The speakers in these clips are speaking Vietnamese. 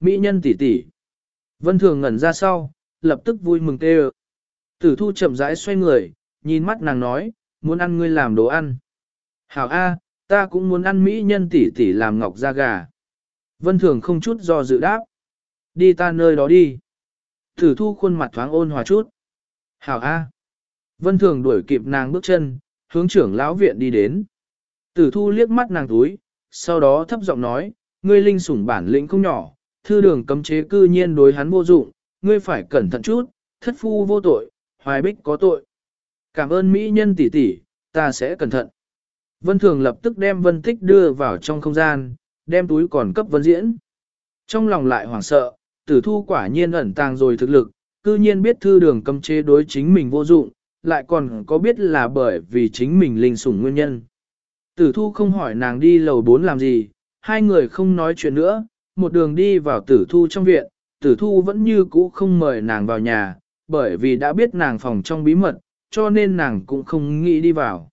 Mỹ nhân tỷ tỷ. Vân Thường ngẩn ra sau, lập tức vui mừng kêu. Tử thu chậm rãi xoay người, nhìn mắt nàng nói, muốn ăn ngươi làm đồ ăn. Hảo A, ta cũng muốn ăn Mỹ nhân tỷ tỷ làm ngọc da gà. Vân Thường không chút do dự đáp. Đi ta nơi đó đi. Tử thu khuôn mặt thoáng ôn hòa chút. Hảo A. Vân Thường đuổi kịp nàng bước chân, hướng trưởng lão viện đi đến. Tử thu liếc mắt nàng túi, sau đó thấp giọng nói, ngươi linh sủng bản lĩnh không nhỏ, thư đường cấm chế cư nhiên đối hắn vô dụng, ngươi phải cẩn thận chút, thất phu vô tội, hoài bích có tội. Cảm ơn mỹ nhân tỷ tỷ, ta sẽ cẩn thận. Vân Thường lập tức đem Vân Tích đưa vào trong không gian, đem túi còn cấp Vân Diễn. Trong lòng lại hoảng sợ, tử thu quả nhiên ẩn tàng rồi thực lực, cư nhiên biết thư đường cấm chế đối chính mình vô dụng, lại còn có biết là bởi vì chính mình linh sủng nguyên nhân. Tử thu không hỏi nàng đi lầu 4 làm gì, hai người không nói chuyện nữa, một đường đi vào tử thu trong viện, tử thu vẫn như cũ không mời nàng vào nhà, bởi vì đã biết nàng phòng trong bí mật, cho nên nàng cũng không nghĩ đi vào.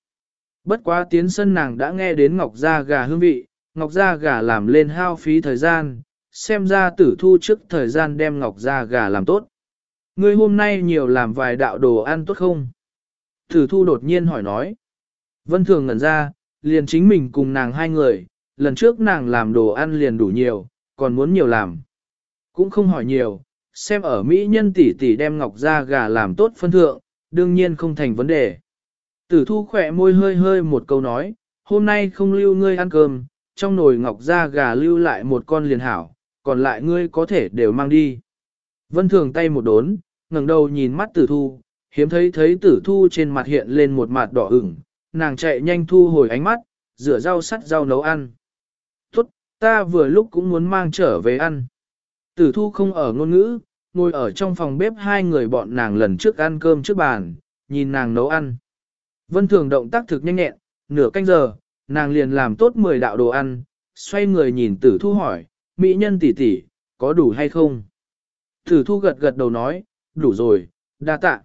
Bất quá tiến sân nàng đã nghe đến ngọc da gà hương vị, ngọc da gà làm lên hao phí thời gian, xem ra tử thu trước thời gian đem ngọc da gà làm tốt. Ngươi hôm nay nhiều làm vài đạo đồ ăn tốt không? Tử thu đột nhiên hỏi nói. Vân thường ngẩn ra, liền chính mình cùng nàng hai người, lần trước nàng làm đồ ăn liền đủ nhiều, còn muốn nhiều làm. Cũng không hỏi nhiều, xem ở Mỹ nhân tỷ tỷ đem ngọc ra gà làm tốt phân thượng, đương nhiên không thành vấn đề. Tử thu khỏe môi hơi hơi một câu nói, hôm nay không lưu ngươi ăn cơm, trong nồi ngọc ra gà lưu lại một con liền hảo, còn lại ngươi có thể đều mang đi. Vân thường tay một đốn, ngẩng đầu nhìn mắt tử thu, hiếm thấy thấy tử thu trên mặt hiện lên một mặt đỏ ửng, nàng chạy nhanh thu hồi ánh mắt, rửa rau sắt rau nấu ăn. Ta vừa lúc cũng muốn mang trở về ăn. Tử thu không ở ngôn ngữ, ngồi ở trong phòng bếp hai người bọn nàng lần trước ăn cơm trước bàn, nhìn nàng nấu ăn. Vân thường động tác thực nhanh nhẹn, nửa canh giờ, nàng liền làm tốt 10 đạo đồ ăn, xoay người nhìn tử thu hỏi, mỹ nhân tỷ tỷ, có đủ hay không? Tử thu gật gật đầu nói, đủ rồi, đa tạ.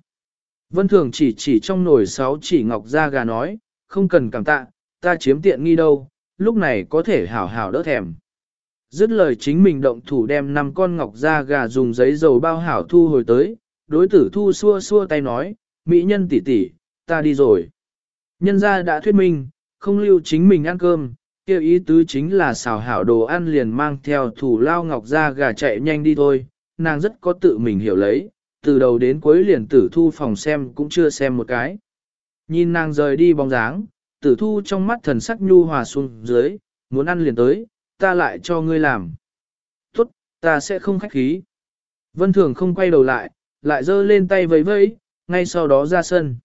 Vân thường chỉ chỉ trong nồi sáu chỉ ngọc da gà nói, không cần cảm tạ, ta chiếm tiện nghi đâu, lúc này có thể hảo hảo đỡ thèm. Dứt lời chính mình động thủ đem năm con ngọc da gà dùng giấy dầu bao hảo thu hồi tới, đối tử thu xua xua tay nói, mỹ nhân tỷ tỷ, ta đi rồi. Nhân gia đã thuyết minh, không lưu chính mình ăn cơm, kêu ý tứ chính là xào hảo đồ ăn liền mang theo thủ lao ngọc da gà chạy nhanh đi thôi, nàng rất có tự mình hiểu lấy, từ đầu đến cuối liền tử thu phòng xem cũng chưa xem một cái. Nhìn nàng rời đi bóng dáng, tử thu trong mắt thần sắc nhu hòa xuống dưới, muốn ăn liền tới, ta lại cho ngươi làm. Tốt, ta sẽ không khách khí. Vân Thường không quay đầu lại, lại giơ lên tay vẫy vẫy, ngay sau đó ra sân.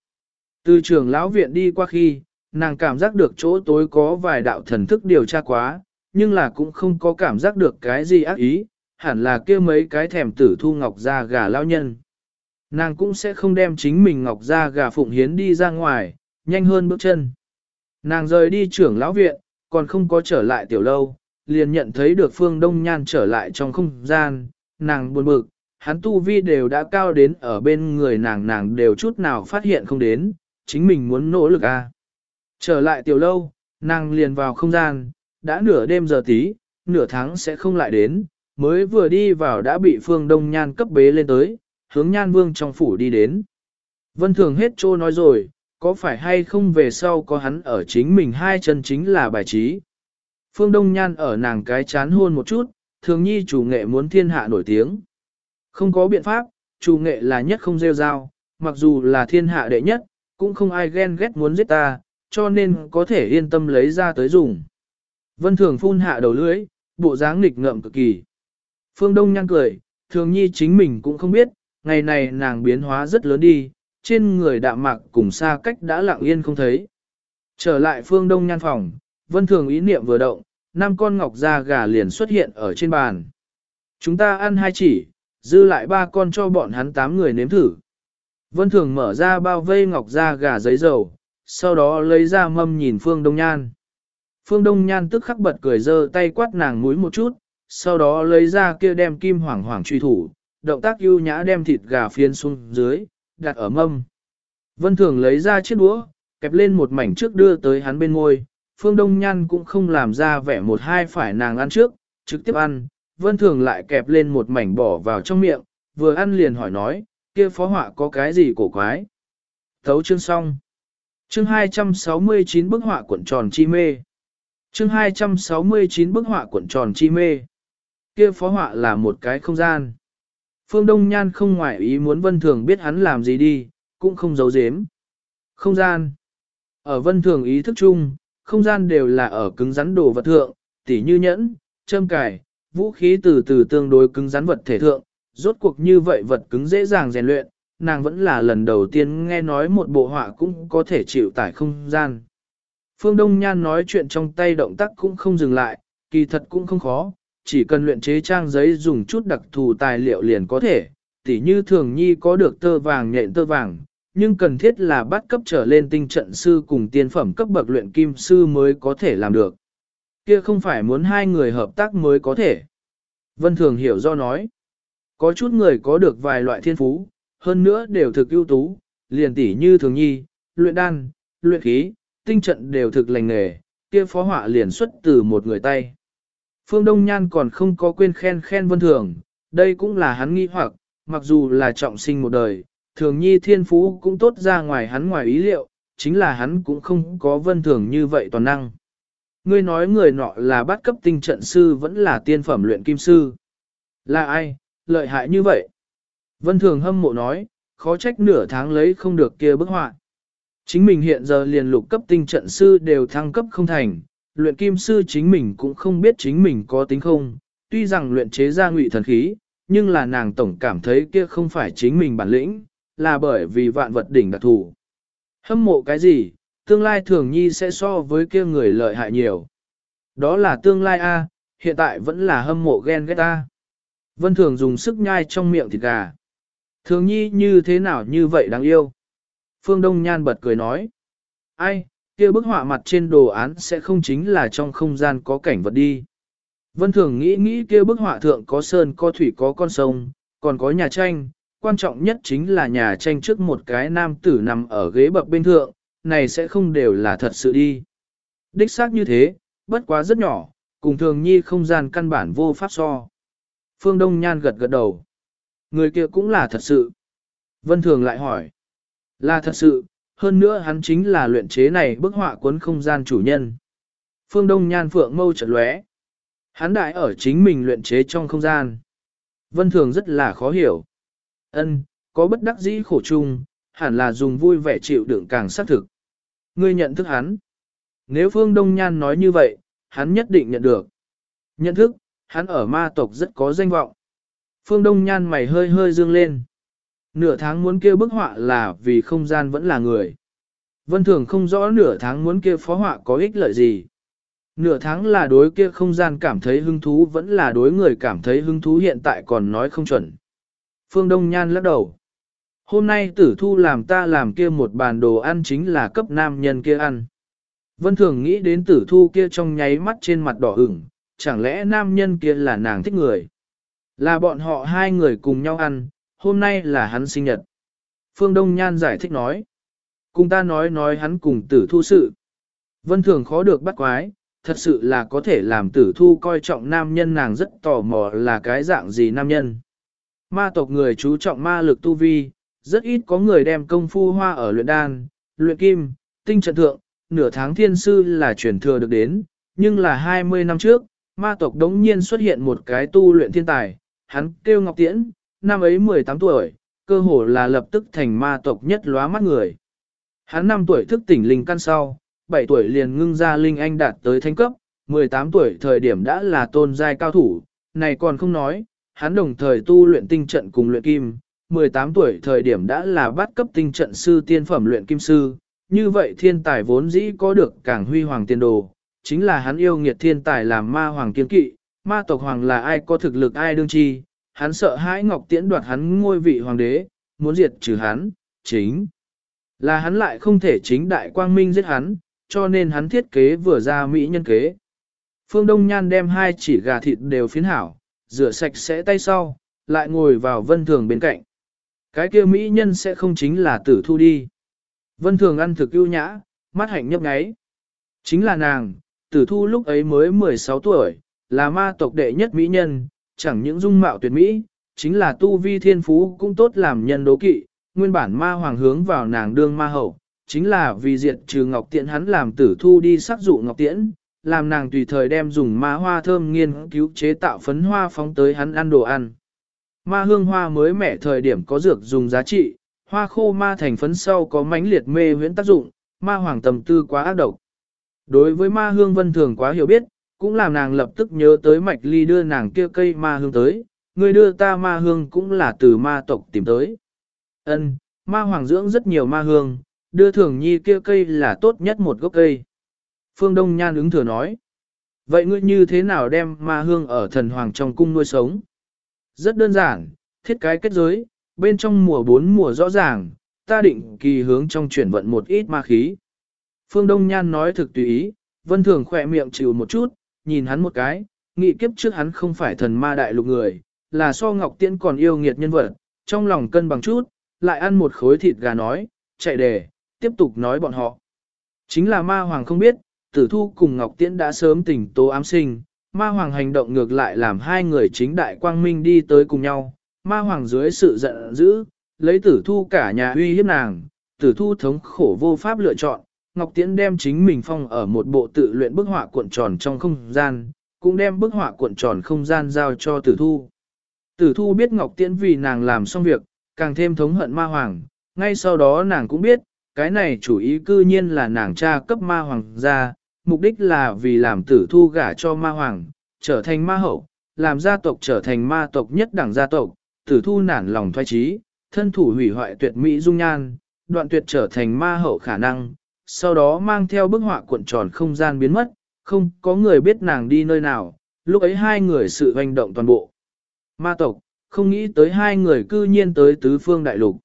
Từ trường lão viện đi qua khi, nàng cảm giác được chỗ tối có vài đạo thần thức điều tra quá, nhưng là cũng không có cảm giác được cái gì ác ý, hẳn là kia mấy cái thèm tử thu ngọc ra gà lao nhân. Nàng cũng sẽ không đem chính mình ngọc ra gà phụng hiến đi ra ngoài, nhanh hơn bước chân. Nàng rời đi trưởng lão viện, còn không có trở lại tiểu lâu, liền nhận thấy được phương đông nhan trở lại trong không gian, nàng buồn bực, hắn tu vi đều đã cao đến ở bên người nàng nàng đều chút nào phát hiện không đến, chính mình muốn nỗ lực à. Trở lại tiểu lâu, nàng liền vào không gian, đã nửa đêm giờ tí, nửa tháng sẽ không lại đến, mới vừa đi vào đã bị phương đông nhan cấp bế lên tới, hướng nhan vương trong phủ đi đến. Vân thường hết trô nói rồi, có phải hay không về sau có hắn ở chính mình hai chân chính là bài trí. Phương Đông Nhan ở nàng cái chán hôn một chút, thường nhi chủ nghệ muốn thiên hạ nổi tiếng. Không có biện pháp, chủ nghệ là nhất không rêu rao, mặc dù là thiên hạ đệ nhất, cũng không ai ghen ghét muốn giết ta, cho nên có thể yên tâm lấy ra tới dùng. Vân Thường phun hạ đầu lưỡi, bộ dáng nghịch ngợm cực kỳ. Phương Đông Nhan cười, thường nhi chính mình cũng không biết, ngày này nàng biến hóa rất lớn đi, trên người đạm mạc cùng xa cách đã lặng yên không thấy. Trở lại phương đông nhan phòng, vân thường ý niệm vừa động, năm con ngọc da gà liền xuất hiện ở trên bàn. Chúng ta ăn hai chỉ, dư lại ba con cho bọn hắn tám người nếm thử. Vân thường mở ra bao vây ngọc da gà giấy dầu, sau đó lấy ra mâm nhìn phương đông nhan. Phương đông nhan tức khắc bật cười giơ tay quát nàng mũi một chút, sau đó lấy ra kia đem kim hoảng hoảng truy thủ, động tác ưu nhã đem thịt gà phiên xuống dưới, đặt ở mâm. Vân Thường lấy ra chiếc đũa, kẹp lên một mảnh trước đưa tới hắn bên ngôi, Phương Đông Nhan cũng không làm ra vẻ một hai phải nàng ăn trước, trực tiếp ăn, vân thường lại kẹp lên một mảnh bỏ vào trong miệng, vừa ăn liền hỏi nói, kia phó họa có cái gì cổ quái. Thấu chương xong. Chương 269 bức họa cuộn tròn chi mê. Chương 269 bức họa cuộn tròn chi mê. Kia phó họa là một cái không gian. Phương Đông Nhan không ngoại ý muốn Vân Thường biết hắn làm gì đi, cũng không giấu giếm. Không gian. Ở Vân Thường ý thức chung, không gian đều là ở cứng rắn đồ vật thượng, tỉ như nhẫn, châm cải, vũ khí từ từ tương đối cứng rắn vật thể thượng, rốt cuộc như vậy vật cứng dễ dàng rèn luyện, nàng vẫn là lần đầu tiên nghe nói một bộ họa cũng có thể chịu tải không gian. Phương Đông Nhan nói chuyện trong tay động tác cũng không dừng lại, kỳ thật cũng không khó, chỉ cần luyện chế trang giấy dùng chút đặc thù tài liệu liền có thể, tỉ như thường nhi có được tơ vàng nhện tơ vàng, nhưng cần thiết là bắt cấp trở lên tinh trận sư cùng tiên phẩm cấp bậc luyện kim sư mới có thể làm được. Kia không phải muốn hai người hợp tác mới có thể. Vân Thường hiểu do nói, có chút người có được vài loại thiên phú, hơn nữa đều thực ưu tú, liền tỉ như thường nhi, luyện đan, luyện khí, tinh trận đều thực lành nghề, kia phó họa liền xuất từ một người tay. Phương Đông Nhan còn không có quên khen khen vân thường, đây cũng là hắn nghi hoặc, mặc dù là trọng sinh một đời, thường nhi thiên phú cũng tốt ra ngoài hắn ngoài ý liệu, chính là hắn cũng không có vân thường như vậy toàn năng. Ngươi nói người nọ là bắt cấp tinh trận sư vẫn là tiên phẩm luyện kim sư. Là ai, lợi hại như vậy? Vân thường hâm mộ nói, khó trách nửa tháng lấy không được kia bức họa. Chính mình hiện giờ liền lục cấp tinh trận sư đều thăng cấp không thành, luyện kim sư chính mình cũng không biết chính mình có tính không, tuy rằng luyện chế ra ngụy thần khí, nhưng là nàng tổng cảm thấy kia không phải chính mình bản lĩnh, là bởi vì vạn vật đỉnh đặc thù. Hâm mộ cái gì, tương lai thường nhi sẽ so với kia người lợi hại nhiều. Đó là tương lai A, hiện tại vẫn là hâm mộ ghen ghét A. Vân thường dùng sức nhai trong miệng thịt gà. Thường nhi như thế nào như vậy đáng yêu. Phương Đông Nhan bật cười nói. Ai, kia bức họa mặt trên đồ án sẽ không chính là trong không gian có cảnh vật đi. Vân Thường nghĩ nghĩ kia bức họa thượng có sơn có thủy có con sông, còn có nhà tranh, quan trọng nhất chính là nhà tranh trước một cái nam tử nằm ở ghế bập bên thượng, này sẽ không đều là thật sự đi. Đích xác như thế, bất quá rất nhỏ, cùng thường nhi không gian căn bản vô pháp so. Phương Đông Nhan gật gật đầu. Người kia cũng là thật sự. Vân Thường lại hỏi. Là thật sự, hơn nữa hắn chính là luyện chế này bức họa cuốn không gian chủ nhân. Phương Đông Nhan Phượng mâu trận lóe. Hắn đại ở chính mình luyện chế trong không gian. Vân Thường rất là khó hiểu. Ân, có bất đắc dĩ khổ chung, hẳn là dùng vui vẻ chịu đựng càng xác thực. Ngươi nhận thức hắn. Nếu Phương Đông Nhan nói như vậy, hắn nhất định nhận được. Nhận thức, hắn ở ma tộc rất có danh vọng. Phương Đông Nhan mày hơi hơi dương lên. Nửa tháng muốn kia bức họa là vì không gian vẫn là người. Vân Thường không rõ nửa tháng muốn kia phó họa có ích lợi gì. Nửa tháng là đối kia không gian cảm thấy hứng thú vẫn là đối người cảm thấy hứng thú hiện tại còn nói không chuẩn. Phương Đông Nhan lắc đầu. Hôm nay tử thu làm ta làm kia một bàn đồ ăn chính là cấp nam nhân kia ăn. Vân Thường nghĩ đến tử thu kia trong nháy mắt trên mặt đỏ ửng, chẳng lẽ nam nhân kia là nàng thích người. Là bọn họ hai người cùng nhau ăn, hôm nay là hắn sinh nhật. Phương Đông Nhan giải thích nói. Cùng ta nói nói hắn cùng tử thu sự. Vân Thường khó được bắt quái, thật sự là có thể làm tử thu coi trọng nam nhân nàng rất tò mò là cái dạng gì nam nhân. Ma tộc người chú trọng ma lực tu vi, rất ít có người đem công phu hoa ở luyện đan, luyện kim, tinh trận thượng, nửa tháng thiên sư là truyền thừa được đến, nhưng là 20 năm trước, ma tộc đống nhiên xuất hiện một cái tu luyện thiên tài, hắn kêu Ngọc Tiễn, năm ấy 18 tuổi, cơ hồ là lập tức thành ma tộc nhất lóa mắt người. Hắn 5 tuổi thức tỉnh linh căn sau, 7 tuổi liền ngưng ra linh anh đạt tới thánh cấp, 18 tuổi thời điểm đã là tôn giai cao thủ, này còn không nói, hắn đồng thời tu luyện tinh trận cùng luyện kim, 18 tuổi thời điểm đã là bắt cấp tinh trận sư tiên phẩm luyện kim sư, như vậy thiên tài vốn dĩ có được càng huy hoàng tiền đồ, chính là hắn yêu nghiệt thiên tài làm ma hoàng kiên kỵ, ma tộc hoàng là ai có thực lực ai đương chi, hắn sợ hãi Ngọc Tiễn đoạt hắn ngôi vị hoàng đế, muốn diệt trừ hắn, chính là hắn lại không thể chính đại quang minh giết hắn, cho nên hắn thiết kế vừa ra mỹ nhân kế. Phương Đông Nhan đem hai chỉ gà thịt đều phiến hảo, rửa sạch sẽ tay sau, lại ngồi vào vân thường bên cạnh. Cái kia mỹ nhân sẽ không chính là tử thu đi. Vân thường ăn thực ưu nhã, mắt hạnh nhấp nháy. Chính là nàng, tử thu lúc ấy mới 16 tuổi, là ma tộc đệ nhất mỹ nhân, chẳng những dung mạo tuyệt mỹ, chính là tu vi thiên phú cũng tốt làm nhân đố kỵ, nguyên bản ma hoàng hướng vào nàng đương ma hậu, chính là vì diệt trừ Ngọc Tiễn hắn làm tử thu đi sắc dụ Ngọc Tiễn, làm nàng tùy thời đem dùng ma hoa thơm nghiên cứu chế tạo phấn hoa phóng tới hắn ăn đồ ăn. Ma hương hoa mới mẻ thời điểm có dược dùng giá trị, hoa khô ma thành phấn sau có mãnh liệt mê huyễn tác dụng, ma hoàng tầm tư quá ác độc. Đối với ma hương vân thường quá hiểu biết, cũng làm nàng lập tức nhớ tới mạch ly đưa nàng kia cây ma hương tới, người đưa ta ma hương cũng là từ ma tộc tìm tới. Ân, ma hoàng dưỡng rất nhiều ma hương, đưa thường nhi kia cây là tốt nhất một gốc cây. Phương Đông Nhan ứng thừa nói. Vậy ngươi như thế nào đem ma hương ở thần hoàng trong cung nuôi sống? Rất đơn giản, thiết cái kết giới, bên trong mùa bốn mùa rõ ràng, ta định kỳ hướng trong chuyển vận một ít ma khí. Phương Đông Nhan nói thực tùy ý, vân thường khỏe miệng chịu một chút, nhìn hắn một cái, nghị kiếp trước hắn không phải thần ma đại lục người, là so Ngọc Tiễn còn yêu nghiệt nhân vật, trong lòng cân bằng chút, lại ăn một khối thịt gà nói, chạy đề, tiếp tục nói bọn họ. Chính là ma hoàng không biết, tử thu cùng Ngọc Tiễn đã sớm tỉnh tố ám sinh, ma hoàng hành động ngược lại làm hai người chính đại quang minh đi tới cùng nhau, ma hoàng dưới sự giận dữ, lấy tử thu cả nhà uy hiếp nàng, tử thu thống khổ vô pháp lựa chọn, Ngọc Tiễn đem chính mình phong ở một bộ tự luyện bức họa cuộn tròn trong không gian, cũng đem bức họa cuộn tròn không gian giao cho tử thu. Tử thu biết Ngọc Tiễn vì nàng làm xong việc, càng thêm thống hận ma hoàng, ngay sau đó nàng cũng biết, cái này chủ ý cư nhiên là nàng cha cấp ma hoàng ra, mục đích là vì làm tử thu gả cho ma hoàng, trở thành ma hậu, làm gia tộc trở thành ma tộc nhất đẳng gia tộc, tử thu nản lòng thoái trí, thân thủ hủy hoại tuyệt mỹ dung nhan, đoạn tuyệt trở thành ma hậu khả năng, sau đó mang theo bức họa cuộn tròn không gian biến mất, không có người biết nàng đi nơi nào, lúc ấy hai người sự hành động toàn bộ. Ma tộc, không nghĩ tới hai người cư nhiên tới tứ phương đại lục.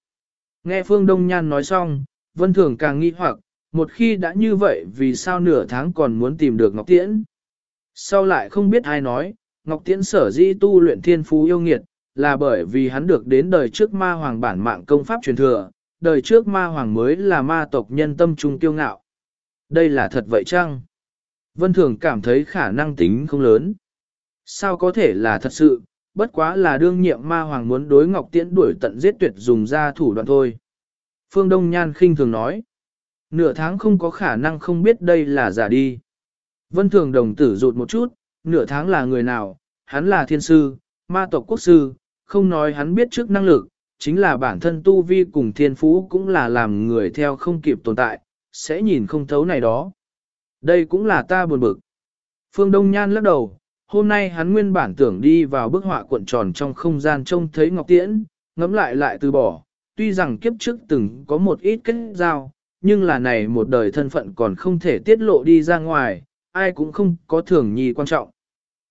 Nghe Phương Đông Nhan nói xong, Vân Thường càng nghi hoặc, một khi đã như vậy vì sao nửa tháng còn muốn tìm được Ngọc Tiễn. Sau lại không biết ai nói, Ngọc Tiễn sở di tu luyện thiên phú yêu nghiệt, là bởi vì hắn được đến đời trước ma hoàng bản mạng công pháp truyền thừa, đời trước ma hoàng mới là ma tộc nhân tâm trung tiêu ngạo. Đây là thật vậy chăng? Vân Thường cảm thấy khả năng tính không lớn. Sao có thể là thật sự, bất quá là đương nhiệm ma hoàng muốn đối Ngọc Tiễn đuổi tận giết tuyệt dùng ra thủ đoạn thôi. Phương Đông Nhan khinh thường nói. Nửa tháng không có khả năng không biết đây là giả đi. Vân Thường đồng tử rụt một chút, nửa tháng là người nào, hắn là thiên sư, ma tộc quốc sư, không nói hắn biết trước năng lực, chính là bản thân tu vi cùng thiên phú cũng là làm người theo không kịp tồn tại, sẽ nhìn không thấu này đó. Đây cũng là ta buồn bực. Phương Đông Nhan lắc đầu, hôm nay hắn nguyên bản tưởng đi vào bức họa cuộn tròn trong không gian trông thấy Ngọc Tiễn, ngẫm lại lại từ bỏ, tuy rằng kiếp trước từng có một ít kết giao, nhưng là này một đời thân phận còn không thể tiết lộ đi ra ngoài, ai cũng không có thường nhi quan trọng.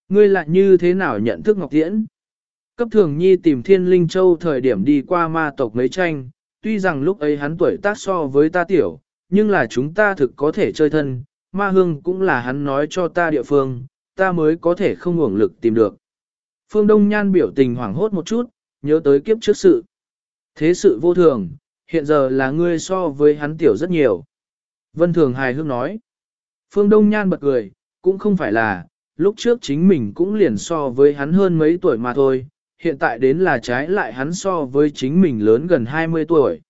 Ngươi lại như thế nào nhận thức Ngọc Tiễn? Cấp thường nhi tìm thiên linh châu thời điểm đi qua ma tộc mấy tranh, tuy rằng lúc ấy hắn tuổi tác so với ta tiểu, nhưng là chúng ta thực có thể chơi thân, ma hương cũng là hắn nói cho ta địa phương, ta mới có thể không uổng lực tìm được. Phương Đông Nhan biểu tình hoảng hốt một chút, nhớ tới kiếp trước sự. Thế sự vô thường, hiện giờ là ngươi so với hắn tiểu rất nhiều. Vân Thường hài hước nói. Phương Đông Nhan bật cười, cũng không phải là, lúc trước chính mình cũng liền so với hắn hơn mấy tuổi mà thôi, hiện tại đến là trái lại hắn so với chính mình lớn gần 20 tuổi.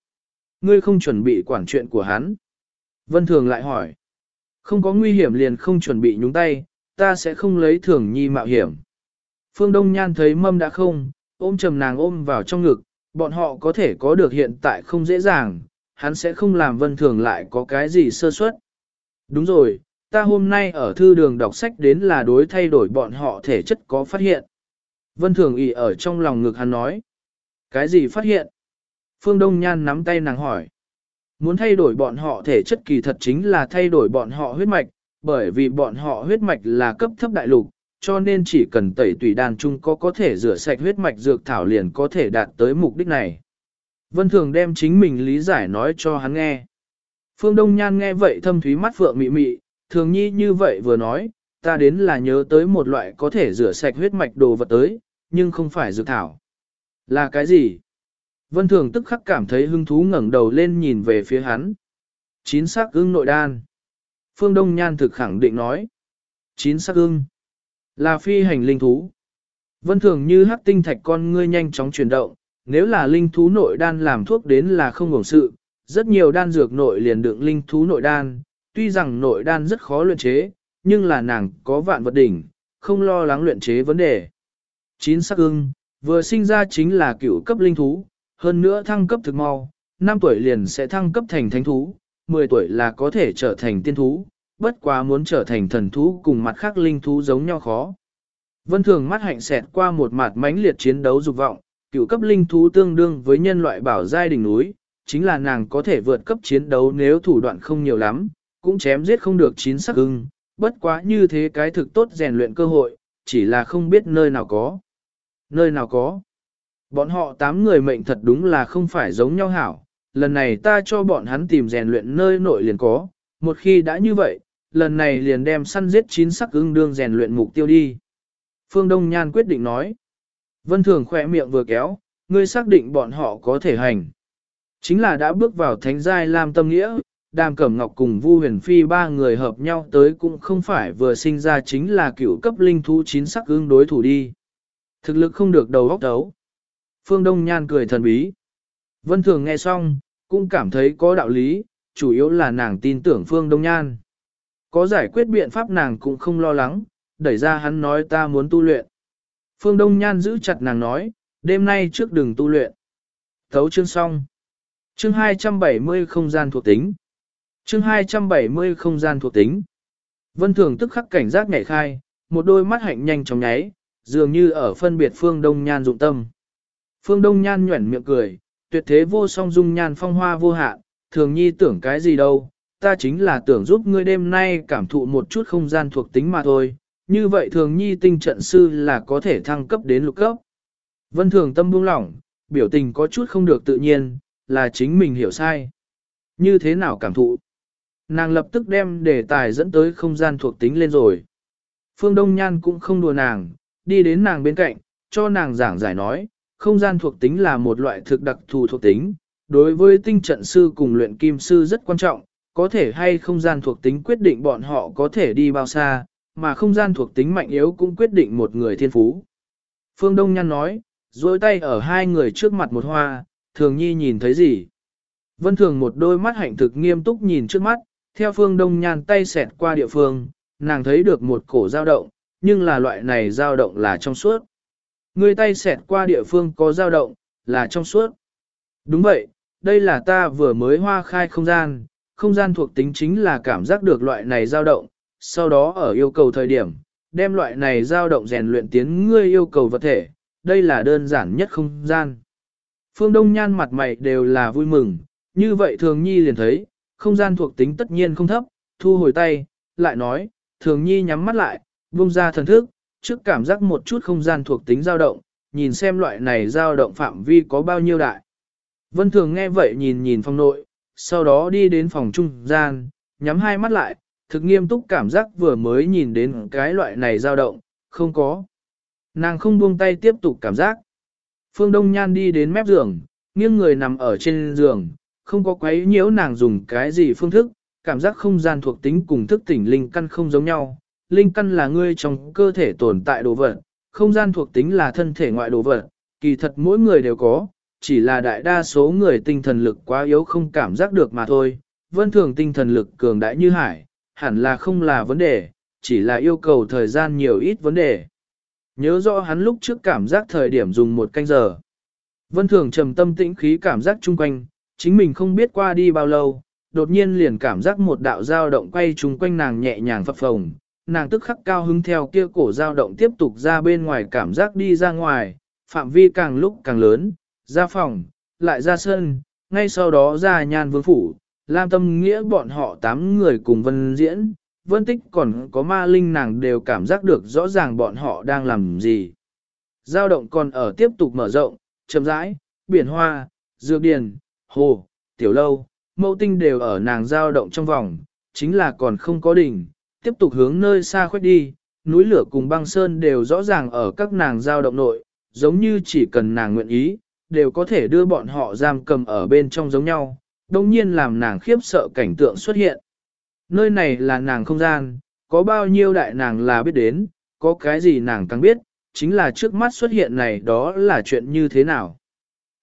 Ngươi không chuẩn bị quản chuyện của hắn. Vân Thường lại hỏi. Không có nguy hiểm liền không chuẩn bị nhúng tay, ta sẽ không lấy thường nhi mạo hiểm. Phương Đông Nhan thấy mâm đã không, ôm trầm nàng ôm vào trong ngực, bọn họ có thể có được hiện tại không dễ dàng, hắn sẽ không làm vân thường lại có cái gì sơ suất. Đúng rồi, ta hôm nay ở thư đường đọc sách đến là đối thay đổi bọn họ thể chất có phát hiện. Vân thường ỉ ở trong lòng ngực hắn nói. Cái gì phát hiện? Phương Đông Nhan nắm tay nàng hỏi. Muốn thay đổi bọn họ thể chất kỳ thật chính là thay đổi bọn họ huyết mạch, bởi vì bọn họ huyết mạch là cấp thấp đại lục, cho nên chỉ cần tẩy tùy đàn chung có có thể rửa sạch huyết mạch dược thảo liền có thể đạt tới mục đích này. Vân Thường đem chính mình lý giải nói cho hắn nghe. Phương Đông Nhan nghe vậy thâm thúy mắt phượng mị mị, thường nhi như vậy vừa nói, ta đến là nhớ tới một loại có thể rửa sạch huyết mạch đồ vật tới, nhưng không phải dược thảo. Là cái gì? Vân Thường tức khắc cảm thấy hứng thú ngẩng đầu lên nhìn về phía hắn. Chín sắc ưng nội đan. Phương Đông Nhan thực khẳng định nói. Chín sắc ưng. Là phi hành linh thú. Vân thường như hắc tinh thạch con ngươi nhanh chóng chuyển động, nếu là linh thú nội đan làm thuốc đến là không hưởng sự, rất nhiều đan dược nội liền đựng linh thú nội đan, tuy rằng nội đan rất khó luyện chế, nhưng là nàng có vạn vật đỉnh, không lo lắng luyện chế vấn đề. Chín sắc ưng, vừa sinh ra chính là cựu cấp linh thú, hơn nữa thăng cấp thực mau, 5 tuổi liền sẽ thăng cấp thành thánh thú, 10 tuổi là có thể trở thành tiên thú, bất quá muốn trở thành thần thú cùng mặt khác linh thú giống nhau khó. Vân thường mắt hạnh xẹt qua một mặt mãnh liệt chiến đấu dục vọng, cựu cấp linh thú tương đương với nhân loại bảo giai đỉnh núi, chính là nàng có thể vượt cấp chiến đấu nếu thủ đoạn không nhiều lắm, cũng chém giết không được chín sắc ưng, bất quá như thế cái thực tốt rèn luyện cơ hội, chỉ là không biết nơi nào có. Nơi nào có. Bọn họ tám người mệnh thật đúng là không phải giống nhau hảo, lần này ta cho bọn hắn tìm rèn luyện nơi nội liền có, một khi đã như vậy, lần này liền đem săn giết chín sắc ưng đương rèn luyện mục tiêu đi. Phương Đông Nhan quyết định nói. Vân Thường khỏe miệng vừa kéo, ngươi xác định bọn họ có thể hành. Chính là đã bước vào thánh giai làm tâm nghĩa, Đàm Cẩm Ngọc cùng Vu Huyền Phi ba người hợp nhau tới cũng không phải vừa sinh ra chính là cựu cấp linh thú chín sắc ương đối thủ đi. Thực lực không được đầu óc đấu. Phương Đông Nhan cười thần bí. Vân Thường nghe xong, cũng cảm thấy có đạo lý, chủ yếu là nàng tin tưởng Phương Đông Nhan. Có giải quyết biện pháp nàng cũng không lo lắng, đẩy ra hắn nói ta muốn tu luyện. Phương Đông Nhan giữ chặt nàng nói, đêm nay trước đừng tu luyện. Thấu chương xong. Chương 270 không gian thuộc tính. Chương 270 không gian thuộc tính. Vân Thường tức khắc cảnh giác nhảy khai, một đôi mắt hạnh nhanh chóng nháy, dường như ở phân biệt Phương Đông Nhan dụng tâm. Phương Đông Nhan nhuẩn miệng cười, tuyệt thế vô song dung nhan phong hoa vô hạn, thường nhi tưởng cái gì đâu, ta chính là tưởng giúp ngươi đêm nay cảm thụ một chút không gian thuộc tính mà thôi, như vậy thường nhi tinh trận sư là có thể thăng cấp đến lục cấp. Vân thường tâm buông lỏng, biểu tình có chút không được tự nhiên, là chính mình hiểu sai. Như thế nào cảm thụ? Nàng lập tức đem đề tài dẫn tới không gian thuộc tính lên rồi. Phương Đông Nhan cũng không đùa nàng, đi đến nàng bên cạnh, cho nàng giảng giải nói, không gian thuộc tính là một loại thực đặc thù thuộc tính, đối với tinh trận sư cùng luyện kim sư rất quan trọng, có thể hay không gian thuộc tính quyết định bọn họ có thể đi bao xa, mà không gian thuộc tính mạnh yếu cũng quyết định một người thiên phú. Phương Đông Nhan nói, dối tay ở hai người trước mặt một hoa, thường nhi nhìn thấy gì? Vân thường một đôi mắt hạnh thực nghiêm túc nhìn trước mắt, theo phương đông nhan tay xẹt qua địa phương, nàng thấy được một cổ dao động, nhưng là loại này dao động là trong suốt. Người tay xẹt qua địa phương có dao động, là trong suốt. Đúng vậy, đây là ta vừa mới hoa khai không gian, không gian thuộc tính chính là cảm giác được loại này dao động, sau đó ở yêu cầu thời điểm, đem loại này dao động rèn luyện tiến ngươi yêu cầu vật thể, đây là đơn giản nhất không gian. Phương Đông Nhan mặt mày đều là vui mừng, như vậy thường nhi liền thấy, không gian thuộc tính tất nhiên không thấp, thu hồi tay, lại nói, thường nhi nhắm mắt lại, buông ra thần thức, trước cảm giác một chút không gian thuộc tính dao động, nhìn xem loại này dao động phạm vi có bao nhiêu đại. Vân thường nghe vậy nhìn nhìn phòng nội, sau đó đi đến phòng trung gian, nhắm hai mắt lại, thực nghiêm túc cảm giác vừa mới nhìn đến cái loại này dao động, không có. Nàng không buông tay tiếp tục cảm giác. Phương Đông Nhan đi đến mép giường, nghiêng người nằm ở trên giường, không có quấy nhiễu nàng dùng cái gì phương thức, cảm giác không gian thuộc tính cùng thức tỉnh linh căn không giống nhau. Linh căn là ngươi trong cơ thể tồn tại đồ vật, không gian thuộc tính là thân thể ngoại đồ vật, kỳ thật mỗi người đều có, chỉ là đại đa số người tinh thần lực quá yếu không cảm giác được mà thôi. Vân thường tinh thần lực cường đại như hải, hẳn là không là vấn đề, chỉ là yêu cầu thời gian nhiều ít vấn đề. Nhớ rõ hắn lúc trước cảm giác thời điểm dùng một canh giờ. Vân thường trầm tâm tĩnh khí cảm giác chung quanh, chính mình không biết qua đi bao lâu, đột nhiên liền cảm giác một đạo dao động quay chung quanh nàng nhẹ nhàng phập phồng, nàng tức khắc cao hứng theo kia cổ dao động tiếp tục ra bên ngoài cảm giác đi ra ngoài, phạm vi càng lúc càng lớn, ra phòng, lại ra sân, ngay sau đó ra nhan vương phủ, Lam Tâm Nghĩa bọn họ tám người cùng vân diễn, vân tích còn có ma linh nàng đều cảm giác được rõ ràng bọn họ đang làm gì. Dao động còn ở tiếp tục mở rộng, chậm rãi, biển hoa, dược điền, hồ, tiểu lâu, mẫu tinh đều ở nàng dao động trong vòng, chính là còn không có đỉnh, tiếp tục hướng nơi xa khuếch đi, núi lửa cùng băng sơn đều rõ ràng ở các nàng giao động nội, giống như chỉ cần nàng nguyện ý, đều có thể đưa bọn họ giam cầm ở bên trong giống nhau, đồng nhiên làm nàng khiếp sợ cảnh tượng xuất hiện. Nơi này là nàng không gian, có bao nhiêu đại nàng là biết đến, có cái gì nàng càng biết, chính là trước mắt xuất hiện này đó là chuyện như thế nào.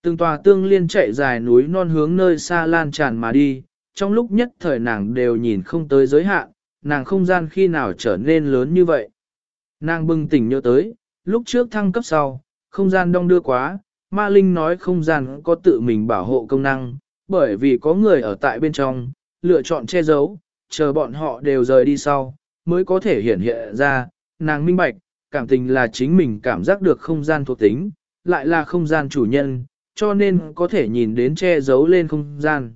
Từng tòa tương liên chạy dài núi non hướng nơi xa lan tràn mà đi, trong lúc nhất thời nàng đều nhìn không tới giới hạn, nàng không gian khi nào trở nên lớn như vậy. Nàng bừng tỉnh nhớ tới, lúc trước thăng cấp sau, không gian đông đưa quá, ma linh nói không gian có tự mình bảo hộ công năng, bởi vì có người ở tại bên trong, lựa chọn che giấu, chờ bọn họ đều rời đi sau, mới có thể hiển hiện ra, nàng minh bạch, cảm tình là chính mình cảm giác được không gian thuộc tính, lại là không gian chủ nhân, cho nên có thể nhìn đến che giấu lên không gian.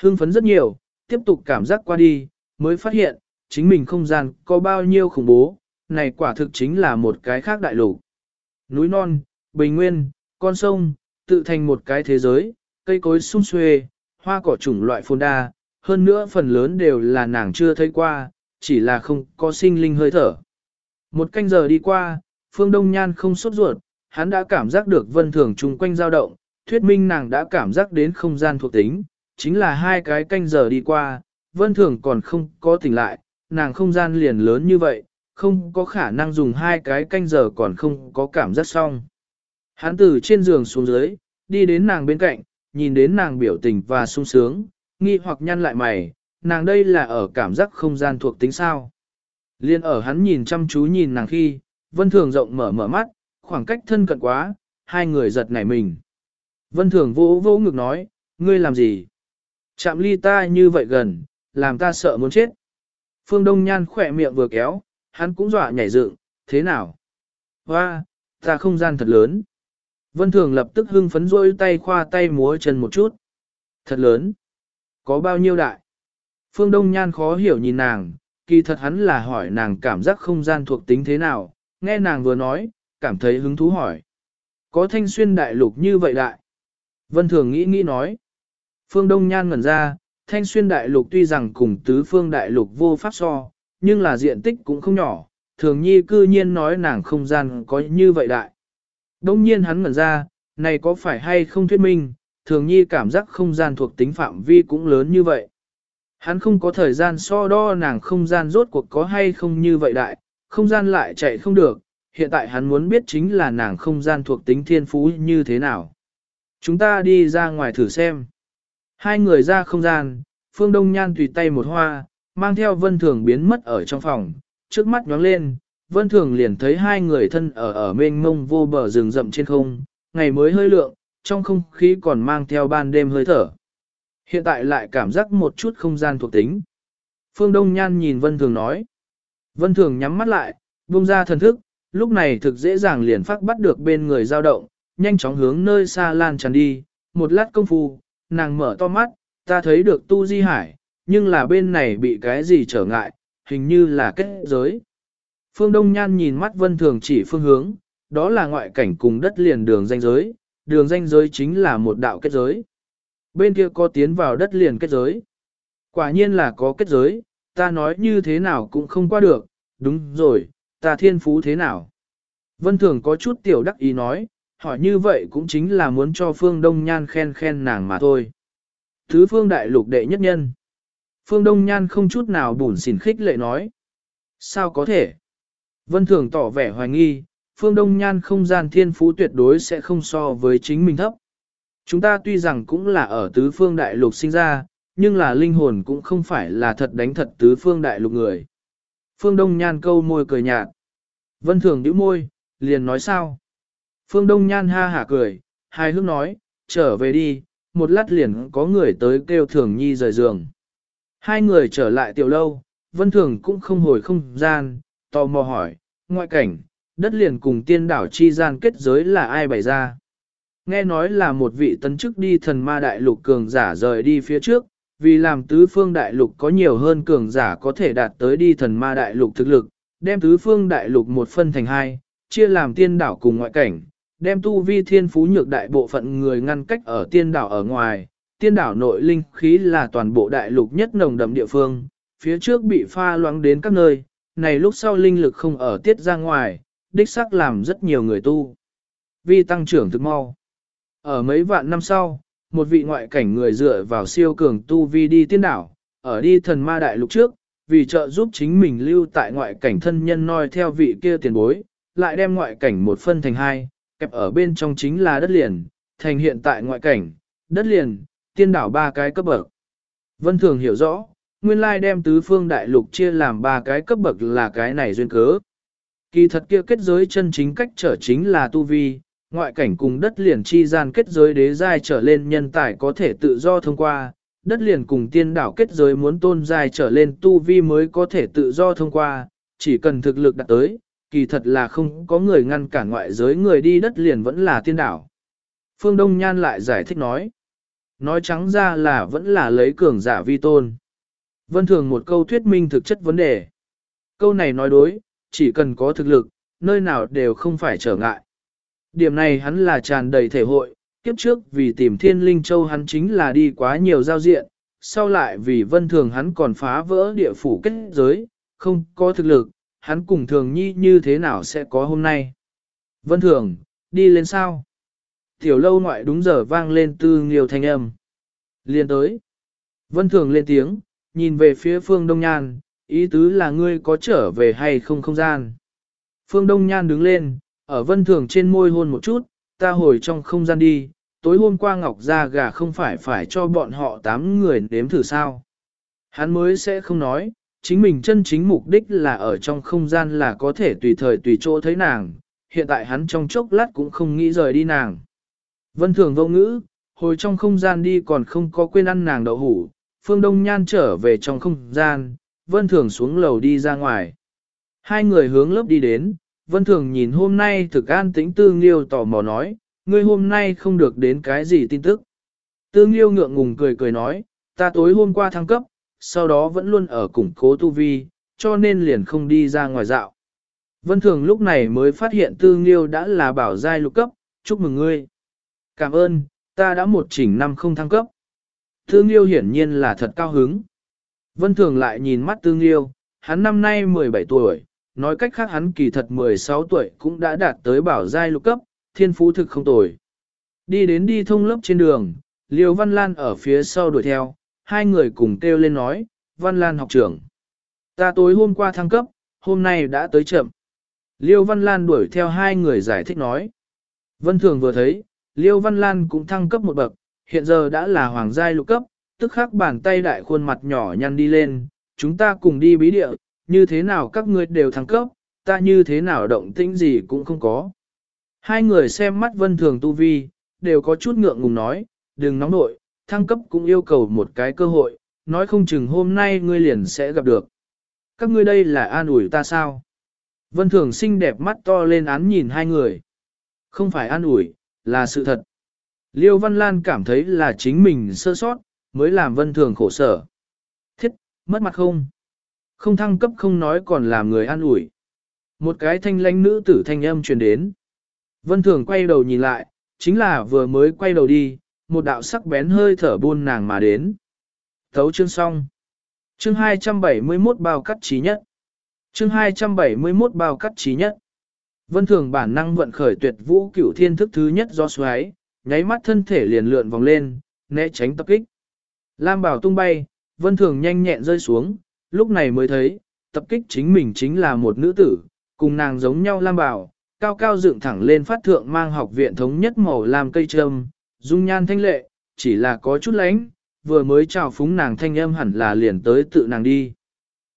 Hưng phấn rất nhiều, tiếp tục cảm giác qua đi, mới phát hiện, chính mình không gian có bao nhiêu khủng bố, này quả thực chính là một cái khác đại lục. Núi non, bình nguyên, con sông, tự thành một cái thế giới, cây cối sung xuê, hoa cỏ chủng loại phồn đa, hơn nữa phần lớn đều là nàng chưa thấy qua, chỉ là không có sinh linh hơi thở. Một canh giờ đi qua, Phương Đông Nhan không sốt ruột, hắn đã cảm giác được vân thường chung quanh dao động, thuyết minh nàng đã cảm giác đến không gian thuộc tính, chính là hai cái canh giờ đi qua, vân thường còn không có tỉnh lại, nàng không gian liền lớn như vậy, không có khả năng dùng hai cái canh giờ còn không có cảm giác xong. Hắn từ trên giường xuống dưới, đi đến nàng bên cạnh, nhìn đến nàng biểu tình và sung sướng, nghi hoặc nhăn lại mày, nàng đây là ở cảm giác không gian thuộc tính sao. Liên ở hắn nhìn chăm chú nhìn nàng khi, vân thường rộng mở mở mắt, khoảng cách thân cận quá, hai người giật nảy mình. Vân thường vỗ vỗ ngực nói, ngươi làm gì? Chạm ly ta như vậy gần, làm ta sợ muốn chết. Phương Đông Nhan khỏe miệng vừa kéo, hắn cũng dọa nhảy dựng, thế nào? Hoa, ta không gian thật lớn. Vân Thường lập tức hưng phấn rôi tay khoa tay múa chân một chút. Thật lớn. Có bao nhiêu đại? Phương Đông Nhan khó hiểu nhìn nàng, kỳ thật hắn là hỏi nàng cảm giác không gian thuộc tính thế nào, nghe nàng vừa nói, cảm thấy hứng thú hỏi. Có thanh xuyên đại lục như vậy đại? Vân Thường nghĩ nghĩ nói. Phương Đông Nhan ngẩn ra, thanh xuyên đại lục tuy rằng cùng tứ phương đại lục vô pháp so, nhưng là diện tích cũng không nhỏ, thường nhi cư nhiên nói nàng không gian có như vậy đại. Đông nhiên hắn ngẩn ra, này có phải hay không thuyết minh, thường nhi cảm giác không gian thuộc tính phạm vi cũng lớn như vậy. Hắn không có thời gian so đo nàng không gian rốt cuộc có hay không như vậy đại, không gian lại chạy không được, hiện tại hắn muốn biết chính là nàng không gian thuộc tính thiên phú như thế nào. Chúng ta đi ra ngoài thử xem. Hai người ra không gian, phương đông nhan tùy tay một hoa, mang theo vân thường biến mất ở trong phòng, trước mắt nhóng lên, vân thường liền thấy hai người thân ở ở mênh mông vô bờ rừng rậm trên không, ngày mới hơi lượng, trong không khí còn mang theo ban đêm hơi thở. Hiện tại lại cảm giác một chút không gian thuộc tính. Phương Đông Nhan nhìn Vân Thường nói. Vân Thường nhắm mắt lại, buông ra thần thức, lúc này thực dễ dàng liền phát bắt được bên người dao động, nhanh chóng hướng nơi xa lan tràn đi. Một lát công phu, nàng mở to mắt, ta thấy được tu di hải, nhưng là bên này bị cái gì trở ngại, hình như là kết giới. Phương Đông Nhan nhìn mắt Vân Thường chỉ phương hướng, đó là ngoại cảnh cùng đất liền đường danh giới, đường danh giới chính là một đạo kết giới. Bên kia có tiến vào đất liền kết giới. Quả nhiên là có kết giới, ta nói như thế nào cũng không qua được, đúng rồi, ta thiên phú thế nào. Vân Thường có chút tiểu đắc ý nói, hỏi như vậy cũng chính là muốn cho Phương Đông Nhan khen khen nàng mà thôi. Thứ Phương Đại Lục đệ nhất nhân. Phương Đông Nhan không chút nào bùn xỉn khích lệ nói. Sao có thể? Vân Thường tỏ vẻ hoài nghi, Phương Đông Nhan không gian thiên phú tuyệt đối sẽ không so với chính mình thấp. Chúng ta tuy rằng cũng là ở tứ phương đại lục sinh ra, nhưng là linh hồn cũng không phải là thật đánh thật tứ phương đại lục người. Phương Đông Nhan câu môi cười nhạt. Vân Thường nhíu môi, liền nói sao? Phương Đông Nhan ha hả cười, hai hước nói, trở về đi, một lát liền có người tới kêu Thường Nhi rời giường. Hai người trở lại tiểu lâu, Vân Thường cũng không hồi không gian, tò mò hỏi, ngoại cảnh, đất liền cùng tiên đảo chi gian kết giới là ai bày ra. Nghe nói là một vị tấn chức đi thần ma đại lục cường giả rời đi phía trước, vì làm tứ phương đại lục có nhiều hơn cường giả có thể đạt tới đi thần ma đại lục thực lực, đem tứ phương đại lục một phân thành hai, chia làm tiên đảo cùng ngoại cảnh, đem tu vi thiên phú nhược đại bộ phận người ngăn cách ở tiên đảo ở ngoài. Tiên đảo nội linh khí là toàn bộ đại lục nhất nồng đậm địa phương, phía trước bị pha loãng đến các nơi, này lúc sau linh lực không ở tiết ra ngoài, đích xác làm rất nhiều người tu. Vi tăng trưởng thực mau. Ở mấy vạn năm sau, một vị ngoại cảnh người dựa vào siêu cường tu vi đi tiên đảo, ở đi thần ma đại lục trước, vì trợ giúp chính mình lưu tại ngoại cảnh thân nhân noi theo vị kia tiền bối, lại đem ngoại cảnh một phân thành hai, kẹp ở bên trong chính là đất liền, thành hiện tại ngoại cảnh, đất liền, tiên đảo ba cái cấp bậc. Vân Thường hiểu rõ, nguyên lai đem tứ phương đại lục chia làm ba cái cấp bậc là cái này duyên cớ. Kỳ thật kia kết giới chân chính cách trở chính là tu vi, ngoại cảnh cùng đất liền chi gian kết giới đế giai trở lên nhân tài có thể tự do thông qua, đất liền cùng tiên đảo kết giới muốn tôn giai trở lên tu vi mới có thể tự do thông qua, chỉ cần thực lực đạt tới, kỳ thật là không có người ngăn cản ngoại giới người đi đất liền vẫn là tiên đảo. Phương Đông Nhan lại giải thích nói, nói trắng ra là vẫn là lấy cường giả vi tôn. Vân thường một câu thuyết minh thực chất vấn đề. Câu này nói đối, chỉ cần có thực lực, nơi nào đều không phải trở ngại. Điểm này hắn là tràn đầy thể hội, kiếp trước vì tìm thiên linh châu hắn chính là đi quá nhiều giao diện, sau lại vì vân thường hắn còn phá vỡ địa phủ kết giới, không có thực lực, hắn cùng thường nhi như thế nào sẽ có hôm nay. Vân thường, đi lên sao? Tiểu lâu ngoại đúng giờ vang lên tư nhiều thanh âm. Liên tới. Vân thường lên tiếng, nhìn về phía phương đông nhan, ý tứ là ngươi có trở về hay không không gian. Phương đông nhan đứng lên, ở vân thường trên môi hôn một chút, ta hồi trong không gian đi, tối hôm qua Ngọc ra gà không phải phải cho bọn họ tám người nếm thử sao. Hắn mới sẽ không nói, chính mình chân chính mục đích là ở trong không gian là có thể tùy thời tùy chỗ thấy nàng, hiện tại hắn trong chốc lát cũng không nghĩ rời đi nàng. Vân thường vô ngữ, hồi trong không gian đi còn không có quên ăn nàng đậu hủ, phương đông nhan trở về trong không gian, vân thường xuống lầu đi ra ngoài. Hai người hướng lớp đi đến, vân thường nhìn hôm nay thực an tĩnh tư nghiêu tò mò nói, ngươi hôm nay không được đến cái gì tin tức. tương liêu ngượng ngùng cười cười nói, ta tối hôm qua thăng cấp, sau đó vẫn luôn ở củng cố tu vi, cho nên liền không đi ra ngoài dạo. Vân thường lúc này mới phát hiện tư nghiêu đã là bảo giai lục cấp, chúc mừng ngươi. Cảm ơn, ta đã một chỉnh năm không thăng cấp. Tư nghiêu hiển nhiên là thật cao hứng. Vân thường lại nhìn mắt tư nghiêu, hắn năm nay 17 tuổi, nói cách khác hắn kỳ thật 16 tuổi cũng đã đạt tới bảo giai lục cấp, thiên phú thực không tồi. Đi đến đi thông lớp trên đường, Liêu Văn Lan ở phía sau đuổi theo, hai người cùng kêu lên nói, Văn Lan học trưởng. Ta tối hôm qua thăng cấp, hôm nay đã tới chậm. Liêu Văn Lan đuổi theo hai người giải thích nói. Vân Thường vừa thấy, Liêu Văn Lan cũng thăng cấp một bậc, hiện giờ đã là hoàng giai lục cấp, tức khắc bàn tay đại khuôn mặt nhỏ nhăn đi lên, chúng ta cùng đi bí địa, như thế nào các ngươi đều thăng cấp, ta như thế nào động tĩnh gì cũng không có. Hai người xem mắt vân thường tu vi, đều có chút ngượng ngùng nói, đừng nóng nội, thăng cấp cũng yêu cầu một cái cơ hội, nói không chừng hôm nay ngươi liền sẽ gặp được. Các ngươi đây là an ủi ta sao? Vân thường xinh đẹp mắt to lên án nhìn hai người. Không phải an ủi, là sự thật. Liêu Văn Lan cảm thấy là chính mình sơ sót, mới làm vân thường khổ sở. Thiết, mất mặt không? Không thăng cấp không nói còn làm người an ủi. Một cái thanh lãnh nữ tử thanh âm truyền đến. Vân thường quay đầu nhìn lại, chính là vừa mới quay đầu đi, một đạo sắc bén hơi thở buôn nàng mà đến. Thấu chương xong. Chương 271 bao cắt trí nhất. Chương 271 bao cắt trí nhất. Vân thường bản năng vận khởi tuyệt vũ cửu thiên thức thứ nhất do xoáy, nháy mắt thân thể liền lượn vòng lên, né tránh tập kích. Lam bảo tung bay, vân thường nhanh nhẹn rơi xuống, lúc này mới thấy, tập kích chính mình chính là một nữ tử, cùng nàng giống nhau Lam bảo, cao cao dựng thẳng lên phát thượng mang học viện thống nhất màu làm cây trâm, dung nhan thanh lệ, chỉ là có chút lánh, vừa mới chào phúng nàng thanh âm hẳn là liền tới tự nàng đi.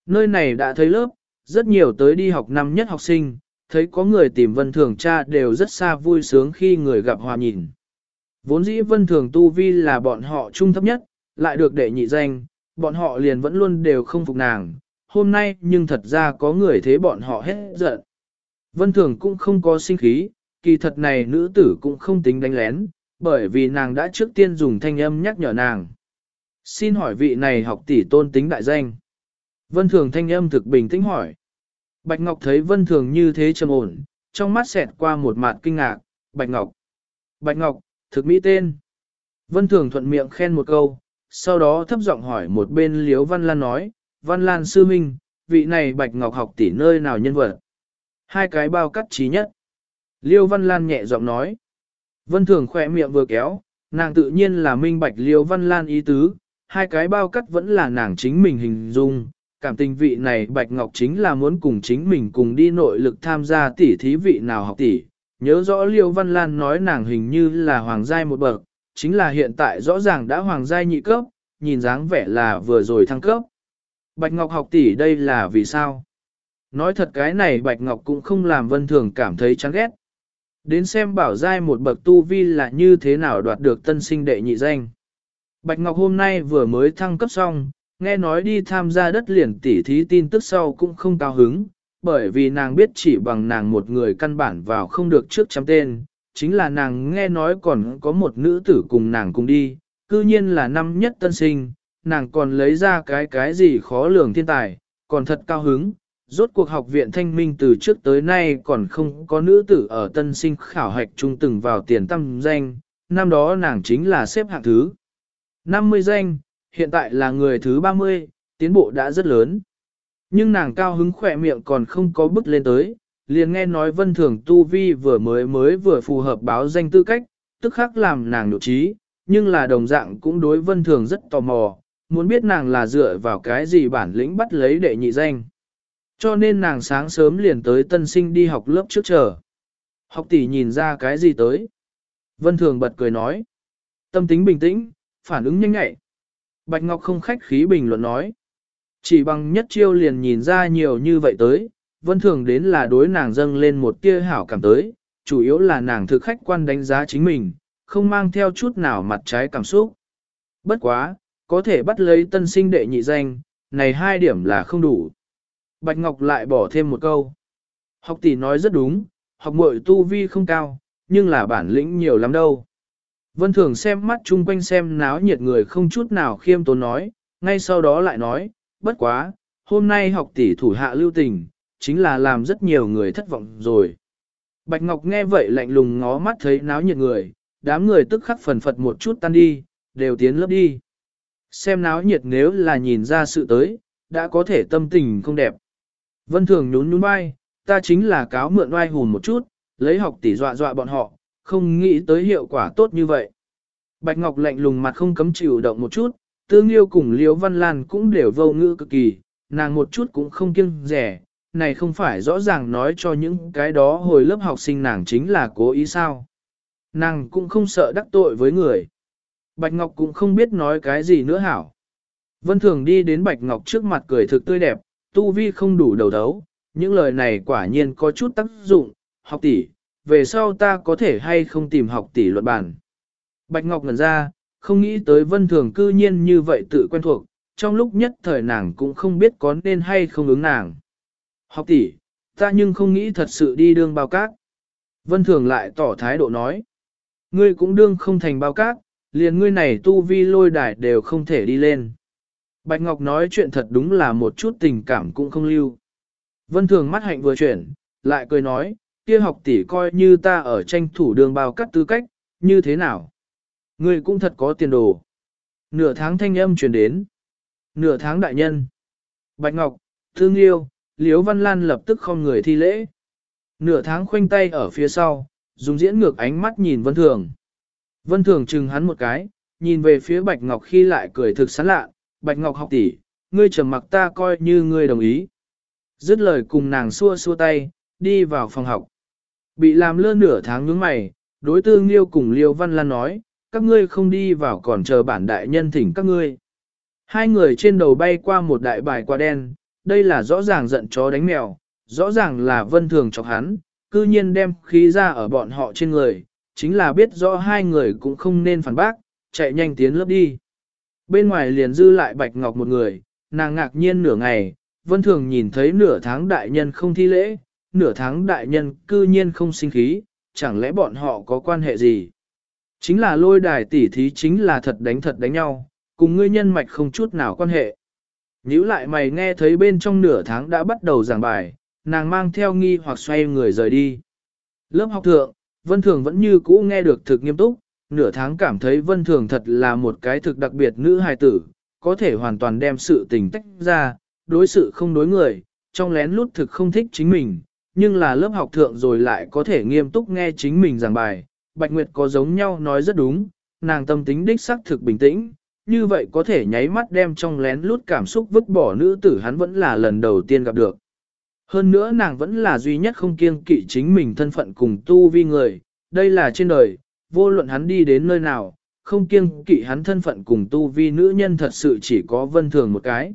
Nơi này đã thấy lớp, rất nhiều tới đi học năm nhất học sinh, thấy có người tìm vân thường cha đều rất xa vui sướng khi người gặp hòa nhìn. Vốn dĩ vân thường tu vi là bọn họ trung thấp nhất, lại được đệ nhị danh, bọn họ liền vẫn luôn đều không phục nàng, hôm nay nhưng thật ra có người thế bọn họ hết giận. Vân thường cũng không có sinh khí, kỳ thật này nữ tử cũng không tính đánh lén, bởi vì nàng đã trước tiên dùng thanh âm nhắc nhở nàng. Xin hỏi vị này học tỷ tôn tính đại danh. Vân thường thanh âm thực bình tĩnh hỏi. Bạch Ngọc thấy Vân thường như thế trầm ổn, trong mắt xẹt qua một mặt kinh ngạc, Bạch Ngọc. Bạch Ngọc, thực mỹ tên. Vân thường thuận miệng khen một câu, sau đó thấp giọng hỏi một bên Liếu Văn Lan nói, Văn Lan sư minh, vị này Bạch Ngọc học tỷ nơi nào nhân vật? Hai cái bao cắt trí nhất. Liêu Văn Lan nhẹ giọng nói. Vân Thường khỏe miệng vừa kéo, nàng tự nhiên là minh bạch Liêu Văn Lan ý tứ, hai cái bao cắt vẫn là nàng chính mình hình dung, cảm tình vị này Bạch Ngọc chính là muốn cùng chính mình cùng đi nội lực tham gia tỉ thí vị nào học tỷ. Nhớ rõ Liêu Văn Lan nói nàng hình như là hoàng giai một bậc, chính là hiện tại rõ ràng đã hoàng giai nhị cấp, nhìn dáng vẻ là vừa rồi thăng cấp. Bạch Ngọc học tỷ đây là vì sao? Nói thật cái này Bạch Ngọc cũng không làm vân thường cảm thấy chán ghét. Đến xem bảo giai một bậc tu vi là như thế nào đoạt được tân sinh đệ nhị danh. Bạch Ngọc hôm nay vừa mới thăng cấp xong, nghe nói đi tham gia đất liền tỉ thí tin tức sau cũng không cao hứng, bởi vì nàng biết chỉ bằng nàng một người căn bản vào không được trước chấm tên, chính là nàng nghe nói còn có một nữ tử cùng nàng cùng đi, cư nhiên là năm nhất tân sinh, nàng còn lấy ra cái cái gì khó lường thiên tài, còn thật cao hứng. Rốt cuộc học viện thanh minh từ trước tới nay còn không có nữ tử ở tân sinh khảo hạch trung từng vào tiền tâm danh, năm đó nàng chính là xếp hạng thứ 50 danh, hiện tại là người thứ 30, tiến bộ đã rất lớn. Nhưng nàng cao hứng khỏe miệng còn không có bước lên tới, liền nghe nói vân thường tu vi vừa mới mới vừa phù hợp báo danh tư cách, tức khắc làm nàng nhộn trí, nhưng là đồng dạng cũng đối vân thường rất tò mò, muốn biết nàng là dựa vào cái gì bản lĩnh bắt lấy đệ nhị danh. Cho nên nàng sáng sớm liền tới tân sinh đi học lớp trước chờ. Học tỷ nhìn ra cái gì tới? Vân thường bật cười nói. Tâm tính bình tĩnh, phản ứng nhanh nhạy. Bạch Ngọc không khách khí bình luận nói. Chỉ bằng nhất chiêu liền nhìn ra nhiều như vậy tới, vân thường đến là đối nàng dâng lên một tia hảo cảm tới, chủ yếu là nàng thực khách quan đánh giá chính mình, không mang theo chút nào mặt trái cảm xúc. Bất quá, có thể bắt lấy tân sinh đệ nhị danh, này hai điểm là không đủ. Bạch Ngọc lại bỏ thêm một câu. Học tỷ nói rất đúng, học muội tu vi không cao, nhưng là bản lĩnh nhiều lắm đâu. Vân Thường xem mắt chung quanh xem náo nhiệt người không chút nào khiêm tốn nói, ngay sau đó lại nói, bất quá, hôm nay học tỷ thủ hạ lưu tình, chính là làm rất nhiều người thất vọng rồi. Bạch Ngọc nghe vậy lạnh lùng ngó mắt thấy náo nhiệt người, đám người tức khắc phần phật một chút tan đi, đều tiến lớp đi. Xem náo nhiệt nếu là nhìn ra sự tới, đã có thể tâm tình không đẹp. Vân Thường nhún nhún vai, ta chính là cáo mượn oai hùn một chút, lấy học tỷ dọa dọa bọn họ, không nghĩ tới hiệu quả tốt như vậy. Bạch Ngọc lạnh lùng mặt không cấm chịu động một chút, tương yêu cùng Liễu Văn Lan cũng đều vô ngữ cực kỳ, nàng một chút cũng không kiêng rẻ, này không phải rõ ràng nói cho những cái đó hồi lớp học sinh nàng chính là cố ý sao. Nàng cũng không sợ đắc tội với người. Bạch Ngọc cũng không biết nói cái gì nữa hảo. Vân Thường đi đến Bạch Ngọc trước mặt cười thực tươi đẹp, tu vi không đủ đầu đấu, những lời này quả nhiên có chút tác dụng, học tỷ, về sau ta có thể hay không tìm học tỷ luận bản. Bạch Ngọc ngần ra, không nghĩ tới Vân Thường cư nhiên như vậy tự quen thuộc, trong lúc nhất thời nàng cũng không biết có nên hay không ứng nàng. Học tỷ, ta nhưng không nghĩ thật sự đi đương bao cát. Vân Thường lại tỏ thái độ nói. Ngươi cũng đương không thành bao cát, liền ngươi này tu vi lôi đài đều không thể đi lên. Bạch Ngọc nói chuyện thật đúng là một chút tình cảm cũng không lưu. Vân Thường mắt hạnh vừa chuyển, lại cười nói, kia học tỷ coi như ta ở tranh thủ đường bao cắt tư cách, như thế nào? Ngươi cũng thật có tiền đồ. Nửa tháng thanh âm truyền đến. Nửa tháng đại nhân. Bạch Ngọc, Thương Liêu, Liễu Văn Lan lập tức không người thi lễ. Nửa tháng khoanh tay ở phía sau, dùng diễn ngược ánh mắt nhìn Vân Thường. Vân Thường chừng hắn một cái, nhìn về phía Bạch Ngọc khi lại cười thực sán lạ. Bạch Ngọc học tỷ, ngươi trầm mặc ta coi như ngươi đồng ý. Dứt lời cùng nàng xua xua tay, đi vào phòng học. Bị làm lơ nửa tháng nhướng mày, đối tư Liêu cùng Liêu Văn Lan nói, các ngươi không đi vào còn chờ bản đại nhân thỉnh các ngươi. Hai người trên đầu bay qua một đại bài qua đen, đây là rõ ràng giận chó đánh mèo, rõ ràng là vân thường chọc hắn, cư nhiên đem khí ra ở bọn họ trên người, chính là biết rõ hai người cũng không nên phản bác, chạy nhanh tiến lớp đi. Bên ngoài liền dư lại bạch ngọc một người, nàng ngạc nhiên nửa ngày, vân thường nhìn thấy nửa tháng đại nhân không thi lễ, nửa tháng đại nhân cư nhiên không sinh khí, chẳng lẽ bọn họ có quan hệ gì? Chính là lôi đài tỉ thí chính là thật đánh thật đánh nhau, cùng ngươi nhân mạch không chút nào quan hệ. Nhữ lại mày nghe thấy bên trong nửa tháng đã bắt đầu giảng bài, nàng mang theo nghi hoặc xoay người rời đi. Lớp học thượng, Vân Thường vẫn như cũ nghe được thực nghiêm túc, nửa tháng cảm thấy Vân Thường thật là một cái thực đặc biệt nữ hài tử, có thể hoàn toàn đem sự tình tách ra, đối sự không đối người, trong lén lút thực không thích chính mình, nhưng là lớp học thượng rồi lại có thể nghiêm túc nghe chính mình giảng bài. Bạch Nguyệt có giống nhau nói rất đúng, nàng tâm tính đích xác thực bình tĩnh, như vậy có thể nháy mắt đem trong lén lút cảm xúc vứt bỏ nữ tử hắn vẫn là lần đầu tiên gặp được. Hơn nữa nàng vẫn là duy nhất không kiêng kỵ chính mình thân phận cùng tu vi người, đây là trên đời, vô luận hắn đi đến nơi nào, không kiêng kỵ hắn thân phận cùng tu vi nữ nhân thật sự chỉ có vân thường một cái.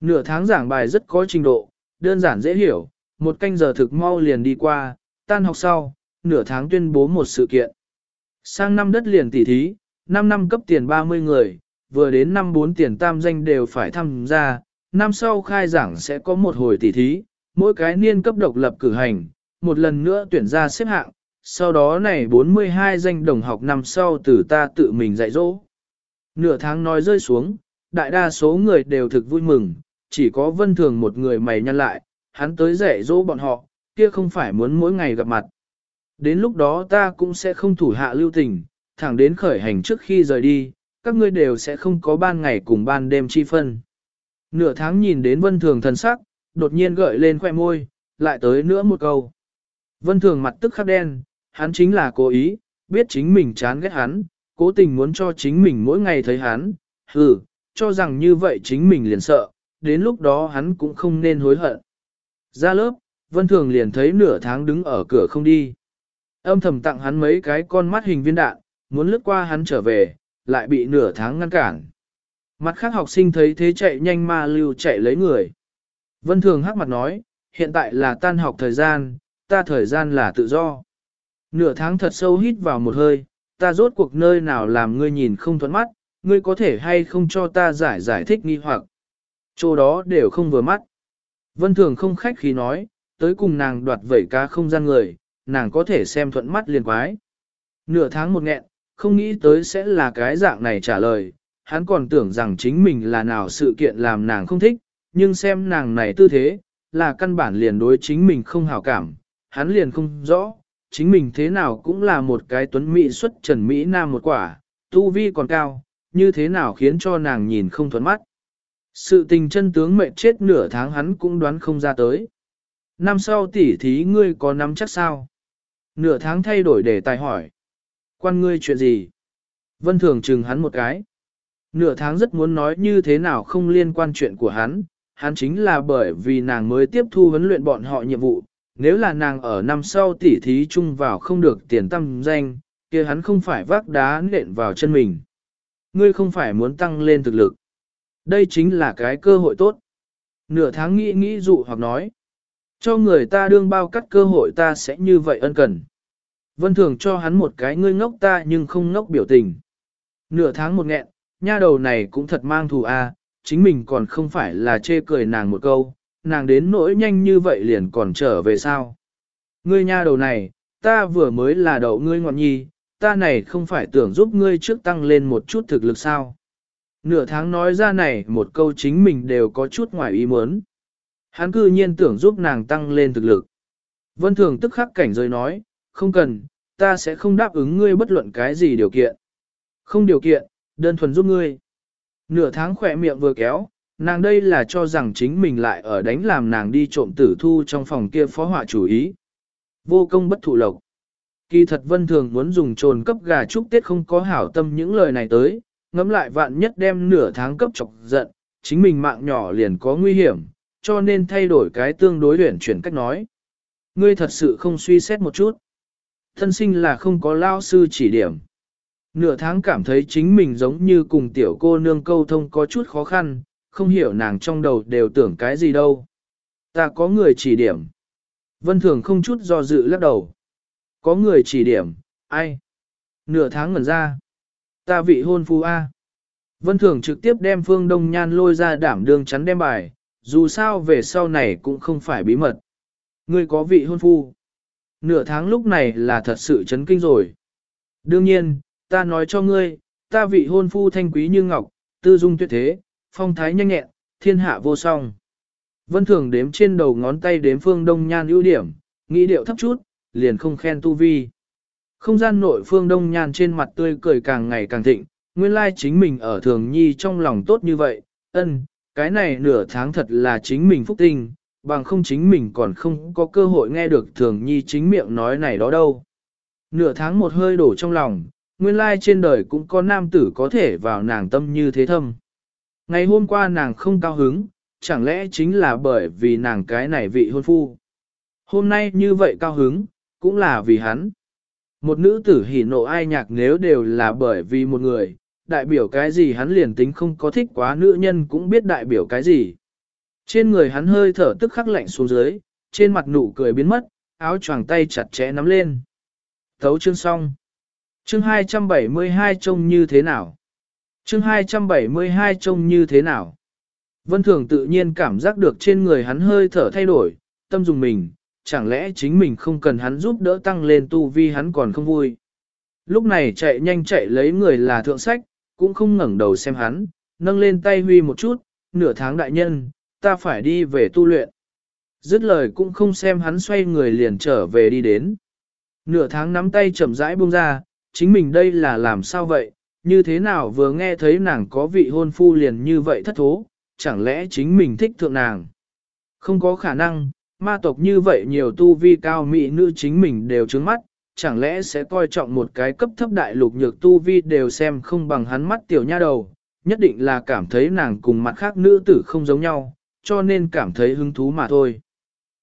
Nửa tháng giảng bài rất có trình độ, đơn giản dễ hiểu, một canh giờ thực mau liền đi qua, tan học sau, nửa tháng tuyên bố một sự kiện. Sang năm đất liền tỉ thí, 5 năm cấp tiền 30 người, vừa đến năm 4 tiền tam danh đều phải tham gia, năm sau khai giảng sẽ có một hồi tỉ thí, mỗi cái niên cấp độc lập cử hành, một lần nữa tuyển ra xếp hạng, sau đó này 42 danh đồng học năm sau từ ta tự mình dạy dỗ. Nửa tháng nói rơi xuống, đại đa số người đều thực vui mừng, chỉ có vân thường một người mày nhăn lại, hắn tới dạy dỗ bọn họ, kia không phải muốn mỗi ngày gặp mặt. Đến lúc đó ta cũng sẽ không thủ hạ lưu tình, thẳng đến khởi hành trước khi rời đi, các ngươi đều sẽ không có ban ngày cùng ban đêm chi phân. Nửa tháng nhìn đến vân thường thần sắc, đột nhiên gợi lên khoe môi, lại tới nữa một câu. Vân thường mặt tức khắc đen, hắn chính là cố ý, biết chính mình chán ghét hắn, cố tình muốn cho chính mình mỗi ngày thấy hắn, hừ, cho rằng như vậy chính mình liền sợ, đến lúc đó hắn cũng không nên hối hận. Ra lớp, Vân Thường liền thấy nửa tháng đứng ở cửa không đi. Âm thầm tặng hắn mấy cái con mắt hình viên đạn, muốn lướt qua hắn trở về, lại bị nửa tháng ngăn cản. Mặt khác học sinh thấy thế chạy nhanh ma lưu chạy lấy người. Vân Thường hắc mặt nói, hiện tại là tan học thời gian, ta thời gian là tự do. Nửa tháng thật sâu hít vào một hơi, ta rốt cuộc nơi nào làm ngươi nhìn không thuận mắt, ngươi có thể hay không cho ta giải giải thích nghi hoặc. Chỗ đó đều không vừa mắt. Vân Thường không khách khí nói, tới cùng nàng đoạt vẩy cá không gian người, nàng có thể xem thuận mắt liền quái. Nửa tháng một nghẹn, không nghĩ tới sẽ là cái dạng này trả lời, hắn còn tưởng rằng chính mình là nào sự kiện làm nàng không thích, nhưng xem nàng này tư thế, là căn bản liền đối chính mình không hảo cảm, hắn liền không rõ, chính mình thế nào cũng là một cái tuấn mỹ xuất trần Mỹ Nam một quả, tu vi còn cao, như thế nào khiến cho nàng nhìn không thuận mắt. Sự tình chân tướng mệt chết nửa tháng hắn cũng đoán không ra tới. Năm sau tỉ thí ngươi có nắm chắc sao? Nửa tháng thay đổi để tài hỏi. Quan ngươi chuyện gì? Vân thường chừng hắn một cái. Nửa tháng rất muốn nói như thế nào không liên quan chuyện của hắn, hắn chính là bởi vì nàng mới tiếp thu huấn luyện bọn họ nhiệm vụ. Nếu là nàng ở năm sau tỉ thí chung vào không được tiền tâm danh, kia hắn không phải vác đá nện vào chân mình. Ngươi không phải muốn tăng lên thực lực. Đây chính là cái cơ hội tốt. Nửa tháng nghĩ nghĩ dụ hoặc nói. Cho người ta đương bao cắt cơ hội ta sẽ như vậy ân cần. Vân thường cho hắn một cái ngươi ngốc ta nhưng không ngốc biểu tình. Nửa tháng một nghẹn, nha đầu này cũng thật mang thù a, chính mình còn không phải là chê cười nàng một câu, nàng đến nỗi nhanh như vậy liền còn trở về sao. Ngươi nha đầu này, ta vừa mới là đậu ngươi ngọn nhi, ta này không phải tưởng giúp ngươi trước tăng lên một chút thực lực sao. Nửa tháng nói ra này một câu chính mình đều có chút ngoài ý muốn. Hắn cư nhiên tưởng giúp nàng tăng lên thực lực. Vân Thường tức khắc cảnh rơi nói, không cần, ta sẽ không đáp ứng ngươi bất luận cái gì điều kiện. Không điều kiện, đơn thuần giúp ngươi. Nửa tháng khỏe miệng vừa kéo, nàng đây là cho rằng chính mình lại ở đánh làm nàng đi trộm tử thu trong phòng kia phó họa chủ ý. Vô công bất thụ lộc. Kỳ thật vân thường muốn dùng trồn cấp gà chúc tết không có hảo tâm những lời này tới, ngẫm lại vạn nhất đem nửa tháng cấp chọc giận, chính mình mạng nhỏ liền có nguy hiểm, cho nên thay đổi cái tương đối luyện chuyển cách nói. Ngươi thật sự không suy xét một chút. Thân sinh là không có lao sư chỉ điểm. Nửa tháng cảm thấy chính mình giống như cùng tiểu cô nương câu thông có chút khó khăn, không hiểu nàng trong đầu đều tưởng cái gì đâu. Ta có người chỉ điểm. Vân Thường không chút do dự lắc đầu. Có người chỉ điểm, ai? Nửa tháng ngẩn ra. Ta vị hôn phu A. Vân Thường trực tiếp đem Phương Đông Nhan lôi ra đảm đương chắn đem bài, dù sao về sau này cũng không phải bí mật. Ngươi có vị hôn phu. Nửa tháng lúc này là thật sự chấn kinh rồi. Đương nhiên, ta nói cho ngươi, ta vị hôn phu thanh quý như ngọc, tư dung tuyệt thế, phong thái nhanh nhẹn, thiên hạ vô song. Vân Thường đếm trên đầu ngón tay đếm Phương Đông Nhan ưu điểm, nghĩ điệu thấp chút, liền không khen tu vi. Không gian nội Phương Đông Nhan trên mặt tươi cười càng ngày càng thịnh, nguyên lai chính mình ở thường nhi trong lòng tốt như vậy, ân, cái này nửa tháng thật là chính mình phúc tinh, bằng không chính mình còn không có cơ hội nghe được thường nhi chính miệng nói này đó đâu. Nửa tháng một hơi đổ trong lòng, nguyên lai trên đời cũng có nam tử có thể vào nàng tâm như thế thâm. Ngày hôm qua nàng không cao hứng, chẳng lẽ chính là bởi vì nàng cái này vị hôn phu. Hôm nay như vậy cao hứng, cũng là vì hắn. Một nữ tử hỉ nộ ai nhạc nếu đều là bởi vì một người, đại biểu cái gì hắn liền tính không có thích quá nữ nhân cũng biết đại biểu cái gì. Trên người hắn hơi thở tức khắc lạnh xuống dưới, trên mặt nụ cười biến mất, áo choàng tay chặt chẽ nắm lên. Thấu chương xong. Chương 272 trông như thế nào? Chương 272 trông như thế nào? Vân Thường tự nhiên cảm giác được trên người hắn hơi thở thay đổi, tâm dùng mình, chẳng lẽ chính mình không cần hắn giúp đỡ tăng lên tu vi hắn còn không vui. Lúc này chạy nhanh chạy lấy người là thượng sách, cũng không ngẩng đầu xem hắn, nâng lên tay huy một chút, nửa tháng đại nhân, ta phải đi về tu luyện. Dứt lời cũng không xem hắn xoay người liền trở về đi đến. Nửa tháng nắm tay chậm rãi buông ra, chính mình đây là làm sao vậy, như thế nào vừa nghe thấy nàng có vị hôn phu liền như vậy thất thố, chẳng lẽ chính mình thích thượng nàng. Không có khả năng, ma tộc như vậy nhiều tu vi cao mỹ nữ chính mình đều trướng mắt, chẳng lẽ sẽ coi trọng một cái cấp thấp đại lục nhược tu vi đều xem không bằng hắn mắt tiểu nha đầu, nhất định là cảm thấy nàng cùng mặt khác nữ tử không giống nhau, cho nên cảm thấy hứng thú mà thôi.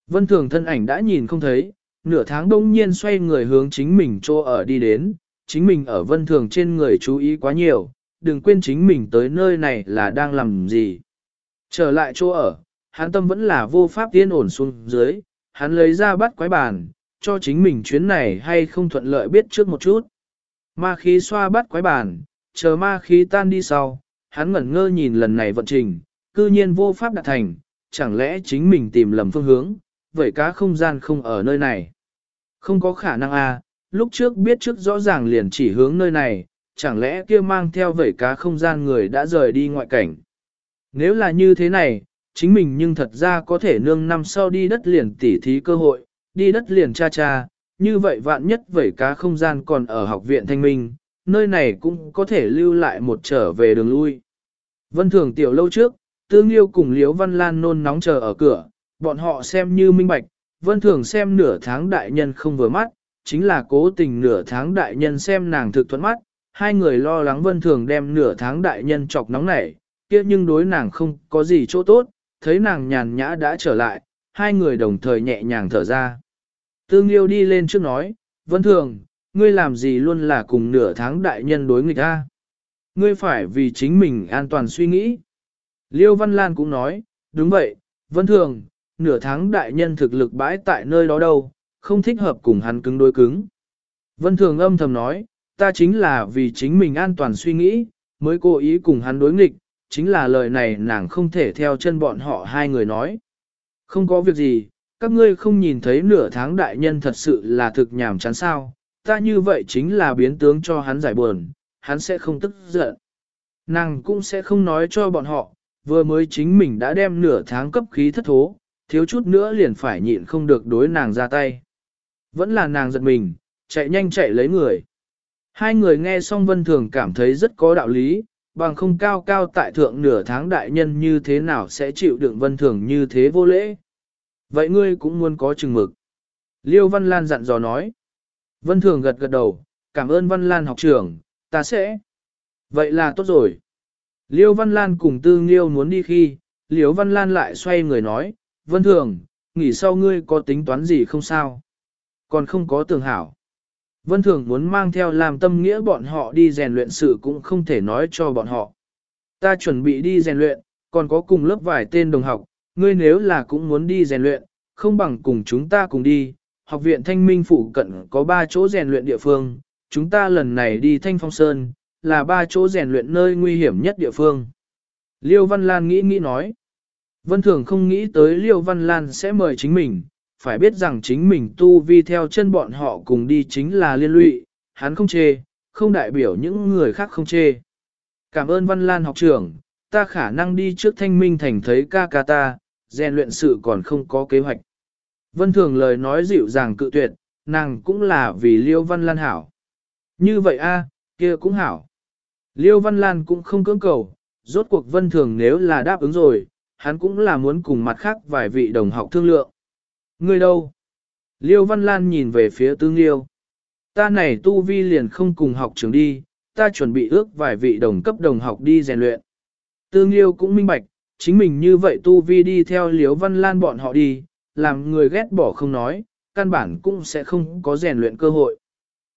Vân thường thân ảnh đã nhìn không thấy, nửa tháng đông nhiên xoay người hướng chính mình chỗ ở đi đến, chính mình ở vân thường trên người chú ý quá nhiều, đừng quên chính mình tới nơi này là đang làm gì. Trở lại chỗ ở, hắn tâm vẫn là vô pháp tiên ổn xuống dưới, hắn lấy ra bắt quái bàn, cho chính mình chuyến này hay không thuận lợi biết trước một chút. Ma khí xoa bắt quái bàn, chờ ma khí tan đi sau, hắn ngẩn ngơ nhìn lần này vận trình, cư nhiên vô pháp đạt thành, chẳng lẽ chính mình tìm lầm phương hướng, vậy cá không gian không ở nơi này. Không có khả năng a, à, lúc trước biết trước rõ ràng liền chỉ hướng nơi này, chẳng lẽ kia mang theo vẩy cá không gian người đã rời đi ngoại cảnh. Nếu là như thế này, chính mình nhưng thật ra có thể nương năm sau đi đất liền tỉ thí cơ hội, đi đất liền cha cha, như vậy vạn nhất vẩy cá không gian còn ở học viện thanh minh, nơi này cũng có thể lưu lại một trở về đường lui. Vân thường tiểu lâu trước, tương yêu cùng Liễu Văn Lan nôn nóng chờ ở cửa, bọn họ xem như minh bạch, vân thường xem nửa tháng đại nhân không vừa mắt, chính là cố tình nửa tháng đại nhân xem nàng thực thuận mắt, hai người lo lắng vân thường đem nửa tháng đại nhân chọc nóng nảy, kia nhưng đối nàng không có gì chỗ tốt, thấy nàng nhàn nhã đã trở lại, hai người đồng thời nhẹ nhàng thở ra. Tương yêu đi lên trước nói, vân thường, ngươi làm gì luôn là cùng nửa tháng đại nhân đối nghịch ta. Ngươi phải vì chính mình an toàn suy nghĩ. Liêu Văn Lan cũng nói, đúng vậy, vân thường, nửa tháng đại nhân thực lực bãi tại nơi đó đâu, không thích hợp cùng hắn cứng đối cứng. Vân thường âm thầm nói, ta chính là vì chính mình an toàn suy nghĩ, mới cố ý cùng hắn đối nghịch, chính là lời này nàng không thể theo chân bọn họ hai người nói. Không có việc gì, các ngươi không nhìn thấy nửa tháng đại nhân thật sự là thực nhàm chán sao, ta như vậy chính là biến tướng cho hắn giải buồn, hắn sẽ không tức giận. Nàng cũng sẽ không nói cho bọn họ, vừa mới chính mình đã đem nửa tháng cấp khí thất thố, thiếu chút nữa liền phải nhịn không được đối nàng ra tay. Vẫn là nàng giật mình, chạy nhanh chạy lấy người. Hai người nghe xong vân thường cảm thấy rất có đạo lý, bằng không cao cao tại thượng nửa tháng đại nhân như thế nào sẽ chịu đựng vân thường như thế vô lễ. Vậy ngươi cũng muốn có chừng mực. Liêu Văn Lan dặn dò nói. Vân thường gật gật đầu, cảm ơn Văn Lan học trưởng, ta sẽ. Vậy là tốt rồi. Liêu Văn Lan cùng Tư Nghiêu muốn đi khi, Liêu Văn Lan lại xoay người nói, Vân Thường, nghỉ sau ngươi có tính toán gì không sao? Còn không có tường hảo. Vân Thường muốn mang theo làm tâm nghĩa bọn họ đi rèn luyện sự cũng không thể nói cho bọn họ. Ta chuẩn bị đi rèn luyện, còn có cùng lớp vài tên đồng học, ngươi nếu là cũng muốn đi rèn luyện, không bằng cùng chúng ta cùng đi. Học viện Thanh Minh Phụ cận có ba chỗ rèn luyện địa phương, chúng ta lần này đi Thanh Phong Sơn, là ba chỗ rèn luyện nơi nguy hiểm nhất địa phương. Liêu Văn Lan nghĩ nghĩ nói. Vân Thường không nghĩ tới Liêu Văn Lan sẽ mời chính mình, phải biết rằng chính mình tu vi theo chân bọn họ cùng đi chính là liên lụy, hắn không chê, không đại biểu những người khác không chê. Cảm ơn Văn Lan học trưởng, ta khả năng đi trước thanh minh thành thấy ca ca ta, rèn luyện sự còn không có kế hoạch. Vân Thường lời nói dịu dàng cự tuyệt, nàng cũng là vì Liêu Văn Lan hảo. Như vậy a, kia cũng hảo. Liêu Văn Lan cũng không cưỡng cầu, rốt cuộc Vân Thường nếu là đáp ứng rồi, hắn cũng là muốn cùng mặt khác vài vị đồng học thương lượng. Người đâu? Liêu Văn Lan nhìn về phía Tương Liêu. Ta này tu vi liền không cùng học trường đi, ta chuẩn bị ước vài vị đồng cấp đồng học đi rèn luyện. Tương Liêu cũng minh bạch, chính mình như vậy tu vi đi theo Liêu Văn Lan bọn họ đi, làm người ghét bỏ không nói, căn bản cũng sẽ không có rèn luyện cơ hội.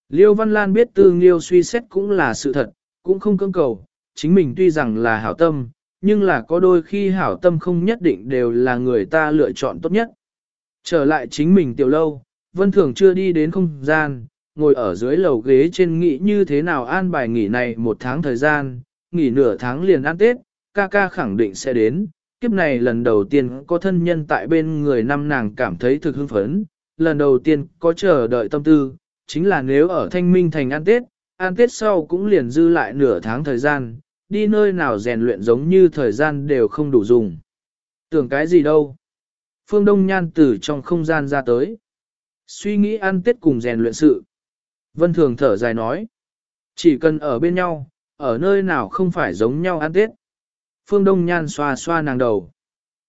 Liêu Văn Lan biết Tương Liêu suy xét cũng là sự thật, cũng không cưỡng cầu, chính mình tuy rằng là hảo tâm, nhưng là có đôi khi hảo tâm không nhất định đều là người ta lựa chọn tốt nhất. Trở lại chính mình tiểu lâu, Vân Thường chưa đi đến không gian, ngồi ở dưới lầu ghế trên nghĩ như thế nào an bài nghỉ này một tháng thời gian, nghỉ nửa tháng liền ăn Tết, ca ca khẳng định sẽ đến. Kiếp này lần đầu tiên có thân nhân tại bên người năm nàng cảm thấy thực hưng phấn, lần đầu tiên có chờ đợi tâm tư, chính là nếu ở Thanh Minh Thành ăn Tết, ăn Tết sau cũng liền dư lại nửa tháng thời gian, đi nơi nào rèn luyện giống như thời gian đều không đủ dùng. Tưởng cái gì đâu? Phương Đông Nhan từ trong không gian ra tới. Suy nghĩ ăn Tết cùng rèn luyện sự. Vân Thường thở dài nói. Chỉ cần ở bên nhau, ở nơi nào không phải giống nhau ăn Tết. Phương Đông Nhan xoa xoa nàng đầu.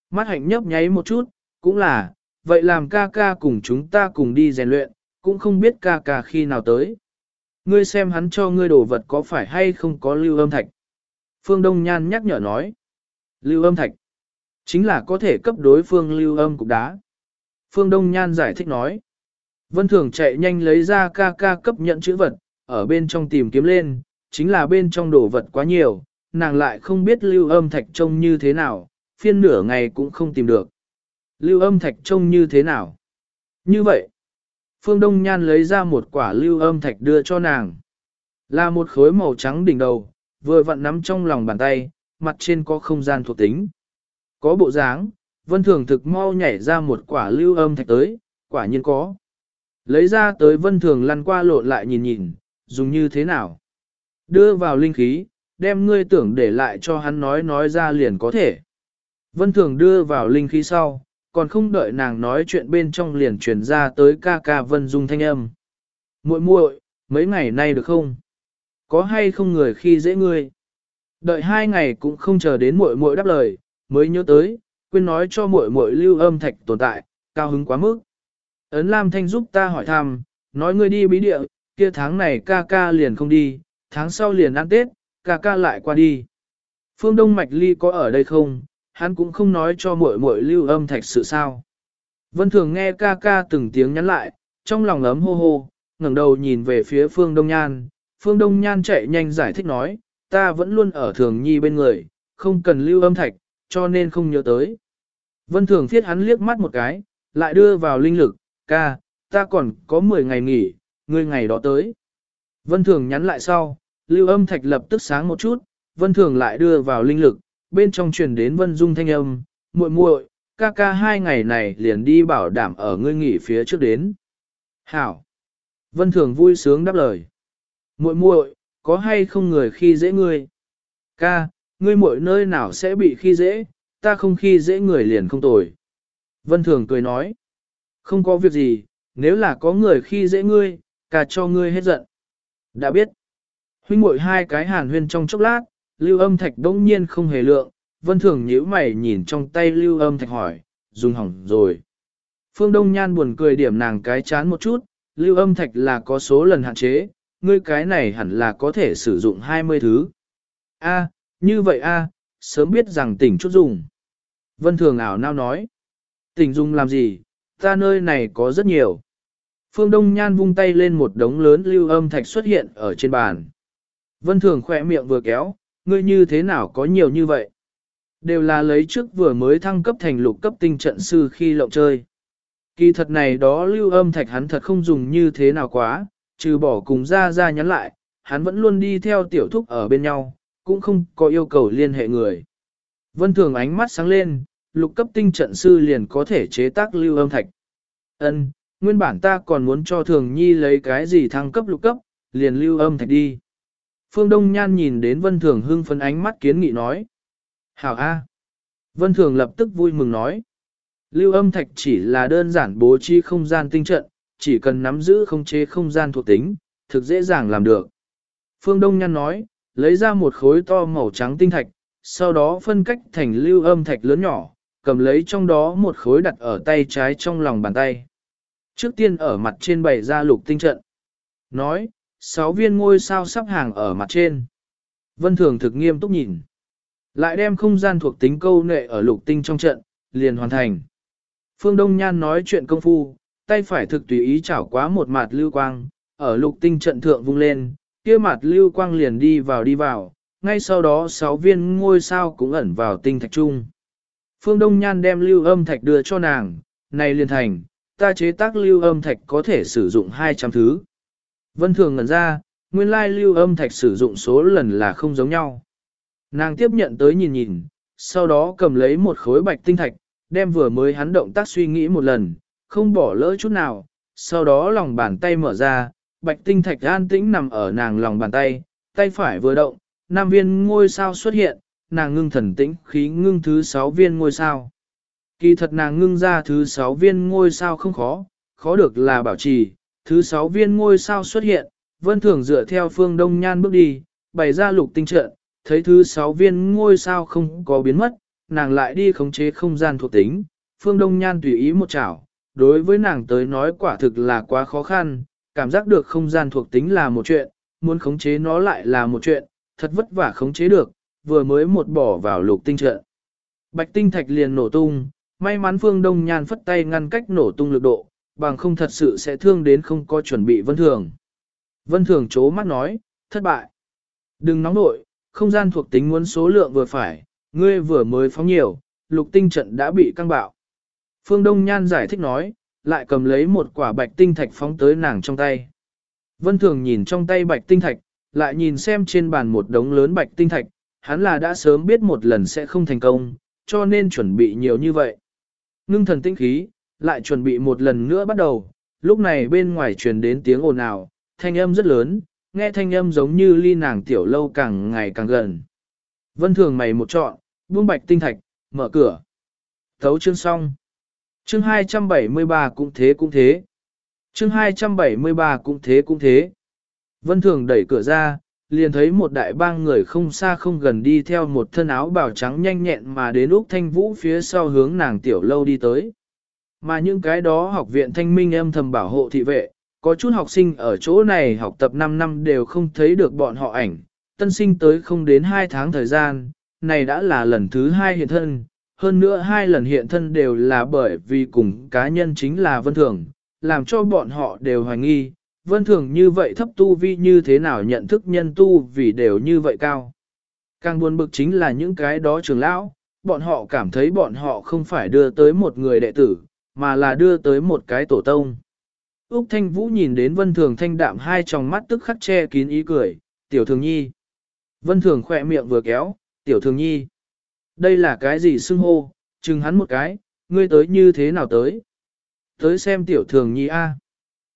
Mắt hạnh nhấp nháy một chút, cũng là, vậy làm ca ca cùng chúng ta cùng đi rèn luyện, cũng không biết ca ca khi nào tới. Ngươi xem hắn cho ngươi đồ vật có phải hay không có lưu âm thạch. Phương Đông Nhan nhắc nhở nói. Lưu âm thạch. Chính là có thể cấp đối phương lưu âm cục đá. Phương Đông Nhan giải thích nói. Vân Thường chạy nhanh lấy ra ca ca cấp nhận chữ vật, ở bên trong tìm kiếm lên, chính là bên trong đồ vật quá nhiều, nàng lại không biết lưu âm thạch trông như thế nào, phiên nửa ngày cũng không tìm được. Lưu âm thạch trông như thế nào? Như vậy, Phương Đông Nhan lấy ra một quả lưu âm thạch đưa cho nàng. Là một khối màu trắng đỉnh đầu, vừa vặn nắm trong lòng bàn tay, mặt trên có không gian thuộc tính. Có bộ dáng, Vân Thường thực mau nhảy ra một quả lưu âm thạch tới, quả nhiên có. Lấy ra tới Vân Thường lăn qua lộn lại nhìn nhìn, dùng như thế nào. Đưa vào linh khí, đem ngươi tưởng để lại cho hắn nói nói ra liền có thể. Vân Thường đưa vào linh khí sau, còn không đợi nàng nói chuyện bên trong liền truyền ra tới ca ca Vân Dung thanh âm. muội muội, mấy ngày nay được không? Có hay không người khi dễ ngươi? Đợi hai ngày cũng không chờ đến muội muội đáp lời, mới nhớ tới, quên nói cho muội muội lưu âm thạch tồn tại, cao hứng quá mức. Ấn Lam Thanh giúp ta hỏi thăm, nói ngươi đi bí địa, kia tháng này ca ca liền không đi, tháng sau liền ăn Tết, ca ca lại qua đi. Phương Đông Mạch Ly có ở đây không, hắn cũng không nói cho muội muội lưu âm thạch sự sao. Vân Thường nghe ca ca từng tiếng nhắn lại, trong lòng ấm hô hô, ngẩng đầu nhìn về phía Phương Đông Nhan. Phương Đông Nhan chạy nhanh giải thích nói, ta vẫn luôn ở Thường Nhi bên người, không cần lưu âm thạch, cho nên không nhớ tới. Vân Thường thiết hắn liếc mắt một cái, lại đưa vào linh lực, ca, ta còn có 10 ngày nghỉ, ngươi ngày đó tới. Vân Thường nhắn lại sau, lưu âm thạch lập tức sáng một chút, Vân Thường lại đưa vào linh lực, bên trong truyền đến Vân Dung thanh âm, muội muội, ca ca hai ngày này liền đi bảo đảm ở ngươi nghỉ phía trước đến. Hảo! Vân Thường vui sướng đáp lời. muội muội, có hay không người khi dễ ngươi? Ca, ngươi muội nơi nào sẽ bị khi dễ, ta không khi dễ người liền không tồi. Vân Thường cười nói. Không có việc gì, nếu là có người khi dễ ngươi, cả cho ngươi hết giận. Đã biết. Huynh muội hai cái hàn huyên trong chốc lát, lưu âm thạch đông nhiên không hề lượng, vân thường nhíu mày nhìn trong tay lưu âm thạch hỏi, dùng hỏng rồi. Phương Đông Nhan buồn cười điểm nàng cái chán một chút, lưu âm thạch là có số lần hạn chế, ngươi cái này hẳn là có thể sử dụng 20 thứ. A, như vậy a, sớm biết rằng tỉnh chút dùng. Vân Thường ảo nao nói, tỉnh dùng làm gì, ta nơi này có rất nhiều. Phương Đông Nhan vung tay lên một đống lớn lưu âm thạch xuất hiện ở trên bàn. Vân Thường khỏe miệng vừa kéo, ngươi như thế nào có nhiều như vậy? Đều là lấy trước vừa mới thăng cấp thành lục cấp tinh trận sư khi lộng chơi. Kỳ thật này đó lưu âm thạch hắn thật không dùng như thế nào quá, trừ bỏ cùng ra ra nhắn lại, hắn vẫn luôn đi theo tiểu thúc ở bên nhau, cũng không có yêu cầu liên hệ người. Vân Thường ánh mắt sáng lên, lục cấp tinh trận sư liền có thể chế tác lưu âm thạch. Ân, nguyên bản ta còn muốn cho Thường Nhi lấy cái gì thăng cấp lục cấp, liền lưu âm thạch đi. Phương Đông Nhan nhìn đến Vân Thường hưng phấn ánh mắt kiến nghị nói. Hảo A. Vân Thường lập tức vui mừng nói. Lưu âm thạch chỉ là đơn giản bố trí không gian tinh trận, chỉ cần nắm giữ không chế không gian thuộc tính, thực dễ dàng làm được. Phương Đông Nhan nói, lấy ra một khối to màu trắng tinh thạch, sau đó phân cách thành lưu âm thạch lớn nhỏ, cầm lấy trong đó một khối đặt ở tay trái trong lòng bàn tay. Trước tiên ở mặt trên bày ra lục tinh trận. Nói, sáu viên ngôi sao sắp hàng ở mặt trên. Vân Thường thực nghiêm túc nhìn. Lại đem không gian thuộc tính câu nệ ở lục tinh trong trận, liền hoàn thành. Phương Đông Nhan nói chuyện công phu, tay phải thực tùy ý chảo quá một mặt lưu quang, ở lục tinh trận thượng vung lên, kia mặt lưu quang liền đi vào đi vào, ngay sau đó sáu viên ngôi sao cũng ẩn vào tinh thạch trung. Phương Đông Nhan đem lưu âm thạch đưa cho nàng, này liền thành, ta chế tác lưu âm thạch có thể sử dụng 200 thứ. Vân Thường ngẩn ra, nguyên lai lưu âm thạch sử dụng số lần là không giống nhau. Nàng tiếp nhận tới nhìn nhìn, sau đó cầm lấy một khối bạch tinh thạch, đem vừa mới hắn động tác suy nghĩ một lần, không bỏ lỡ chút nào, sau đó lòng bàn tay mở ra, bạch tinh thạch an tĩnh nằm ở nàng lòng bàn tay, tay phải vừa động, nam viên ngôi sao xuất hiện, nàng ngưng thần tĩnh khí ngưng thứ sáu viên ngôi sao. Kỳ thật nàng ngưng ra thứ sáu viên ngôi sao không khó, khó được là bảo trì, thứ sáu viên ngôi sao xuất hiện, vân thường dựa theo phương đông nhan bước đi, bày ra lục tinh trận, thấy thứ sáu viên ngôi sao không có biến mất, nàng lại đi khống chế không gian thuộc tính, phương đông nhan tùy ý một chảo, đối với nàng tới nói quả thực là quá khó khăn, cảm giác được không gian thuộc tính là một chuyện, muốn khống chế nó lại là một chuyện, thật vất vả khống chế được, vừa mới một bỏ vào lục tinh trận. Bạch tinh thạch liền nổ tung, may mắn phương đông nhan phất tay ngăn cách nổ tung lực độ, bằng không thật sự sẽ thương đến không có chuẩn bị vân thường. Vân thường chố mắt nói, thất bại. Đừng nóng nội, không gian thuộc tính muốn số lượng vừa phải, ngươi vừa mới phóng nhiều, lục tinh trận đã bị căng bạo. Phương Đông Nhan giải thích nói, lại cầm lấy một quả bạch tinh thạch phóng tới nàng trong tay. Vân Thường nhìn trong tay bạch tinh thạch, lại nhìn xem trên bàn một đống lớn bạch tinh thạch, hắn là đã sớm biết một lần sẽ không thành công, cho nên chuẩn bị nhiều như vậy. Ngưng thần tinh khí, lại chuẩn bị một lần nữa bắt đầu, lúc này bên ngoài truyền đến tiếng ồn ào, thanh âm rất lớn, nghe thanh âm giống như ly nàng tiểu lâu càng ngày càng gần. Vân thường mày một trọn, buông bạch tinh thạch, mở cửa. Thấu chương xong. Chương 273 cũng thế cũng thế. Chương 273 cũng thế cũng thế. Vân thường đẩy cửa ra, liền thấy một đại bang người không xa không gần đi theo một thân áo bào trắng nhanh nhẹn mà đến Úc Thanh Vũ phía sau hướng nàng tiểu lâu đi tới. Mà những cái đó học viện thanh minh âm thầm bảo hộ thị vệ, có chút học sinh ở chỗ này học tập 5 năm đều không thấy được bọn họ ảnh, tân sinh tới không đến 2 tháng thời gian, này đã là lần thứ hai hiện thân, hơn nữa hai lần hiện thân đều là bởi vì cùng cá nhân chính là Vân Thường, làm cho bọn họ đều hoài nghi, Vân Thường như vậy thấp tu vi như thế nào nhận thức nhân tu vì đều như vậy cao. Càng buồn bực chính là những cái đó trường lão, bọn họ cảm thấy bọn họ không phải đưa tới một người đệ tử, mà là đưa tới một cái tổ tông. Úc Thanh Vũ nhìn đến Vân Thường thanh đạm hai tròng mắt tức khắc che kín ý cười, tiểu thường nhi. Vân Thường khỏe miệng vừa kéo, tiểu thường nhi. Đây là cái gì xưng hô, chừng hắn một cái, ngươi tới như thế nào tới? Tới xem tiểu thường nhi A.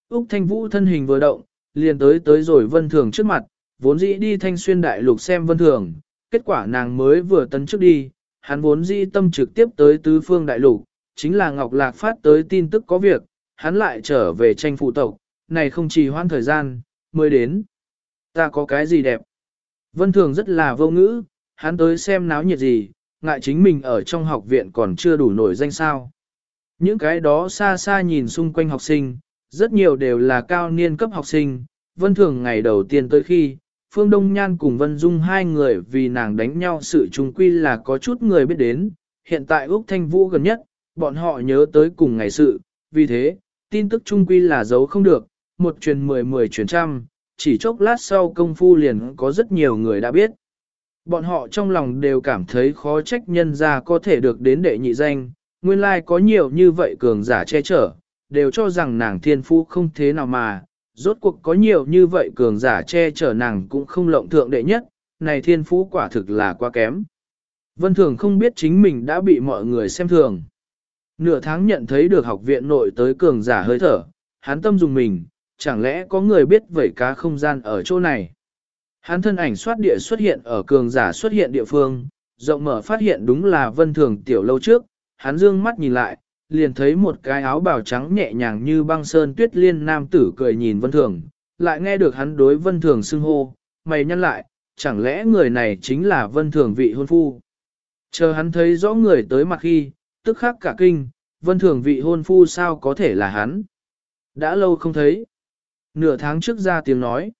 Úc Thanh Vũ thân hình vừa động, liền tới tới rồi Vân Thường trước mặt, vốn dĩ đi thanh xuyên đại lục xem Vân Thường, kết quả nàng mới vừa tấn trước đi, hắn vốn dĩ tâm trực tiếp tới tứ phương đại lục, chính là Ngọc Lạc phát tới tin tức có việc, hắn lại trở về tranh phụ tộc, này không chỉ hoãn thời gian, mới đến. Ta có cái gì đẹp? Vân Thường rất là vô ngữ, hắn tới xem náo nhiệt gì, ngại chính mình ở trong học viện còn chưa đủ nổi danh sao. Những cái đó xa xa nhìn xung quanh học sinh, rất nhiều đều là cao niên cấp học sinh, Vân Thường ngày đầu tiên tới khi, Phương Đông Nhan cùng Vân Dung hai người vì nàng đánh nhau sự trùng quy là có chút người biết đến, hiện tại Úc Thanh Vũ gần nhất, bọn họ nhớ tới cùng ngày sự, vì thế, tin tức trung quy là giấu không được, một truyền mười mười truyền trăm, chỉ chốc lát sau công phu liền có rất nhiều người đã biết. Bọn họ trong lòng đều cảm thấy khó trách nhân ra có thể được đến đệ nhị danh, nguyên lai like có nhiều như vậy cường giả che chở, đều cho rằng nàng thiên phú không thế nào mà, rốt cuộc có nhiều như vậy cường giả che chở nàng cũng không lộng thượng đệ nhất, này thiên phú quả thực là quá kém. Vân Thường không biết chính mình đã bị mọi người xem thường. Nửa tháng nhận thấy được học viện nội tới cường giả hơi thở, hắn tâm dùng mình, chẳng lẽ có người biết vẩy cá không gian ở chỗ này. Hắn thân ảnh xoát địa xuất hiện ở cường giả xuất hiện địa phương, rộng mở phát hiện đúng là vân thường tiểu lâu trước, hắn dương mắt nhìn lại, liền thấy một cái áo bào trắng nhẹ nhàng như băng sơn tuyết liên nam tử cười nhìn vân thường, lại nghe được hắn đối vân thường xưng hô, mày nhăn lại, chẳng lẽ người này chính là vân thường vị hôn phu. Chờ hắn thấy rõ người tới mặt khi, tức khắc cả kinh, vân thường vị hôn phu sao có thể là hắn. Đã lâu không thấy. Nửa tháng trước ra tiếng nói.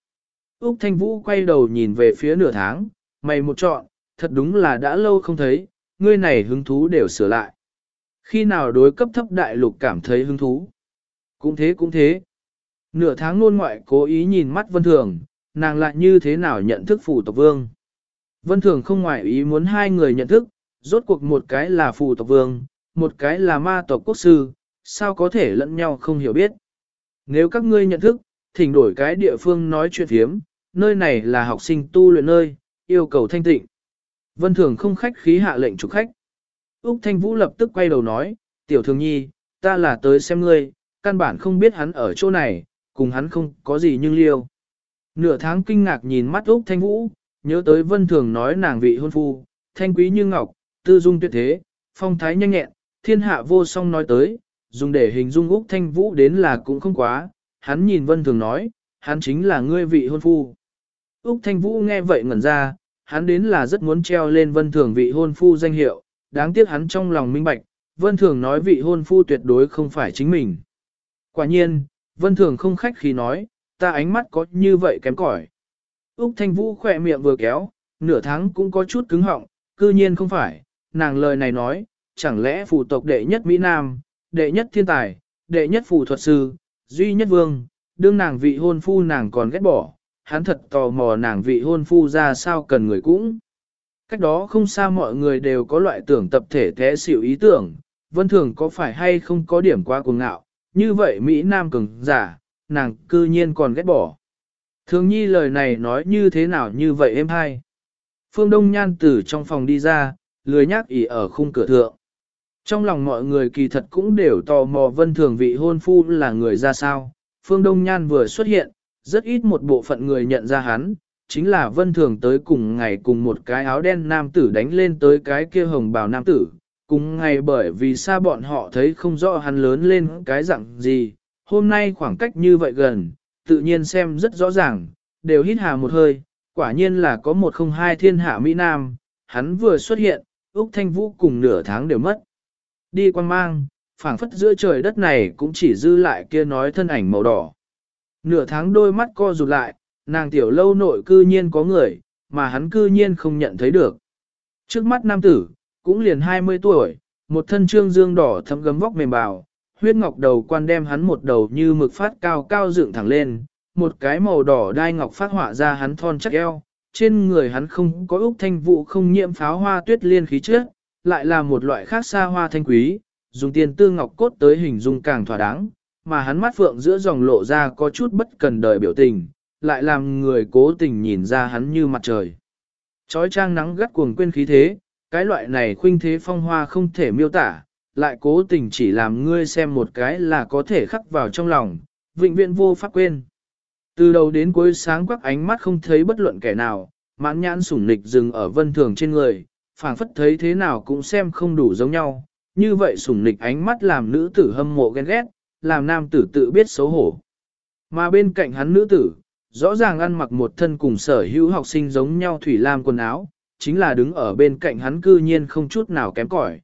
Úc Thanh Vũ quay đầu nhìn về phía nửa tháng, mày một chọn, thật đúng là đã lâu không thấy, ngươi này hứng thú đều sửa lại. Khi nào đối cấp thấp đại lục cảm thấy hứng thú? Cũng thế cũng thế. Nửa tháng luôn ngoại cố ý nhìn mắt Vân Thường, nàng lại như thế nào nhận thức phù tộc vương. Vân Thường không ngoại ý muốn hai người nhận thức, rốt cuộc một cái là phù tộc vương, một cái là ma tộc quốc sư, sao có thể lẫn nhau không hiểu biết. Nếu các ngươi nhận thức, thỉnh đổi cái địa phương nói chuyện hiếm nơi này là học sinh tu luyện nơi, yêu cầu thanh tịnh. Vân Thường không khách khí hạ lệnh chủ khách. Úc Thanh Vũ lập tức quay đầu nói, tiểu thường nhi, ta là tới xem ngươi, căn bản không biết hắn ở chỗ này, cùng hắn không có gì nhưng liêu. Nửa tháng kinh ngạc nhìn mắt Úc Thanh Vũ, nhớ tới Vân Thường nói nàng vị hôn phu, thanh quý như ngọc, tư dung tuyệt thế, phong thái nhanh nhẹn, thiên hạ vô song nói tới, dùng để hình dung Úc Thanh Vũ đến là cũng không quá, hắn nhìn Vân Thường nói, hắn chính là ngươi vị hôn phu. Úc Thanh Vũ nghe vậy ngẩn ra, hắn đến là rất muốn treo lên Vân Thường vị hôn phu danh hiệu, đáng tiếc hắn trong lòng minh bạch, Vân Thường nói vị hôn phu tuyệt đối không phải chính mình. Quả nhiên, Vân Thường không khách khi nói, ta ánh mắt có như vậy kém cỏi. Úc Thanh Vũ khỏe miệng vừa kéo, nửa tháng cũng có chút cứng họng, cư nhiên không phải, nàng lời này nói, chẳng lẽ phù tộc đệ nhất Mỹ Nam, đệ nhất thiên tài, đệ nhất phù thuật sư, duy nhất vương, đương nàng vị hôn phu nàng còn ghét bỏ, hắn thật tò mò nàng vị hôn phu ra sao cần người cũng. Cách đó không xa mọi người đều có loại tưởng tập thể thế xỉu ý tưởng, vân thường có phải hay không có điểm quá cuồng ngạo, như vậy Mỹ Nam cường giả, nàng cư nhiên còn ghét bỏ. Thường nhi lời này nói như thế nào như vậy em hay. Phương Đông Nhan từ trong phòng đi ra, lười nhác ỉ ở khung cửa thượng. Trong lòng mọi người kỳ thật cũng đều tò mò vân thường vị hôn phu là người ra sao. Phương Đông Nhan vừa xuất hiện, rất ít một bộ phận người nhận ra hắn, chính là vân thường tới cùng ngày cùng một cái áo đen nam tử đánh lên tới cái kia hồng bào nam tử. Cùng ngày bởi vì xa bọn họ thấy không rõ hắn lớn lên cái dạng gì, hôm nay khoảng cách như vậy gần, tự nhiên xem rất rõ ràng, đều hít hà một hơi, quả nhiên là có một không hai thiên hạ Mỹ Nam, hắn vừa xuất hiện, Úc Thanh Vũ cùng nửa tháng đều mất. Đi quan mang, phảng phất giữa trời đất này cũng chỉ dư lại kia nói thân ảnh màu đỏ. Nửa tháng đôi mắt co rụt lại, nàng tiểu lâu nội cư nhiên có người, mà hắn cư nhiên không nhận thấy được. Trước mắt nam tử, cũng liền 20 tuổi, một thân trương dương đỏ thấm gấm vóc mềm bào, huyết ngọc đầu quan đem hắn một đầu như mực phát cao cao dựng thẳng lên, một cái màu đỏ đai ngọc phát họa ra hắn thon chắc eo, trên người hắn không có úc thanh vụ không nhiễm pháo hoa tuyết liên khí trước, lại là một loại khác xa hoa thanh quý, dùng tiền tư ngọc cốt tới hình dung càng thỏa đáng, mà hắn mắt phượng giữa dòng lộ ra có chút bất cần đời biểu tình, lại làm người cố tình nhìn ra hắn như mặt trời. Chói trang nắng gắt cuồng quên khí thế, cái loại này khuynh thế phong hoa không thể miêu tả, lại cố tình chỉ làm ngươi xem một cái là có thể khắc vào trong lòng, vĩnh viễn vô pháp quên. Từ đầu đến cuối sáng quắc ánh mắt không thấy bất luận kẻ nào, mãn nhãn sủng nịch dừng ở vân thường trên người, phảng phất thấy thế nào cũng xem không đủ giống nhau, như vậy sủng nịch ánh mắt làm nữ tử hâm mộ ghen ghét, làm nam tử tự biết xấu hổ. Mà bên cạnh hắn nữ tử, rõ ràng ăn mặc một thân cùng sở hữu học sinh giống nhau thủy lam quần áo, chính là đứng ở bên cạnh hắn cư nhiên không chút nào kém cỏi.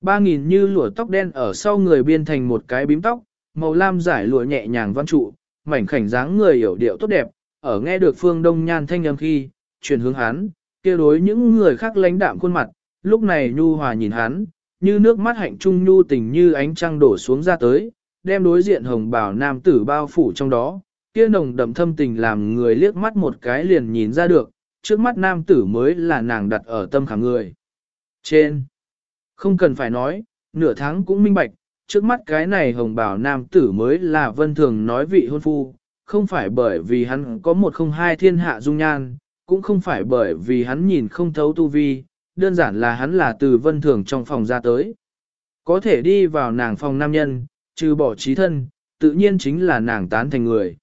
Ba nghìn như lụa tóc đen ở sau người biên thành một cái bím tóc, màu lam giải lụa nhẹ nhàng văn trụ, mảnh khảnh dáng người hiểu điệu tốt đẹp, ở nghe được phương đông nhan thanh âm khi, chuyển hướng hắn, kia đối những người khác lãnh đạm khuôn mặt, lúc này nhu hòa nhìn hắn, như nước mắt hạnh trung nhu tình như ánh trăng đổ xuống ra tới, đem đối diện hồng bảo nam tử bao phủ trong đó, kia nồng đậm thâm tình làm người liếc mắt một cái liền nhìn ra được, trước mắt nam tử mới là nàng đặt ở tâm khảm người. Trên, không cần phải nói, nửa tháng cũng minh bạch, trước mắt cái này hồng bảo nam tử mới là vân thường nói vị hôn phu, không phải bởi vì hắn có một không hai thiên hạ dung nhan, cũng không phải bởi vì hắn nhìn không thấu tu vi, đơn giản là hắn là từ vân thường trong phòng ra tới. Có thể đi vào nàng phòng nam nhân, trừ bỏ trí thân, tự nhiên chính là nàng tán thành người.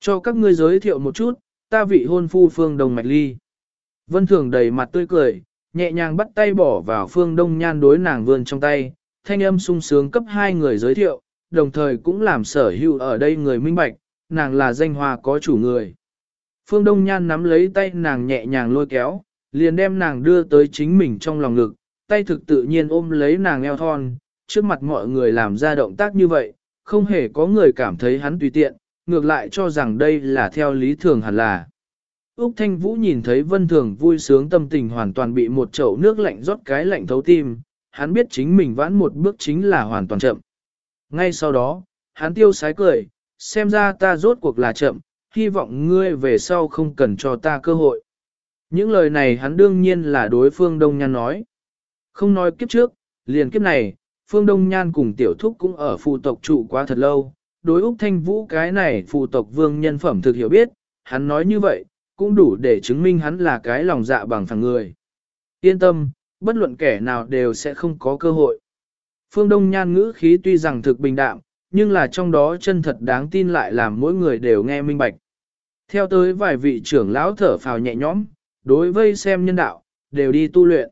Cho các ngươi giới thiệu một chút, ta vị hôn phu phương Đông mạch ly. Vân thường đầy mặt tươi cười, nhẹ nhàng bắt tay bỏ vào phương đông nhan đối nàng vươn trong tay, thanh âm sung sướng cấp hai người giới thiệu, đồng thời cũng làm sở hữu ở đây người minh bạch, nàng là danh hoa có chủ người. Phương Đông Nhan nắm lấy tay nàng nhẹ nhàng lôi kéo, liền đem nàng đưa tới chính mình trong lòng ngực, tay thực tự nhiên ôm lấy nàng eo thon, trước mặt mọi người làm ra động tác như vậy, không hề có người cảm thấy hắn tùy tiện, ngược lại cho rằng đây là theo lý thường hẳn là. Úc Thanh Vũ nhìn thấy Vân Thường vui sướng tâm tình hoàn toàn bị một chậu nước lạnh rót cái lạnh thấu tim, hắn biết chính mình vãn một bước chính là hoàn toàn chậm. Ngay sau đó, hắn tiêu sái cười, xem ra ta rốt cuộc là chậm, hy vọng ngươi về sau không cần cho ta cơ hội. Những lời này hắn đương nhiên là đối phương Đông Nhan nói. Không nói kiếp trước, liền kiếp này, Phương Đông Nhan cùng tiểu thúc cũng ở phụ tộc trụ quá thật lâu. Đối Úc Thanh Vũ cái này phụ tộc vương nhân phẩm thực hiểu biết, hắn nói như vậy, cũng đủ để chứng minh hắn là cái lòng dạ bằng phẳng người. Yên tâm, bất luận kẻ nào đều sẽ không có cơ hội. Phương Đông Nhan ngữ khí tuy rằng thực bình đạm, nhưng là trong đó chân thật đáng tin lại làm mỗi người đều nghe minh bạch. Theo tới vài vị trưởng lão thở phào nhẹ nhõm, đối với xem nhân đạo, đều đi tu luyện.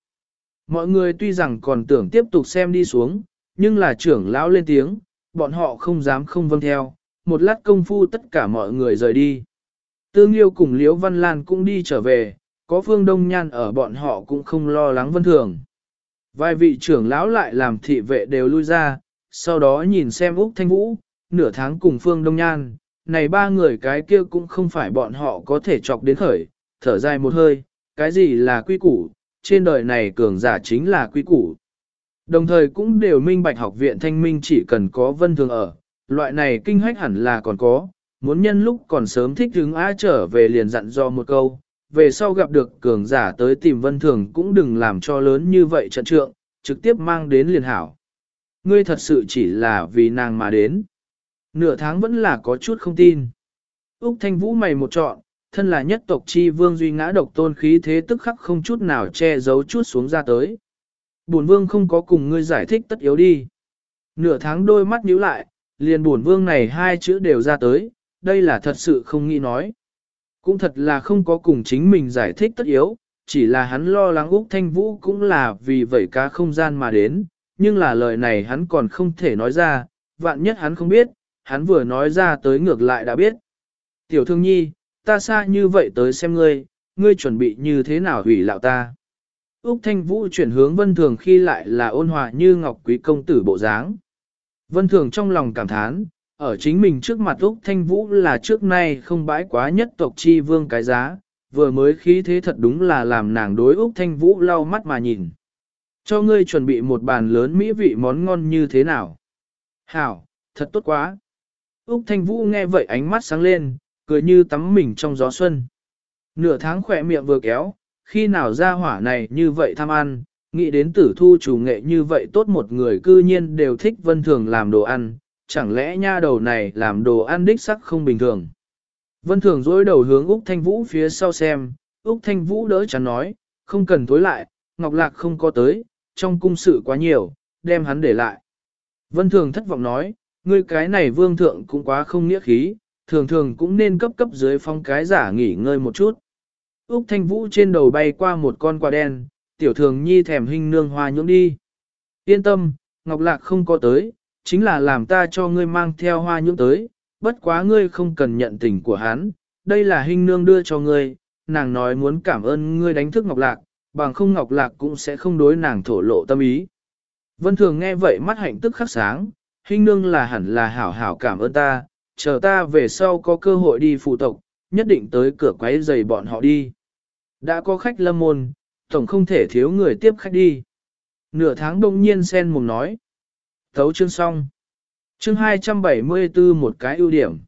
Mọi người tuy rằng còn tưởng tiếp tục xem đi xuống, nhưng là trưởng lão lên tiếng, bọn họ không dám không vâng theo, một lát công phu tất cả mọi người rời đi. Tương Liêu cùng Liễu Văn Lan cũng đi trở về, có phương đông nhan ở bọn họ cũng không lo lắng vân thường. Vài vị trưởng lão lại làm thị vệ đều lui ra, sau đó nhìn xem Úc Thanh Vũ, nửa tháng cùng phương đông nhan, này ba người cái kia cũng không phải bọn họ có thể chọc đến khởi, thở dài một hơi, cái gì là quy củ, trên đời này cường giả chính là quý củ. Đồng thời cũng đều minh bạch học viện thanh minh chỉ cần có vân thường ở, loại này kinh hách hẳn là còn có, muốn nhân lúc còn sớm thích hứng á trở về liền dặn do một câu, về sau gặp được cường giả tới tìm vân thường cũng đừng làm cho lớn như vậy trận trượng, trực tiếp mang đến liền hảo. Ngươi thật sự chỉ là vì nàng mà đến. Nửa tháng vẫn là có chút không tin. Úc Thanh Vũ mày một trọn, thân là nhất tộc chi vương duy ngã độc tôn khí thế tức khắc không chút nào che giấu chút xuống ra tới. Bổn vương không có cùng ngươi giải thích tất yếu đi. Nửa tháng đôi mắt nhíu lại, liền bổn vương này hai chữ đều ra tới, đây là thật sự không nghĩ nói. Cũng thật là không có cùng chính mình giải thích tất yếu, chỉ là hắn lo lắng Úc Thanh Vũ cũng là vì vậy cá không gian mà đến, nhưng là lời này hắn còn không thể nói ra, vạn nhất hắn không biết, hắn vừa nói ra tới ngược lại đã biết. Tiểu thương nhi, ta xa như vậy tới xem ngươi, ngươi chuẩn bị như thế nào hủy lạo ta. Úc Thanh Vũ chuyển hướng Vân Thường khi lại là ôn hòa như ngọc quý công tử bộ dáng. Vân Thường trong lòng cảm thán, ở chính mình trước mặt Úc Thanh Vũ là trước nay không bãi quá nhất tộc chi vương cái giá, vừa mới khí thế thật đúng là làm nàng đối Úc Thanh Vũ lau mắt mà nhìn. Cho ngươi chuẩn bị một bàn lớn mỹ vị món ngon như thế nào? Hảo, thật tốt quá. Úc Thanh Vũ nghe vậy ánh mắt sáng lên, cười như tắm mình trong gió xuân. Nửa tháng khỏe miệng vừa kéo, khi nào ra hỏa này như vậy tham ăn, nghĩ đến tử thu chủ nghệ như vậy tốt một người cư nhiên đều thích vân thường làm đồ ăn, chẳng lẽ nha đầu này làm đồ ăn đích sắc không bình thường. Vân thường dối đầu hướng Úc Thanh Vũ phía sau xem, Úc Thanh Vũ đỡ chắn nói, không cần tối lại, Ngọc Lạc không có tới, trong cung sự quá nhiều, đem hắn để lại. Vân thường thất vọng nói, ngươi cái này vương thượng cũng quá không nghĩa khí, thường thường cũng nên cấp cấp dưới phong cái giả nghỉ ngơi một chút. Úc Thanh Vũ trên đầu bay qua một con quả đen, tiểu thường nhi thèm hình nương hoa nhưỡng đi. Yên tâm, Ngọc Lạc không có tới, chính là làm ta cho ngươi mang theo hoa nhưỡng tới, bất quá ngươi không cần nhận tình của hắn, đây là hình nương đưa cho ngươi, nàng nói muốn cảm ơn ngươi đánh thức Ngọc Lạc, bằng không Ngọc Lạc cũng sẽ không đối nàng thổ lộ tâm ý. Vân Thường nghe vậy mắt hạnh tức khắc sáng, hình nương là hẳn là hảo hảo cảm ơn ta, chờ ta về sau có cơ hội đi phụ tộc, nhất định tới cửa quấy giày bọn họ đi. Đã có khách lâm môn, tổng không thể thiếu người tiếp khách đi. Nửa tháng đông nhiên sen mùng nói. Thấu chương xong. Chương 274 một cái ưu điểm.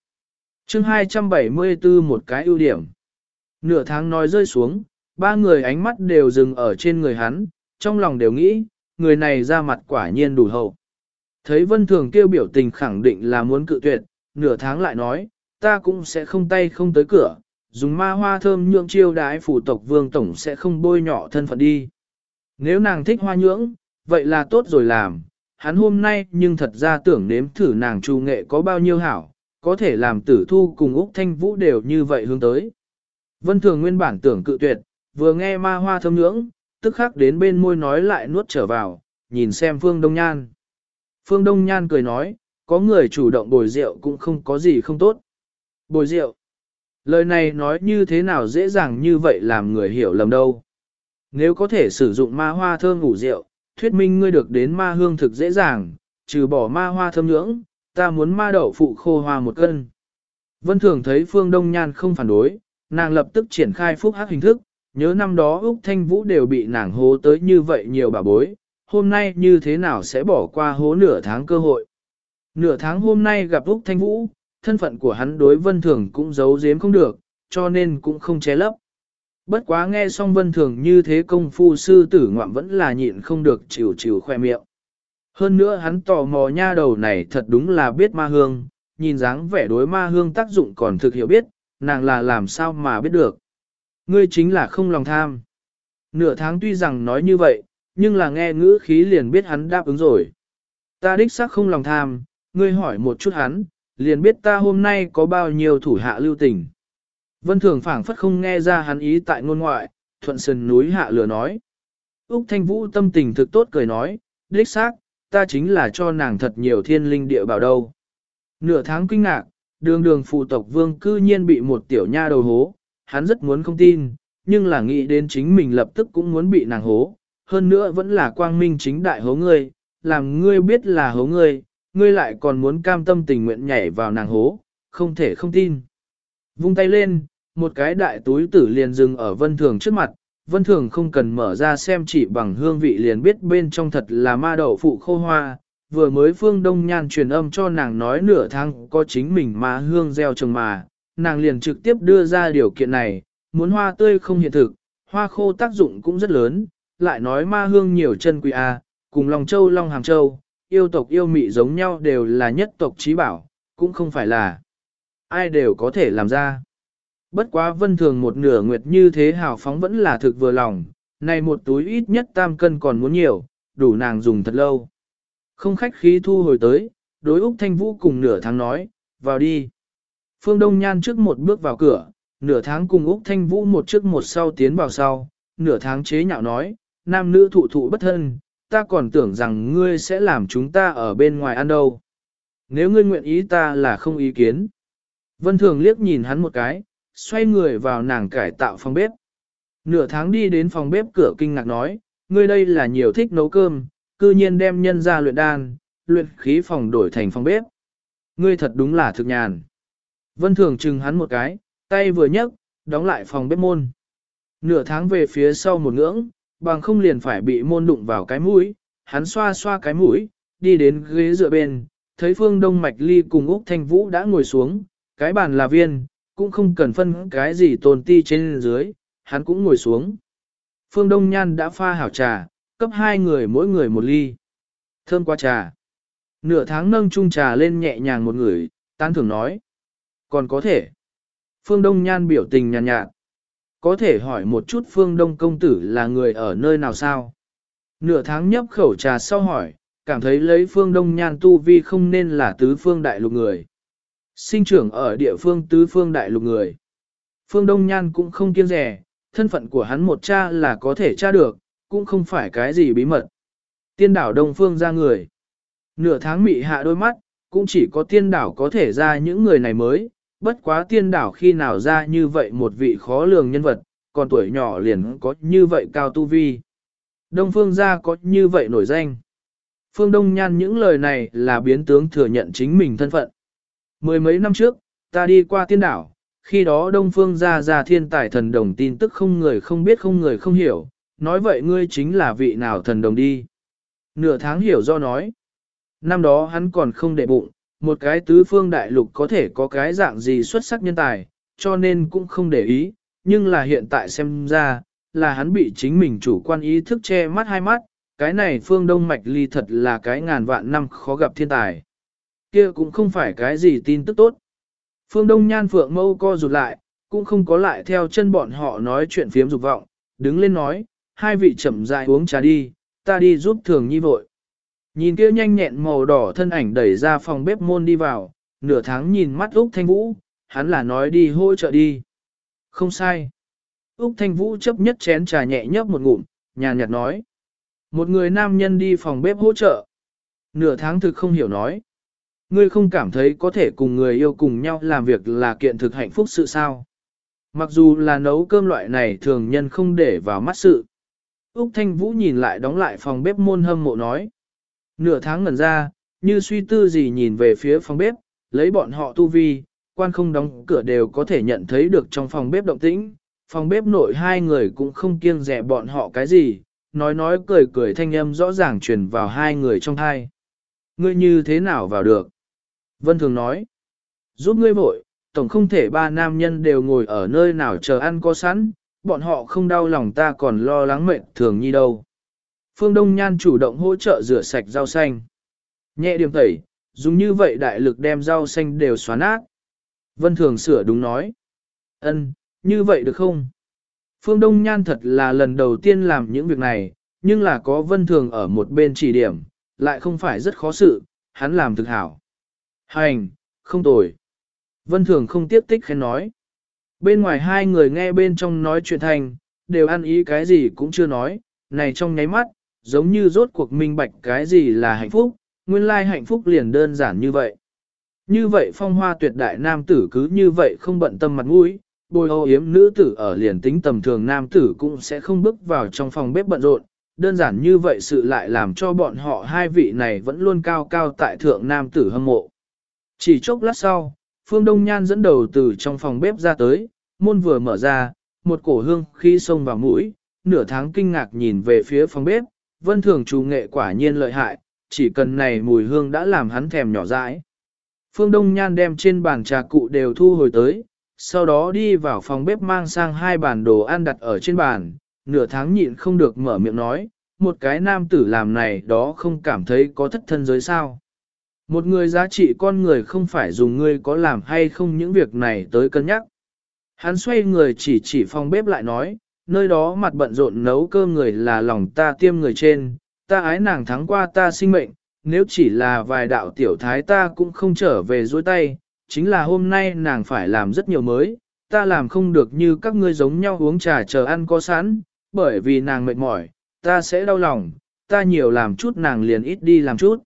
Chương 274 một cái ưu điểm. Nửa tháng nói rơi xuống, ba người ánh mắt đều dừng ở trên người hắn, trong lòng đều nghĩ, người này ra mặt quả nhiên đủ hậu. Thấy vân thường kêu biểu tình khẳng định là muốn cự tuyệt, nửa tháng lại nói, ta cũng sẽ không tay không tới cửa, dùng ma hoa thơm nhượng chiêu đái phủ tộc vương tổng sẽ không bôi nhỏ thân phận đi. Nếu nàng thích hoa nhưỡng, vậy là tốt rồi làm, hắn hôm nay nhưng thật ra tưởng nếm thử nàng trù nghệ có bao nhiêu hảo, có thể làm tử thu cùng Úc Thanh Vũ đều như vậy hướng tới. Vân Thường nguyên bản tưởng cự tuyệt, vừa nghe ma hoa thơm nhưỡng, tức khắc đến bên môi nói lại nuốt trở vào, nhìn xem Phương Đông Nhan. Phương Đông Nhan cười nói, có người chủ động bồi rượu cũng không có gì không tốt. Bồi rượu. Lời này nói như thế nào dễ dàng như vậy làm người hiểu lầm đâu. Nếu có thể sử dụng ma hoa thơm ngủ rượu, thuyết minh ngươi được đến ma hương thực dễ dàng, trừ bỏ ma hoa thơm nhưỡng, ta muốn ma đậu phụ khô hoa một cân. Vân Thường thấy Phương Đông Nhan không phản đối, nàng lập tức triển khai phúc hắc hình thức, nhớ năm đó Úc Thanh Vũ đều bị nàng hố tới như vậy nhiều bà bối, hôm nay như thế nào sẽ bỏ qua hố nửa tháng cơ hội. Nửa tháng hôm nay gặp Úc Thanh Vũ, thân phận của hắn đối Vân Thường cũng giấu giếm không được, cho nên cũng không che lấp. Bất quá nghe xong Vân Thường như thế công phu sư tử ngoạm vẫn là nhịn không được chịu chịu khoe miệng. Hơn nữa hắn tò mò nha đầu này thật đúng là biết ma hương, nhìn dáng vẻ đối ma hương tác dụng còn thực hiểu biết, nàng là làm sao mà biết được. Ngươi chính là không lòng tham. Nửa tháng tuy rằng nói như vậy, nhưng là nghe ngữ khí liền biết hắn đáp ứng rồi. Ta đích xác không lòng tham, ngươi hỏi một chút hắn, liền biết ta hôm nay có bao nhiêu thủ hạ lưu tình. Vân Thường phảng phất không nghe ra hắn ý tại ngôn ngoại, thuận sườn núi hạ lừa nói. Úc Thanh Vũ tâm tình thực tốt cười nói, đích xác, ta chính là cho nàng thật nhiều thiên linh địa bảo đâu. Nửa tháng kinh ngạc, đường đường phụ tộc vương cư nhiên bị một tiểu nha đầu hố, hắn rất muốn không tin, nhưng là nghĩ đến chính mình lập tức cũng muốn bị nàng hố, hơn nữa vẫn là quang minh chính đại hố ngươi, làm ngươi biết là hố ngươi, ngươi lại còn muốn cam tâm tình nguyện nhảy vào nàng hố, không thể không tin. Vung tay lên, một cái đại túi tử liền dừng ở vân thường trước mặt, vân thường không cần mở ra xem chỉ bằng hương vị liền biết bên trong thật là ma đậu phụ khô hoa, vừa mới phương đông nhan truyền âm cho nàng nói nửa tháng có chính mình mà hương gieo trồng mà, nàng liền trực tiếp đưa ra điều kiện này, muốn hoa tươi không hiện thực, hoa khô tác dụng cũng rất lớn, lại nói ma hương nhiều chân quý A, cùng Long Châu Long Hàm Châu, yêu tộc yêu mị giống nhau đều là nhất tộc trí bảo, cũng không phải là ai đều có thể làm ra. Bất quá vân thường một nửa nguyệt như thế hào phóng vẫn là thực vừa lòng, này một túi ít nhất tam cân còn muốn nhiều, đủ nàng dùng thật lâu. Không khách khí thu hồi tới, đối Úc Thanh Vũ cùng nửa tháng nói, vào đi. Phương Đông Nhan trước một bước vào cửa, nửa tháng cùng Úc Thanh Vũ một trước một sau tiến vào sau, nửa tháng chế nhạo nói, nam nữ thụ thụ bất thân, ta còn tưởng rằng ngươi sẽ làm chúng ta ở bên ngoài ăn đâu. Nếu ngươi nguyện ý ta là không ý kiến. Vân Thường liếc nhìn hắn một cái, xoay người vào nàng cải tạo phòng bếp. Nửa tháng đi đến phòng bếp cửa kinh ngạc nói, ngươi đây là nhiều thích nấu cơm, cư nhiên đem nhân ra luyện đan, luyện khí phòng đổi thành phòng bếp. Ngươi thật đúng là thực nhàn. Vân Thường chừng hắn một cái, tay vừa nhấc, đóng lại phòng bếp môn. Nửa tháng về phía sau một ngưỡng, bằng không liền phải bị môn đụng vào cái mũi, hắn xoa xoa cái mũi, đi đến ghế dựa bên, thấy Phương Đông Mạch Ly cùng Úc Thanh Vũ đã ngồi xuống, cái bàn là viên, cũng không cần phân cái gì tồn ti trên dưới, hắn cũng ngồi xuống. Phương Đông Nhan đã pha hảo trà, cấp hai người mỗi người một ly. Thơm qua trà. Nửa tháng nâng chung trà lên nhẹ nhàng một người, tán thưởng nói. Còn có thể. Phương Đông Nhan biểu tình nhàn nhạt, nhạt. Có thể hỏi một chút Phương Đông công tử là người ở nơi nào sao? Nửa tháng nhấp khẩu trà sau hỏi, cảm thấy lấy Phương Đông Nhan tu vi không nên là tứ phương đại lục người. Sinh trưởng ở địa phương tứ phương đại lục người. Phương Đông Nhan cũng không kiêng rẻ, thân phận của hắn một cha là có thể tra được, cũng không phải cái gì bí mật. Tiên đảo Đông Phương ra người. Nửa tháng mị hạ đôi mắt, cũng chỉ có tiên đảo có thể ra những người này mới, bất quá tiên đảo khi nào ra như vậy một vị khó lường nhân vật, còn tuổi nhỏ liền có như vậy cao tu vi. Đông Phương gia có như vậy nổi danh. Phương Đông Nhan những lời này là biến tướng thừa nhận chính mình thân phận. Mười mấy năm trước, ta đi qua tiên đảo, khi đó Đông Phương gia ra thiên tài thần đồng tin tức không người không biết không người không hiểu, nói vậy ngươi chính là vị nào thần đồng đi. Nửa tháng hiểu do nói. Năm đó hắn còn không để bụng, một cái tứ phương đại lục có thể có cái dạng gì xuất sắc nhân tài, cho nên cũng không để ý, nhưng là hiện tại xem ra, là hắn bị chính mình chủ quan ý thức che mắt hai mắt, cái này phương đông mạch ly thật là cái ngàn vạn năm khó gặp thiên tài. Kia cũng không phải cái gì tin tức tốt. Phương đông nhan phượng mâu co rụt lại, cũng không có lại theo chân bọn họ nói chuyện phiếm dục vọng, đứng lên nói, hai vị chậm dại uống trà đi, ta đi giúp thường nhi vội. Nhìn kia nhanh nhẹn màu đỏ thân ảnh đẩy ra phòng bếp môn đi vào, nửa tháng nhìn mắt Úc Thanh Vũ, hắn là nói đi hỗ trợ đi. Không sai. Úc Thanh Vũ chấp nhất chén trà nhẹ nhấp một ngụm, nhàn nhạt nói. Một người nam nhân đi phòng bếp hỗ trợ. Nửa tháng thực không hiểu nói. Ngươi không cảm thấy có thể cùng người yêu cùng nhau làm việc là kiện thực hạnh phúc sự sao. Mặc dù là nấu cơm loại này thường nhân không để vào mắt sự. Úc Thanh Vũ nhìn lại đóng lại phòng bếp môn hâm mộ nói. Nửa tháng ngần ra, như suy tư gì nhìn về phía phòng bếp, lấy bọn họ tu vi, quan không đóng cửa đều có thể nhận thấy được trong phòng bếp động tĩnh, phòng bếp nội hai người cũng không kiêng rẻ bọn họ cái gì, nói nói cười cười thanh âm rõ ràng truyền vào hai người trong hai. Ngươi như thế nào vào được? Vân Thường nói, giúp ngươi vội, tổng không thể ba nam nhân đều ngồi ở nơi nào chờ ăn có sẵn, bọn họ không đau lòng ta còn lo lắng mệt thường nhi đâu. Phương Đông Nhan chủ động hỗ trợ rửa sạch rau xanh. Nhẹ điểm tẩy, dùng như vậy đại lực đem rau xanh đều xóa nát. Vân Thường sửa đúng nói. ân, như vậy được không? Phương Đông Nhan thật là lần đầu tiên làm những việc này, nhưng là có Vân Thường ở một bên chỉ điểm, lại không phải rất khó sự, hắn làm thực hảo. Hành, không tồi. Vân Thường không tiếp tích khen nói. Bên ngoài hai người nghe bên trong nói chuyện thành, đều ăn ý cái gì cũng chưa nói, này trong nháy mắt, giống như rốt cuộc minh bạch cái gì là hạnh phúc, nguyên lai hạnh phúc liền đơn giản như vậy. Như vậy phong hoa tuyệt đại nam tử cứ như vậy không bận tâm mặt mũi, bồi ô yếm nữ tử ở liền tính tầm thường nam tử cũng sẽ không bước vào trong phòng bếp bận rộn, đơn giản như vậy sự lại làm cho bọn họ hai vị này vẫn luôn cao cao tại thượng nam tử hâm mộ. Chỉ chốc lát sau, Phương Đông Nhan dẫn đầu từ trong phòng bếp ra tới, môn vừa mở ra, một cổ hương khi xông vào mũi, nửa tháng kinh ngạc nhìn về phía phòng bếp, vân thường chủ nghệ quả nhiên lợi hại, chỉ cần này mùi hương đã làm hắn thèm nhỏ dãi. Phương Đông Nhan đem trên bàn trà cụ đều thu hồi tới, sau đó đi vào phòng bếp mang sang hai bàn đồ ăn đặt ở trên bàn, nửa tháng nhịn không được mở miệng nói, một cái nam tử làm này đó không cảm thấy có thất thân giới sao. Một người giá trị con người không phải dùng ngươi có làm hay không những việc này tới cân nhắc. Hắn xoay người chỉ chỉ phòng bếp lại nói, nơi đó mặt bận rộn nấu cơm người là lòng ta tiêm người trên, ta ái nàng thắng qua ta sinh mệnh, nếu chỉ là vài đạo tiểu thái ta cũng không trở về dối tay, chính là hôm nay nàng phải làm rất nhiều mới, ta làm không được như các ngươi giống nhau uống trà chờ ăn có sẵn, bởi vì nàng mệt mỏi, ta sẽ đau lòng, ta nhiều làm chút nàng liền ít đi làm chút.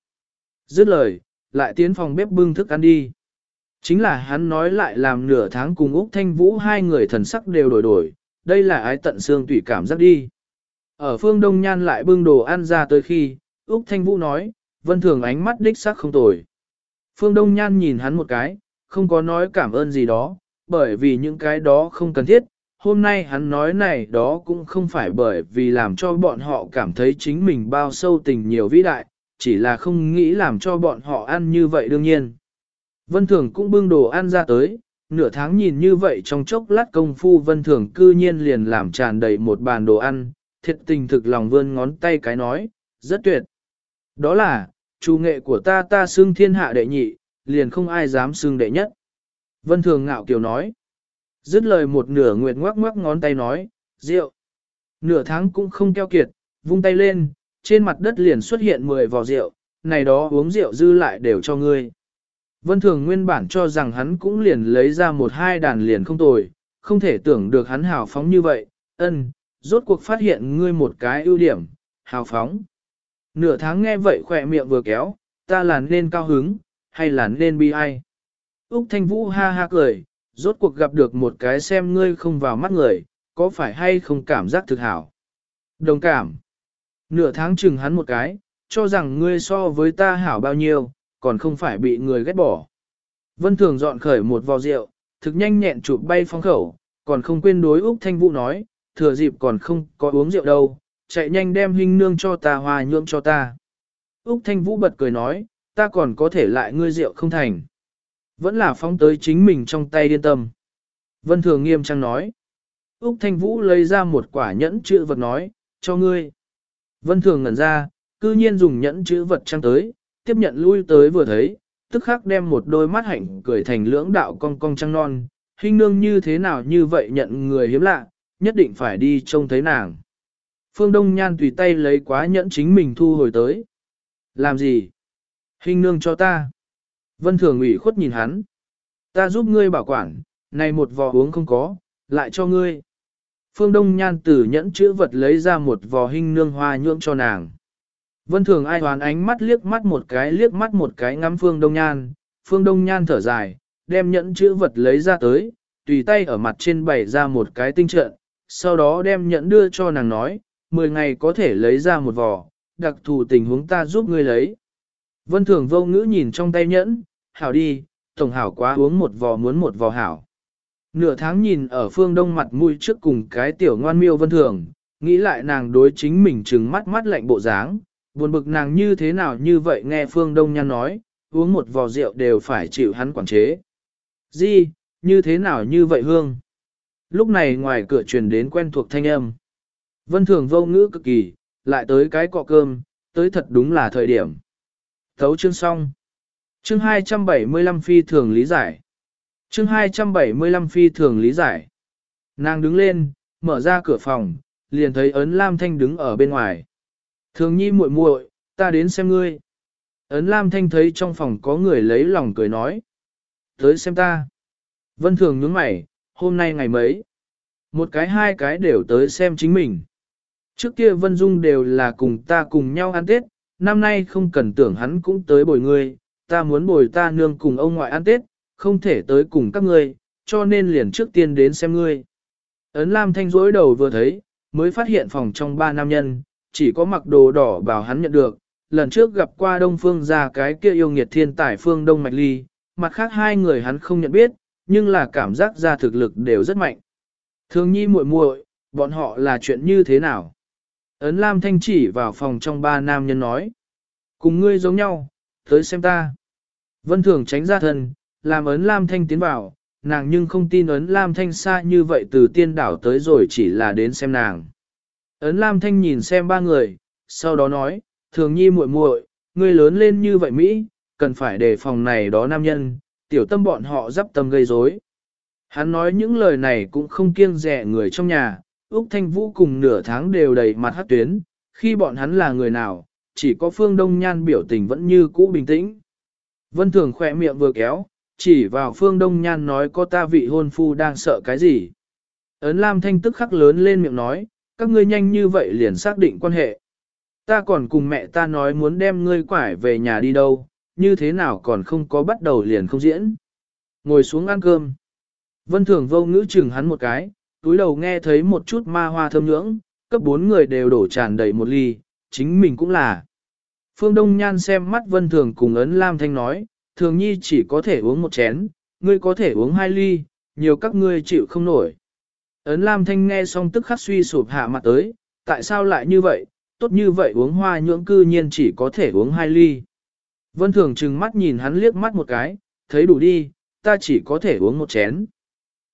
Dứt lời, lại tiến phòng bếp bưng thức ăn đi. Chính là hắn nói lại làm nửa tháng cùng Úc Thanh Vũ hai người thần sắc đều đổi đổi, đây là ái tận xương tủy cảm giác đi. Ở phương Đông Nhan lại bưng đồ ăn ra tới khi, Úc Thanh Vũ nói, vân thường ánh mắt đích sắc không tồi. Phương Đông Nhan nhìn hắn một cái, không có nói cảm ơn gì đó, bởi vì những cái đó không cần thiết. Hôm nay hắn nói này đó cũng không phải bởi vì làm cho bọn họ cảm thấy chính mình bao sâu tình nhiều vĩ đại, chỉ là không nghĩ làm cho bọn họ ăn như vậy đương nhiên. Vân Thường cũng bưng đồ ăn ra tới, nửa tháng nhìn như vậy trong chốc lát công phu Vân Thường cư nhiên liền làm tràn đầy một bàn đồ ăn, thiệt tình thực lòng vươn ngón tay cái nói, rất tuyệt. Đó là, chủ nghệ của ta ta xưng thiên hạ đệ nhị, liền không ai dám xưng đệ nhất. Vân Thường ngạo kiều nói, dứt lời một nửa nguyệt ngoắc ngoắc ngón tay nói, rượu. Nửa tháng cũng không keo kiệt, vung tay lên, trên mặt đất liền xuất hiện 10 vò rượu, này đó uống rượu dư lại đều cho ngươi. Vân Thường nguyên bản cho rằng hắn cũng liền lấy ra một hai đàn liền không tồi, không thể tưởng được hắn hào phóng như vậy, ân, rốt cuộc phát hiện ngươi một cái ưu điểm, hào phóng. Nửa tháng nghe vậy khỏe miệng vừa kéo, ta là nên cao hứng, hay là nên bi ai. Úc Thanh Vũ ha ha cười, rốt cuộc gặp được một cái xem ngươi không vào mắt người, có phải hay không cảm giác thực hảo. Đồng cảm. Nửa tháng chừng hắn một cái, cho rằng ngươi so với ta hảo bao nhiêu, còn không phải bị người ghét bỏ. Vân Thường dọn khởi một vò rượu, thực nhanh nhẹn chụp bay phong khẩu, còn không quên đối Úc Thanh Vũ nói, thừa dịp còn không có uống rượu đâu, chạy nhanh đem hình nương cho ta hòa nhượng cho ta. Úc Thanh Vũ bật cười nói, ta còn có thể lại ngươi rượu không thành. Vẫn là phóng tới chính mình trong tay điên tâm. Vân Thường nghiêm trang nói. Úc Thanh Vũ lấy ra một quả nhẫn chữ vật nói, cho ngươi. Vân Thường ngẩn ra, cư nhiên dùng nhẫn chữ vật trang tới, tiếp nhận lui tới vừa thấy, tức khắc đem một đôi mắt hạnh cười thành lưỡng đạo cong cong trăng non, hình nương như thế nào như vậy nhận người hiếm lạ, nhất định phải đi trông thấy nàng. Phương Đông Nhan tùy tay lấy quá nhẫn chính mình thu hồi tới. Làm gì? Hình nương cho ta. Vân Thường ủy khuất nhìn hắn. Ta giúp ngươi bảo quản, này một vò uống không có, lại cho ngươi. Phương Đông Nhan từ nhẫn chữ vật lấy ra một vò hình nương hoa nhưỡng cho nàng. Vân Thường ai hoán ánh mắt liếc mắt một cái liếc mắt một cái ngắm Phương Đông Nhan, Phương Đông Nhan thở dài, đem nhẫn chữ vật lấy ra tới, tùy tay ở mặt trên bày ra một cái tinh trận, sau đó đem nhẫn đưa cho nàng nói, 10 ngày có thể lấy ra một vỏ đặc thù tình huống ta giúp ngươi lấy. Vân Thường vô ngữ nhìn trong tay nhẫn, hảo đi, tổng hảo quá uống một vò muốn một vò hảo. Nửa tháng nhìn ở phương đông mặt mũi trước cùng cái tiểu ngoan miêu vân thường, nghĩ lại nàng đối chính mình trừng mắt mắt lạnh bộ dáng, buồn bực nàng như thế nào như vậy nghe phương đông nhan nói, uống một vò rượu đều phải chịu hắn quản chế. Di, như thế nào như vậy hương? Lúc này ngoài cửa truyền đến quen thuộc thanh âm. Vân thường vô ngữ cực kỳ, lại tới cái cọ cơm, tới thật đúng là thời điểm. Thấu chương xong. Chương 275 phi thường lý giải. Chương 275 phi thường lý giải. Nàng đứng lên, mở ra cửa phòng, liền thấy ấn Lam Thanh đứng ở bên ngoài. Thường nhi muội muội, ta đến xem ngươi. Ấn Lam Thanh thấy trong phòng có người lấy lòng cười nói. Tới xem ta. Vân Thường nhướng mày, hôm nay ngày mấy. Một cái hai cái đều tới xem chính mình. Trước kia Vân Dung đều là cùng ta cùng nhau ăn Tết, năm nay không cần tưởng hắn cũng tới bồi ngươi, ta muốn bồi ta nương cùng ông ngoại ăn Tết, không thể tới cùng các ngươi, cho nên liền trước tiên đến xem ngươi. Ấn Lam Thanh rối đầu vừa thấy, mới phát hiện phòng trong ba nam nhân, chỉ có mặc đồ đỏ bảo hắn nhận được, lần trước gặp qua Đông Phương ra cái kia yêu nghiệt thiên tài Phương Đông Mạch Ly, mặt khác hai người hắn không nhận biết, nhưng là cảm giác ra thực lực đều rất mạnh. Thường nhi muội muội, bọn họ là chuyện như thế nào? Ấn Lam Thanh chỉ vào phòng trong ba nam nhân nói. Cùng ngươi giống nhau, tới xem ta. Vân Thường tránh ra thân, làm ấn Lam Thanh tiến vào, nàng nhưng không tin ấn Lam Thanh xa như vậy từ tiên đảo tới rồi chỉ là đến xem nàng. Ấn Lam Thanh nhìn xem ba người, sau đó nói, thường nhi muội muội, ngươi lớn lên như vậy Mỹ, cần phải đề phòng này đó nam nhân, tiểu tâm bọn họ dắp tâm gây rối. Hắn nói những lời này cũng không kiêng rẻ người trong nhà, Úc Thanh Vũ cùng nửa tháng đều đầy mặt hát tuyến, khi bọn hắn là người nào, chỉ có Phương Đông Nhan biểu tình vẫn như cũ bình tĩnh. Vân Thường khỏe miệng vừa kéo, chỉ vào Phương Đông Nhan nói có ta vị hôn phu đang sợ cái gì. Ấn Lam Thanh tức khắc lớn lên miệng nói, các ngươi nhanh như vậy liền xác định quan hệ. Ta còn cùng mẹ ta nói muốn đem ngươi quải về nhà đi đâu, như thế nào còn không có bắt đầu liền không diễn. Ngồi xuống ăn cơm. Vân Thường vô ngữ chừng hắn một cái, túi đầu nghe thấy một chút ma hoa thơm nhưỡng, cấp bốn người đều đổ tràn đầy một ly, chính mình cũng là. Phương Đông Nhan xem mắt Vân Thường cùng ấn Lam Thanh nói, Thường Nhi chỉ có thể uống một chén, ngươi có thể uống hai ly, nhiều các ngươi chịu không nổi. Ấn Lam Thanh nghe xong tức khắc suy sụp hạ mặt tới, tại sao lại như vậy, tốt như vậy uống hoa nhưỡng cư nhiên chỉ có thể uống hai ly. Vân Thường trừng mắt nhìn hắn liếc mắt một cái, thấy đủ đi, ta chỉ có thể uống một chén.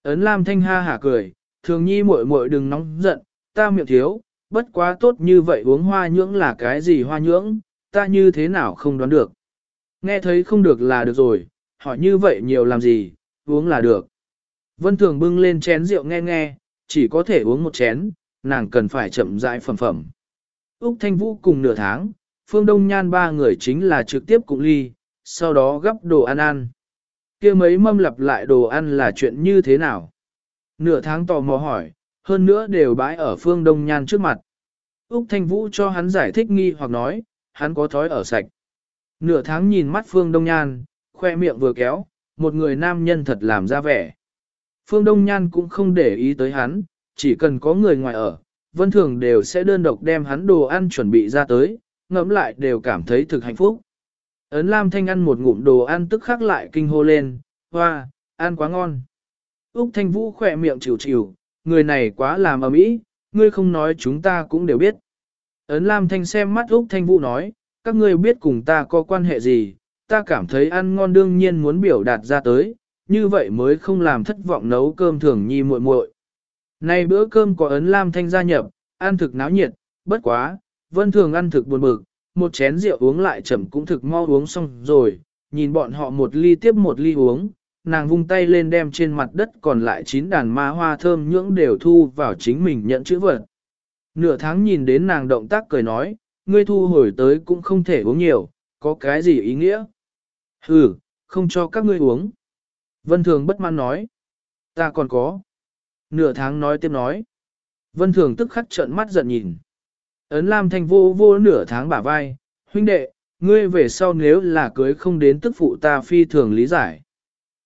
Ấn Lam Thanh ha hả cười, thường nhi muội muội đừng nóng giận, ta miệng thiếu, bất quá tốt như vậy uống hoa nhưỡng là cái gì hoa nhưỡng, ta như thế nào không đoán được. Nghe thấy không được là được rồi, hỏi như vậy nhiều làm gì, uống là được. Vân Thường bưng lên chén rượu nghe nghe, chỉ có thể uống một chén, nàng cần phải chậm rãi phẩm phẩm. Úc Thanh Vũ cùng nửa tháng, Phương Đông Nhan ba người chính là trực tiếp cùng ly, sau đó gấp đồ ăn ăn. kia mấy mâm lặp lại đồ ăn là chuyện như thế nào? Nửa tháng tò mò hỏi, hơn nữa đều bãi ở Phương Đông Nhan trước mặt. Úc Thanh Vũ cho hắn giải thích nghi hoặc nói, hắn có thói ở sạch. Nửa tháng nhìn mắt Phương Đông Nhan, khoe miệng vừa kéo, một người nam nhân thật làm ra vẻ. Phương Đông Nhan cũng không để ý tới hắn, chỉ cần có người ngoài ở, vân thường đều sẽ đơn độc đem hắn đồ ăn chuẩn bị ra tới, ngẫm lại đều cảm thấy thực hạnh phúc. Ấn Lam Thanh ăn một ngụm đồ ăn tức khắc lại kinh hô lên, hoa, ăn quá ngon. Úc Thanh Vũ khỏe miệng chịu chịu, người này quá làm ở mỹ, ngươi không nói chúng ta cũng đều biết. Ấn Lam Thanh xem mắt Úc Thanh Vũ nói, các ngươi biết cùng ta có quan hệ gì, ta cảm thấy ăn ngon đương nhiên muốn biểu đạt ra tới, như vậy mới không làm thất vọng nấu cơm thường nhi muội muội. Nay bữa cơm có Ấn Lam Thanh gia nhập, ăn thực náo nhiệt, bất quá, vân thường ăn thực buồn bực, một chén rượu uống lại chậm cũng thực mau uống xong rồi, nhìn bọn họ một ly tiếp một ly uống, nàng vung tay lên đem trên mặt đất còn lại chín đàn ma hoa thơm nhưỡng đều thu vào chính mình nhận chữ vật. Nửa tháng nhìn đến nàng động tác cười nói, ngươi thu hồi tới cũng không thể uống nhiều, có cái gì ý nghĩa? Ừ, không cho các ngươi uống. Vân Thường bất mãn nói, ta còn có. Nửa tháng nói tiếp nói. Vân Thường tức khắc trợn mắt giận nhìn. Ấn Lam Thanh vô vô nửa tháng bả vai, huynh đệ, ngươi về sau nếu là cưới không đến tức phụ ta phi thường lý giải.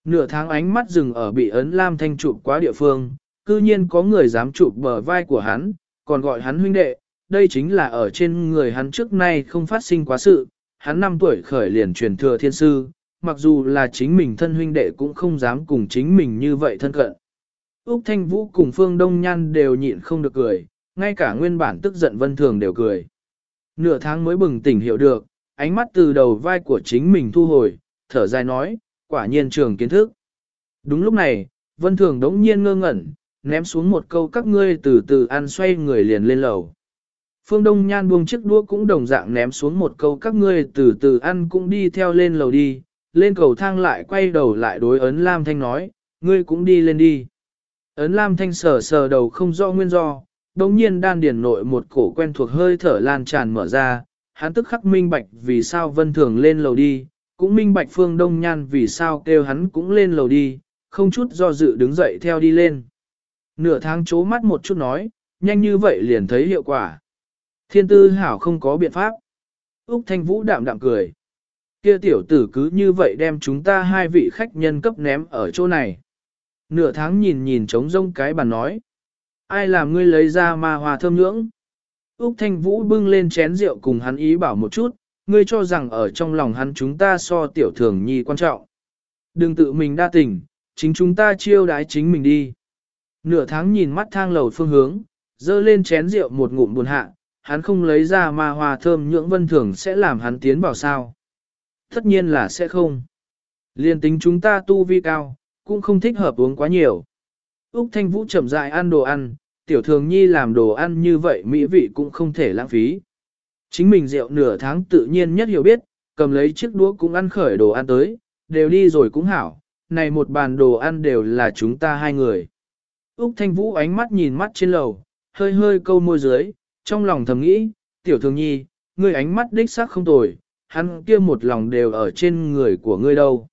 Nửa tháng ánh mắt dừng ở bị ấn Lam Thanh chụp quá địa phương, cư nhiên có người dám chụp bờ vai của hắn, còn gọi hắn huynh đệ, đây chính là ở trên người hắn trước nay không phát sinh quá sự, hắn năm tuổi khởi liền truyền thừa thiên sư, mặc dù là chính mình thân huynh đệ cũng không dám cùng chính mình như vậy thân cận. Úc Thanh Vũ cùng Phương Đông Nhan đều nhịn không được cười, ngay cả nguyên bản tức giận vân thường đều cười. Nửa tháng mới bừng tỉnh hiểu được, ánh mắt từ đầu vai của chính mình thu hồi, thở dài nói, quả nhiên trường kiến thức. Đúng lúc này, vân thường đống nhiên ngơ ngẩn, ném xuống một câu các ngươi từ từ ăn xoay người liền lên lầu. Phương Đông Nhan buông chiếc đũa cũng đồng dạng ném xuống một câu các ngươi từ từ ăn cũng đi theo lên lầu đi, lên cầu thang lại quay đầu lại đối ấn Lam Thanh nói, ngươi cũng đi lên đi. Ấn Lam Thanh sờ sờ đầu không rõ nguyên do, đồng nhiên đan điển nội một cổ quen thuộc hơi thở lan tràn mở ra, hắn tức khắc minh bạch vì sao vân thường lên lầu đi, cũng minh bạch phương đông nhan vì sao kêu hắn cũng lên lầu đi, không chút do dự đứng dậy theo đi lên. Nửa tháng chố mắt một chút nói, nhanh như vậy liền thấy hiệu quả. Thiên tư hảo không có biện pháp. Úc Thanh Vũ đạm đạm cười. Kia tiểu tử cứ như vậy đem chúng ta hai vị khách nhân cấp ném ở chỗ này. Nửa tháng nhìn nhìn trống rông cái bàn nói. Ai làm ngươi lấy ra ma hòa thơm nhưỡng? Úc Thanh Vũ bưng lên chén rượu cùng hắn ý bảo một chút, ngươi cho rằng ở trong lòng hắn chúng ta so tiểu thường nhi quan trọng. Đừng tự mình đa tình, chính chúng ta chiêu đái chính mình đi. Nửa tháng nhìn mắt thang lầu phương hướng, dơ lên chén rượu một ngụm buồn hạ, hắn không lấy ra ma hòa thơm nhưỡng vân thường sẽ làm hắn tiến vào sao. Tất nhiên là sẽ không. Liên tính chúng ta tu vi cao, cũng không thích hợp uống quá nhiều. Úc Thanh Vũ chậm rãi ăn đồ ăn, tiểu thường nhi làm đồ ăn như vậy mỹ vị cũng không thể lãng phí. Chính mình rượu nửa tháng tự nhiên nhất hiểu biết, cầm lấy chiếc đũa cũng ăn khởi đồ ăn tới, đều đi rồi cũng hảo, này một bàn đồ ăn đều là chúng ta hai người. Úc Thanh Vũ ánh mắt nhìn mắt trên lầu, hơi hơi câu môi dưới, trong lòng thầm nghĩ, tiểu thường nhi, ngươi ánh mắt đích xác không tồi, hắn kia một lòng đều ở trên người của ngươi đâu.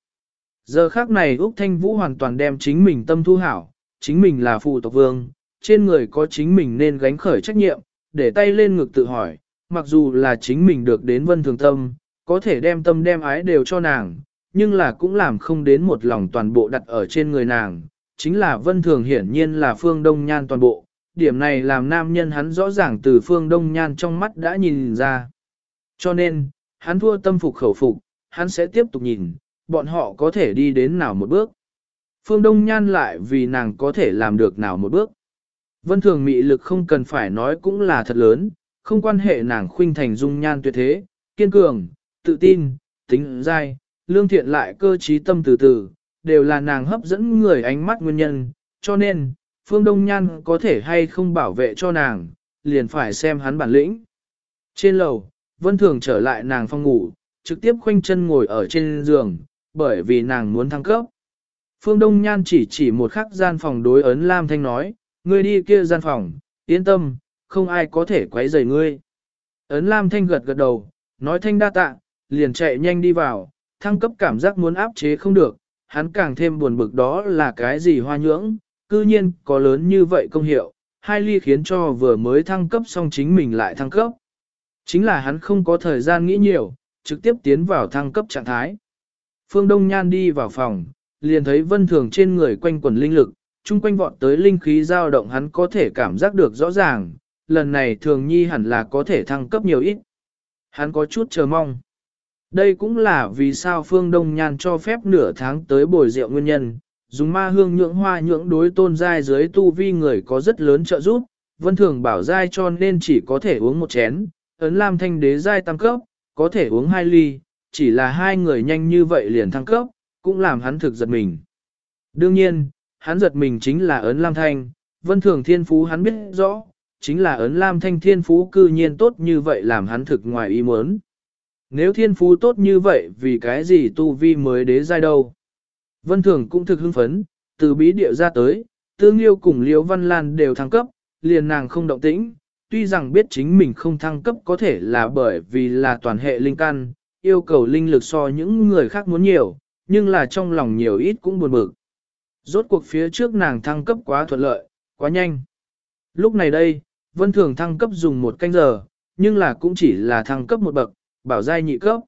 Giờ khác này Úc Thanh Vũ hoàn toàn đem chính mình tâm thu hảo, chính mình là phụ tộc vương, trên người có chính mình nên gánh khởi trách nhiệm, để tay lên ngực tự hỏi, mặc dù là chính mình được đến vân thường tâm, có thể đem tâm đem ái đều cho nàng, nhưng là cũng làm không đến một lòng toàn bộ đặt ở trên người nàng, chính là vân thường hiển nhiên là phương đông nhan toàn bộ, điểm này làm nam nhân hắn rõ ràng từ phương đông nhan trong mắt đã nhìn ra. Cho nên, hắn thua tâm phục khẩu phục, hắn sẽ tiếp tục nhìn, bọn họ có thể đi đến nào một bước. Phương Đông Nhan lại vì nàng có thể làm được nào một bước. Vân thường mị lực không cần phải nói cũng là thật lớn, không quan hệ nàng khuynh thành dung nhan tuyệt thế, kiên cường, tự tin, tính dai, lương thiện lại cơ trí tâm từ từ, đều là nàng hấp dẫn người ánh mắt nguyên nhân, cho nên, Phương Đông Nhan có thể hay không bảo vệ cho nàng, liền phải xem hắn bản lĩnh. Trên lầu, Vân Thường trở lại nàng phòng ngủ, trực tiếp khoanh chân ngồi ở trên giường, bởi vì nàng muốn thăng cấp. Phương Đông Nhan chỉ chỉ một khắc gian phòng đối ấn Lam Thanh nói, ngươi đi kia gian phòng, yên tâm, không ai có thể quấy rầy ngươi. Ấn Lam Thanh gật gật đầu, nói thanh đa tạ, liền chạy nhanh đi vào, thăng cấp cảm giác muốn áp chế không được, hắn càng thêm buồn bực đó là cái gì hoa nhưỡng, cư nhiên có lớn như vậy công hiệu, hai ly khiến cho vừa mới thăng cấp xong chính mình lại thăng cấp. Chính là hắn không có thời gian nghĩ nhiều, trực tiếp tiến vào thăng cấp trạng thái. Phương Đông Nhan đi vào phòng, liền thấy vân thường trên người quanh quần linh lực, chung quanh vọt tới linh khí dao động hắn có thể cảm giác được rõ ràng, lần này thường nhi hẳn là có thể thăng cấp nhiều ít. Hắn có chút chờ mong. Đây cũng là vì sao Phương Đông Nhan cho phép nửa tháng tới bồi rượu nguyên nhân, dùng ma hương nhưỡng hoa nhưỡng đối tôn giai dưới tu vi người có rất lớn trợ giúp, vân thường bảo giai cho nên chỉ có thể uống một chén, ấn lam thanh đế giai tăng cấp, có thể uống hai ly, chỉ là hai người nhanh như vậy liền thăng cấp, cũng làm hắn thực giật mình. Đương nhiên, hắn giật mình chính là ấn lam thanh, vân thường thiên phú hắn biết rõ, chính là ấn lam thanh thiên phú cư nhiên tốt như vậy làm hắn thực ngoài ý muốn. Nếu thiên phú tốt như vậy vì cái gì tu vi mới đế giai đâu? Vân thường cũng thực hưng phấn, từ bí địa ra tới, tương liêu cùng liễu văn lan đều thăng cấp, liền nàng không động tĩnh, tuy rằng biết chính mình không thăng cấp có thể là bởi vì là toàn hệ linh căn, yêu cầu linh lực so những người khác muốn nhiều, nhưng là trong lòng nhiều ít cũng buồn bực. Rốt cuộc phía trước nàng thăng cấp quá thuận lợi, quá nhanh. Lúc này đây, vân thường thăng cấp dùng một canh giờ, nhưng là cũng chỉ là thăng cấp một bậc, bảo giai nhị cấp.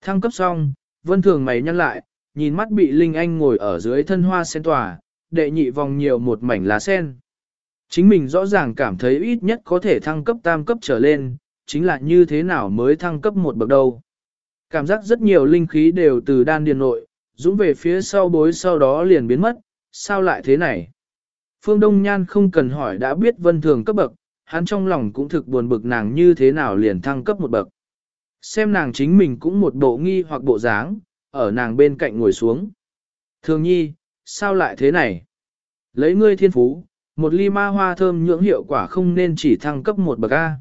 Thăng cấp xong, vân thường mày nhăn lại, nhìn mắt bị Linh Anh ngồi ở dưới thân hoa sen tòa, đệ nhị vòng nhiều một mảnh lá sen. Chính mình rõ ràng cảm thấy ít nhất có thể thăng cấp tam cấp trở lên, chính là như thế nào mới thăng cấp một bậc đầu Cảm giác rất nhiều linh khí đều từ đan điền nội, dũng về phía sau bối sau đó liền biến mất, sao lại thế này? Phương Đông Nhan không cần hỏi đã biết vân thường cấp bậc, hắn trong lòng cũng thực buồn bực nàng như thế nào liền thăng cấp một bậc. Xem nàng chính mình cũng một bộ nghi hoặc bộ dáng, ở nàng bên cạnh ngồi xuống. Thường nhi, sao lại thế này? Lấy ngươi thiên phú, một ly ma hoa thơm nhưỡng hiệu quả không nên chỉ thăng cấp một bậc A.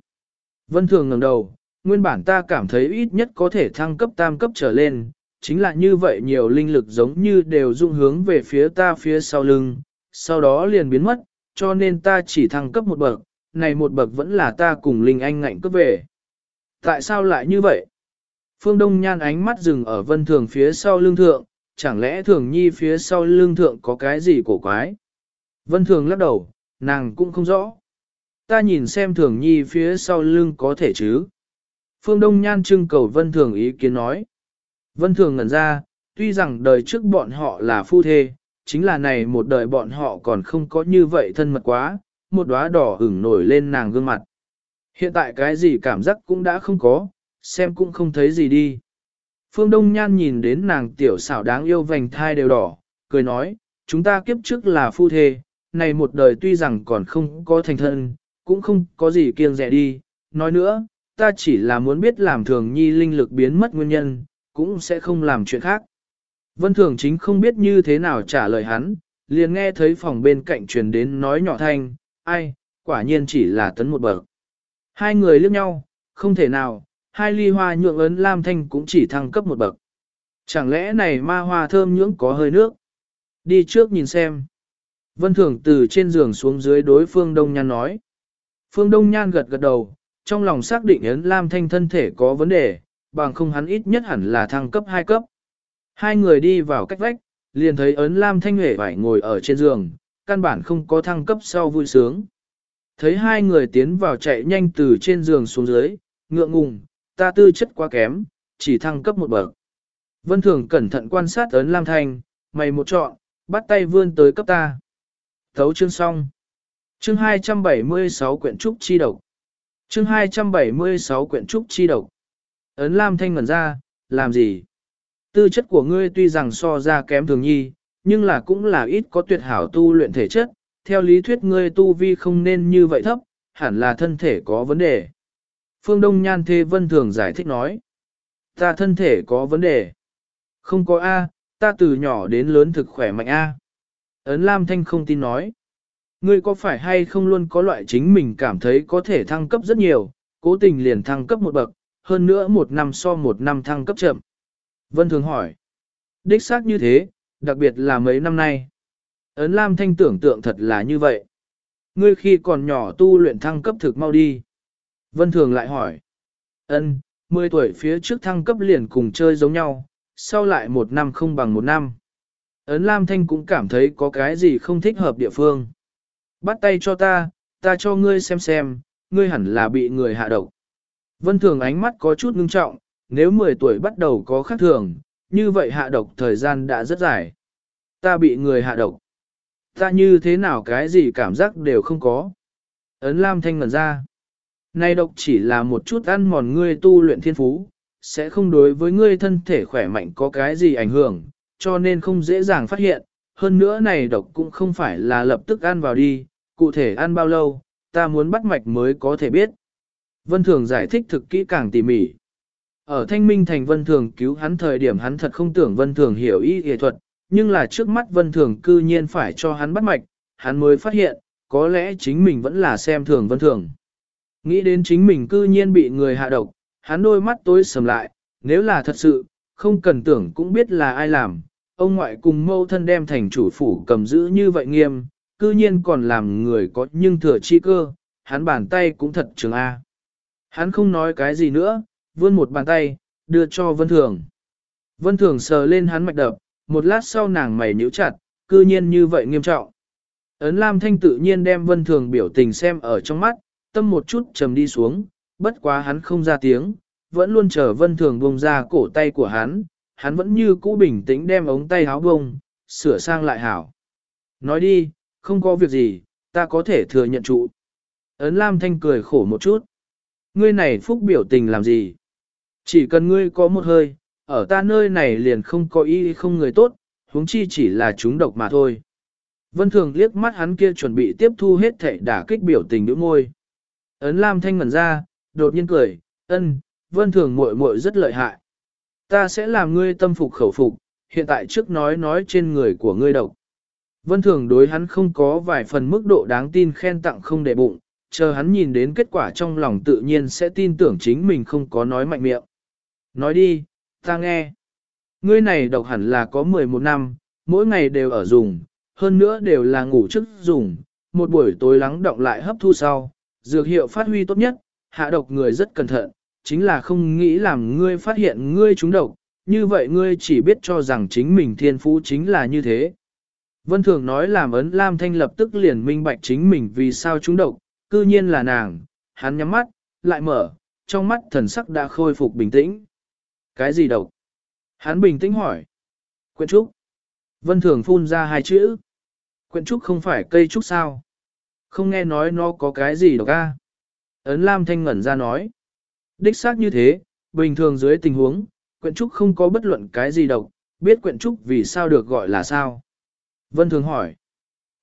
Vân thường ngẩng đầu, nguyên bản ta cảm thấy ít nhất có thể thăng cấp tam cấp trở lên, chính là như vậy nhiều linh lực giống như đều dung hướng về phía ta phía sau lưng, sau đó liền biến mất, cho nên ta chỉ thăng cấp một bậc, này một bậc vẫn là ta cùng linh anh ngạnh cấp về. Tại sao lại như vậy? Phương Đông Nhan ánh mắt dừng ở vân thường phía sau lưng thượng, chẳng lẽ thường nhi phía sau lưng thượng có cái gì cổ quái? Vân thường lắc đầu, nàng cũng không rõ. Ta nhìn xem thường nhi phía sau lưng có thể chứ. Phương Đông Nhan trưng cầu vân thường ý kiến nói. Vân thường ngẩn ra, tuy rằng đời trước bọn họ là phu thê, chính là này một đời bọn họ còn không có như vậy thân mật quá, một đóa đỏ ửng nổi lên nàng gương mặt. Hiện tại cái gì cảm giác cũng đã không có, xem cũng không thấy gì đi. Phương Đông Nhan nhìn đến nàng tiểu xảo đáng yêu vành thai đều đỏ, cười nói, chúng ta kiếp trước là phu thê, này một đời tuy rằng còn không có thành thân, cũng không có gì kiêng rẻ đi. Nói nữa, ta chỉ là muốn biết làm thường nhi linh lực biến mất nguyên nhân, cũng sẽ không làm chuyện khác. Vân Thường chính không biết như thế nào trả lời hắn, liền nghe thấy phòng bên cạnh truyền đến nói nhỏ thanh, ai, quả nhiên chỉ là tấn một bậc. Hai người liếc nhau, không thể nào, hai ly hoa nhượng ấn lam thanh cũng chỉ thăng cấp một bậc. Chẳng lẽ này ma hoa thơm nhưỡng có hơi nước? Đi trước nhìn xem. Vân Thường từ trên giường xuống dưới đối phương Đông Nhan nói. Phương Đông Nhan gật gật đầu, trong lòng xác định ấn lam thanh thân thể có vấn đề, bằng không hắn ít nhất hẳn là thăng cấp 2 cấp. Hai người đi vào cách vách, liền thấy ấn lam thanh huệ phải ngồi ở trên giường, căn bản không có thăng cấp sau vui sướng. Thấy hai người tiến vào chạy nhanh từ trên giường xuống dưới, ngượng ngùng, ta tư chất quá kém, chỉ thăng cấp một bậc. Vân Thường cẩn thận quan sát ấn lam thanh, mày một trọn, bắt tay vươn tới cấp ta. Thấu chương xong. Chương 276 quyển trúc chi độc. Chương 276 quyển trúc chi độc. Ấn Lam Thanh ngẩn ra, làm gì? Tư chất của ngươi tuy rằng so ra kém thường nhi, nhưng là cũng là ít có tuyệt hảo tu luyện thể chất, theo lý thuyết ngươi tu vi không nên như vậy thấp, hẳn là thân thể có vấn đề. Phương Đông Nhan Thê Vân thường giải thích nói, ta thân thể có vấn đề. Không có A, ta từ nhỏ đến lớn thực khỏe mạnh A. Ấn Lam Thanh không tin nói, ngươi có phải hay không luôn có loại chính mình cảm thấy có thể thăng cấp rất nhiều, cố tình liền thăng cấp một bậc, hơn nữa một năm so một năm thăng cấp chậm. Vân Thường hỏi. Đích xác như thế, đặc biệt là mấy năm nay. Ấn Lam Thanh tưởng tượng thật là như vậy. Ngươi khi còn nhỏ tu luyện thăng cấp thực mau đi. Vân Thường lại hỏi. Ân, 10 tuổi phía trước thăng cấp liền cùng chơi giống nhau, sau lại một năm không bằng một năm. Ấn Lam Thanh cũng cảm thấy có cái gì không thích hợp địa phương. Bắt tay cho ta, ta cho ngươi xem xem, ngươi hẳn là bị người hạ độc. Vân Thường ánh mắt có chút ngưng trọng, nếu 10 tuổi bắt đầu có khác thường, như vậy hạ độc thời gian đã rất dài. Ta bị người hạ độc. Ta như thế nào cái gì cảm giác đều không có. Ấn Lam Thanh ngẩn ra. Này độc chỉ là một chút ăn mòn ngươi tu luyện thiên phú, sẽ không đối với ngươi thân thể khỏe mạnh có cái gì ảnh hưởng, cho nên không dễ dàng phát hiện. Hơn nữa này độc cũng không phải là lập tức ăn vào đi, cụ thể ăn bao lâu, ta muốn bắt mạch mới có thể biết. Vân Thường giải thích thực kỹ càng tỉ mỉ. Ở Thanh Minh Thành Vân Thường cứu hắn thời điểm hắn thật không tưởng Vân Thường hiểu y y thuật, nhưng là trước mắt Vân Thường cư nhiên phải cho hắn bắt mạch, hắn mới phát hiện, có lẽ chính mình vẫn là xem thường Vân Thường. Nghĩ đến chính mình cư nhiên bị người hạ độc, hắn đôi mắt tối sầm lại, nếu là thật sự, không cần tưởng cũng biết là ai làm. Ông ngoại cùng mâu thân đem thành chủ phủ cầm giữ như vậy nghiêm, cư nhiên còn làm người có nhưng thừa chi cơ, hắn bàn tay cũng thật trường A. Hắn không nói cái gì nữa, vươn một bàn tay, đưa cho Vân Thường. Vân Thường sờ lên hắn mạch đập, một lát sau nàng mày nhíu chặt, cư nhiên như vậy nghiêm trọng. Ấn Lam Thanh tự nhiên đem Vân Thường biểu tình xem ở trong mắt, tâm một chút trầm đi xuống, bất quá hắn không ra tiếng, vẫn luôn chờ Vân Thường bông ra cổ tay của hắn, hắn vẫn như cũ bình tĩnh đem ống tay háo bông, sửa sang lại hảo. Nói đi, không có việc gì, ta có thể thừa nhận trụ. Ấn Lam Thanh cười khổ một chút. Ngươi này phúc biểu tình làm gì? Chỉ cần ngươi có một hơi, ở ta nơi này liền không có ý không người tốt, huống chi chỉ là chúng độc mà thôi. Vân Thường liếc mắt hắn kia chuẩn bị tiếp thu hết thể đả kích biểu tình nữ môi. Ấn Lam Thanh ngẩn ra, đột nhiên cười, ân, Vân Thường muội muội rất lợi hại. Ta sẽ làm ngươi tâm phục khẩu phục, hiện tại trước nói nói trên người của ngươi độc. Vân Thường đối hắn không có vài phần mức độ đáng tin khen tặng không để bụng, chờ hắn nhìn đến kết quả trong lòng tự nhiên sẽ tin tưởng chính mình không có nói mạnh miệng. Nói đi, ta nghe. Ngươi này độc hẳn là có 11 năm, mỗi ngày đều ở dùng, hơn nữa đều là ngủ trước dùng, một buổi tối lắng động lại hấp thu sau, dược hiệu phát huy tốt nhất, hạ độc người rất cẩn thận, chính là không nghĩ làm ngươi phát hiện ngươi trúng độc, như vậy ngươi chỉ biết cho rằng chính mình thiên phú chính là như thế. Vân Thường nói làm ấn Lam Thanh lập tức liền minh bạch chính mình vì sao trúng độc, cư nhiên là nàng, hắn nhắm mắt, lại mở, trong mắt thần sắc đã khôi phục bình tĩnh. Cái gì độc? Hắn bình tĩnh hỏi. Quyện trúc. Vân Thường phun ra hai chữ. Quyện trúc không phải cây trúc sao? Không nghe nói nó có cái gì độc a? Ấn Lam Thanh ngẩn ra nói. Đích xác như thế, bình thường dưới tình huống, quyện trúc không có bất luận cái gì độc, biết quyện trúc vì sao được gọi là sao? Vân Thường hỏi.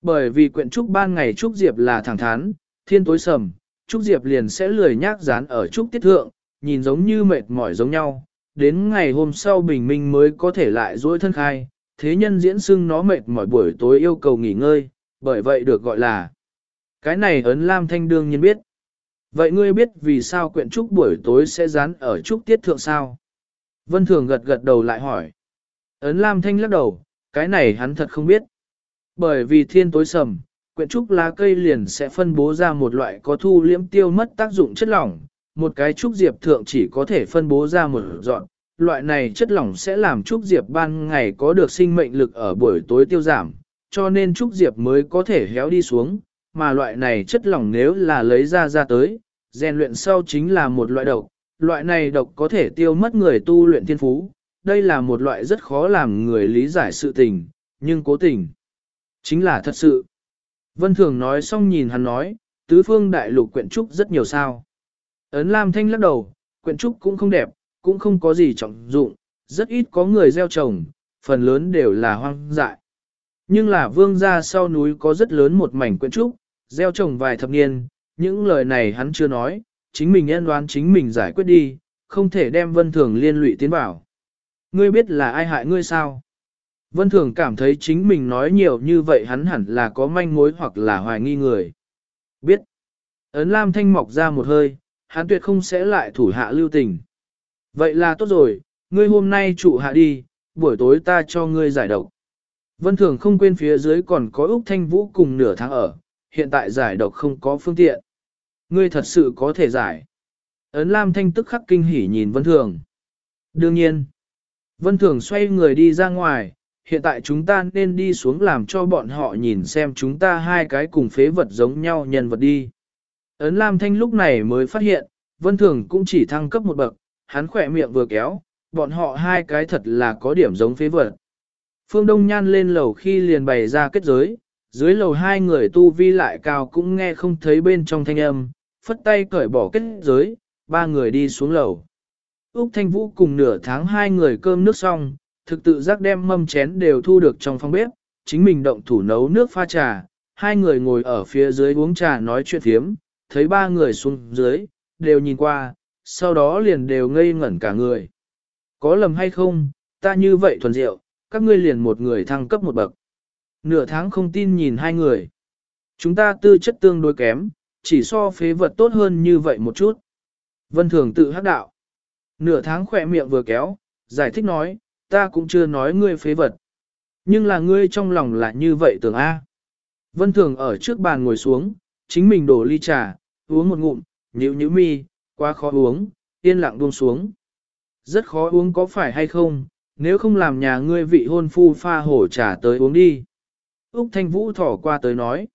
Bởi vì quyện trúc ban ngày trúc diệp là thẳng thắn, thiên tối sầm, trúc diệp liền sẽ lười nhác dán ở trúc tiết thượng, nhìn giống như mệt mỏi giống nhau, đến ngày hôm sau bình minh mới có thể lại dối thân khai, thế nhân diễn xưng nó mệt mỏi buổi tối yêu cầu nghỉ ngơi, bởi vậy được gọi là. Cái này ấn Lam Thanh đương nhiên biết. Vậy ngươi biết vì sao quyện trúc buổi tối sẽ dán ở trúc tiết thượng sao? Vân Thường gật gật đầu lại hỏi. Ấn Lam Thanh lắc đầu, cái này hắn thật không biết. Bởi vì thiên tối sầm, quyện trúc lá cây liền sẽ phân bố ra một loại có thu liễm tiêu mất tác dụng chất lỏng, một cái trúc diệp thượng chỉ có thể phân bố ra một dọn, loại này chất lỏng sẽ làm trúc diệp ban ngày có được sinh mệnh lực ở buổi tối tiêu giảm, cho nên trúc diệp mới có thể héo đi xuống, mà loại này chất lỏng nếu là lấy ra ra tới, rèn luyện sau chính là một loại độc, loại này độc có thể tiêu mất người tu luyện thiên phú, đây là một loại rất khó làm người lý giải sự tình, nhưng cố tình, chính là thật sự. Vân Thường nói xong nhìn hắn nói, tứ phương đại lục quyện trúc rất nhiều sao. Ấn Lam Thanh lắc đầu, quyện trúc cũng không đẹp, cũng không có gì trọng dụng, rất ít có người gieo trồng, phần lớn đều là hoang dại. Nhưng là vương gia sau núi có rất lớn một mảnh quyện trúc, gieo trồng vài thập niên, những lời này hắn chưa nói, chính mình nhân đoán chính mình giải quyết đi, không thể đem vân thường liên lụy tiến bảo. Ngươi biết là ai hại ngươi sao? Vân thường cảm thấy chính mình nói nhiều như vậy hắn hẳn là có manh mối hoặc là hoài nghi người. Biết. Ấn Lam Thanh mọc ra một hơi, hắn tuyệt không sẽ lại thủ hạ lưu tình. Vậy là tốt rồi, ngươi hôm nay trụ hạ đi, buổi tối ta cho ngươi giải độc. Vân Thường không quên phía dưới còn có Úc Thanh Vũ cùng nửa tháng ở, hiện tại giải độc không có phương tiện. Ngươi thật sự có thể giải. Ấn Lam Thanh tức khắc kinh hỉ nhìn Vân Thường. Đương nhiên, Vân Thường xoay người đi ra ngoài, hiện tại chúng ta nên đi xuống làm cho bọn họ nhìn xem chúng ta hai cái cùng phế vật giống nhau nhân vật đi. Ấn Lam Thanh lúc này mới phát hiện, Vân Thường cũng chỉ thăng cấp một bậc, hắn khỏe miệng vừa kéo, bọn họ hai cái thật là có điểm giống phế vật. Phương Đông Nhan lên lầu khi liền bày ra kết giới, dưới lầu hai người tu vi lại cao cũng nghe không thấy bên trong thanh âm, phất tay cởi bỏ kết giới, ba người đi xuống lầu. Úc Thanh Vũ cùng nửa tháng hai người cơm nước xong, thực tự giác đem mâm chén đều thu được trong phòng bếp, chính mình động thủ nấu nước pha trà, hai người ngồi ở phía dưới uống trà nói chuyện thiếm, thấy ba người xuống dưới, đều nhìn qua, sau đó liền đều ngây ngẩn cả người. Có lầm hay không, ta như vậy thuần diệu, các ngươi liền một người thăng cấp một bậc. Nửa tháng không tin nhìn hai người. Chúng ta tư chất tương đối kém, chỉ so phế vật tốt hơn như vậy một chút. Vân Thường tự hắc đạo. Nửa tháng khỏe miệng vừa kéo, giải thích nói, ta cũng chưa nói ngươi phế vật. Nhưng là ngươi trong lòng là như vậy tưởng A. Vân Thường ở trước bàn ngồi xuống, chính mình đổ ly trà, uống một ngụm, nhíu nhíu mi, quá khó uống, yên lặng buông xuống. Rất khó uống có phải hay không, nếu không làm nhà ngươi vị hôn phu pha hổ trà tới uống đi. Úc Thanh Vũ thỏ qua tới nói.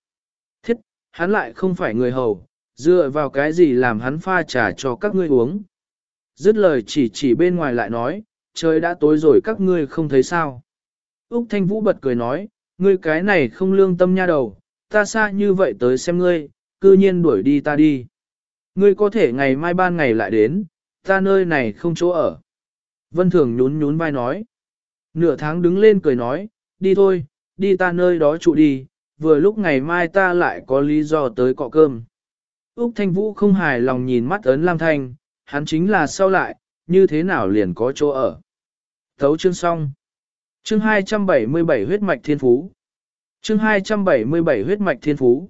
Thiết, hắn lại không phải người hầu, dựa vào cái gì làm hắn pha trà cho các ngươi uống. Dứt lời chỉ chỉ bên ngoài lại nói, trời đã tối rồi các ngươi không thấy sao. Úc Thanh Vũ bật cười nói, ngươi cái này không lương tâm nha đầu, ta xa như vậy tới xem ngươi, cư nhiên đuổi đi ta đi. Ngươi có thể ngày mai ban ngày lại đến, ta nơi này không chỗ ở. Vân Thường nhún nhún vai nói. Nửa tháng đứng lên cười nói, đi thôi, đi ta nơi đó trụ đi, vừa lúc ngày mai ta lại có lý do tới cọ cơm. Úc Thanh Vũ không hài lòng nhìn mắt ấn Lam Thanh, hắn chính là sau lại, như thế nào liền có chỗ ở. Thấu chương xong. Chương 277 huyết mạch thiên phú. Chương 277 huyết mạch thiên phú.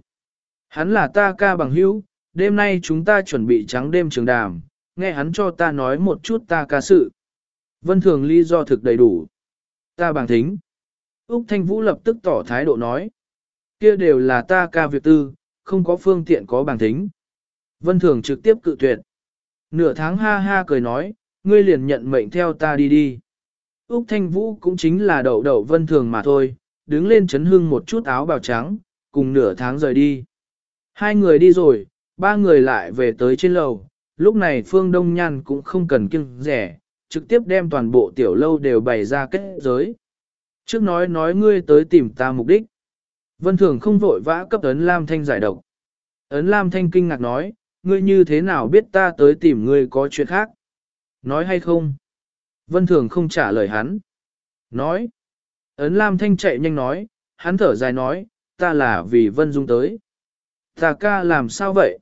Hắn là ta ca bằng hữu, đêm nay chúng ta chuẩn bị trắng đêm trường đàm, nghe hắn cho ta nói một chút ta ca sự. Vân thường lý do thực đầy đủ. Ta bằng thính. Úc Thanh Vũ lập tức tỏ thái độ nói. kia đều là ta ca việc tư, không có phương tiện có bằng thính. Vân thường trực tiếp cự tuyệt. Nửa tháng ha ha cười nói, ngươi liền nhận mệnh theo ta đi đi. Úc Thanh Vũ cũng chính là đậu đậu vân thường mà thôi, đứng lên chấn hưng một chút áo bào trắng, cùng nửa tháng rời đi. Hai người đi rồi, ba người lại về tới trên lầu, lúc này Phương Đông Nhan cũng không cần kiêng rẻ, trực tiếp đem toàn bộ tiểu lâu đều bày ra kết giới. Trước nói nói ngươi tới tìm ta mục đích. Vân Thường không vội vã cấp ấn Lam Thanh giải độc. Ấn Lam Thanh kinh ngạc nói, ngươi như thế nào biết ta tới tìm ngươi có chuyện khác? Nói hay không? Vân Thường không trả lời hắn. Nói. Ấn Lam Thanh chạy nhanh nói, hắn thở dài nói, ta là vì Vân Dung tới. Ta ca làm sao vậy?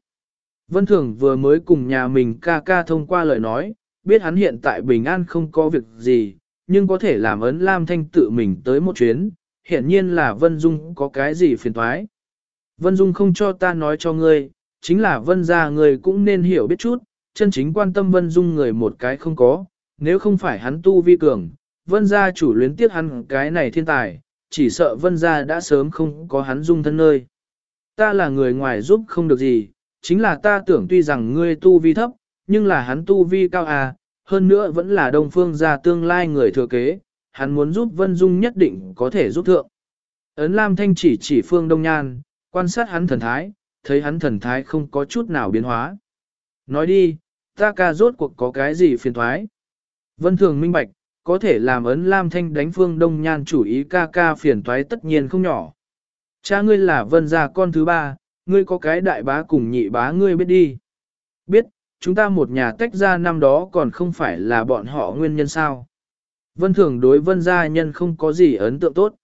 Vân Thường vừa mới cùng nhà mình ca ca thông qua lời nói, biết hắn hiện tại bình an không có việc gì, nhưng có thể làm ấn Lam Thanh tự mình tới một chuyến, hiện nhiên là Vân Dung có cái gì phiền thoái. Vân Dung không cho ta nói cho ngươi, chính là Vân gia người cũng nên hiểu biết chút, chân chính quan tâm Vân Dung người một cái không có, nếu không phải hắn tu vi cường, Vân gia chủ luyến tiếc hắn cái này thiên tài, chỉ sợ Vân gia đã sớm không có hắn dung thân nơi. Ta là người ngoài giúp không được gì, chính là ta tưởng tuy rằng ngươi tu vi thấp, nhưng là hắn tu vi cao à, hơn nữa vẫn là đông phương gia tương lai người thừa kế, hắn muốn giúp Vân Dung nhất định có thể giúp thượng. Ấn Lam Thanh chỉ chỉ phương đông nhan, quan sát hắn thần thái, thấy hắn thần thái không có chút nào biến hóa. Nói đi, ta ca rốt cuộc có cái gì phiền thoái. Vân Thường minh bạch, có thể làm ấn Lam Thanh đánh phương đông nhan chủ ý ca ca phiền toái tất nhiên không nhỏ. Cha ngươi là vân gia con thứ ba, ngươi có cái đại bá cùng nhị bá ngươi biết đi. Biết, chúng ta một nhà tách ra năm đó còn không phải là bọn họ nguyên nhân sao. Vân thường đối vân gia nhân không có gì ấn tượng tốt.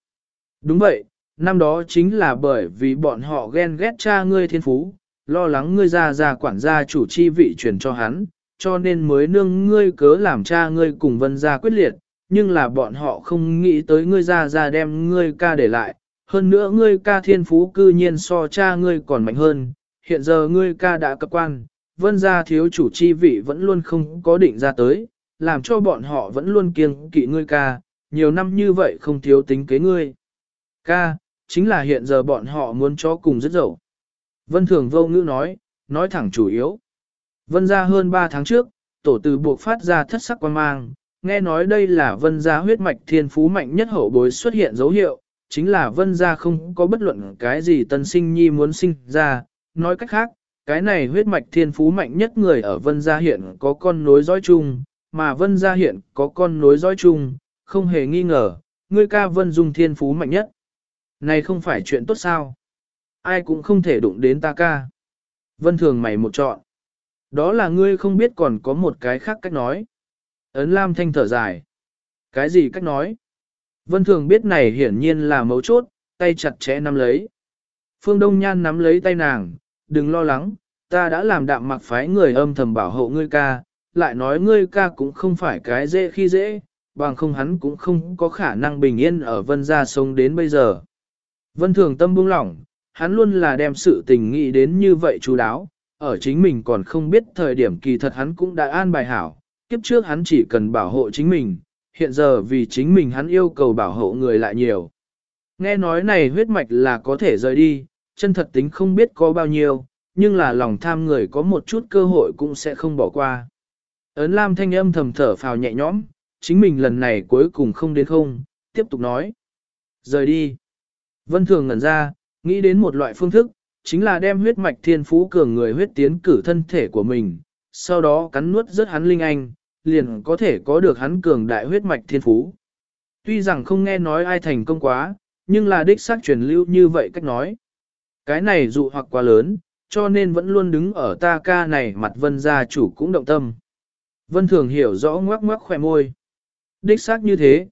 Đúng vậy, năm đó chính là bởi vì bọn họ ghen ghét cha ngươi thiên phú, lo lắng ngươi ra ra quản gia chủ chi vị truyền cho hắn, cho nên mới nương ngươi cớ làm cha ngươi cùng vân gia quyết liệt, nhưng là bọn họ không nghĩ tới ngươi ra ra đem ngươi ca để lại, hơn nữa ngươi ca thiên phú cư nhiên so cha ngươi còn mạnh hơn, hiện giờ ngươi ca đã cấp quan, vân gia thiếu chủ chi vị vẫn luôn không có định ra tới, làm cho bọn họ vẫn luôn kiêng kỵ ngươi ca, nhiều năm như vậy không thiếu tính kế ngươi. Ca, chính là hiện giờ bọn họ muốn cho cùng rất dậu. Vân Thường vô ngữ nói, nói thẳng chủ yếu. Vân gia hơn 3 tháng trước, tổ từ buộc phát ra thất sắc quan mang, nghe nói đây là vân gia huyết mạch thiên phú mạnh nhất hậu bối xuất hiện dấu hiệu, chính là vân gia không có bất luận cái gì tân sinh nhi muốn sinh ra, nói cách khác, cái này huyết mạch thiên phú mạnh nhất người ở vân gia hiện có con nối dõi chung, mà vân gia hiện có con nối dõi chung, không hề nghi ngờ, ngươi ca vân dung thiên phú mạnh nhất. Này không phải chuyện tốt sao? Ai cũng không thể đụng đến ta ca. Vân thường mày một chọn. Đó là ngươi không biết còn có một cái khác cách nói. Ấn Lam Thanh thở dài. Cái gì cách nói? Vân Thường biết này hiển nhiên là mấu chốt, tay chặt chẽ nắm lấy. Phương Đông Nhan nắm lấy tay nàng, đừng lo lắng, ta đã làm đạm mặc phái người âm thầm bảo hộ ngươi ca, lại nói ngươi ca cũng không phải cái dễ khi dễ, bằng không hắn cũng không có khả năng bình yên ở vân gia sống đến bây giờ. Vân Thường tâm buông lỏng, hắn luôn là đem sự tình nghĩ đến như vậy chú đáo, ở chính mình còn không biết thời điểm kỳ thật hắn cũng đã an bài hảo, kiếp trước hắn chỉ cần bảo hộ chính mình, hiện giờ vì chính mình hắn yêu cầu bảo hộ người lại nhiều. Nghe nói này huyết mạch là có thể rời đi, chân thật tính không biết có bao nhiêu, nhưng là lòng tham người có một chút cơ hội cũng sẽ không bỏ qua. Ấn Lam thanh âm thầm thở phào nhẹ nhõm, chính mình lần này cuối cùng không đến không, tiếp tục nói. Rời đi. Vân Thường ngẩn ra, nghĩ đến một loại phương thức, chính là đem huyết mạch thiên phú cường người huyết tiến cử thân thể của mình, sau đó cắn nuốt rất hắn linh anh, liền có thể có được hắn cường đại huyết mạch thiên phú. Tuy rằng không nghe nói ai thành công quá, nhưng là đích xác truyền lưu như vậy cách nói. Cái này dụ hoặc quá lớn, cho nên vẫn luôn đứng ở ta ca này mặt vân gia chủ cũng động tâm. Vân thường hiểu rõ ngoắc ngoắc khỏe môi. đích xác như thế.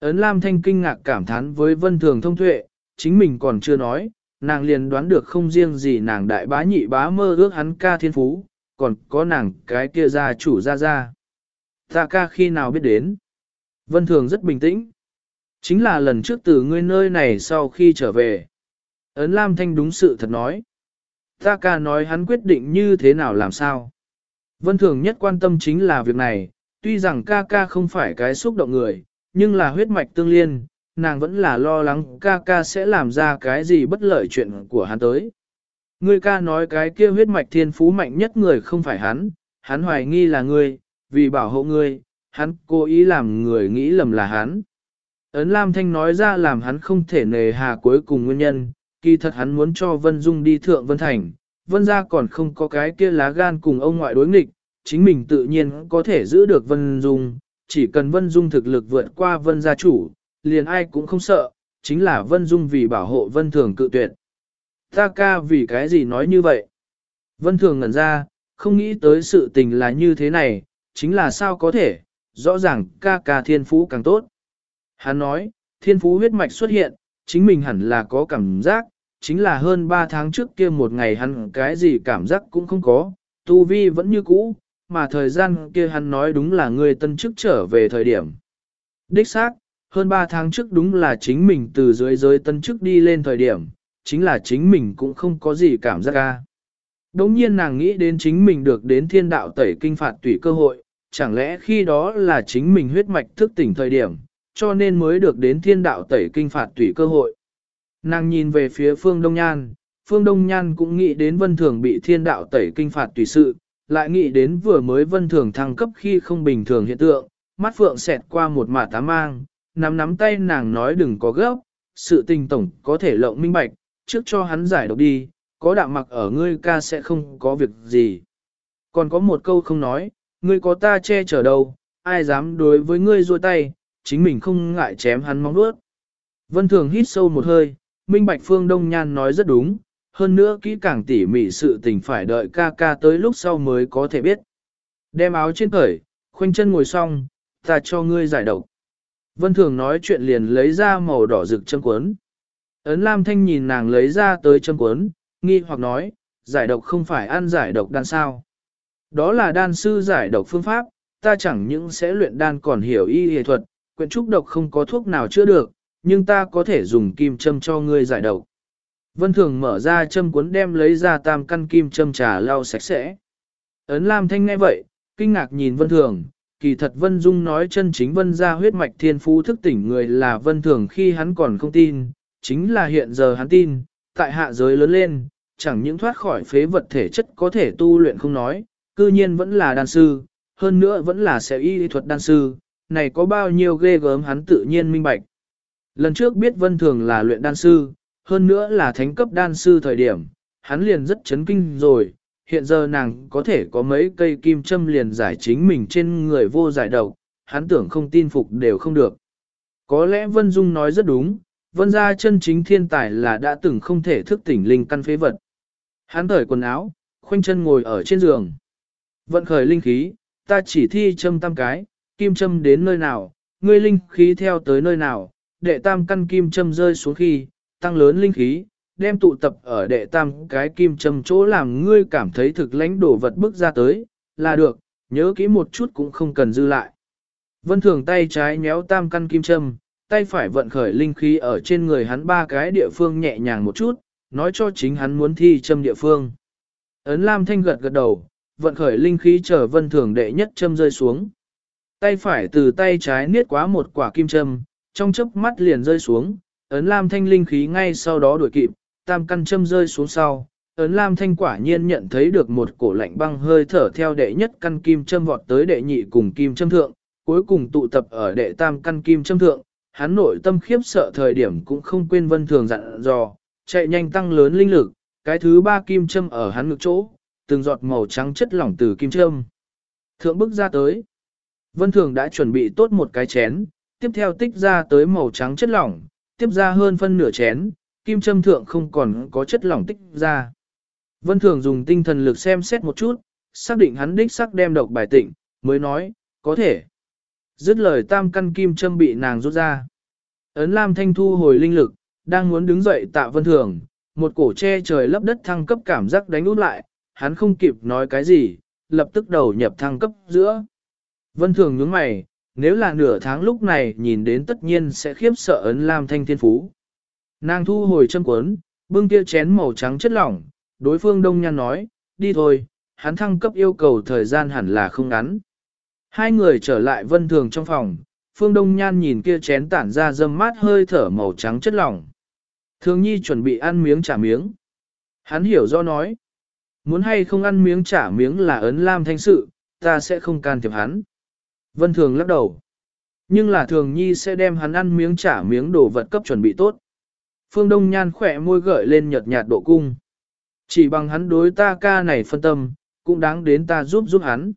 Ấn Lam Thanh kinh ngạc cảm thán với vân thường thông tuệ, chính mình còn chưa nói, nàng liền đoán được không riêng gì nàng đại bá nhị bá mơ ước hắn ca thiên phú, còn có nàng cái kia gia chủ ra ra. Ta ca khi nào biết đến? Vân thường rất bình tĩnh. Chính là lần trước từ ngươi nơi này sau khi trở về. Ấn Lam Thanh đúng sự thật nói. Ta ca nói hắn quyết định như thế nào làm sao. Vân thường nhất quan tâm chính là việc này, tuy rằng ca ca không phải cái xúc động người, nhưng là huyết mạch tương liên, nàng vẫn là lo lắng ca ca sẽ làm ra cái gì bất lợi chuyện của hắn tới. Ngươi ca nói cái kia huyết mạch thiên phú mạnh nhất người không phải hắn, hắn hoài nghi là ngươi, vì bảo hộ ngươi, hắn cố ý làm người nghĩ lầm là hắn. Ấn Lam Thanh nói ra làm hắn không thể nề hà cuối cùng nguyên nhân, kỳ thật hắn muốn cho Vân Dung đi thượng Vân Thành, Vân gia còn không có cái kia lá gan cùng ông ngoại đối nghịch, chính mình tự nhiên có thể giữ được Vân Dung, chỉ cần Vân Dung thực lực vượt qua Vân gia chủ, liền ai cũng không sợ, chính là Vân Dung vì bảo hộ Vân Thường cự tuyệt. Ta ca vì cái gì nói như vậy? Vân Thường ngẩn ra, không nghĩ tới sự tình là như thế này, chính là sao có thể, rõ ràng ca ca thiên phú càng tốt. Hắn nói, thiên phú huyết mạch xuất hiện, chính mình hẳn là có cảm giác, chính là hơn 3 tháng trước kia một ngày hắn cái gì cảm giác cũng không có, tu vi vẫn như cũ, mà thời gian kia hắn nói đúng là người tân chức trở về thời điểm. Đích xác, hơn 3 tháng trước đúng là chính mình từ dưới giới tân chức đi lên thời điểm, chính là chính mình cũng không có gì cảm giác ca. Đống nhiên nàng nghĩ đến chính mình được đến thiên đạo tẩy kinh phạt tùy cơ hội, chẳng lẽ khi đó là chính mình huyết mạch thức tỉnh thời điểm, cho nên mới được đến thiên đạo tẩy kinh phạt tùy cơ hội. Nàng nhìn về phía phương Đông Nhan, phương Đông Nhan cũng nghĩ đến vân thường bị thiên đạo tẩy kinh phạt tùy sự, lại nghĩ đến vừa mới vân thường thăng cấp khi không bình thường hiện tượng, mắt phượng xẹt qua một mả tá mang, nắm nắm tay nàng nói đừng có gấp, sự tình tổng có thể lộng minh bạch, trước cho hắn giải độc đi, có đạm mặc ở ngươi ca sẽ không có việc gì. Còn có một câu không nói, ngươi có ta che chở đâu, ai dám đối với ngươi ruôi tay, chính mình không ngại chém hắn móng đuốt. Vân Thường hít sâu một hơi, Minh Bạch Phương Đông Nhan nói rất đúng, hơn nữa kỹ càng tỉ mỉ sự tình phải đợi ca ca tới lúc sau mới có thể biết. Đem áo trên cởi, khoanh chân ngồi xong, ta cho ngươi giải độc. Vân Thường nói chuyện liền lấy ra màu đỏ rực châm cuốn. Ấn Lam Thanh nhìn nàng lấy ra tới châm cuốn, nghi hoặc nói, giải độc không phải ăn giải độc đan sao. Đó là đan sư giải độc phương pháp, ta chẳng những sẽ luyện đan còn hiểu y y thuật, quyện trúc độc không có thuốc nào chữa được, nhưng ta có thể dùng kim châm cho ngươi giải độc. Vân Thường mở ra châm cuốn đem lấy ra tam căn kim châm trà lau sạch sẽ. Ấn Lam Thanh nghe vậy, kinh ngạc nhìn Vân Thường, kỳ thật Vân Dung nói chân chính Vân ra huyết mạch thiên phú thức tỉnh người là Vân Thường khi hắn còn không tin, chính là hiện giờ hắn tin, tại hạ giới lớn lên, chẳng những thoát khỏi phế vật thể chất có thể tu luyện không nói, cư nhiên vẫn là đan sư, hơn nữa vẫn là sẽ y thuật đan sư, này có bao nhiêu ghê gớm hắn tự nhiên minh bạch. Lần trước biết Vân Thường là luyện đan sư, hơn nữa là thánh cấp đan sư thời điểm, hắn liền rất chấn kinh rồi, hiện giờ nàng có thể có mấy cây kim châm liền giải chính mình trên người vô giải độc, hắn tưởng không tin phục đều không được. Có lẽ Vân Dung nói rất đúng, Vân gia chân chính thiên tài là đã từng không thể thức tỉnh linh căn phế vật. Hắn thởi quần áo, khoanh chân ngồi ở trên giường. Vận khởi linh khí, ta chỉ thi châm tam cái, kim châm đến nơi nào, ngươi linh khí theo tới nơi nào, đệ tam căn kim châm rơi xuống khi, tăng lớn linh khí, đem tụ tập ở đệ tam cái kim châm chỗ làm ngươi cảm thấy thực lãnh đổ vật bước ra tới, là được, nhớ kỹ một chút cũng không cần dư lại. Vân thường tay trái nhéo tam căn kim châm, tay phải vận khởi linh khí ở trên người hắn ba cái địa phương nhẹ nhàng một chút, nói cho chính hắn muốn thi châm địa phương. Ấn Lam Thanh gật gật đầu, vận khởi linh khí chờ vân thường đệ nhất châm rơi xuống. Tay phải từ tay trái niết quá một quả kim châm, trong chớp mắt liền rơi xuống, ấn lam thanh linh khí ngay sau đó đuổi kịp, tam căn châm rơi xuống sau. Ấn Lam Thanh quả nhiên nhận thấy được một cổ lạnh băng hơi thở theo đệ nhất căn kim châm vọt tới đệ nhị cùng kim châm thượng, cuối cùng tụ tập ở đệ tam căn kim châm thượng, hắn nội tâm khiếp sợ thời điểm cũng không quên vân thường dặn dò, chạy nhanh tăng lớn linh lực, cái thứ ba kim châm ở hắn ngực chỗ, từng giọt màu trắng chất lỏng từ kim châm. Thượng bức ra tới. Vân thường đã chuẩn bị tốt một cái chén, tiếp theo tích ra tới màu trắng chất lỏng, tiếp ra hơn phân nửa chén, kim châm thượng không còn có chất lỏng tích ra. Vân Thường dùng tinh thần lực xem xét một chút, xác định hắn đích sắc đem độc bài tịnh, mới nói, có thể. Dứt lời tam căn kim châm bị nàng rút ra. Ấn Lam Thanh thu hồi linh lực, đang muốn đứng dậy tạ vân thường, một cổ che trời lấp đất thăng cấp cảm giác đánh út lại, hắn không kịp nói cái gì, lập tức đầu nhập thăng cấp giữa. Vân thường nhướng mày, nếu là nửa tháng lúc này nhìn đến tất nhiên sẽ khiếp sợ ấn Lam Thanh thiên phú. Nàng thu hồi chân cuốn, bưng kia chén màu trắng chất lỏng, đối phương đông nhan nói, đi thôi, hắn thăng cấp yêu cầu thời gian hẳn là không ngắn. Hai người trở lại vân thường trong phòng, phương đông nhan nhìn kia chén tản ra dâm mát hơi thở màu trắng chất lỏng. Thường nhi chuẩn bị ăn miếng trả miếng. Hắn hiểu do nói, muốn hay không ăn miếng trả miếng là ấn lam thanh sự, ta sẽ không can thiệp hắn. Vân thường lắc đầu. Nhưng là thường nhi sẽ đem hắn ăn miếng trả miếng đồ vật cấp chuẩn bị tốt. Phương Đông Nhan khỏe môi gợi lên nhợt nhạt độ cung. Chỉ bằng hắn đối ta ca này phân tâm, cũng đáng đến ta giúp giúp hắn.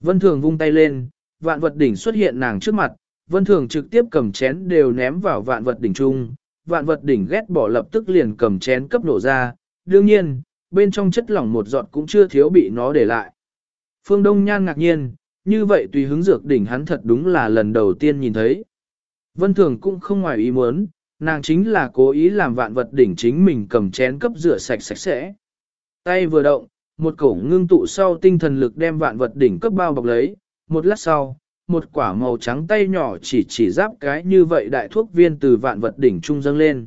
Vân Thường vung tay lên, vạn vật đỉnh xuất hiện nàng trước mặt, Vân Thường trực tiếp cầm chén đều ném vào vạn vật đỉnh chung, vạn vật đỉnh ghét bỏ lập tức liền cầm chén cấp nổ ra, đương nhiên, bên trong chất lỏng một giọt cũng chưa thiếu bị nó để lại. Phương Đông Nhan ngạc nhiên, như vậy tùy hứng dược đỉnh hắn thật đúng là lần đầu tiên nhìn thấy. Vân Thường cũng không ngoài ý muốn, nàng chính là cố ý làm vạn vật đỉnh chính mình cầm chén cấp rửa sạch sạch sẽ. Tay vừa động, một cổ ngưng tụ sau tinh thần lực đem vạn vật đỉnh cấp bao bọc lấy, một lát sau, một quả màu trắng tay nhỏ chỉ chỉ giáp cái như vậy đại thuốc viên từ vạn vật đỉnh trung dâng lên.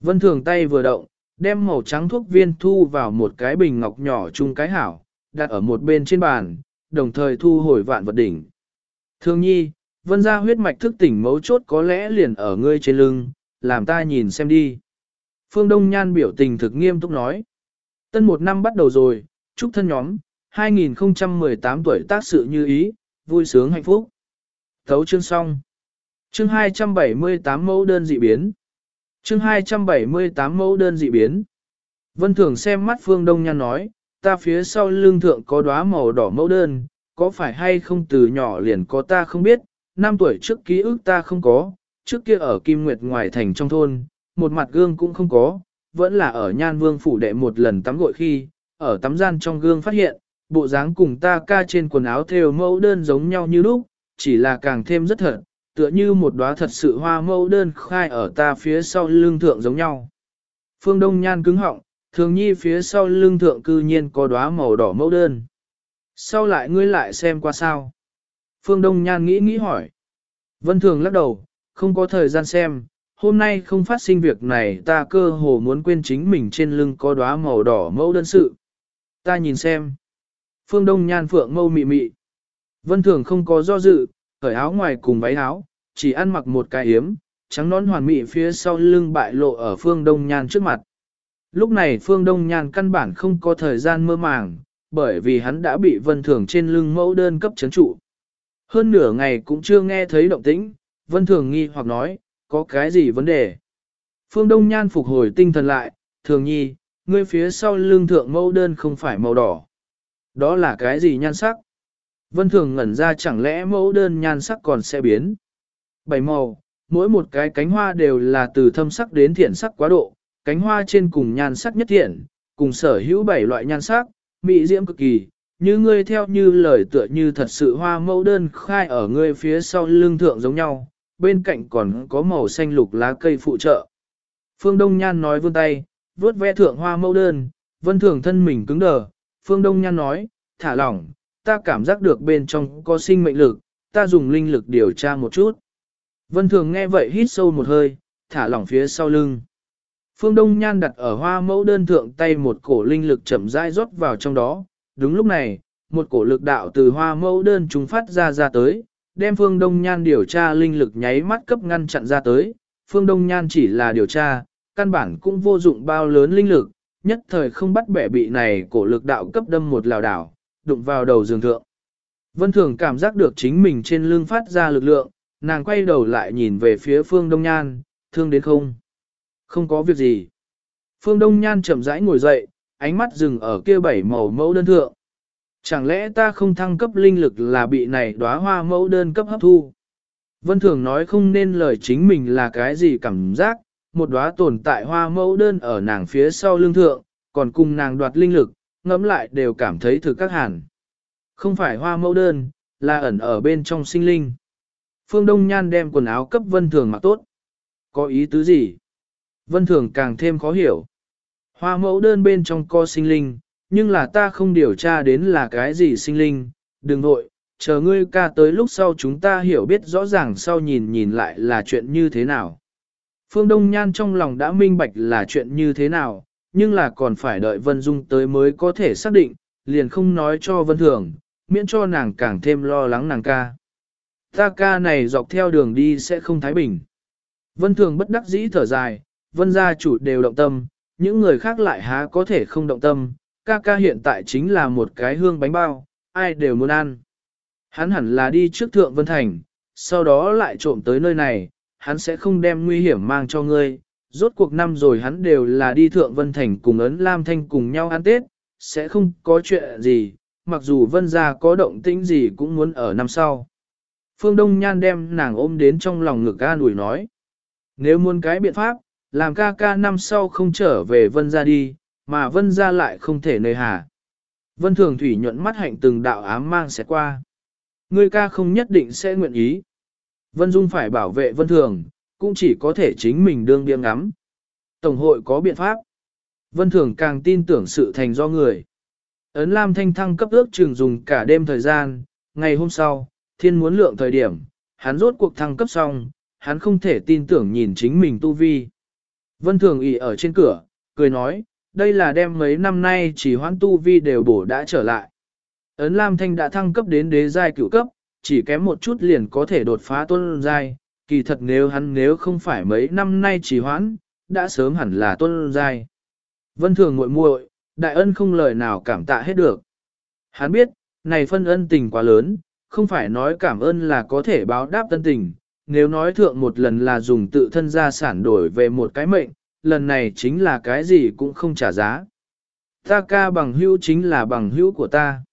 Vân thường tay vừa động, đem màu trắng thuốc viên thu vào một cái bình ngọc nhỏ chung cái hảo, đặt ở một bên trên bàn, đồng thời thu hồi vạn vật đỉnh. Thương nhi, vân ra huyết mạch thức tỉnh mấu chốt có lẽ liền ở ngươi trên lưng, làm ta nhìn xem đi. Phương Đông Nhan biểu tình thực nghiêm túc nói. Tân một năm bắt đầu rồi, chúc thân nhóm, 2018 tuổi tác sự như ý, vui sướng hạnh phúc. Thấu chương xong. Chương 278 mẫu đơn dị biến. Chương 278 mẫu đơn dị biến. Vân Thường xem mắt Phương Đông Nhan nói, ta phía sau lưng thượng có đóa màu đỏ mẫu đơn, có phải hay không từ nhỏ liền có ta không biết, năm tuổi trước ký ức ta không có, trước kia ở Kim Nguyệt ngoài thành trong thôn, một mặt gương cũng không có, vẫn là ở Nhan Vương phủ đệ một lần tắm gội khi, ở tắm gian trong gương phát hiện, bộ dáng cùng ta ca trên quần áo theo mẫu đơn giống nhau như lúc, chỉ là càng thêm rất thật, tựa như một đóa thật sự hoa mẫu đơn khai ở ta phía sau lưng thượng giống nhau. Phương Đông Nhan cứng họng, thường nhi phía sau lưng thượng cư nhiên có đóa màu đỏ mẫu đơn. Sau lại ngươi lại xem qua sao? Phương Đông Nhan nghĩ nghĩ hỏi. Vân Thường lắc đầu, không có thời gian xem, hôm nay không phát sinh việc này ta cơ hồ muốn quên chính mình trên lưng có đóa màu đỏ mẫu đơn sự. Ta nhìn xem. Phương Đông nhan phượng mâu mị mị. Vân Thường không có do dự, cởi áo ngoài cùng váy áo, chỉ ăn mặc một cái yếm, trắng nón hoàn mị phía sau lưng bại lộ ở Phương Đông nhan trước mặt. Lúc này Phương Đông nhan căn bản không có thời gian mơ màng, bởi vì hắn đã bị Vân Thường trên lưng mẫu đơn cấp chấn trụ. Hơn nửa ngày cũng chưa nghe thấy động tĩnh, Vân Thường nghi hoặc nói, có cái gì vấn đề? Phương Đông Nhan phục hồi tinh thần lại, Thường nhi, ngươi phía sau lưng thượng mẫu đơn không phải màu đỏ. Đó là cái gì nhan sắc? Vân Thường ngẩn ra chẳng lẽ mẫu đơn nhan sắc còn sẽ biến? Bảy màu, mỗi một cái cánh hoa đều là từ thâm sắc đến thiện sắc quá độ, cánh hoa trên cùng nhan sắc nhất thiện, cùng sở hữu bảy loại nhan sắc, mỹ diễm cực kỳ, như ngươi theo như lời tựa như thật sự hoa mẫu đơn khai ở ngươi phía sau lưng thượng giống nhau, bên cạnh còn có màu xanh lục lá cây phụ trợ. Phương Đông Nhan nói vươn tay, vuốt ve thượng hoa mẫu đơn, vân thường thân mình cứng đờ. Phương Đông Nhan nói, thả lỏng, ta cảm giác được bên trong có sinh mệnh lực, ta dùng linh lực điều tra một chút. Vân thường nghe vậy hít sâu một hơi, thả lỏng phía sau lưng. Phương Đông Nhan đặt ở hoa mẫu đơn thượng tay một cổ linh lực chậm rãi rót vào trong đó. Đúng lúc này, một cổ lực đạo từ hoa mẫu đơn chúng phát ra ra tới, đem Phương Đông Nhan điều tra linh lực nháy mắt cấp ngăn chặn ra tới. Phương Đông Nhan chỉ là điều tra, căn bản cũng vô dụng bao lớn linh lực, nhất thời không bắt bẻ bị này cổ lực đạo cấp đâm một lào đảo, đụng vào đầu giường thượng. Vân Thường cảm giác được chính mình trên lưng phát ra lực lượng, nàng quay đầu lại nhìn về phía Phương Đông Nhan, thương đến không? Không có việc gì. Phương Đông Nhan chậm rãi ngồi dậy, ánh mắt dừng ở kia bảy màu mẫu đơn thượng. Chẳng lẽ ta không thăng cấp linh lực là bị này đóa hoa mẫu đơn cấp hấp thu? Vân Thường nói không nên lời chính mình là cái gì cảm giác, một đóa tồn tại hoa mẫu đơn ở nàng phía sau lưng thượng, còn cùng nàng đoạt linh lực, ngẫm lại đều cảm thấy thực các hàn. Không phải hoa mẫu đơn, là ẩn ở bên trong sinh linh. Phương Đông Nhan đem quần áo cấp Vân Thường mặc tốt. Có ý tứ gì? Vân Thường càng thêm khó hiểu. Hoa mẫu đơn bên trong co sinh linh, nhưng là ta không điều tra đến là cái gì sinh linh, đừng vội, chờ ngươi ca tới lúc sau chúng ta hiểu biết rõ ràng sau nhìn nhìn lại là chuyện như thế nào. Phương Đông Nhan trong lòng đã minh bạch là chuyện như thế nào, nhưng là còn phải đợi Vân Dung tới mới có thể xác định, liền không nói cho Vân Thường, miễn cho nàng càng thêm lo lắng nàng ca. Ta ca này dọc theo đường đi sẽ không thái bình. Vân Thường bất đắc dĩ thở dài, Vân gia chủ đều động tâm, những người khác lại há có thể không động tâm, ca ca hiện tại chính là một cái hương bánh bao, ai đều muốn ăn. Hắn hẳn là đi trước thượng Vân Thành, sau đó lại trộm tới nơi này, hắn sẽ không đem nguy hiểm mang cho ngươi. Rốt cuộc năm rồi hắn đều là đi thượng Vân Thành cùng ấn Lam Thanh cùng nhau ăn Tết, sẽ không có chuyện gì, mặc dù Vân gia có động tĩnh gì cũng muốn ở năm sau. Phương Đông Nhan đem nàng ôm đến trong lòng ngực ga ủi nói. Nếu muốn cái biện pháp, làm ca ca năm sau không trở về Vân gia đi, mà Vân gia lại không thể nơi hà. Vân Thường Thủy nhuận mắt hạnh từng đạo ám mang sẽ qua. Ngươi ca không nhất định sẽ nguyện ý. Vân Dung phải bảo vệ Vân Thường, cũng chỉ có thể chính mình đương biếng ngắm. Tổng hội có biện pháp. Vân Thường càng tin tưởng sự thành do người. Ấn Lam Thanh thăng cấp ước trường dùng cả đêm thời gian, ngày hôm sau, thiên muốn lượng thời điểm, hắn rốt cuộc thăng cấp xong, hắn không thể tin tưởng nhìn chính mình tu vi. Vân Thường ỉ ở trên cửa, cười nói, đây là đem mấy năm nay chỉ hoãn tu vi đều bổ đã trở lại. Ấn Lam Thanh đã thăng cấp đến đế giai cửu cấp, chỉ kém một chút liền có thể đột phá tôn giai, kỳ thật nếu hắn nếu không phải mấy năm nay chỉ hoãn, đã sớm hẳn là tôn giai. Vân Thường muội muội, đại ân không lời nào cảm tạ hết được. Hắn biết, này phân ân tình quá lớn, không phải nói cảm ơn là có thể báo đáp tân tình, nếu nói thượng một lần là dùng tự thân gia sản đổi về một cái mệnh, lần này chính là cái gì cũng không trả giá. Ta ca bằng hữu chính là bằng hữu của ta.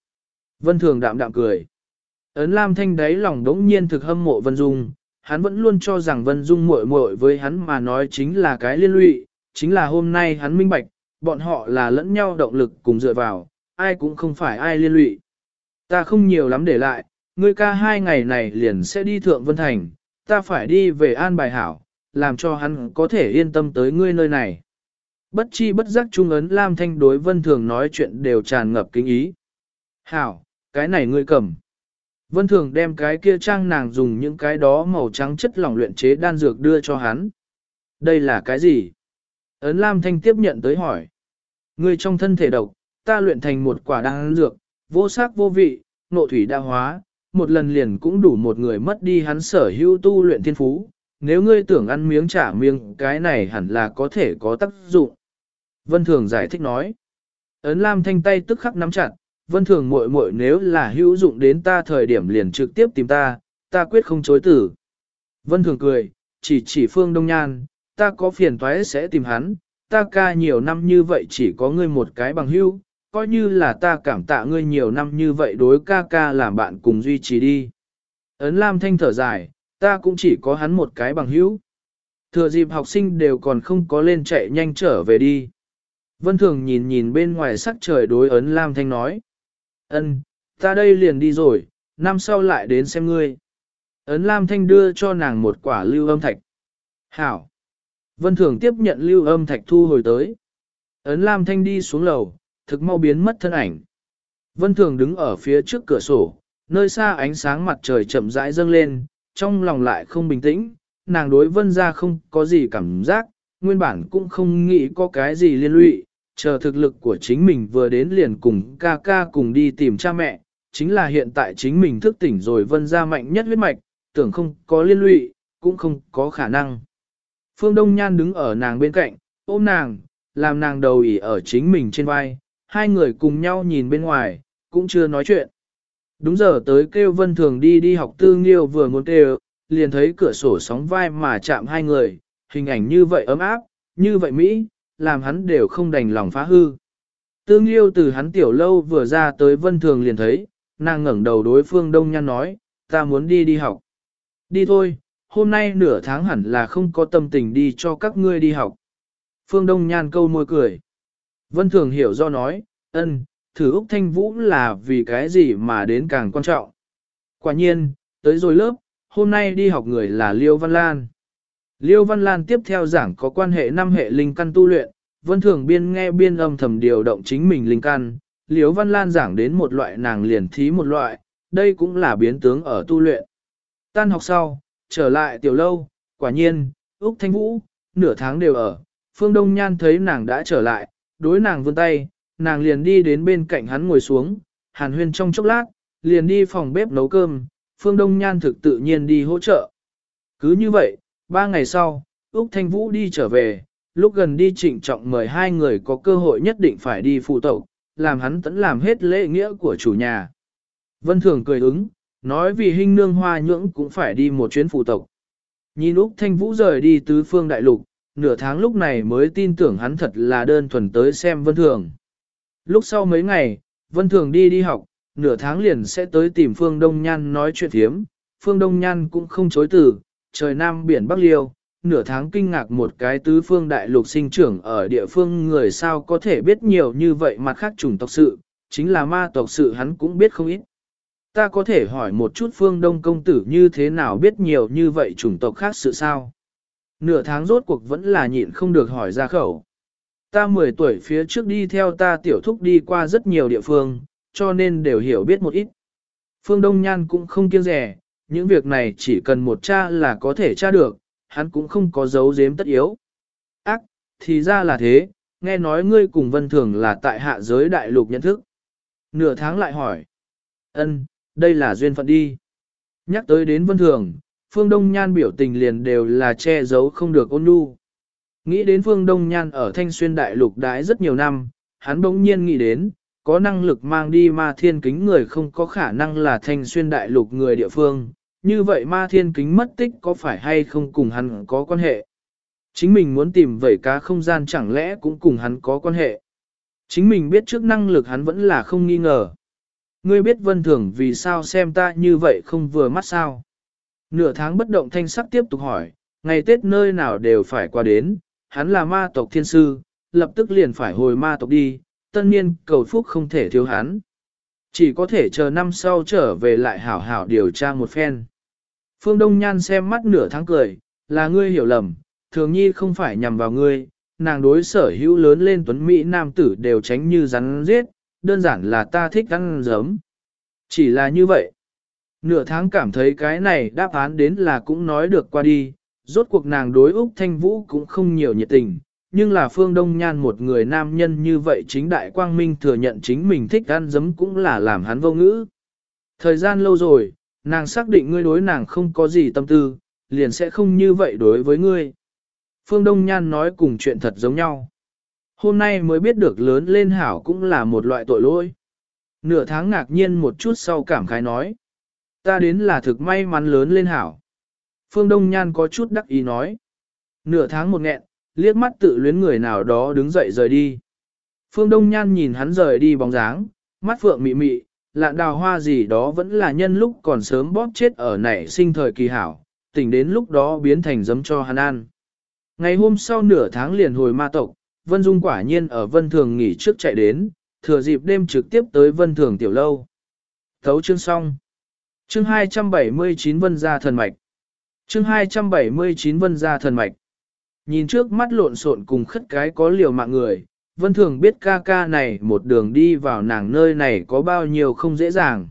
Vân Thường đạm đạm cười. Ấn Lam Thanh đáy lòng đống nhiên thực hâm mộ Vân Dung, hắn vẫn luôn cho rằng Vân Dung muội muội với hắn mà nói chính là cái liên lụy, chính là hôm nay hắn minh bạch, bọn họ là lẫn nhau động lực cùng dựa vào, ai cũng không phải ai liên lụy. Ta không nhiều lắm để lại, ngươi ca hai ngày này liền sẽ đi Thượng Vân Thành, ta phải đi về an bài hảo, làm cho hắn có thể yên tâm tới ngươi nơi này. Bất chi bất giác trung ấn Lam Thanh đối Vân Thường nói chuyện đều tràn ngập kính ý. Hảo, cái này ngươi cầm. Vân Thường đem cái kia trang nàng dùng những cái đó màu trắng chất lỏng luyện chế đan dược đưa cho hắn. Đây là cái gì? Ấn Lam Thanh tiếp nhận tới hỏi. Ngươi trong thân thể độc, ta luyện thành một quả đan dược, vô sắc vô vị, nộ thủy đa hóa, một lần liền cũng đủ một người mất đi hắn sở hữu tu luyện thiên phú. Nếu ngươi tưởng ăn miếng trả miếng, cái này hẳn là có thể có tác dụng. Vân Thường giải thích nói. Ấn Lam Thanh tay tức khắc nắm chặt, vân thường muội muội nếu là hữu dụng đến ta thời điểm liền trực tiếp tìm ta, ta quyết không chối tử. Vân thường cười, chỉ chỉ phương đông nhan, ta có phiền toái sẽ tìm hắn, ta ca nhiều năm như vậy chỉ có ngươi một cái bằng hữu, coi như là ta cảm tạ ngươi nhiều năm như vậy đối ca ca làm bạn cùng duy trì đi. Ấn Lam Thanh thở dài, ta cũng chỉ có hắn một cái bằng hữu. Thừa dịp học sinh đều còn không có lên chạy nhanh trở về đi. Vân Thường nhìn nhìn bên ngoài sắc trời đối ấn Lam Thanh nói. Ân, ta đây liền đi rồi, năm sau lại đến xem ngươi. Ấn Lam Thanh đưa cho nàng một quả lưu âm thạch. Hảo. Vân Thường tiếp nhận lưu âm thạch thu hồi tới. Ấn Lam Thanh đi xuống lầu, thực mau biến mất thân ảnh. Vân Thường đứng ở phía trước cửa sổ, nơi xa ánh sáng mặt trời chậm rãi dâng lên, trong lòng lại không bình tĩnh, nàng đối vân ra không có gì cảm giác, nguyên bản cũng không nghĩ có cái gì liên lụy, chờ thực lực của chính mình vừa đến liền cùng ca ca cùng đi tìm cha mẹ, chính là hiện tại chính mình thức tỉnh rồi vân ra mạnh nhất huyết mạch, tưởng không có liên lụy, cũng không có khả năng. Phương Đông Nhan đứng ở nàng bên cạnh, ôm nàng, làm nàng đầu ỉ ở chính mình trên vai, hai người cùng nhau nhìn bên ngoài, cũng chưa nói chuyện. Đúng giờ tới kêu Vân Thường đi đi học tư nghiêu vừa muốn kêu, liền thấy cửa sổ sóng vai mà chạm hai người, hình ảnh như vậy ấm áp, như vậy Mỹ, làm hắn đều không đành lòng phá hư. Tương yêu từ hắn tiểu lâu vừa ra tới vân thường liền thấy, nàng ngẩng đầu đối phương đông nhan nói, ta muốn đi đi học. Đi thôi, hôm nay nửa tháng hẳn là không có tâm tình đi cho các ngươi đi học. Phương Đông Nhan câu môi cười. Vân Thường hiểu do nói, ân, thử Úc Thanh Vũ là vì cái gì mà đến càng quan trọng. Quả nhiên, tới rồi lớp, hôm nay đi học người là Liêu Văn Lan. Liêu Văn Lan tiếp theo giảng có quan hệ năm hệ linh căn tu luyện, Vân Thường biên nghe biên âm thầm điều động chính mình linh căn, Liêu Văn Lan giảng đến một loại nàng liền thí một loại, đây cũng là biến tướng ở tu luyện. Tan học sau, trở lại tiểu lâu, quả nhiên, Úc Thanh Vũ, nửa tháng đều ở, Phương Đông Nhan thấy nàng đã trở lại, đối nàng vươn tay, nàng liền đi đến bên cạnh hắn ngồi xuống, hàn huyên trong chốc lát, liền đi phòng bếp nấu cơm, Phương Đông Nhan thực tự nhiên đi hỗ trợ. Cứ như vậy, ba ngày sau, Úc Thanh Vũ đi trở về, lúc gần đi trịnh trọng mời hai người có cơ hội nhất định phải đi phụ tẩu, làm hắn tẫn làm hết lễ nghĩa của chủ nhà. Vân Thường cười ứng, nói vì hình nương hoa nhưỡng cũng phải đi một chuyến phụ tộc. Nhìn Úc Thanh Vũ rời đi tứ phương đại lục, nửa tháng lúc này mới tin tưởng hắn thật là đơn thuần tới xem Vân Thường. Lúc sau mấy ngày, Vân Thường đi đi học, nửa tháng liền sẽ tới tìm Phương Đông Nhan nói chuyện thiếm, Phương Đông Nhan cũng không chối từ, trời Nam biển Bắc Liêu, nửa tháng kinh ngạc một cái tứ phương đại lục sinh trưởng ở địa phương người sao có thể biết nhiều như vậy mặt khác chủng tộc sự, chính là ma tộc sự hắn cũng biết không ít. Ta có thể hỏi một chút phương đông công tử như thế nào biết nhiều như vậy chủng tộc khác sự sao? Nửa tháng rốt cuộc vẫn là nhịn không được hỏi ra khẩu. Ta 10 tuổi phía trước đi theo ta tiểu thúc đi qua rất nhiều địa phương, cho nên đều hiểu biết một ít. Phương Đông Nhan cũng không kiêng rẻ, những việc này chỉ cần một cha là có thể tra được, hắn cũng không có dấu giếm tất yếu. Ác, thì ra là thế, nghe nói ngươi cùng Vân Thường là tại hạ giới đại lục nhận thức. Nửa tháng lại hỏi. ân, đây là duyên phận đi. Nhắc tới đến Vân Thường, Phương Đông Nhan biểu tình liền đều là che giấu không được ôn nhu. Nghĩ đến Phương Đông Nhan ở Thanh Xuyên Đại Lục đãi rất nhiều năm, hắn bỗng nhiên nghĩ đến, có năng lực mang đi ma thiên kính người không có khả năng là Thanh Xuyên Đại Lục người địa phương, như vậy ma thiên kính mất tích có phải hay không cùng hắn có quan hệ? Chính mình muốn tìm vẩy cá không gian chẳng lẽ cũng cùng hắn có quan hệ? Chính mình biết trước năng lực hắn vẫn là không nghi ngờ. Ngươi biết vân thường vì sao xem ta như vậy không vừa mắt sao? Nửa tháng bất động thanh sắc tiếp tục hỏi, ngày Tết nơi nào đều phải qua đến, hắn là ma tộc thiên sư, lập tức liền phải hồi ma tộc đi, tân niên cầu phúc không thể thiếu hắn. Chỉ có thể chờ năm sau trở về lại hảo hảo điều tra một phen. Phương Đông Nhan xem mắt nửa tháng cười, là ngươi hiểu lầm, thường nhi không phải nhằm vào ngươi, nàng đối sở hữu lớn lên tuấn Mỹ nam tử đều tránh như rắn giết, đơn giản là ta thích ăn giấm. Chỉ là như vậy. Nửa tháng cảm thấy cái này đáp án đến là cũng nói được qua đi, rốt cuộc nàng đối Úc Thanh Vũ cũng không nhiều nhiệt tình, nhưng là Phương Đông Nhan một người nam nhân như vậy chính đại quang minh thừa nhận chính mình thích ăn dấm cũng là làm hắn vô ngữ. Thời gian lâu rồi, nàng xác định ngươi đối nàng không có gì tâm tư, liền sẽ không như vậy đối với ngươi. Phương Đông Nhan nói cùng chuyện thật giống nhau. Hôm nay mới biết được lớn lên hảo cũng là một loại tội lỗi. Nửa tháng ngạc nhiên một chút sau cảm khái nói. Ta đến là thực may mắn lớn lên hảo. Phương Đông Nhan có chút đắc ý nói. Nửa tháng một nghẹn, liếc mắt tự luyến người nào đó đứng dậy rời đi. Phương Đông Nhan nhìn hắn rời đi bóng dáng, mắt phượng mị mị, lạn đào hoa gì đó vẫn là nhân lúc còn sớm bóp chết ở nảy sinh thời kỳ hảo, tỉnh đến lúc đó biến thành giấm cho hắn ăn. Ngày hôm sau nửa tháng liền hồi ma tộc, Vân Dung quả nhiên ở Vân Thường nghỉ trước chạy đến, thừa dịp đêm trực tiếp tới Vân Thường tiểu lâu. Thấu chương xong. Chương 279 Vân gia thần mạch. Chương 279 Vân gia thần mạch. Nhìn trước mắt lộn xộn cùng khất cái có liều mạng người, Vân Thường biết ca ca này một đường đi vào nàng nơi này có bao nhiêu không dễ dàng.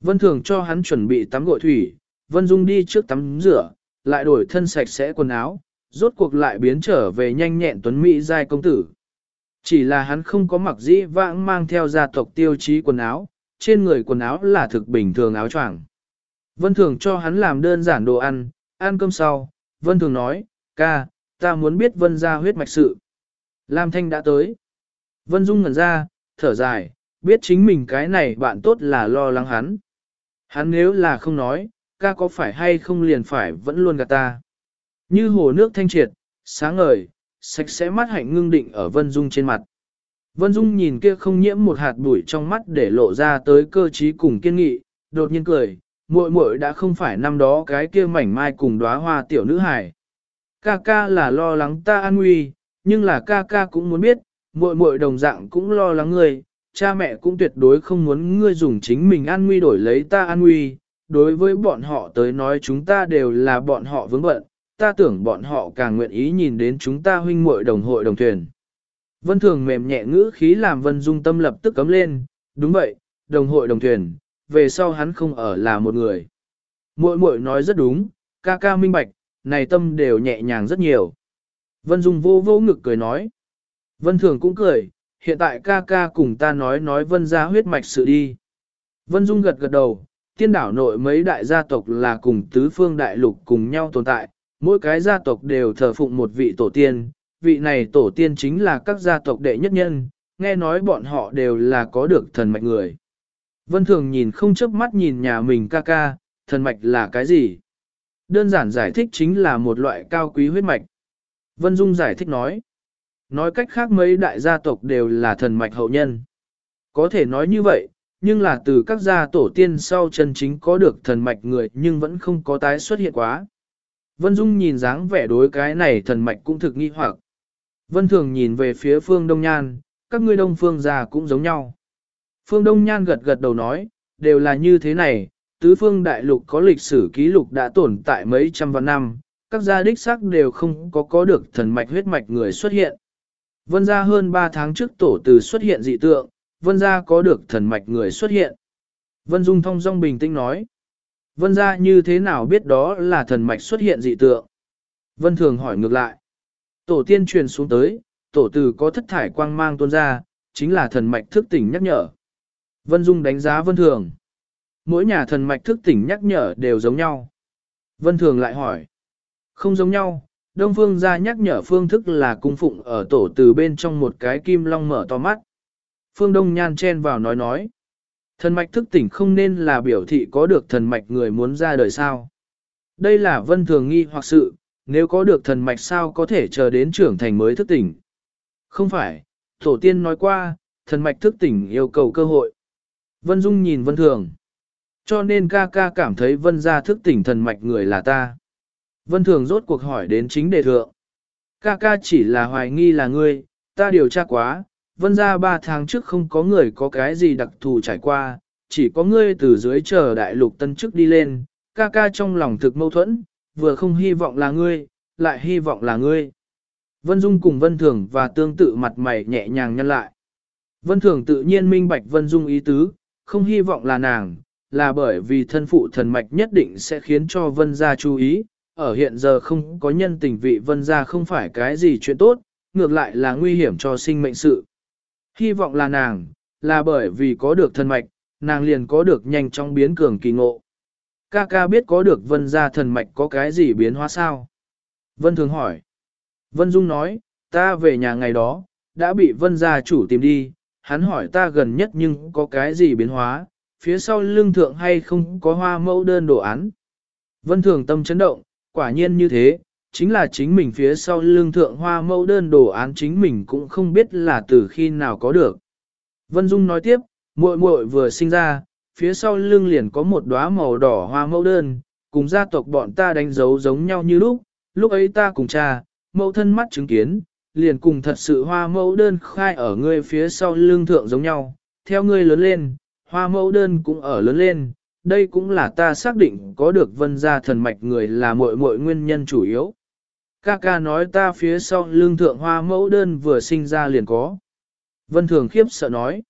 Vân Thường cho hắn chuẩn bị tắm gội thủy, Vân Dung đi trước tắm rửa, lại đổi thân sạch sẽ quần áo, rốt cuộc lại biến trở về nhanh nhẹn tuấn Mỹ giai công tử. Chỉ là hắn không có mặc dĩ vãng mang theo gia tộc tiêu chí quần áo, trên người quần áo là thực bình thường áo choàng. Vân Thường cho hắn làm đơn giản đồ ăn, ăn cơm sau, Vân Thường nói, ca, ta muốn biết Vân ra huyết mạch sự. Lam Thanh đã tới. Vân Dung ngẩn ra, thở dài, biết chính mình cái này bạn tốt là lo lắng hắn. Hắn nếu là không nói, ca có phải hay không liền phải vẫn luôn gạt ta. Như hồ nước thanh triệt, sáng ngời, sạch sẽ mắt hạnh ngưng định ở Vân Dung trên mặt. Vân Dung nhìn kia không nhiễm một hạt bụi trong mắt để lộ ra tới cơ trí cùng kiên nghị, đột nhiên cười, muội muội đã không phải năm đó cái kia mảnh mai cùng đóa hoa tiểu nữ hài. Ca ca là lo lắng ta an nguy, nhưng là ca ca cũng muốn biết, muội muội đồng dạng cũng lo lắng ngươi, cha mẹ cũng tuyệt đối không muốn ngươi dùng chính mình an nguy đổi lấy ta an nguy, đối với bọn họ tới nói chúng ta đều là bọn họ vướng bận, ta tưởng bọn họ càng nguyện ý nhìn đến chúng ta huynh muội đồng hội đồng thuyền. Vân Thường mềm nhẹ ngữ khí làm Vân Dung tâm lập tức cấm lên, đúng vậy, đồng hội đồng thuyền, về sau hắn không ở là một người. Muội muội nói rất đúng, ca ca minh bạch, này tâm đều nhẹ nhàng rất nhiều. Vân Dung vô vô ngực cười nói. Vân Thường cũng cười, hiện tại ca ca cùng ta nói nói vân ra huyết mạch sự đi. Vân Dung gật gật đầu, tiên đảo nội mấy đại gia tộc là cùng tứ phương đại lục cùng nhau tồn tại, mỗi cái gia tộc đều thờ phụng một vị tổ tiên, vị này tổ tiên chính là các gia tộc đệ nhất nhân, nghe nói bọn họ đều là có được thần mạch người. Vân Thường nhìn không chớp mắt nhìn nhà mình ca ca, thần mạch là cái gì? Đơn giản giải thích chính là một loại cao quý huyết mạch. Vân Dung giải thích nói. Nói cách khác mấy đại gia tộc đều là thần mạch hậu nhân. Có thể nói như vậy, nhưng là từ các gia tổ tiên sau chân chính có được thần mạch người nhưng vẫn không có tái xuất hiện quá. Vân Dung nhìn dáng vẻ đối cái này thần mạch cũng thực nghi hoặc. Vân Thường nhìn về phía phương Đông Nhan, các ngươi đông phương gia cũng giống nhau. Phương Đông Nhan gật gật đầu nói, đều là như thế này, tứ phương đại lục có lịch sử ký lục đã tồn tại mấy trăm vạn năm, các gia đích xác đều không có có được thần mạch huyết mạch người xuất hiện. Vân gia hơn 3 tháng trước tổ từ xuất hiện dị tượng, vân gia có được thần mạch người xuất hiện. Vân Dung thông dong bình tĩnh nói. Vân gia như thế nào biết đó là thần mạch xuất hiện dị tượng? Vân Thường hỏi ngược lại. Tổ tiên truyền xuống tới, tổ từ có thất thải quang mang tuôn ra, chính là thần mạch thức tỉnh nhắc nhở. Vân Dung đánh giá Vân Thường. Mỗi nhà thần mạch thức tỉnh nhắc nhở đều giống nhau. Vân Thường lại hỏi. Không giống nhau, Đông Phương gia nhắc nhở phương thức là cung phụng ở tổ từ bên trong một cái kim long mở to mắt. Phương Đông Nhan chen vào nói nói. Thần mạch thức tỉnh không nên là biểu thị có được thần mạch người muốn ra đời sao. Đây là vân thường nghi hoặc sự, nếu có được thần mạch sao có thể chờ đến trưởng thành mới thức tỉnh. Không phải, tổ tiên nói qua, thần mạch thức tỉnh yêu cầu cơ hội. Vân Dung nhìn vân thường. Cho nên ca ca cảm thấy vân gia thức tỉnh thần mạch người là ta. Vân thường rốt cuộc hỏi đến chính đề thượng. Ca ca chỉ là hoài nghi là ngươi, ta điều tra quá, vân ra ba tháng trước không có người có cái gì đặc thù trải qua, chỉ có ngươi từ dưới chờ đại lục tân chức đi lên, ca ca trong lòng thực mâu thuẫn, vừa không hy vọng là ngươi, lại hy vọng là ngươi. Vân Dung cùng Vân Thường và tương tự mặt mày nhẹ nhàng nhăn lại. Vân Thường tự nhiên minh bạch Vân Dung ý tứ, không hy vọng là nàng, là bởi vì thân phụ thần mạch nhất định sẽ khiến cho Vân gia chú ý, ở hiện giờ không có nhân tình vị Vân gia không phải cái gì chuyện tốt, ngược lại là nguy hiểm cho sinh mệnh sự. Hy vọng là nàng, là bởi vì có được thần mạch, nàng liền có được nhanh chóng biến cường kỳ ngộ. Ca ca biết có được vân gia thần mạch có cái gì biến hóa sao? Vân thường hỏi. Vân Dung nói, ta về nhà ngày đó, đã bị vân gia chủ tìm đi, hắn hỏi ta gần nhất nhưng có cái gì biến hóa, phía sau lưng thượng hay không có hoa mẫu đơn đồ án. Vân thường tâm chấn động, quả nhiên như thế, chính là chính mình phía sau lưng thượng hoa mẫu đơn đồ án chính mình cũng không biết là từ khi nào có được. Vân Dung nói tiếp, muội muội vừa sinh ra, phía sau lưng liền có một đóa màu đỏ hoa mẫu đơn, cùng gia tộc bọn ta đánh dấu giống nhau như lúc, lúc ấy ta cùng cha, mẫu thân mắt chứng kiến, liền cùng thật sự hoa mẫu đơn khai ở ngươi phía sau lưng thượng giống nhau, theo ngươi lớn lên, hoa mẫu đơn cũng ở lớn lên, đây cũng là ta xác định có được vân gia thần mạch người là muội muội nguyên nhân chủ yếu. Ca ca nói ta phía sau lương thượng hoa mẫu đơn vừa sinh ra liền có. Vân Thường khiếp sợ nói.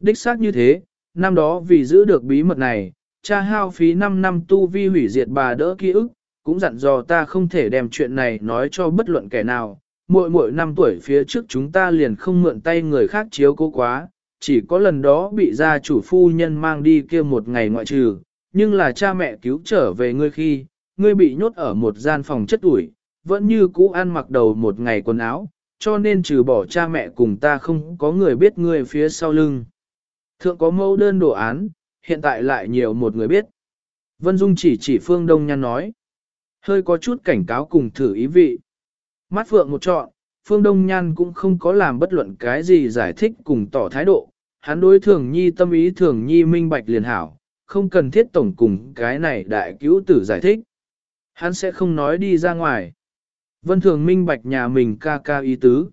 Đích xác như thế, năm đó vì giữ được bí mật này, cha hao phí 5 năm tu vi hủy diệt bà đỡ ký ức, cũng dặn dò ta không thể đem chuyện này nói cho bất luận kẻ nào. Mỗi mỗi năm tuổi phía trước chúng ta liền không mượn tay người khác chiếu cố quá, chỉ có lần đó bị gia chủ phu nhân mang đi kia một ngày ngoại trừ, nhưng là cha mẹ cứu trở về ngươi khi, ngươi bị nhốt ở một gian phòng chất ủi, vẫn như cũ ăn mặc đầu một ngày quần áo, cho nên trừ bỏ cha mẹ cùng ta không có người biết ngươi phía sau lưng. Thượng có mẫu đơn đồ án, hiện tại lại nhiều một người biết. Vân Dung chỉ chỉ Phương Đông Nhan nói. Hơi có chút cảnh cáo cùng thử ý vị. Mắt Phượng một trọn, Phương Đông Nhan cũng không có làm bất luận cái gì giải thích cùng tỏ thái độ. Hắn đối thường nhi tâm ý thường nhi minh bạch liền hảo, không cần thiết tổng cùng cái này đại cứu tử giải thích. Hắn sẽ không nói đi ra ngoài. Vân Thường minh bạch nhà mình ca ca ý tứ.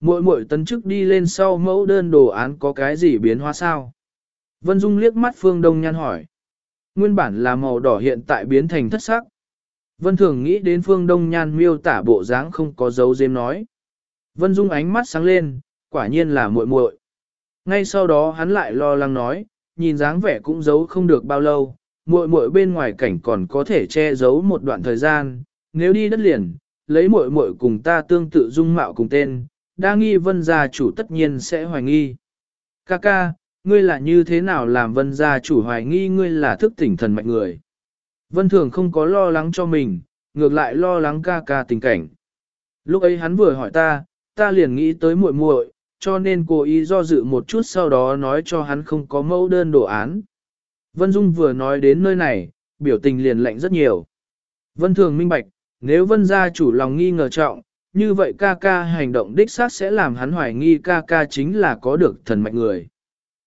Muội muội tấn chức đi lên sau mẫu đơn đồ án có cái gì biến hóa sao? Vân Dung liếc mắt Phương Đông Nhan hỏi. nguyên bản là màu đỏ hiện tại biến thành thất sắc. Vân Thường nghĩ đến Phương Đông Nhan miêu tả bộ dáng không có dấu dếm nói. Vân Dung ánh mắt sáng lên, quả nhiên là muội muội. Ngay sau đó hắn lại lo lắng nói, nhìn dáng vẻ cũng giấu không được bao lâu, muội muội bên ngoài cảnh còn có thể che giấu một đoạn thời gian, nếu đi đất liền, lấy muội muội cùng ta tương tự dung mạo cùng tên, đa nghi vân gia chủ tất nhiên sẽ hoài nghi. Ca ca, ngươi là như thế nào làm vân gia chủ hoài nghi ngươi là thức tỉnh thần mạnh người. Vân thường không có lo lắng cho mình, ngược lại lo lắng ca ca tình cảnh. Lúc ấy hắn vừa hỏi ta, ta liền nghĩ tới muội muội, cho nên cố ý do dự một chút sau đó nói cho hắn không có mẫu đơn đồ án. Vân Dung vừa nói đến nơi này, biểu tình liền lạnh rất nhiều. Vân Thường minh bạch, nếu Vân gia chủ lòng nghi ngờ trọng, như vậy ca ca hành động đích xác sẽ làm hắn hoài nghi ca ca chính là có được thần mạnh người.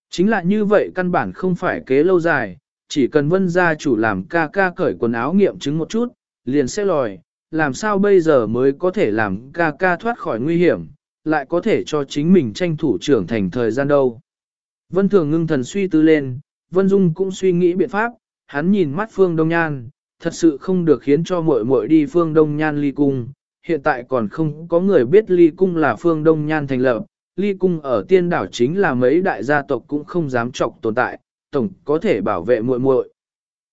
Chính là như vậy căn bản không phải kế lâu dài, chỉ cần Vân gia chủ làm ca ca cởi quần áo nghiệm chứng một chút, liền sẽ lòi, làm sao bây giờ mới có thể làm ca ca thoát khỏi nguy hiểm, lại có thể cho chính mình tranh thủ trưởng thành thời gian đâu. Vân Thường ngưng thần suy tư lên, Vân Dung cũng suy nghĩ biện pháp, hắn nhìn mắt Phương Đông Nhan, thật sự không được khiến cho muội muội đi Phương Đông Nhan ly cung. Hiện tại còn không có người biết ly cung là Phương Đông Nhan thành lập, ly cung ở tiên đảo chính là mấy đại gia tộc cũng không dám chọc tồn tại, tổng có thể bảo vệ muội muội.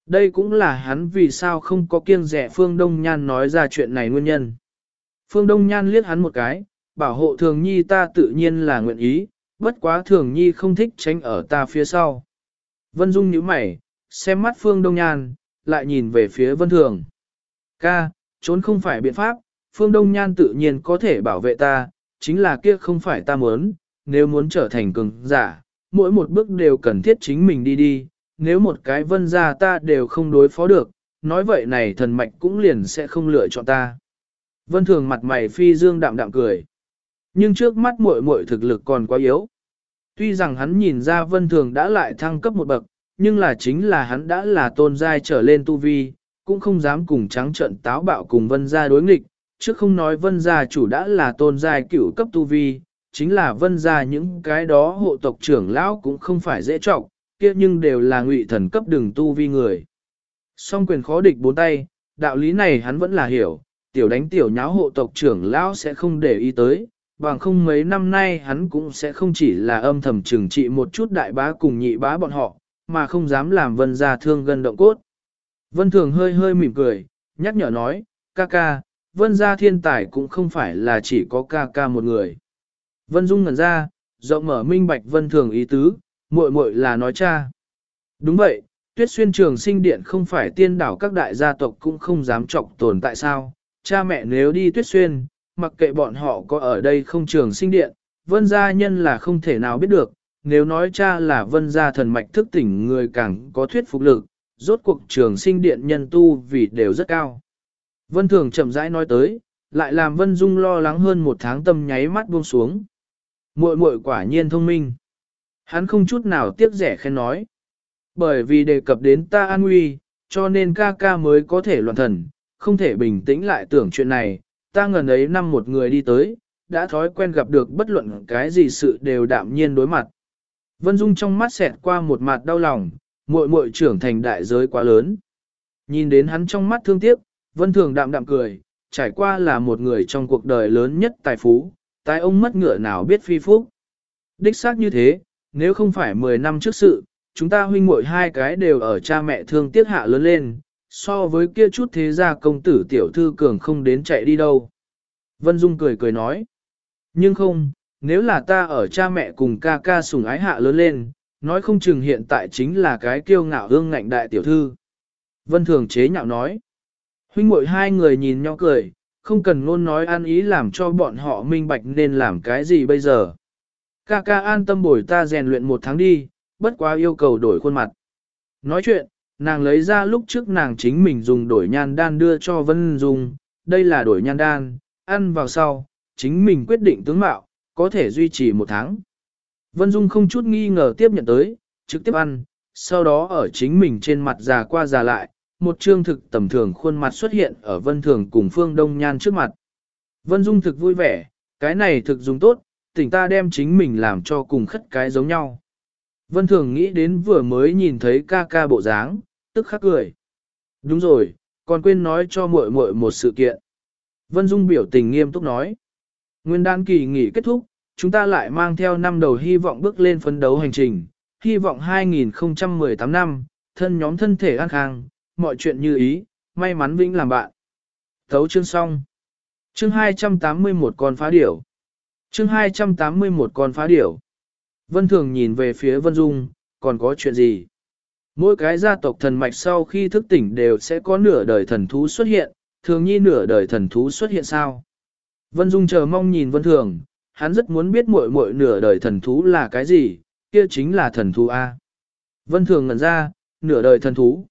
Đây cũng là hắn vì sao không có kiêng rẻ Phương Đông Nhan nói ra chuyện này nguyên nhân. Phương Đông Nhan liếc hắn một cái, bảo hộ thường nhi ta tự nhiên là nguyện ý, bất quá thường nhi không thích tránh ở ta phía sau. Vân Dung nhíu mày, xem mắt Phương Đông Nhan, lại nhìn về phía Vân Thường. Ca, trốn không phải biện pháp, Phương Đông Nhan tự nhiên có thể bảo vệ ta, chính là kia không phải ta muốn, nếu muốn trở thành cường giả, mỗi một bước đều cần thiết chính mình đi đi, nếu một cái vân ra ta đều không đối phó được, nói vậy này thần mạch cũng liền sẽ không lựa chọn ta. Vân Thường mặt mày phi dương đạm đạm cười. Nhưng trước mắt muội muội thực lực còn quá yếu. Tuy rằng hắn nhìn ra vân thường đã lại thăng cấp một bậc, nhưng là chính là hắn đã là tôn giai trở lên tu vi, cũng không dám cùng trắng trận táo bạo cùng vân gia đối nghịch, chứ không nói vân gia chủ đã là tôn giai cửu cấp tu vi, chính là vân gia những cái đó hộ tộc trưởng lão cũng không phải dễ trọng, kia nhưng đều là ngụy thần cấp đường tu vi người. Song quyền khó địch bốn tay, đạo lý này hắn vẫn là hiểu, tiểu đánh tiểu nháo hộ tộc trưởng lão sẽ không để ý tới, bằng không mấy năm nay hắn cũng sẽ không chỉ là âm thầm trừng trị một chút đại bá cùng nhị bá bọn họ, mà không dám làm vân gia thương gần động cốt. Vân thường hơi hơi mỉm cười, nhắc nhở nói, ca ca, vân gia thiên tài cũng không phải là chỉ có ca ca một người. Vân dung ngẩn ra, rộng mở minh bạch vân thường ý tứ, muội muội là nói cha. Đúng vậy, tuyết xuyên trường sinh điện không phải tiên đảo các đại gia tộc cũng không dám trọng tồn tại sao, cha mẹ nếu đi tuyết xuyên, mặc kệ bọn họ có ở đây không trường sinh điện, vân gia nhân là không thể nào biết được, nếu nói cha là vân gia thần mạch thức tỉnh người càng có thuyết phục lực, rốt cuộc trường sinh điện nhân tu vì đều rất cao. Vân thường chậm rãi nói tới, lại làm vân dung lo lắng hơn một tháng tâm nháy mắt buông xuống. muội muội quả nhiên thông minh. Hắn không chút nào tiếc rẻ khen nói. Bởi vì đề cập đến ta an nguy, cho nên ca ca mới có thể loạn thần, không thể bình tĩnh lại tưởng chuyện này, ta ngần ấy năm một người đi tới, đã thói quen gặp được bất luận cái gì sự đều đạm nhiên đối mặt. Vân Dung trong mắt xẹt qua một mặt đau lòng, muội muội trưởng thành đại giới quá lớn. Nhìn đến hắn trong mắt thương tiếc, Vân Thường đạm đạm cười, trải qua là một người trong cuộc đời lớn nhất tài phú, tài ông mất ngựa nào biết phi phúc. Đích xác như thế, nếu không phải 10 năm trước sự, chúng ta huynh muội hai cái đều ở cha mẹ thương tiếc hạ lớn lên, so với kia chút thế gia công tử tiểu thư cường không đến chạy đi đâu. Vân Dung cười cười nói, nhưng không, nếu là ta ở cha mẹ cùng ca ca sùng ái hạ lớn lên, nói không chừng hiện tại chính là cái kiêu ngạo hương ngạnh đại tiểu thư. Vân Thường chế nhạo nói, huynh muội hai người nhìn nhau cười, không cần luôn nói an ý làm cho bọn họ minh bạch nên làm cái gì bây giờ. Ca ca an tâm bồi ta rèn luyện một tháng đi, bất quá yêu cầu đổi khuôn mặt. Nói chuyện, nàng lấy ra lúc trước nàng chính mình dùng đổi nhan đan đưa cho Vân Dung, đây là đổi nhan đan, ăn vào sau, chính mình quyết định tướng mạo, có thể duy trì một tháng. Vân Dung không chút nghi ngờ tiếp nhận tới, trực tiếp ăn, sau đó ở chính mình trên mặt già qua già lại, một trương thực tầm thường khuôn mặt xuất hiện ở Vân Thường cùng Phương Đông Nhan trước mặt. Vân Dung thực vui vẻ, cái này thực dùng tốt, tỉnh ta đem chính mình làm cho cùng khất cái giống nhau. Vân Thường nghĩ đến vừa mới nhìn thấy ca ca bộ dáng, tức khắc cười. Đúng rồi, còn quên nói cho muội muội một sự kiện. Vân Dung biểu tình nghiêm túc nói. Nguyên đan kỳ nghỉ kết thúc, chúng ta lại mang theo năm đầu hy vọng bước lên phấn đấu hành trình. Hy vọng 2018 năm, thân nhóm thân thể an khang, mọi chuyện như ý, may mắn vĩnh làm bạn. Thấu chương xong. Chương 281 con phá điểu. Chương 281 con phá điểu. Vân Thường nhìn về phía Vân Dung, còn có chuyện gì? Mỗi cái gia tộc thần mạch sau khi thức tỉnh đều sẽ có nửa đời thần thú xuất hiện, thường nhi nửa đời thần thú xuất hiện sao? Vân Dung chờ mong nhìn Vân Thường, hắn rất muốn biết muội muội nửa đời thần thú là cái gì, kia chính là thần thú A. Vân Thường ngẩn ra, nửa đời thần thú.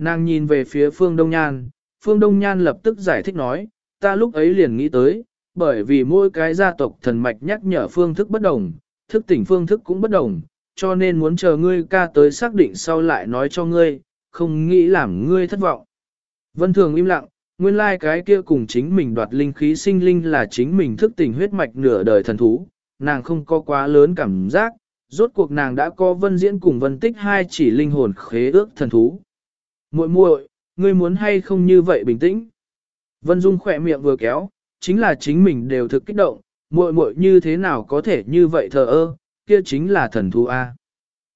Nàng nhìn về phía Phương Đông Nhan, Phương Đông Nhan lập tức giải thích nói, ta lúc ấy liền nghĩ tới, bởi vì mỗi cái gia tộc thần mạch nhắc nhở phương thức bất đồng, thức tỉnh phương thức cũng bất đồng, cho nên muốn chờ ngươi ca tới xác định sau lại nói cho ngươi, không nghĩ làm ngươi thất vọng. Vân Thường im lặng, nguyên lai like cái kia cùng chính mình đoạt linh khí sinh linh là chính mình thức tỉnh huyết mạch nửa đời thần thú, nàng không có quá lớn cảm giác, rốt cuộc nàng đã có vân diễn cùng vân tích hai chỉ linh hồn khế ước thần thú muội muội, ngươi muốn hay không như vậy bình tĩnh? Vân Dung khỏe miệng vừa kéo, chính là chính mình đều thực kích động, muội muội như thế nào có thể như vậy thờ ơ, kia chính là thần thú A.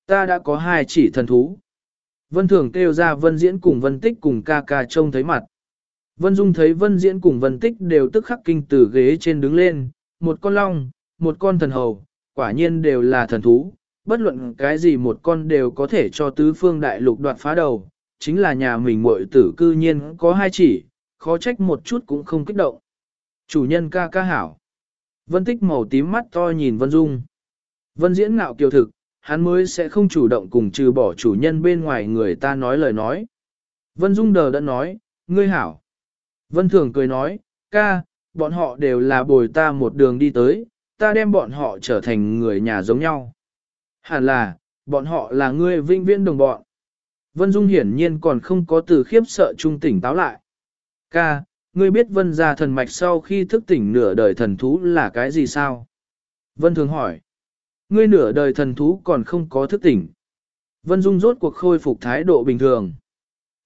Ta đã có hai chỉ thần thú. Vân Thường kêu ra Vân Diễn cùng Vân Tích cùng ca ca trông thấy mặt. Vân Dung thấy Vân Diễn cùng Vân Tích đều tức khắc kinh từ ghế trên đứng lên, một con long, một con thần hầu, quả nhiên đều là thần thú, bất luận cái gì một con đều có thể cho tứ phương đại lục đoạt phá đầu, chính là nhà mình muội tử cư nhiên có hai chỉ, khó trách một chút cũng không kích động. Chủ nhân ca ca hảo. Vân tích màu tím mắt to nhìn Vân Dung. Vân diễn ngạo kiều thực, hắn mới sẽ không chủ động cùng trừ bỏ chủ nhân bên ngoài người ta nói lời nói. Vân Dung đờ đã nói, ngươi hảo. Vân Thường cười nói, ca, bọn họ đều là bồi ta một đường đi tới, ta đem bọn họ trở thành người nhà giống nhau. Hẳn là, bọn họ là ngươi vinh viễn đồng bọn. Vân Dung hiển nhiên còn không có từ khiếp sợ trung tỉnh táo lại. Ca, ngươi biết vân gia thần mạch sau khi thức tỉnh nửa đời thần thú là cái gì sao? Vân thường hỏi. Ngươi nửa đời thần thú còn không có thức tỉnh. Vân Dung rốt cuộc khôi phục thái độ bình thường.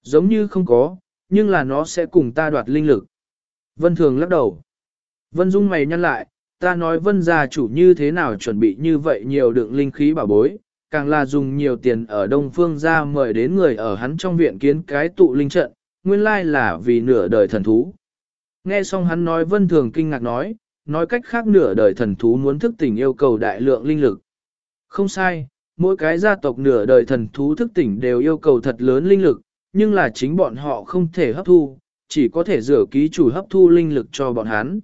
Giống như không có, nhưng là nó sẽ cùng ta đoạt linh lực. Vân thường lắc đầu. Vân Dung mày nhăn lại, ta nói vân gia chủ như thế nào chuẩn bị như vậy nhiều đựng linh khí bảo bối, càng là dùng nhiều tiền ở Đông Phương ra mời đến người ở hắn trong viện kiến cái tụ linh trận, nguyên lai là vì nửa đời thần thú. Nghe xong hắn nói vân thường kinh ngạc nói, nói cách khác nửa đời thần thú muốn thức tỉnh yêu cầu đại lượng linh lực. Không sai, mỗi cái gia tộc nửa đời thần thú thức tỉnh đều yêu cầu thật lớn linh lực, nhưng là chính bọn họ không thể hấp thu, chỉ có thể rửa ký chủ hấp thu linh lực cho bọn hắn.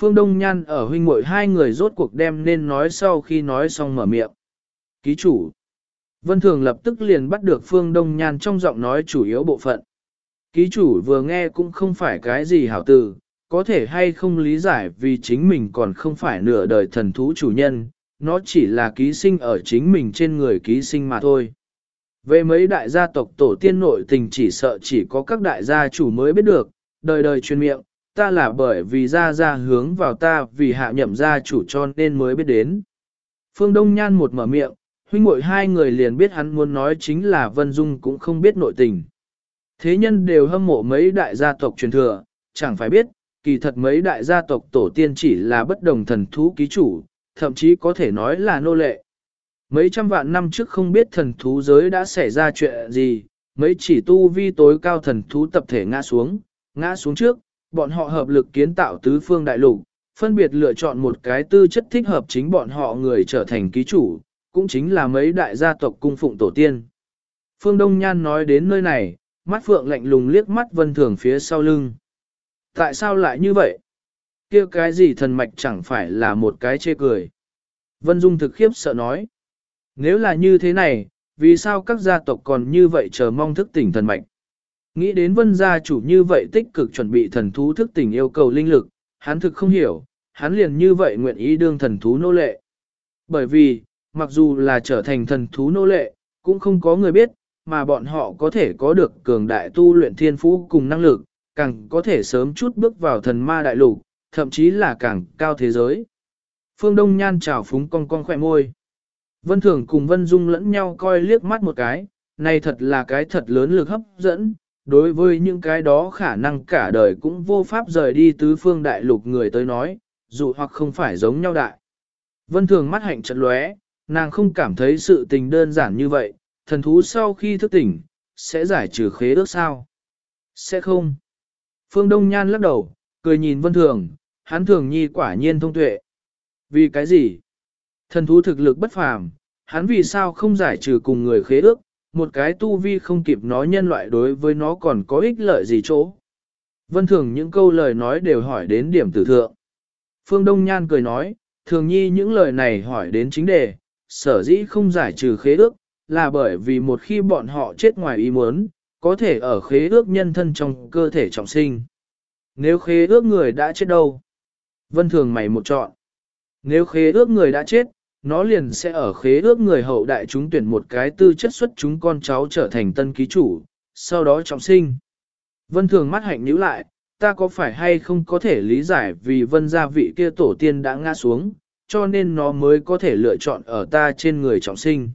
Phương Đông Nhan ở huynh muội hai người rốt cuộc đem nên nói sau khi nói xong mở miệng. Ký chủ. Vân Thường lập tức liền bắt được Phương Đông Nhan trong giọng nói chủ yếu bộ phận. Ký chủ vừa nghe cũng không phải cái gì hảo từ, có thể hay không lý giải vì chính mình còn không phải nửa đời thần thú chủ nhân, nó chỉ là ký sinh ở chính mình trên người ký sinh mà thôi. Về mấy đại gia tộc tổ tiên nội tình chỉ sợ chỉ có các đại gia chủ mới biết được, đời đời truyền miệng, ta là bởi vì gia gia hướng vào ta vì hạ nhậm gia chủ cho nên mới biết đến. Phương Đông Nhan một mở miệng, huynh muội hai người liền biết hắn muốn nói chính là Vân Dung cũng không biết nội tình. Thế nhân đều hâm mộ mấy đại gia tộc truyền thừa, chẳng phải biết, kỳ thật mấy đại gia tộc tổ tiên chỉ là bất đồng thần thú ký chủ, thậm chí có thể nói là nô lệ. Mấy trăm vạn năm trước không biết thần thú giới đã xảy ra chuyện gì, mấy chỉ tu vi tối cao thần thú tập thể ngã xuống, ngã xuống trước, bọn họ hợp lực kiến tạo tứ phương đại lục, phân biệt lựa chọn một cái tư chất thích hợp chính bọn họ người trở thành ký chủ, cũng chính là mấy đại gia tộc cung phụng tổ tiên. Phương Đông Nhan nói đến nơi này, mắt phượng lạnh lùng liếc mắt vân thường phía sau lưng. Tại sao lại như vậy? kia cái gì thần mạch chẳng phải là một cái chê cười. Vân Dung thực khiếp sợ nói. Nếu là như thế này, vì sao các gia tộc còn như vậy chờ mong thức tỉnh thần mạch? Nghĩ đến vân gia chủ như vậy tích cực chuẩn bị thần thú thức tỉnh yêu cầu linh lực, hắn thực không hiểu, hắn liền như vậy nguyện ý đương thần thú nô lệ. Bởi vì, mặc dù là trở thành thần thú nô lệ, cũng không có người biết, mà bọn họ có thể có được cường đại tu luyện thiên phú cùng năng lực, càng có thể sớm chút bước vào thần ma đại lục, thậm chí là càng cao thế giới. Phương Đông Nhan chào phúng cong cong khỏe môi. Vân Thường cùng Vân Dung lẫn nhau coi liếc mắt một cái, Này thật là cái thật lớn lực hấp dẫn, đối với những cái đó khả năng cả đời cũng vô pháp rời đi tứ phương đại lục người tới nói, dù hoặc không phải giống nhau đại. Vân thường mắt hạnh chật lóe, nàng không cảm thấy sự tình đơn giản như vậy, thần thú sau khi thức tỉnh, sẽ giải trừ khế ước sao? Sẽ không. Phương Đông Nhan lắc đầu, cười nhìn Vân Thường, hắn thường nhi quả nhiên thông tuệ. Vì cái gì? Thần thú thực lực bất phàm, hắn vì sao không giải trừ cùng người khế ước, một cái tu vi không kịp nói nhân loại đối với nó còn có ích lợi gì chỗ. Vân Thường những câu lời nói đều hỏi đến điểm tử thượng. Phương Đông Nhan cười nói, thường nhi những lời này hỏi đến chính đề, sở dĩ không giải trừ khế ước, là bởi vì một khi bọn họ chết ngoài ý muốn, có thể ở khế ước nhân thân trong cơ thể trọng sinh. Nếu khế ước người đã chết đâu? Vân thường mày một chọn. Nếu khế ước người đã chết, nó liền sẽ ở khế ước người hậu đại chúng tuyển một cái tư chất xuất chúng con cháu trở thành tân ký chủ, sau đó trọng sinh. Vân thường mắt hạnh nhíu lại, ta có phải hay không có thể lý giải vì vân gia vị kia tổ tiên đã ngã xuống, cho nên nó mới có thể lựa chọn ở ta trên người trọng sinh.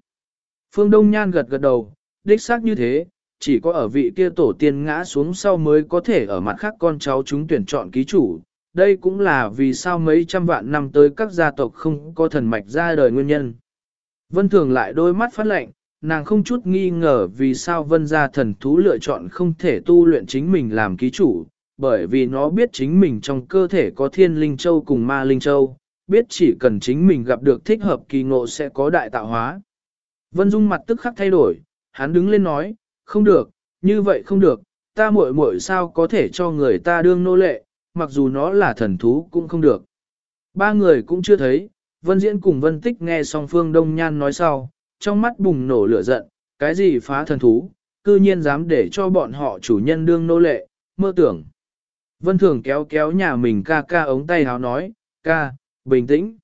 Phương Đông Nhan gật gật đầu, đích xác như thế, chỉ có ở vị kia tổ tiên ngã xuống sau mới có thể ở mặt khác con cháu chúng tuyển chọn ký chủ. Đây cũng là vì sao mấy trăm vạn năm tới các gia tộc không có thần mạch ra đời nguyên nhân. Vân Thường lại đôi mắt phát lệnh, nàng không chút nghi ngờ vì sao vân gia thần thú lựa chọn không thể tu luyện chính mình làm ký chủ, bởi vì nó biết chính mình trong cơ thể có thiên linh châu cùng ma linh châu, biết chỉ cần chính mình gặp được thích hợp kỳ ngộ sẽ có đại tạo hóa. Vân Dung mặt tức khắc thay đổi, hắn đứng lên nói, không được, như vậy không được, ta muội muội sao có thể cho người ta đương nô lệ, mặc dù nó là thần thú cũng không được. Ba người cũng chưa thấy, Vân Diễn cùng Vân Tích nghe song phương Đông Nhan nói sau, trong mắt bùng nổ lửa giận, cái gì phá thần thú, cư nhiên dám để cho bọn họ chủ nhân đương nô lệ, mơ tưởng. Vân Thường kéo kéo nhà mình ca ca ống tay háo nói, ca, bình tĩnh.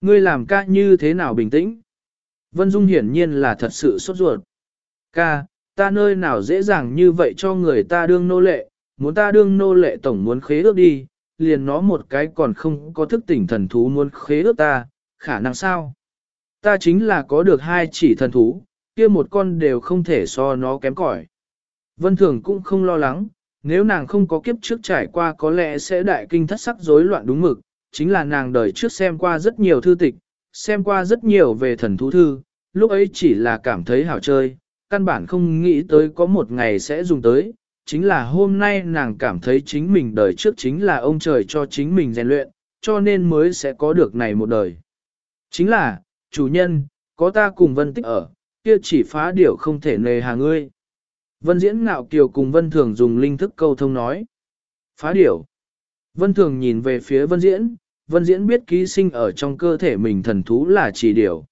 Ngươi làm ca như thế nào bình tĩnh? Vân Dung hiển nhiên là thật sự sốt ruột. Ca, ta nơi nào dễ dàng như vậy cho người ta đương nô lệ, muốn ta đương nô lệ tổng muốn khế ước đi, liền nó một cái còn không có thức tỉnh thần thú muốn khế ước ta, khả năng sao? Ta chính là có được hai chỉ thần thú, kia một con đều không thể so nó kém cỏi. Vân Thường cũng không lo lắng, nếu nàng không có kiếp trước trải qua có lẽ sẽ đại kinh thất sắc rối loạn đúng mực, chính là nàng đời trước xem qua rất nhiều thư tịch, xem qua rất nhiều về thần thú thư, lúc ấy chỉ là cảm thấy hảo chơi, căn bản không nghĩ tới có một ngày sẽ dùng tới, chính là hôm nay nàng cảm thấy chính mình đời trước chính là ông trời cho chính mình rèn luyện, cho nên mới sẽ có được này một đời. Chính là, chủ nhân, có ta cùng Vân Tích ở, kia chỉ phá điểu không thể nề hà ngươi. Vân Diễn ngạo kiều cùng Vân Thường dùng linh thức câu thông nói. Phá điểu. Vân Thường nhìn về phía Vân Diễn, Vân Diễn biết ký sinh ở trong cơ thể mình thần thú là chỉ điều.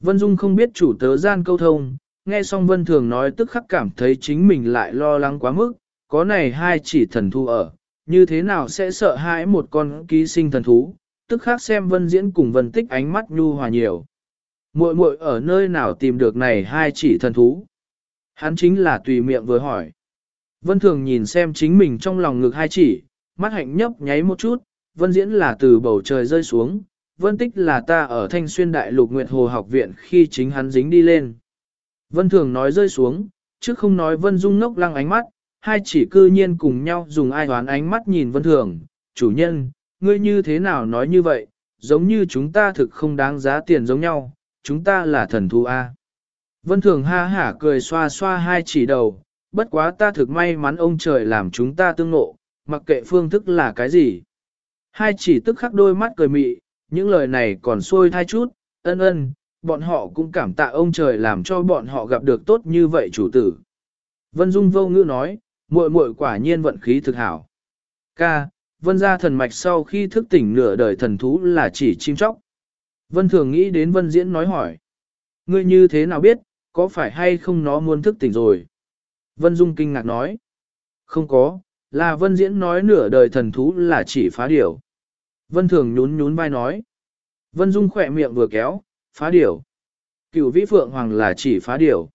Vân Dung không biết chủ tớ gian câu thông, nghe xong Vân Thường nói tức khắc cảm thấy chính mình lại lo lắng quá mức, có này hai chỉ thần thú ở, như thế nào sẽ sợ hãi một con ký sinh thần thú, tức khắc xem Vân Diễn cùng Vân Tích ánh mắt nhu hòa nhiều. Muội muội ở nơi nào tìm được này hai chỉ thần thú? Hắn chính là tùy miệng vừa hỏi. Vân Thường nhìn xem chính mình trong lòng ngực hai chỉ, mắt hạnh nhấp nháy một chút, Vân Diễn là từ bầu trời rơi xuống, Vân Tích là ta ở Thanh Xuyên Đại Lục Nguyệt Hồ học viện khi chính hắn dính đi lên. Vân Thường nói rơi xuống, chứ không nói Vân Dung ngốc lăng ánh mắt, hai chỉ cư nhiên cùng nhau dùng ai hoán ánh mắt nhìn Vân Thường, chủ nhân, ngươi như thế nào nói như vậy, giống như chúng ta thực không đáng giá tiền giống nhau, chúng ta là thần thú A. Vân Thường ha hả cười xoa xoa hai chỉ đầu, bất quá ta thực may mắn ông trời làm chúng ta tương ngộ, mặc kệ phương thức là cái gì. Hai chỉ tức khắc đôi mắt cười mị, những lời này còn xuôi thai chút, ân ân, bọn họ cũng cảm tạ ông trời làm cho bọn họ gặp được tốt như vậy chủ tử. Vân Dung vô ngữ nói, muội muội quả nhiên vận khí thực hảo. Ca, vân gia thần mạch sau khi thức tỉnh nửa đời thần thú là chỉ chim chóc. Vân thường nghĩ đến vân diễn nói hỏi. Ngươi như thế nào biết, có phải hay không nó muốn thức tỉnh rồi? Vân Dung kinh ngạc nói. Không có, là vân diễn nói nửa đời thần thú là chỉ phá điểu. Vân thường nhún nhún vai nói. Vân Dung khỏe miệng vừa kéo, phá điểu. Cửu vĩ phượng hoàng là chỉ phá điểu.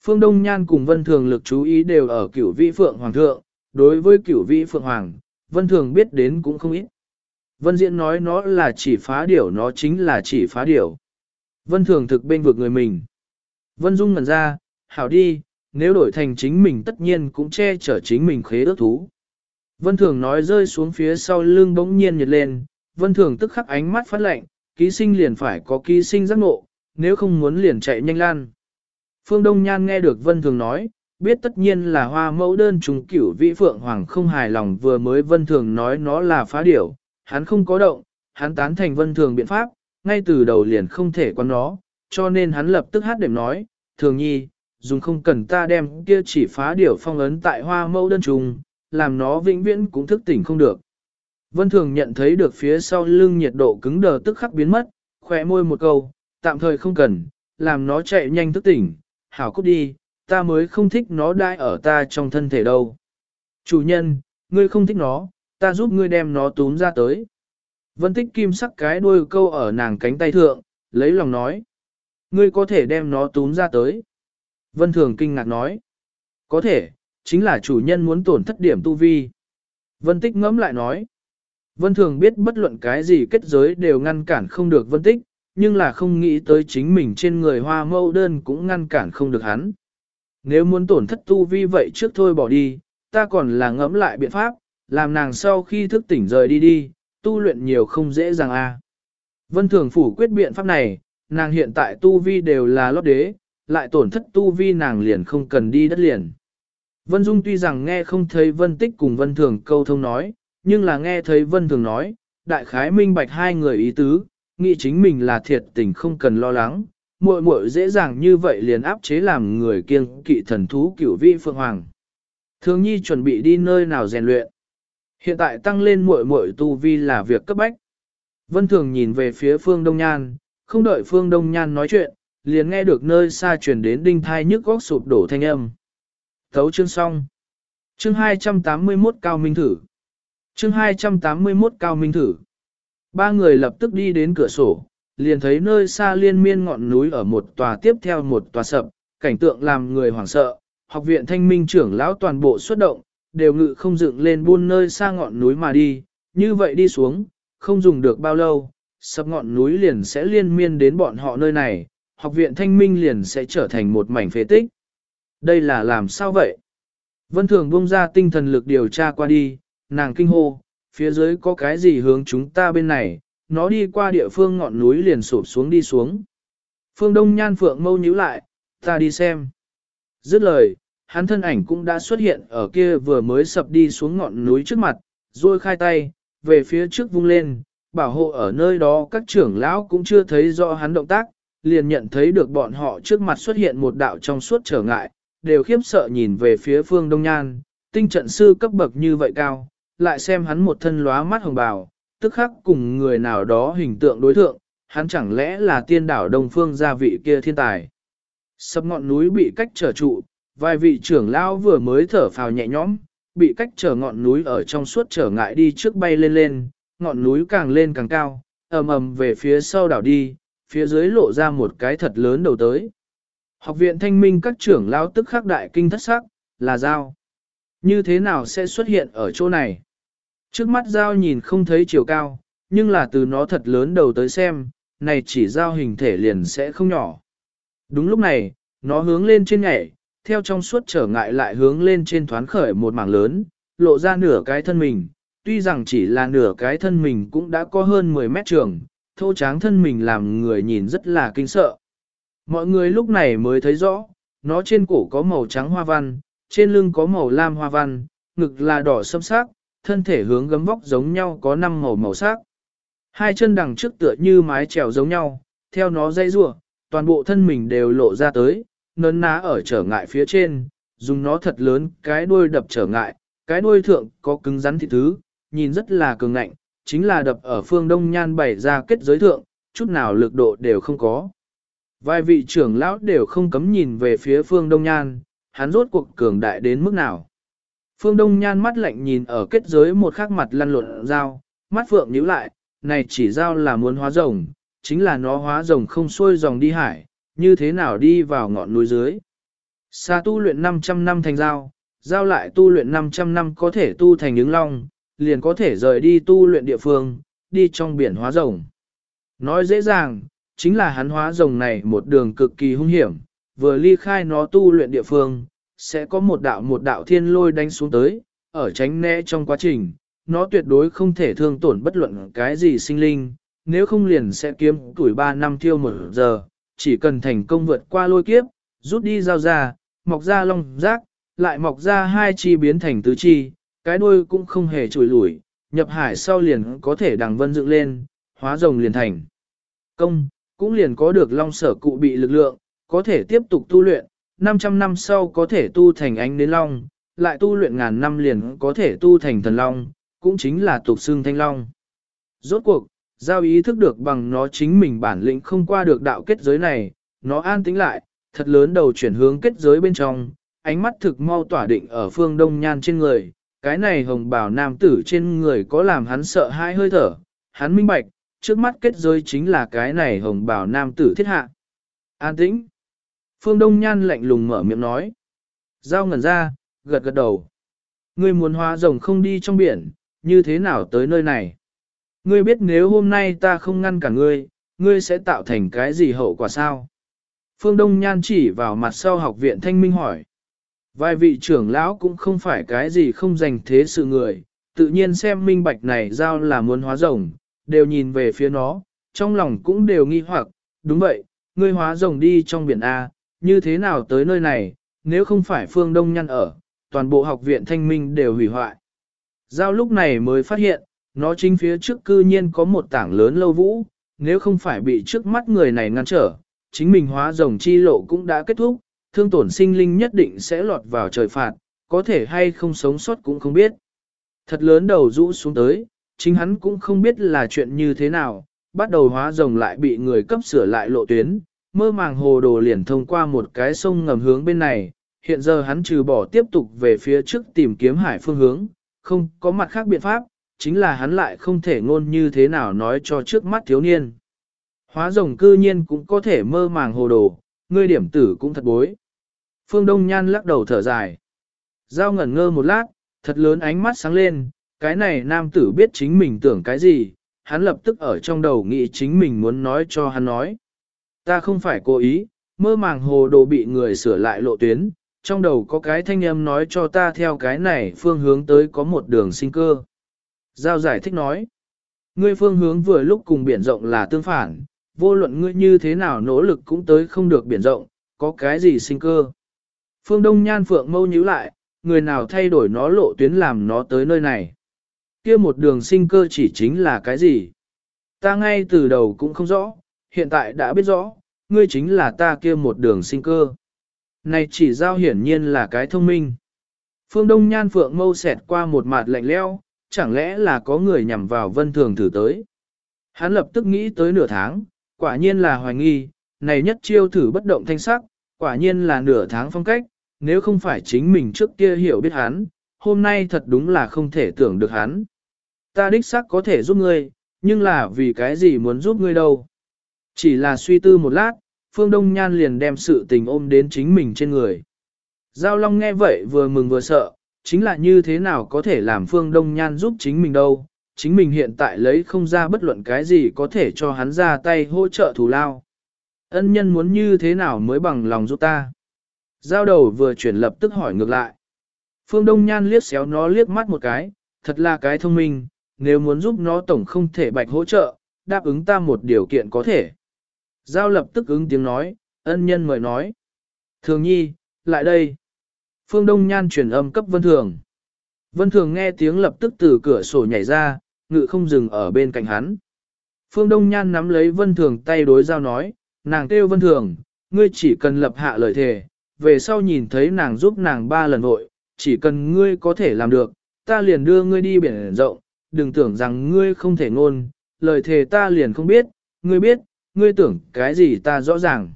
Phương Đông Nhan cùng Vân Thường lực chú ý đều ở cửu vĩ phượng hoàng thượng, đối với cửu vĩ phượng hoàng, Vân Thường biết đến cũng không ít. Vân Diễn nói nó là chỉ phá điểu nó chính là chỉ phá điểu. Vân Thường thực bên vực người mình. Vân Dung ngẩn ra, hảo đi, nếu đổi thành chính mình tất nhiên cũng che chở chính mình khế ước thú. Vân Thường nói rơi xuống phía sau lưng bỗng nhiên nhật lên, Vân Thường tức khắc ánh mắt phát lạnh, ký sinh liền phải có ký sinh giác ngộ, nếu không muốn liền chạy nhanh lan. Phương Đông Nhan nghe được Vân Thường nói, biết tất nhiên là hoa mẫu đơn trùng cửu vĩ phượng hoàng không hài lòng vừa mới Vân Thường nói nó là phá điểu, hắn không có động, hắn tán thành Vân Thường biện pháp, ngay từ đầu liền không thể quan nó, cho nên hắn lập tức hát đệm nói, Thường nhi, dùng không cần ta đem kia chỉ phá điểu phong ấn tại hoa mẫu đơn trùng, làm nó vĩnh viễn cũng thức tỉnh không được. Vân Thường nhận thấy được phía sau lưng nhiệt độ cứng đờ tức khắc biến mất, khỏe môi một câu, tạm thời không cần, làm nó chạy nhanh thức tỉnh, hảo cút đi, ta mới không thích nó đai ở ta trong thân thể đâu. Chủ nhân, ngươi không thích nó, ta giúp ngươi đem nó túm ra tới. Vân tích kim sắc cái đuôi câu ở nàng cánh tay thượng, lấy lòng nói. Ngươi có thể đem nó túm ra tới. Vân thường kinh ngạc nói. Có thể, chính là chủ nhân muốn tổn thất điểm tu vi. Vân tích ngẫm lại nói. Vân thường biết bất luận cái gì kết giới đều ngăn cản không được vân tích, nhưng là không nghĩ tới chính mình trên người hoa mâu đơn cũng ngăn cản không được hắn. Nếu muốn tổn thất tu vi vậy trước thôi bỏ đi, ta còn là ngẫm lại biện pháp, làm nàng sau khi thức tỉnh rời đi đi, tu luyện nhiều không dễ dàng a. À. Vân thường phủ quyết biện pháp này, nàng hiện tại tu vi đều là lót đế, lại tổn thất tu vi nàng liền không cần đi đất liền. Vân Dung tuy rằng nghe không thấy Vân Tích cùng Vân Thường câu thông nói, nhưng là nghe thấy Vân Thường nói, đại khái minh bạch hai người ý tứ, nghĩ chính mình là thiệt tình không cần lo lắng, muội muội dễ dàng như vậy liền áp chế làm người kiêng kỵ thần thú cửu vi phượng hoàng. Thường nhi chuẩn bị đi nơi nào rèn luyện. Hiện tại tăng lên muội muội tu vi là việc cấp bách. Vân Thường nhìn về phía Phương Đông Nhan, không đợi Phương Đông Nhan nói chuyện, liền nghe được nơi xa truyền đến đinh thai nhức góc sụp đổ thanh âm. Thấu chương xong. Chương 281 Cao Minh Thử. Chương 281 Cao Minh Thử. Ba người lập tức đi đến cửa sổ, liền thấy nơi xa liên miên ngọn núi ở một tòa tiếp theo một tòa sập, cảnh tượng làm người hoảng sợ. Học viện thanh minh trưởng lão toàn bộ xuất động, đều ngự không dựng lên buôn nơi xa ngọn núi mà đi, như vậy đi xuống, không dùng được bao lâu, sập ngọn núi liền sẽ liên miên đến bọn họ nơi này, học viện thanh minh liền sẽ trở thành một mảnh phế tích. Đây là làm sao vậy? Vân Thường buông ra tinh thần lực điều tra qua đi, nàng kinh hô, phía dưới có cái gì hướng chúng ta bên này, nó đi qua địa phương ngọn núi liền sụp xuống đi xuống. Phương Đông Nhan Phượng mâu nhíu lại, ta đi xem. Dứt lời, hắn thân ảnh cũng đã xuất hiện ở kia vừa mới sập đi xuống ngọn núi trước mặt, rồi khai tay, về phía trước vung lên, bảo hộ ở nơi đó các trưởng lão cũng chưa thấy rõ hắn động tác, liền nhận thấy được bọn họ trước mặt xuất hiện một đạo trong suốt trở ngại, đều khiếp sợ nhìn về phía phương Đông Nhan, tinh trận sư cấp bậc như vậy cao, lại xem hắn một thân lóa mắt hồng bào, tức khắc cùng người nào đó hình tượng đối thượng, hắn chẳng lẽ là tiên đảo Đông Phương gia vị kia thiên tài. Sập ngọn núi bị cách trở trụ, vài vị trưởng lão vừa mới thở phào nhẹ nhõm, bị cách trở ngọn núi ở trong suốt trở ngại đi trước bay lên lên, ngọn núi càng lên càng cao, ầm ầm về phía sau đảo đi, phía dưới lộ ra một cái thật lớn đầu tới. Học viện thanh minh các trưởng lao tức khắc đại kinh thất sắc, là dao. Như thế nào sẽ xuất hiện ở chỗ này? Trước mắt dao nhìn không thấy chiều cao, nhưng là từ nó thật lớn đầu tới xem, này chỉ dao hình thể liền sẽ không nhỏ. Đúng lúc này, nó hướng lên trên nhảy, theo trong suốt trở ngại lại hướng lên trên thoán khởi một mảng lớn, lộ ra nửa cái thân mình, tuy rằng chỉ là nửa cái thân mình cũng đã có hơn 10 mét trường, thô tráng thân mình làm người nhìn rất là kinh sợ. Mọi người lúc này mới thấy rõ, nó trên cổ có màu trắng hoa văn, trên lưng có màu lam hoa văn, ngực là đỏ sâm sắc, thân thể hướng gấm vóc giống nhau có 5 màu màu sắc. Hai chân đằng trước tựa như mái trèo giống nhau, theo nó dây rua, toàn bộ thân mình đều lộ ra tới, nấn ná ở trở ngại phía trên, dùng nó thật lớn, cái đuôi đập trở ngại, cái đuôi thượng có cứng rắn thịt thứ, nhìn rất là cường ngạnh, chính là đập ở phương đông nhan bày ra kết giới thượng, chút nào lực độ đều không có. Vài vị trưởng lão đều không cấm nhìn về phía phương đông nhan, hắn rốt cuộc cường đại đến mức nào. Phương Đông Nhan mắt lạnh nhìn ở kết giới một khắc mặt lăn lộn dao, mắt phượng nhíu lại, này chỉ dao là muốn hóa rồng, chính là nó hóa rồng không xuôi dòng đi hải, như thế nào đi vào ngọn núi dưới. Xa tu luyện 500 năm thành dao, dao lại tu luyện 500 năm có thể tu thành ứng long, liền có thể rời đi tu luyện địa phương, đi trong biển hóa rồng. Nói dễ dàng, chính là hắn hóa rồng này một đường cực kỳ hung hiểm, vừa ly khai nó tu luyện địa phương, sẽ có một đạo một đạo thiên lôi đánh xuống tới, ở tránh né trong quá trình, nó tuyệt đối không thể thương tổn bất luận cái gì sinh linh, nếu không liền sẽ kiếm tuổi 3 năm thiêu một giờ, chỉ cần thành công vượt qua lôi kiếp, rút đi dao ra, mọc ra long rác, lại mọc ra hai chi biến thành tứ chi, cái đuôi cũng không hề chùi lủi, nhập hải sau liền có thể đằng vân dựng lên, hóa rồng liền thành. Công, cũng liền có được long sở cụ bị lực lượng, có thể tiếp tục tu luyện, 500 năm sau có thể tu thành ánh đến long, lại tu luyện ngàn năm liền có thể tu thành thần long, cũng chính là tục xương thanh long. Rốt cuộc, giao ý thức được bằng nó chính mình bản lĩnh không qua được đạo kết giới này, nó an tĩnh lại, thật lớn đầu chuyển hướng kết giới bên trong, ánh mắt thực mau tỏa định ở phương đông nhan trên người, cái này hồng bảo nam tử trên người có làm hắn sợ hai hơi thở, hắn minh bạch, trước mắt kết giới chính là cái này hồng bảo nam tử thiết hạ. An tĩnh. Phương Đông Nhan lạnh lùng mở miệng nói. Giao ngẩn ra, gật gật đầu. Ngươi muốn hóa rồng không đi trong biển, như thế nào tới nơi này? Ngươi biết nếu hôm nay ta không ngăn cả ngươi, ngươi sẽ tạo thành cái gì hậu quả sao? Phương Đông Nhan chỉ vào mặt sau học viện thanh minh hỏi. Vài vị trưởng lão cũng không phải cái gì không dành thế sự người, tự nhiên xem minh bạch này giao là muốn hóa rồng, đều nhìn về phía nó, trong lòng cũng đều nghi hoặc, đúng vậy, ngươi hóa rồng đi trong biển A, như thế nào tới nơi này, nếu không phải phương đông nhăn ở, toàn bộ học viện thanh minh đều hủy hoại. Giao lúc này mới phát hiện, nó chính phía trước cư nhiên có một tảng lớn lâu vũ, nếu không phải bị trước mắt người này ngăn trở, chính mình hóa rồng chi lộ cũng đã kết thúc, thương tổn sinh linh nhất định sẽ lọt vào trời phạt, có thể hay không sống sót cũng không biết. Thật lớn đầu rũ xuống tới, chính hắn cũng không biết là chuyện như thế nào, bắt đầu hóa rồng lại bị người cấp sửa lại lộ tuyến, mơ màng hồ đồ liền thông qua một cái sông ngầm hướng bên này, hiện giờ hắn trừ bỏ tiếp tục về phía trước tìm kiếm hải phương hướng, không có mặt khác biện pháp, chính là hắn lại không thể ngôn như thế nào nói cho trước mắt thiếu niên. Hóa rồng cư nhiên cũng có thể mơ màng hồ đồ, ngươi điểm tử cũng thật bối. Phương Đông Nhan lắc đầu thở dài. Giao ngẩn ngơ một lát, thật lớn ánh mắt sáng lên, cái này nam tử biết chính mình tưởng cái gì, hắn lập tức ở trong đầu nghĩ chính mình muốn nói cho hắn nói. Ta không phải cố ý, mơ màng hồ đồ bị người sửa lại lộ tuyến, trong đầu có cái thanh âm nói cho ta theo cái này phương hướng tới có một đường sinh cơ. Giao giải thích nói, ngươi phương hướng vừa lúc cùng biển rộng là tương phản, vô luận ngươi như thế nào nỗ lực cũng tới không được biển rộng, có cái gì sinh cơ. Phương Đông Nhan Phượng mâu nhíu lại, người nào thay đổi nó lộ tuyến làm nó tới nơi này. Kia một đường sinh cơ chỉ chính là cái gì? Ta ngay từ đầu cũng không rõ, hiện tại đã biết rõ, ngươi chính là ta kia một đường sinh cơ. Này chỉ giao hiển nhiên là cái thông minh. Phương Đông Nhan Phượng mâu xẹt qua một mặt lạnh leo, chẳng lẽ là có người nhằm vào vân thường thử tới. Hắn lập tức nghĩ tới nửa tháng, quả nhiên là hoài nghi, này nhất chiêu thử bất động thanh sắc, quả nhiên là nửa tháng phong cách, nếu không phải chính mình trước kia hiểu biết hắn, hôm nay thật đúng là không thể tưởng được hắn. Ta đích xác có thể giúp ngươi, nhưng là vì cái gì muốn giúp ngươi đâu. Chỉ là suy tư một lát, Phương Đông Nhan liền đem sự tình ôm đến chính mình trên người. Giao Long nghe vậy vừa mừng vừa sợ, chính là như thế nào có thể làm Phương Đông Nhan giúp chính mình đâu, chính mình hiện tại lấy không ra bất luận cái gì có thể cho hắn ra tay hỗ trợ thù lao. Ân nhân muốn như thế nào mới bằng lòng giúp ta? Giao đầu vừa chuyển lập tức hỏi ngược lại. Phương Đông Nhan liếc xéo nó liếc mắt một cái, thật là cái thông minh, nếu muốn giúp nó tổng không thể bạch hỗ trợ, đáp ứng ta một điều kiện có thể. Giao lập tức ứng tiếng nói, ân nhân mời nói. Thường nhi, lại đây. Phương Đông Nhan truyền âm cấp Vân Thường. Vân Thường nghe tiếng lập tức từ cửa sổ nhảy ra, ngự không dừng ở bên cạnh hắn. Phương Đông Nhan nắm lấy Vân Thường tay đối giao nói, nàng kêu Vân Thường, ngươi chỉ cần lập hạ lời thề, về sau nhìn thấy nàng giúp nàng ba lần vội, chỉ cần ngươi có thể làm được, ta liền đưa ngươi đi biển rộng, đừng tưởng rằng ngươi không thể ngôn, lời thề ta liền không biết, ngươi biết, ngươi tưởng cái gì ta rõ ràng.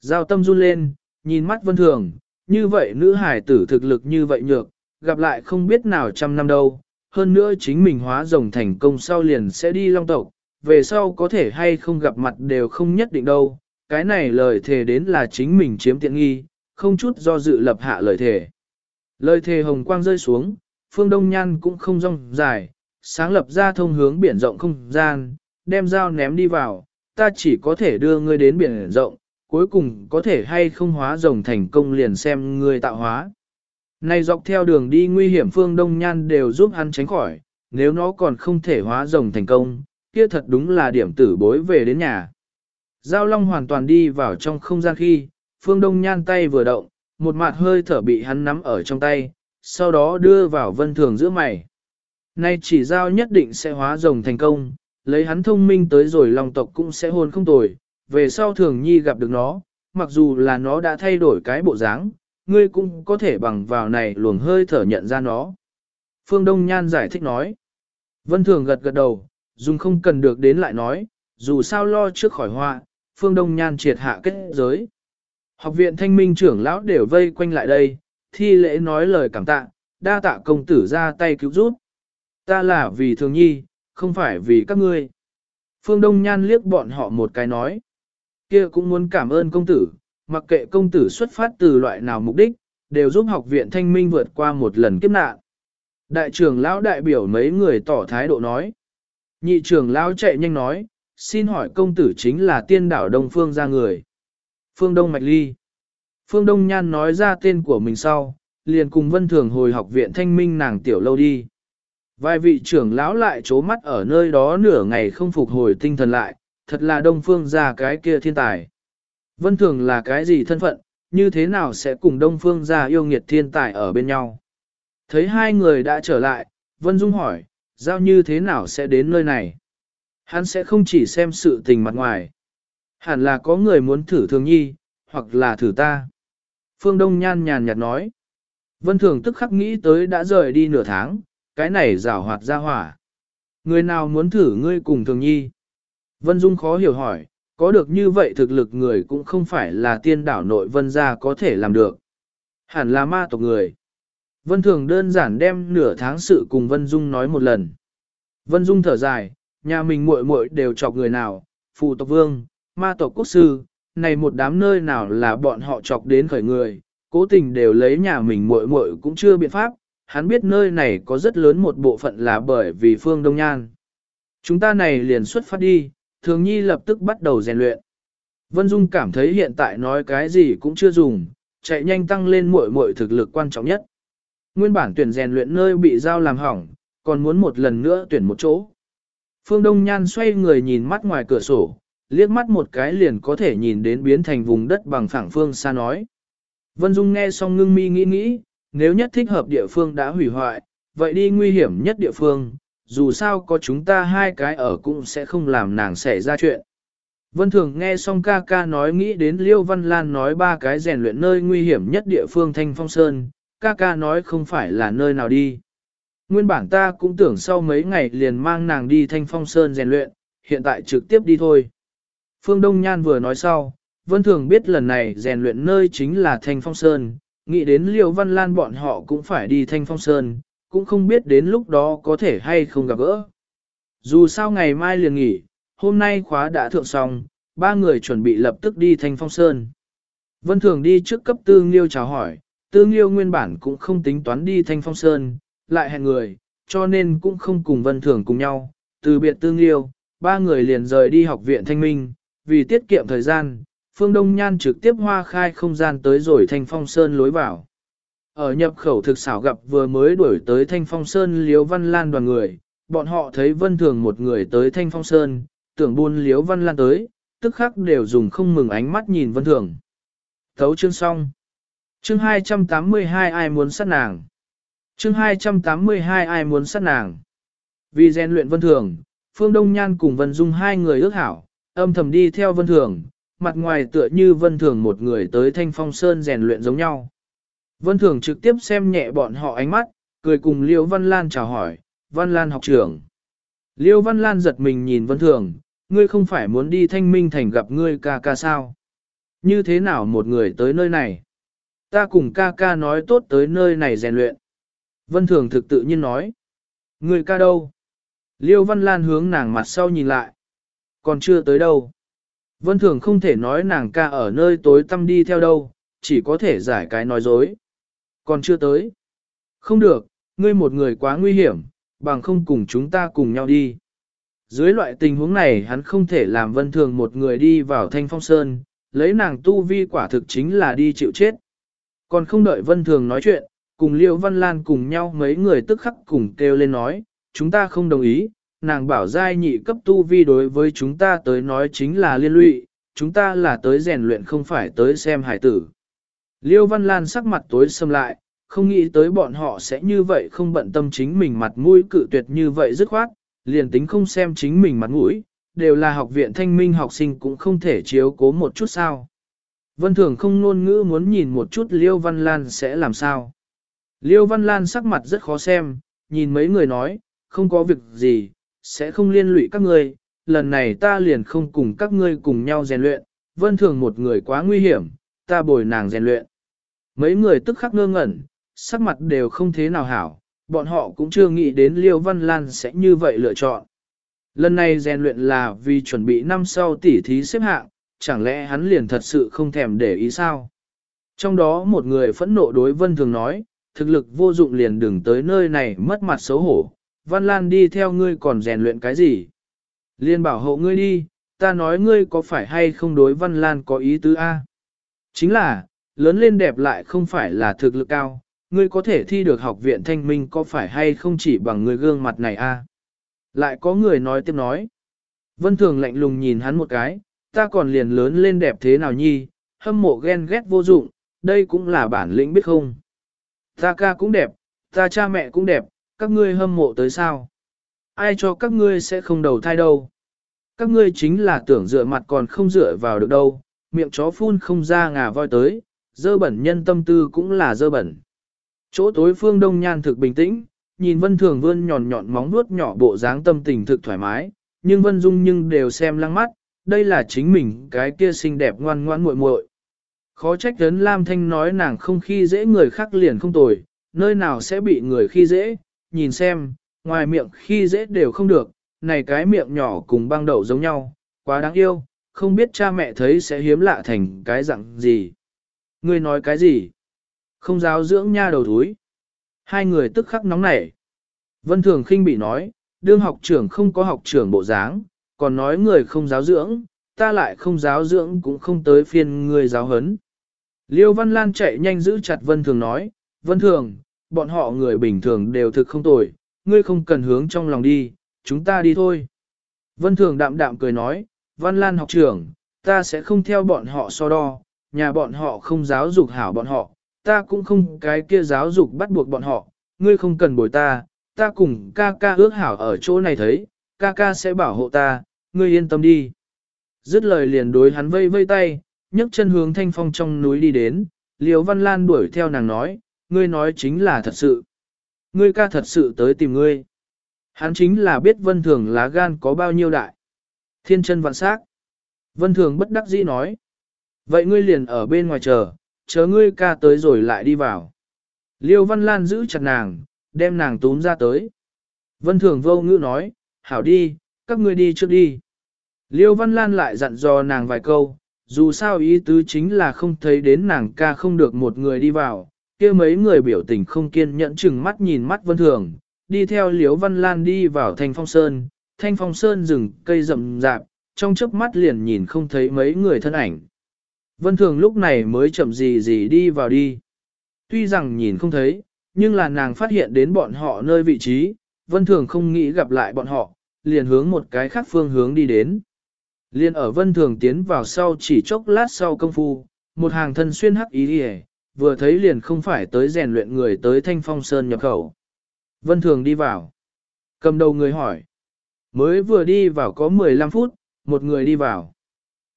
Giao tâm run lên, nhìn mắt vân thường, như vậy nữ hải tử thực lực như vậy nhược, gặp lại không biết nào trăm năm đâu, hơn nữa chính mình hóa rồng thành công sau liền sẽ đi long tộc, về sau có thể hay không gặp mặt đều không nhất định đâu, cái này lời thề đến là chính mình chiếm tiện nghi, không chút do dự lập hạ lời thề. Lời thề hồng quang rơi xuống, phương đông nhan cũng không rong dài, sáng lập ra thông hướng biển rộng không gian, đem dao ném đi vào, ta chỉ có thể đưa ngươi đến biển rộng, cuối cùng có thể hay không hóa rồng thành công liền xem người tạo hóa. Này dọc theo đường đi nguy hiểm phương Đông Nhan đều giúp hắn tránh khỏi, nếu nó còn không thể hóa rồng thành công, kia thật đúng là điểm tử bối về đến nhà. Giao Long hoàn toàn đi vào trong không gian khi, phương Đông Nhan tay vừa động, một mặt hơi thở bị hắn nắm ở trong tay, sau đó đưa vào vân thường giữa mày. Nay chỉ giao nhất định sẽ hóa rồng thành công, lấy hắn thông minh tới rồi lòng tộc cũng sẽ hôn không tồi, về sau thường nhi gặp được nó, mặc dù là nó đã thay đổi cái bộ dáng, ngươi cũng có thể bằng vào này luồng hơi thở nhận ra nó. Phương Đông Nhan giải thích nói. Vân Thường gật gật đầu, dùng không cần được đến lại nói, dù sao lo trước khỏi họa, Phương Đông Nhan triệt hạ kết giới. Học viện thanh minh trưởng lão đều vây quanh lại đây, thi lễ nói lời cảm tạ, đa tạ công tử ra tay cứu giúp. Ta là vì thường nhi, không phải vì các ngươi. Phương Đông Nhan liếc bọn họ một cái nói. kia cũng muốn cảm ơn công tử, mặc kệ công tử xuất phát từ loại nào mục đích, đều giúp học viện thanh minh vượt qua một lần kiếp nạn. Đại trưởng lão đại biểu mấy người tỏ thái độ nói. Nhị trưởng lão chạy nhanh nói, xin hỏi công tử chính là tiên đảo Đông Phương ra người. Phương Đông Mạch Ly. Phương Đông Nhan nói ra tên của mình sau, liền cùng vân thường hồi học viện thanh minh nàng tiểu lâu đi. Vài vị trưởng lão lại chố mắt ở nơi đó nửa ngày không phục hồi tinh thần lại, thật là Đông Phương ra cái kia thiên tài. Vân thường là cái gì thân phận, như thế nào sẽ cùng Đông Phương ra yêu nghiệt thiên tài ở bên nhau. Thấy hai người đã trở lại, Vân Dung hỏi, giao như thế nào sẽ đến nơi này? Hắn sẽ không chỉ xem sự tình mặt ngoài. Hẳn là có người muốn thử thường nhi, hoặc là thử ta. Phương Đông Nhan nhàn nhạt nói. Vân Thường tức khắc nghĩ tới đã rời đi nửa tháng, cái này rào hoạt ra hỏa. Người nào muốn thử ngươi cùng thường nhi? Vân Dung khó hiểu hỏi, có được như vậy thực lực người cũng không phải là tiên đảo nội vân gia có thể làm được. Hẳn là ma tộc người. Vân Thường đơn giản đem nửa tháng sự cùng Vân Dung nói một lần. Vân Dung thở dài, nhà mình muội muội đều chọc người nào, phù tộc vương, ma tộc quốc sư, này một đám nơi nào là bọn họ chọc đến khởi người, cố tình đều lấy nhà mình muội muội cũng chưa biện pháp, hắn biết nơi này có rất lớn một bộ phận là bởi vì phương Đông Nhan. Chúng ta này liền xuất phát đi, thường nhi lập tức bắt đầu rèn luyện. Vân Dung cảm thấy hiện tại nói cái gì cũng chưa dùng, chạy nhanh tăng lên muội muội thực lực quan trọng nhất. Nguyên bản tuyển rèn luyện nơi bị giao làm hỏng, còn muốn một lần nữa tuyển một chỗ. Phương Đông Nhan xoay người nhìn mắt ngoài cửa sổ, liếc mắt một cái liền có thể nhìn đến biến thành vùng đất bằng phẳng phương xa nói. Vân Dung nghe xong ngưng mi nghĩ nghĩ, nếu nhất thích hợp địa phương đã hủy hoại, vậy đi nguy hiểm nhất địa phương, dù sao có chúng ta hai cái ở cũng sẽ không làm nàng xảy ra chuyện. Vân Thường nghe xong ca ca nói nghĩ đến Liêu Văn Lan nói ba cái rèn luyện nơi nguy hiểm nhất địa phương Thanh Phong Sơn, ca ca nói không phải là nơi nào đi. Nguyên bản ta cũng tưởng sau mấy ngày liền mang nàng đi Thanh Phong Sơn rèn luyện, hiện tại trực tiếp đi thôi. Phương Đông Nhan vừa nói sau, Vân Thường biết lần này rèn luyện nơi chính là Thanh Phong Sơn, nghĩ đến Liêu Văn Lan bọn họ cũng phải đi Thanh Phong Sơn, cũng không biết đến lúc đó có thể hay không gặp gỡ. Dù sao ngày mai liền nghỉ, hôm nay khóa đã thượng xong, ba người chuẩn bị lập tức đi Thanh Phong Sơn. Vân Thường đi trước cấp Tư Nghiêu chào hỏi, Tư Nghiêu nguyên bản cũng không tính toán đi Thanh Phong Sơn, lại hẹn người, cho nên cũng không cùng Vân Thường cùng nhau. Từ biệt Tư Nghiêu, ba người liền rời đi học viện Thanh Minh, vì tiết kiệm thời gian, Phương Đông Nhan trực tiếp hoa khai không gian tới rồi Thanh Phong Sơn lối vào. Ở nhập khẩu thực xảo gặp vừa mới đuổi tới Thanh Phong Sơn Liếu Văn Lan đoàn người, bọn họ thấy Vân Thường một người tới Thanh Phong Sơn, tưởng buôn Liếu Văn Lan tới, tức khắc đều dùng không mừng ánh mắt nhìn Vân Thường. Thấu chương xong. Chương 282 ai muốn sát nàng? Chương 282 ai muốn sát nàng? Vì rèn luyện Vân Thường, Phương Đông Nhan cùng Vân Dung hai người ước hảo, âm thầm đi theo Vân Thường, mặt ngoài tựa như Vân Thường một người tới Thanh Phong Sơn rèn luyện giống nhau. Vân Thường trực tiếp xem nhẹ bọn họ ánh mắt, cười cùng Liêu Văn Lan chào hỏi, Văn Lan học trưởng. Liêu Văn Lan giật mình nhìn Vân Thường, ngươi không phải muốn đi Thanh Minh Thành gặp ngươi ca ca sao? Như thế nào một người tới nơi này? Ta cùng ca ca nói tốt tới nơi này rèn luyện. Vân Thường thực tự nhiên nói. Ngươi ca đâu? Liêu Văn Lan hướng nàng mặt sau nhìn lại. Còn chưa tới đâu. Vân Thường không thể nói nàng ca ở nơi tối tăm đi theo đâu, chỉ có thể giải cái nói dối. Còn chưa tới. Không được, ngươi một người quá nguy hiểm, bằng không cùng chúng ta cùng nhau đi. Dưới loại tình huống này hắn không thể làm Vân Thường một người đi vào Thanh Phong Sơn, lấy nàng tu vi quả thực chính là đi chịu chết. Còn không đợi Vân Thường nói chuyện, cùng Liêu Văn Lan cùng nhau mấy người tức khắc cùng kêu lên nói, chúng ta không đồng ý, nàng bảo giai nhị cấp tu vi đối với chúng ta tới nói chính là liên lụy, chúng ta là tới rèn luyện không phải tới xem hải tử. Liêu Văn Lan sắc mặt tối xâm lại, không nghĩ tới bọn họ sẽ như vậy không bận tâm chính mình mặt mũi cự tuyệt như vậy dứt khoát, liền tính không xem chính mình mặt mũi, đều là học viện thanh minh học sinh cũng không thể chiếu cố một chút sao. Vân Thường không ngôn ngữ muốn nhìn một chút Liêu Văn Lan sẽ làm sao. Liêu Văn Lan sắc mặt rất khó xem, nhìn mấy người nói, không có việc gì, sẽ không liên lụy các ngươi, lần này ta liền không cùng các ngươi cùng nhau rèn luyện, Vân Thường một người quá nguy hiểm, ta bồi nàng rèn luyện. Mấy người tức khắc ngơ ngẩn, sắc mặt đều không thế nào hảo, bọn họ cũng chưa nghĩ đến Liêu Văn Lan sẽ như vậy lựa chọn. Lần này rèn luyện là vì chuẩn bị năm sau tỉ thí xếp hạng, chẳng lẽ hắn liền thật sự không thèm để ý sao? Trong đó một người phẫn nộ đối Vân Thường nói, thực lực vô dụng liền đừng tới nơi này mất mặt xấu hổ, Văn Lan đi theo ngươi còn rèn luyện cái gì? Liên bảo hộ ngươi đi, ta nói ngươi có phải hay không đối Văn Lan có ý tứ A? Chính là, lớn lên đẹp lại không phải là thực lực cao, ngươi có thể thi được học viện thanh minh có phải hay không chỉ bằng người gương mặt này A? Lại có người nói tiếp nói. Vân Thường lạnh lùng nhìn hắn một cái, ta còn liền lớn lên đẹp thế nào nhi, hâm mộ ghen ghét vô dụng, đây cũng là bản lĩnh biết không. Ta ca cũng đẹp, ta cha mẹ cũng đẹp, các ngươi hâm mộ tới sao? Ai cho các ngươi sẽ không đầu thai đâu? Các ngươi chính là tưởng dựa mặt còn không dựa vào được đâu, miệng chó phun không ra ngà voi tới, dơ bẩn nhân tâm tư cũng là dơ bẩn. Chỗ tối phương đông nhan thực bình tĩnh, nhìn vân thường vươn nhọn nhọn móng nuốt nhỏ bộ dáng tâm tình thực thoải mái, nhưng vân dung nhưng đều xem lăng mắt, đây là chính mình cái kia xinh đẹp ngoan ngoan muội muội. Khó trách đến Lam Thanh nói nàng không khi dễ người khác liền không tồi, nơi nào sẽ bị người khi dễ, nhìn xem, ngoài miệng khi dễ đều không được, này cái miệng nhỏ cùng băng đậu giống nhau, quá đáng yêu, không biết cha mẹ thấy sẽ hiếm lạ thành cái dạng gì. ngươi nói cái gì? Không giáo dưỡng nha đầu thúi. Hai người tức khắc nóng nảy. Vân Thường khinh bị nói, đương học trưởng không có học trưởng bộ dáng, còn nói người không giáo dưỡng, ta lại không giáo dưỡng cũng không tới phiên người giáo hấn. Liêu Văn Lan chạy nhanh giữ chặt Vân Thường nói, Vân Thường, bọn họ người bình thường đều thực không tồi, ngươi không cần hướng trong lòng đi, chúng ta đi thôi. Vân Thường đạm đạm cười nói, Văn Lan học trưởng, ta sẽ không theo bọn họ so đo, nhà bọn họ không giáo dục hảo bọn họ, ta cũng không cái kia giáo dục bắt buộc bọn họ, ngươi không cần bồi ta, ta cùng ca ca ước hảo ở chỗ này thấy, ca ca sẽ bảo hộ ta, ngươi yên tâm đi. Dứt lời liền đối hắn vây vây tay, nhấc chân hướng thanh phong trong núi đi đến, Liễu Văn Lan đuổi theo nàng nói, ngươi nói chính là thật sự. Ngươi ca thật sự tới tìm ngươi. Hắn chính là biết vân thường lá gan có bao nhiêu đại. Thiên chân vạn sắc. Vân thường bất đắc dĩ nói. Vậy ngươi liền ở bên ngoài chờ, chờ ngươi ca tới rồi lại đi vào. Liêu Văn Lan giữ chặt nàng, đem nàng túm ra tới. Vân thường vô ngữ nói, hảo đi, các ngươi đi trước đi. Liêu Văn Lan lại dặn dò nàng vài câu, dù sao ý tứ chính là không thấy đến nàng ca không được một người đi vào, kia mấy người biểu tình không kiên nhẫn chừng mắt nhìn mắt Vân Thường, đi theo Liễu Văn Lan đi vào Thanh Phong Sơn, Thanh Phong Sơn rừng cây rậm rạp, trong chớp mắt liền nhìn không thấy mấy người thân ảnh. Vân Thường lúc này mới chậm gì gì đi vào đi. Tuy rằng nhìn không thấy, nhưng là nàng phát hiện đến bọn họ nơi vị trí, Vân Thường không nghĩ gặp lại bọn họ, liền hướng một cái khác phương hướng đi đến. Liên ở Vân Thường tiến vào sau chỉ chốc lát sau công phu, một hàng thân xuyên hắc ý đi vừa thấy liền không phải tới rèn luyện người tới Thanh Phong Sơn nhập khẩu. Vân Thường đi vào. Cầm đầu người hỏi. Mới vừa đi vào có 15 phút, một người đi vào.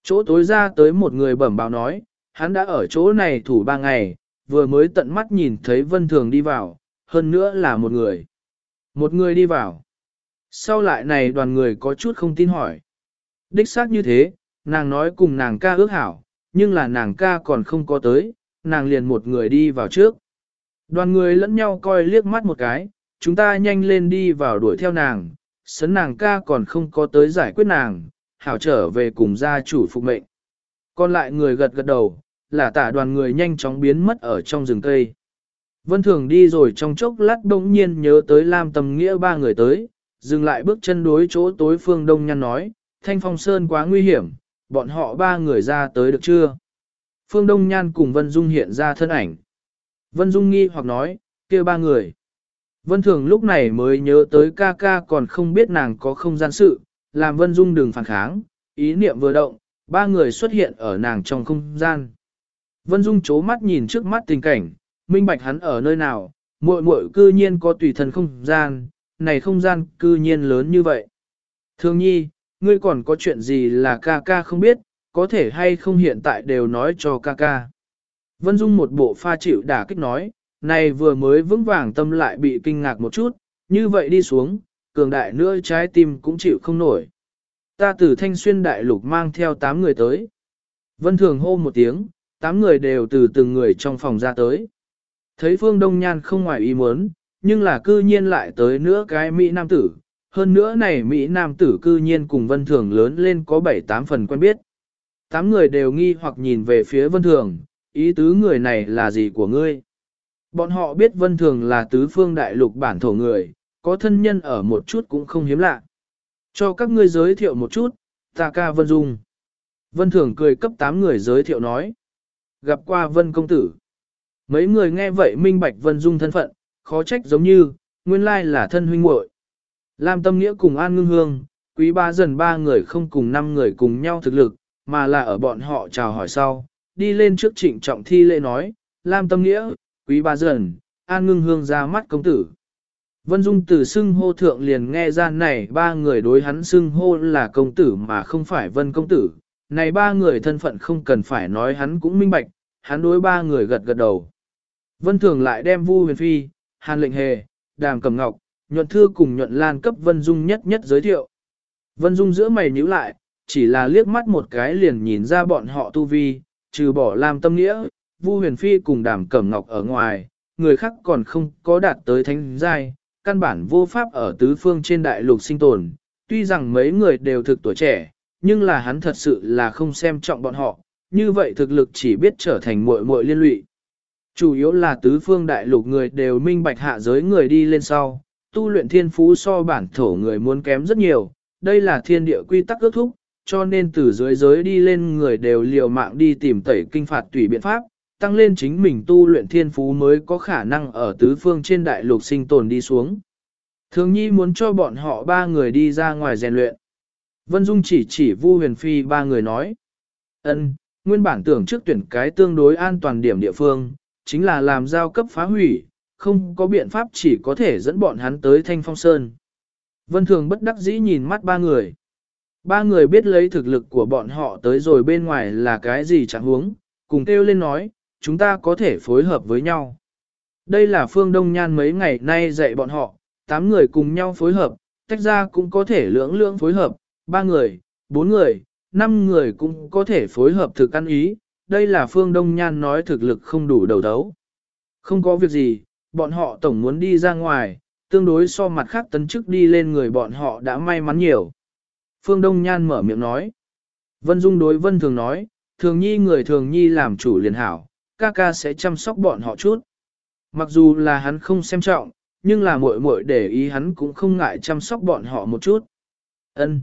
Chỗ tối ra tới một người bẩm báo nói, hắn đã ở chỗ này thủ ba ngày, vừa mới tận mắt nhìn thấy Vân Thường đi vào, hơn nữa là một người. Một người đi vào. Sau lại này đoàn người có chút không tin hỏi. Đích xác như thế, nàng nói cùng nàng ca ước hảo, nhưng là nàng ca còn không có tới, nàng liền một người đi vào trước. Đoàn người lẫn nhau coi liếc mắt một cái, chúng ta nhanh lên đi vào đuổi theo nàng, sấn nàng ca còn không có tới giải quyết nàng, hảo trở về cùng gia chủ phục mệnh. Còn lại người gật gật đầu, là tả đoàn người nhanh chóng biến mất ở trong rừng cây. Vân Thường đi rồi trong chốc lát bỗng nhiên nhớ tới Lam Tầm Nghĩa ba người tới, dừng lại bước chân đối chỗ tối phương đông nhăn nói, Thanh Phong Sơn quá nguy hiểm, bọn họ ba người ra tới được chưa? Phương Đông Nhan cùng Vân Dung hiện ra thân ảnh. Vân Dung nghi hoặc nói, kia ba người. Vân Thường lúc này mới nhớ tới ca ca còn không biết nàng có không gian sự, làm Vân Dung đừng phản kháng, ý niệm vừa động, ba người xuất hiện ở nàng trong không gian. Vân Dung chố mắt nhìn trước mắt tình cảnh, minh bạch hắn ở nơi nào, muội muội cư nhiên có tùy thân không gian, này không gian cư nhiên lớn như vậy. Thường nhi, ngươi còn có chuyện gì là ca ca không biết, có thể hay không hiện tại đều nói cho ca ca. Vân Dung một bộ pha chịu đả kích nói, này vừa mới vững vàng tâm lại bị kinh ngạc một chút, như vậy đi xuống, cường đại nữa trái tim cũng chịu không nổi. Ta từ thanh xuyên đại lục mang theo 8 người tới. Vân Thường hô một tiếng, 8 người đều từ từng người trong phòng ra tới. Thấy Phương Đông Nhan không ngoài ý muốn, nhưng là cư nhiên lại tới nữa cái Mỹ Nam tử. Hơn nữa này Mỹ Nam tử cư nhiên cùng Vân Thường lớn lên có 7-8 phần quen biết. Tám người đều nghi hoặc nhìn về phía Vân Thường, ý tứ người này là gì của ngươi? Bọn họ biết Vân Thường là tứ phương đại lục bản thổ người, có thân nhân ở một chút cũng không hiếm lạ. Cho các ngươi giới thiệu một chút, ta ca Vân Dung. Vân Thường cười cấp 8 người giới thiệu nói. Gặp qua Vân Công Tử. Mấy người nghe vậy minh bạch Vân Dung thân phận, khó trách giống như, nguyên lai là thân huynh muội. Lam Tâm Nghĩa cùng An Ngưng Hương, quý ba dần ba người không cùng năm người cùng nhau thực lực, mà là ở bọn họ chào hỏi sau, đi lên trước trịnh trọng thi lễ nói, Lam Tâm Nghĩa, quý ba dần, An Ngưng Hương ra mắt công tử. Vân Dung từ xưng hô thượng liền nghe ra này ba người đối hắn xưng hô là công tử mà không phải vân công tử. Này ba người thân phận không cần phải nói hắn cũng minh bạch, hắn đối ba người gật gật đầu. Vân Thường lại đem Vu Huyền Phi, Hàn Lệnh Hề, Đàm Cẩm Ngọc, nhuận thư cùng nhuận lan cấp Vân Dung nhất nhất giới thiệu. Vân Dung giữa mày nhíu lại, chỉ là liếc mắt một cái liền nhìn ra bọn họ tu vi, trừ bỏ làm tâm nghĩa, Vu Huyền Phi cùng Đàm Cẩm Ngọc ở ngoài, người khác còn không có đạt tới thánh giai, căn bản vô pháp ở tứ phương trên đại lục sinh tồn. Tuy rằng mấy người đều thực tuổi trẻ, nhưng là hắn thật sự là không xem trọng bọn họ, như vậy thực lực chỉ biết trở thành muội muội liên lụy. Chủ yếu là tứ phương đại lục người đều minh bạch hạ giới người đi lên sau, tu luyện thiên phú so bản thổ người muốn kém rất nhiều, đây là thiên địa quy tắc ước thúc, cho nên từ dưới giới đi lên người đều liều mạng đi tìm tẩy kinh phạt tùy biện pháp, tăng lên chính mình tu luyện thiên phú mới có khả năng ở tứ phương trên đại lục sinh tồn đi xuống. Thường nhi muốn cho bọn họ ba người đi ra ngoài rèn luyện. Vân Dung chỉ chỉ Vu Huyền Phi ba người nói. ân nguyên bản tưởng trước tuyển cái tương đối an toàn điểm địa phương, chính là làm giao cấp phá hủy, không có biện pháp chỉ có thể dẫn bọn hắn tới Thanh Phong Sơn. Vân Thường bất đắc dĩ nhìn mắt ba người. Ba người biết lấy thực lực của bọn họ tới rồi bên ngoài là cái gì chẳng huống, cùng kêu lên nói, chúng ta có thể phối hợp với nhau. Đây là Phương Đông Nhan mấy ngày nay dạy bọn họ, tám người cùng nhau phối hợp, tách ra cũng có thể lưỡng lưỡng phối hợp, ba người, bốn người, năm người cũng có thể phối hợp thực ăn ý, đây là Phương Đông Nhan nói thực lực không đủ đầu đấu. Không có việc gì, bọn họ tổng muốn đi ra ngoài, tương đối so mặt khác tấn chức đi lên người bọn họ đã may mắn nhiều. Phương Đông Nhan mở miệng nói. Vân Dung đối Vân Thường nói, thường nhi người thường nhi làm chủ liền hảo, ca ca sẽ chăm sóc bọn họ chút. Mặc dù là hắn không xem trọng, nhưng là muội muội để ý hắn cũng không ngại chăm sóc bọn họ một chút. Ân.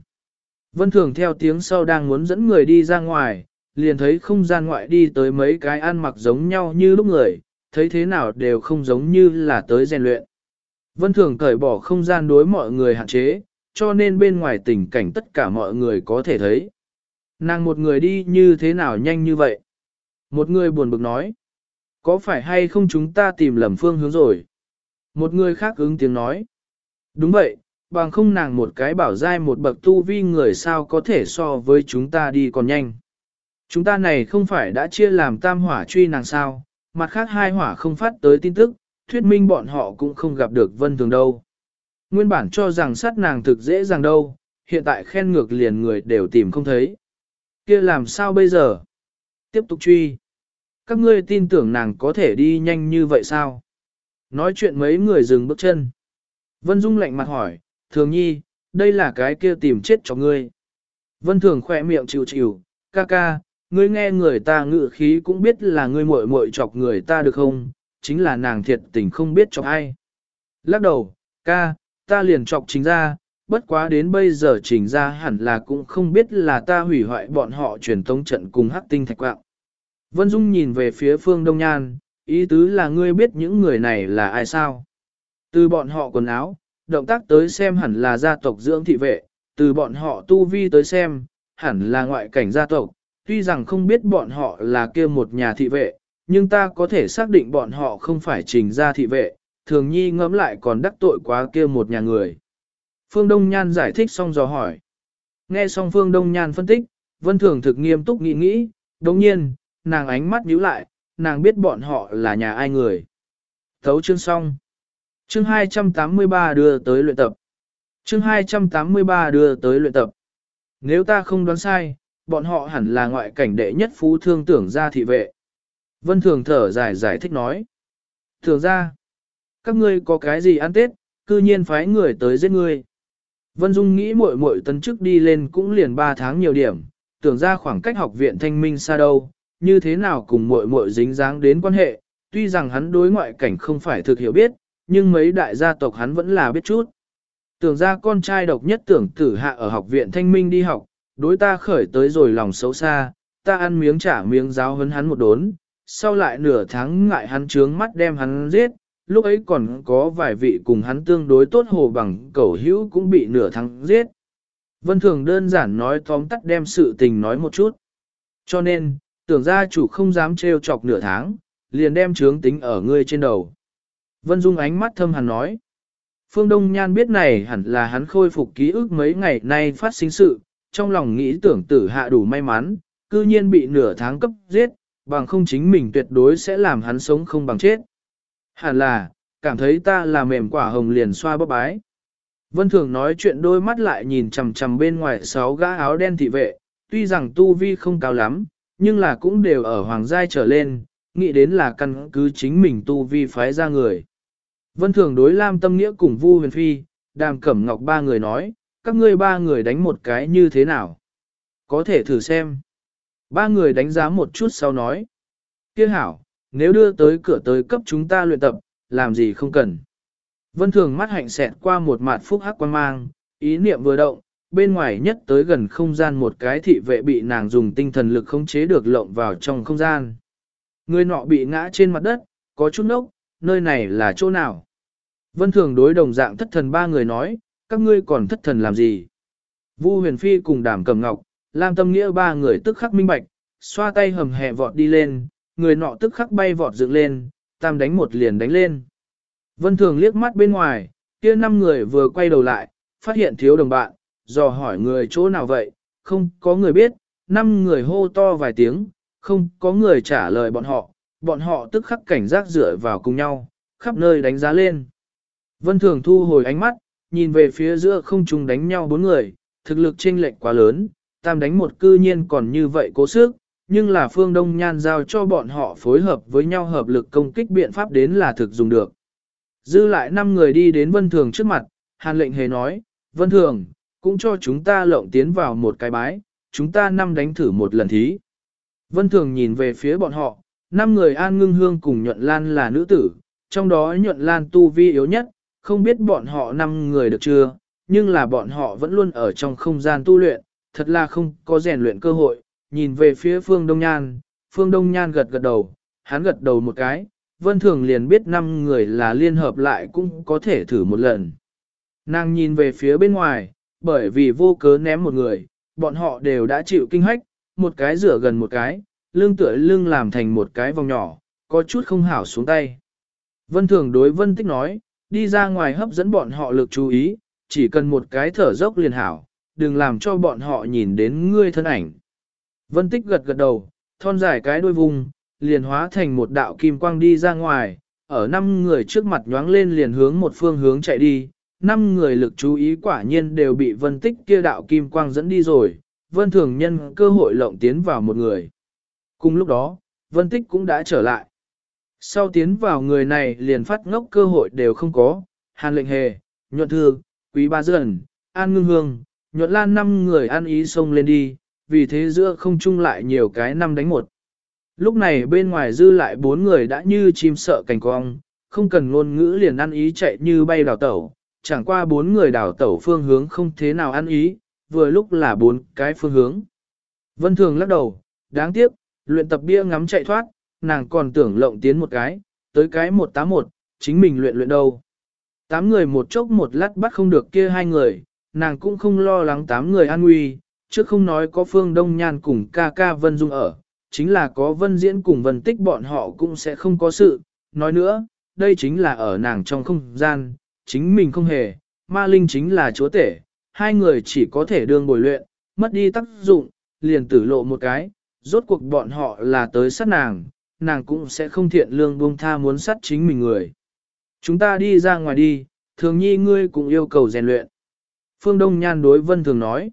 Vân Thường theo tiếng sau đang muốn dẫn người đi ra ngoài, liền thấy không gian ngoại đi tới mấy cái ăn mặc giống nhau như lúc người, thấy thế nào đều không giống như là tới rèn luyện. Vân Thường cởi bỏ không gian đối mọi người hạn chế, cho nên bên ngoài tình cảnh tất cả mọi người có thể thấy. Nàng một người đi như thế nào nhanh như vậy? Một người buồn bực nói. Có phải hay không chúng ta tìm lầm phương hướng rồi? Một người khác ứng tiếng nói. Đúng vậy, bằng không nàng một cái bảo dai một bậc tu vi người sao có thể so với chúng ta đi còn nhanh. Chúng ta này không phải đã chia làm tam hỏa truy nàng sao, mặt khác hai hỏa không phát tới tin tức, thuyết minh bọn họ cũng không gặp được vân thường đâu. Nguyên bản cho rằng sát nàng thực dễ dàng đâu, hiện tại khen ngược liền người đều tìm không thấy. kia làm sao bây giờ? Tiếp tục truy. Các ngươi tin tưởng nàng có thể đi nhanh như vậy sao? Nói chuyện mấy người dừng bước chân. Vân Dung lạnh mặt hỏi, thường nhi, đây là cái kia tìm chết cho ngươi. Vân Thường khỏe miệng chịu chịu, ca ca, ngươi nghe người ta ngự khí cũng biết là ngươi muội muội chọc người ta được không, chính là nàng thiệt tình không biết chọc ai. Lắc đầu, ca, ta liền chọc chính ra, bất quá đến bây giờ trình ra hẳn là cũng không biết là ta hủy hoại bọn họ truyền tống trận cùng hắc tinh thạch quạng. Vân Dung nhìn về phía phương Đông Nhan, ý tứ là ngươi biết những người này là ai sao? Từ bọn họ quần áo, động tác tới xem hẳn là gia tộc dưỡng thị vệ, từ bọn họ tu vi tới xem, hẳn là ngoại cảnh gia tộc, tuy rằng không biết bọn họ là kia một nhà thị vệ, nhưng ta có thể xác định bọn họ không phải trình gia thị vệ, thường nhi ngẫm lại còn đắc tội quá kia một nhà người. Phương Đông Nhan giải thích xong dò hỏi. Nghe xong Phương Đông Nhan phân tích, Vân Thường thực nghiêm túc nghĩ nghĩ, đồng nhiên, nàng ánh mắt nhíu lại, nàng biết bọn họ là nhà ai người. Thấu chương xong. Chương 283 đưa tới luyện tập. Chương 283 đưa tới luyện tập. Nếu ta không đoán sai, bọn họ hẳn là ngoại cảnh đệ nhất phú thương tưởng gia thị vệ. Vân Thường thở dài giải thích nói. Thường ra, các ngươi có cái gì ăn tết, cư nhiên phái người tới giết ngươi. Vân Dung nghĩ muội muội tấn chức đi lên cũng liền 3 tháng nhiều điểm, tưởng ra khoảng cách học viện thanh minh xa đâu, như thế nào cùng muội muội dính dáng đến quan hệ, tuy rằng hắn đối ngoại cảnh không phải thực hiểu biết, nhưng mấy đại gia tộc hắn vẫn là biết chút. Tưởng ra con trai độc nhất tưởng tử hạ ở học viện thanh minh đi học, đối ta khởi tới rồi lòng xấu xa, ta ăn miếng trả miếng giáo hấn hắn một đốn, sau lại nửa tháng ngại hắn trướng mắt đem hắn giết, lúc ấy còn có vài vị cùng hắn tương đối tốt hồ bằng cẩu hữu cũng bị nửa tháng giết. Vân Thường đơn giản nói tóm tắt đem sự tình nói một chút. Cho nên, tưởng gia chủ không dám trêu chọc nửa tháng, liền đem trướng tính ở ngươi trên đầu. Vân Dung ánh mắt thâm hẳn nói. Phương Đông Nhan biết này hẳn là hắn khôi phục ký ức mấy ngày nay phát sinh sự, trong lòng nghĩ tưởng tử hạ đủ may mắn, cư nhiên bị nửa tháng cấp giết, bằng không chính mình tuyệt đối sẽ làm hắn sống không bằng chết. Hẳn là, cảm thấy ta là mềm quả hồng liền xoa bóp bái. Vân Thường nói chuyện đôi mắt lại nhìn chằm chằm bên ngoài sáu gã áo đen thị vệ, tuy rằng tu vi không cao lắm, nhưng là cũng đều ở hoàng giai trở lên, nghĩ đến là căn cứ chính mình tu vi phái ra người. Vân Thường đối Lam Tâm Nghĩa cùng Vu Huyền Phi, Đàm Cẩm Ngọc ba người nói, các ngươi ba người đánh một cái như thế nào? Có thể thử xem. Ba người đánh giá một chút sau nói. Kia hảo, nếu đưa tới cửa tới cấp chúng ta luyện tập, làm gì không cần. Vân Thường mắt hạnh xẹt qua một mặt phúc hắc quan mang, ý niệm vừa động, bên ngoài nhất tới gần không gian một cái thị vệ bị nàng dùng tinh thần lực khống chế được lộng vào trong không gian. Người nọ bị ngã trên mặt đất, có chút nốc, nơi này là chỗ nào? Vân Thường đối đồng dạng thất thần ba người nói, các ngươi còn thất thần làm gì? Vu huyền phi cùng đàm cầm ngọc, Lam tâm nghĩa ba người tức khắc minh bạch, xoa tay hầm hẹ vọt đi lên, người nọ tức khắc bay vọt dựng lên, tam đánh một liền đánh lên. Vân Thường liếc mắt bên ngoài, kia năm người vừa quay đầu lại, phát hiện thiếu đồng bạn, dò hỏi người chỗ nào vậy, không có người biết, năm người hô to vài tiếng, không có người trả lời bọn họ, bọn họ tức khắc cảnh giác dựa vào cùng nhau, khắp nơi đánh giá lên. Vân Thường thu hồi ánh mắt, nhìn về phía giữa không trung đánh nhau bốn người, thực lực chênh lệch quá lớn, tam đánh một cư nhiên còn như vậy cố sức, nhưng là phương Đông Nhan giao cho bọn họ phối hợp với nhau hợp lực công kích biện pháp đến là thực dùng được. Dư lại năm người đi đến Vân Thường trước mặt, Hàn lệnh hề nói, Vân Thường, cũng cho chúng ta lộng tiến vào một cái bái, chúng ta năm đánh thử một lần thí. Vân Thường nhìn về phía bọn họ, năm người An Ngưng Hương cùng Nhuận Lan là nữ tử, trong đó Nhuận Lan tu vi yếu nhất, không biết bọn họ năm người được chưa, nhưng là bọn họ vẫn luôn ở trong không gian tu luyện, thật là không có rèn luyện cơ hội, nhìn về phía Phương Đông Nhan, Phương Đông Nhan gật gật đầu, hắn gật đầu một cái, Vân Thường liền biết năm người là liên hợp lại cũng có thể thử một lần. Nàng nhìn về phía bên ngoài, bởi vì vô cớ ném một người, bọn họ đều đã chịu kinh hách, một cái rửa gần một cái, lưng tựa lưng làm thành một cái vòng nhỏ, có chút không hảo xuống tay. Vân Thường đối Vân Tích nói, đi ra ngoài hấp dẫn bọn họ lực chú ý, chỉ cần một cái thở dốc liền hảo, đừng làm cho bọn họ nhìn đến ngươi thân ảnh. Vân Tích gật gật đầu, thon dài cái đuôi vùng, liền hóa thành một đạo kim quang đi ra ngoài, ở năm người trước mặt nhoáng lên liền hướng một phương hướng chạy đi, năm người lực chú ý quả nhiên đều bị Vân Tích kia đạo kim quang dẫn đi rồi, Vân Thường nhân cơ hội lộng tiến vào một người. Cùng lúc đó, Vân Tích cũng đã trở lại. Sau tiến vào người này liền phát ngốc cơ hội đều không có, hàn lệnh hề, nhuận thương, quý ba dần, an ngưng hương, nhuận lan năm người ăn ý xông lên đi, vì thế giữa không chung lại nhiều cái năm đánh một. Lúc này bên ngoài dư lại bốn người đã như chim sợ cành cong, không cần ngôn ngữ liền ăn ý chạy như bay đào tẩu, chẳng qua bốn người đảo tẩu phương hướng không thế nào ăn ý, vừa lúc là bốn cái phương hướng. Vân Thường lắc đầu, đáng tiếc, luyện tập bia ngắm chạy thoát, nàng còn tưởng lộng tiến một cái, tới cái 181, chính mình luyện luyện đâu. Tám người một chốc một lát bắt không được kia hai người, nàng cũng không lo lắng tám người an nguy, chứ không nói có Phương Đông Nhan cùng ca ca Vân Dung ở, chính là có Vân Diễn cùng Vân Tích bọn họ cũng sẽ không có sự. Nói nữa, đây chính là ở nàng trong không gian, chính mình không hề, ma linh chính là chúa tể, hai người chỉ có thể đương bồi luyện, mất đi tác dụng, liền tử lộ một cái, rốt cuộc bọn họ là tới sát nàng, nàng cũng sẽ không thiện lương buông tha muốn sát chính mình người. Chúng ta đi ra ngoài đi, thường nhi ngươi cũng yêu cầu rèn luyện. Phương Đông Nhan đối Vân Thường nói.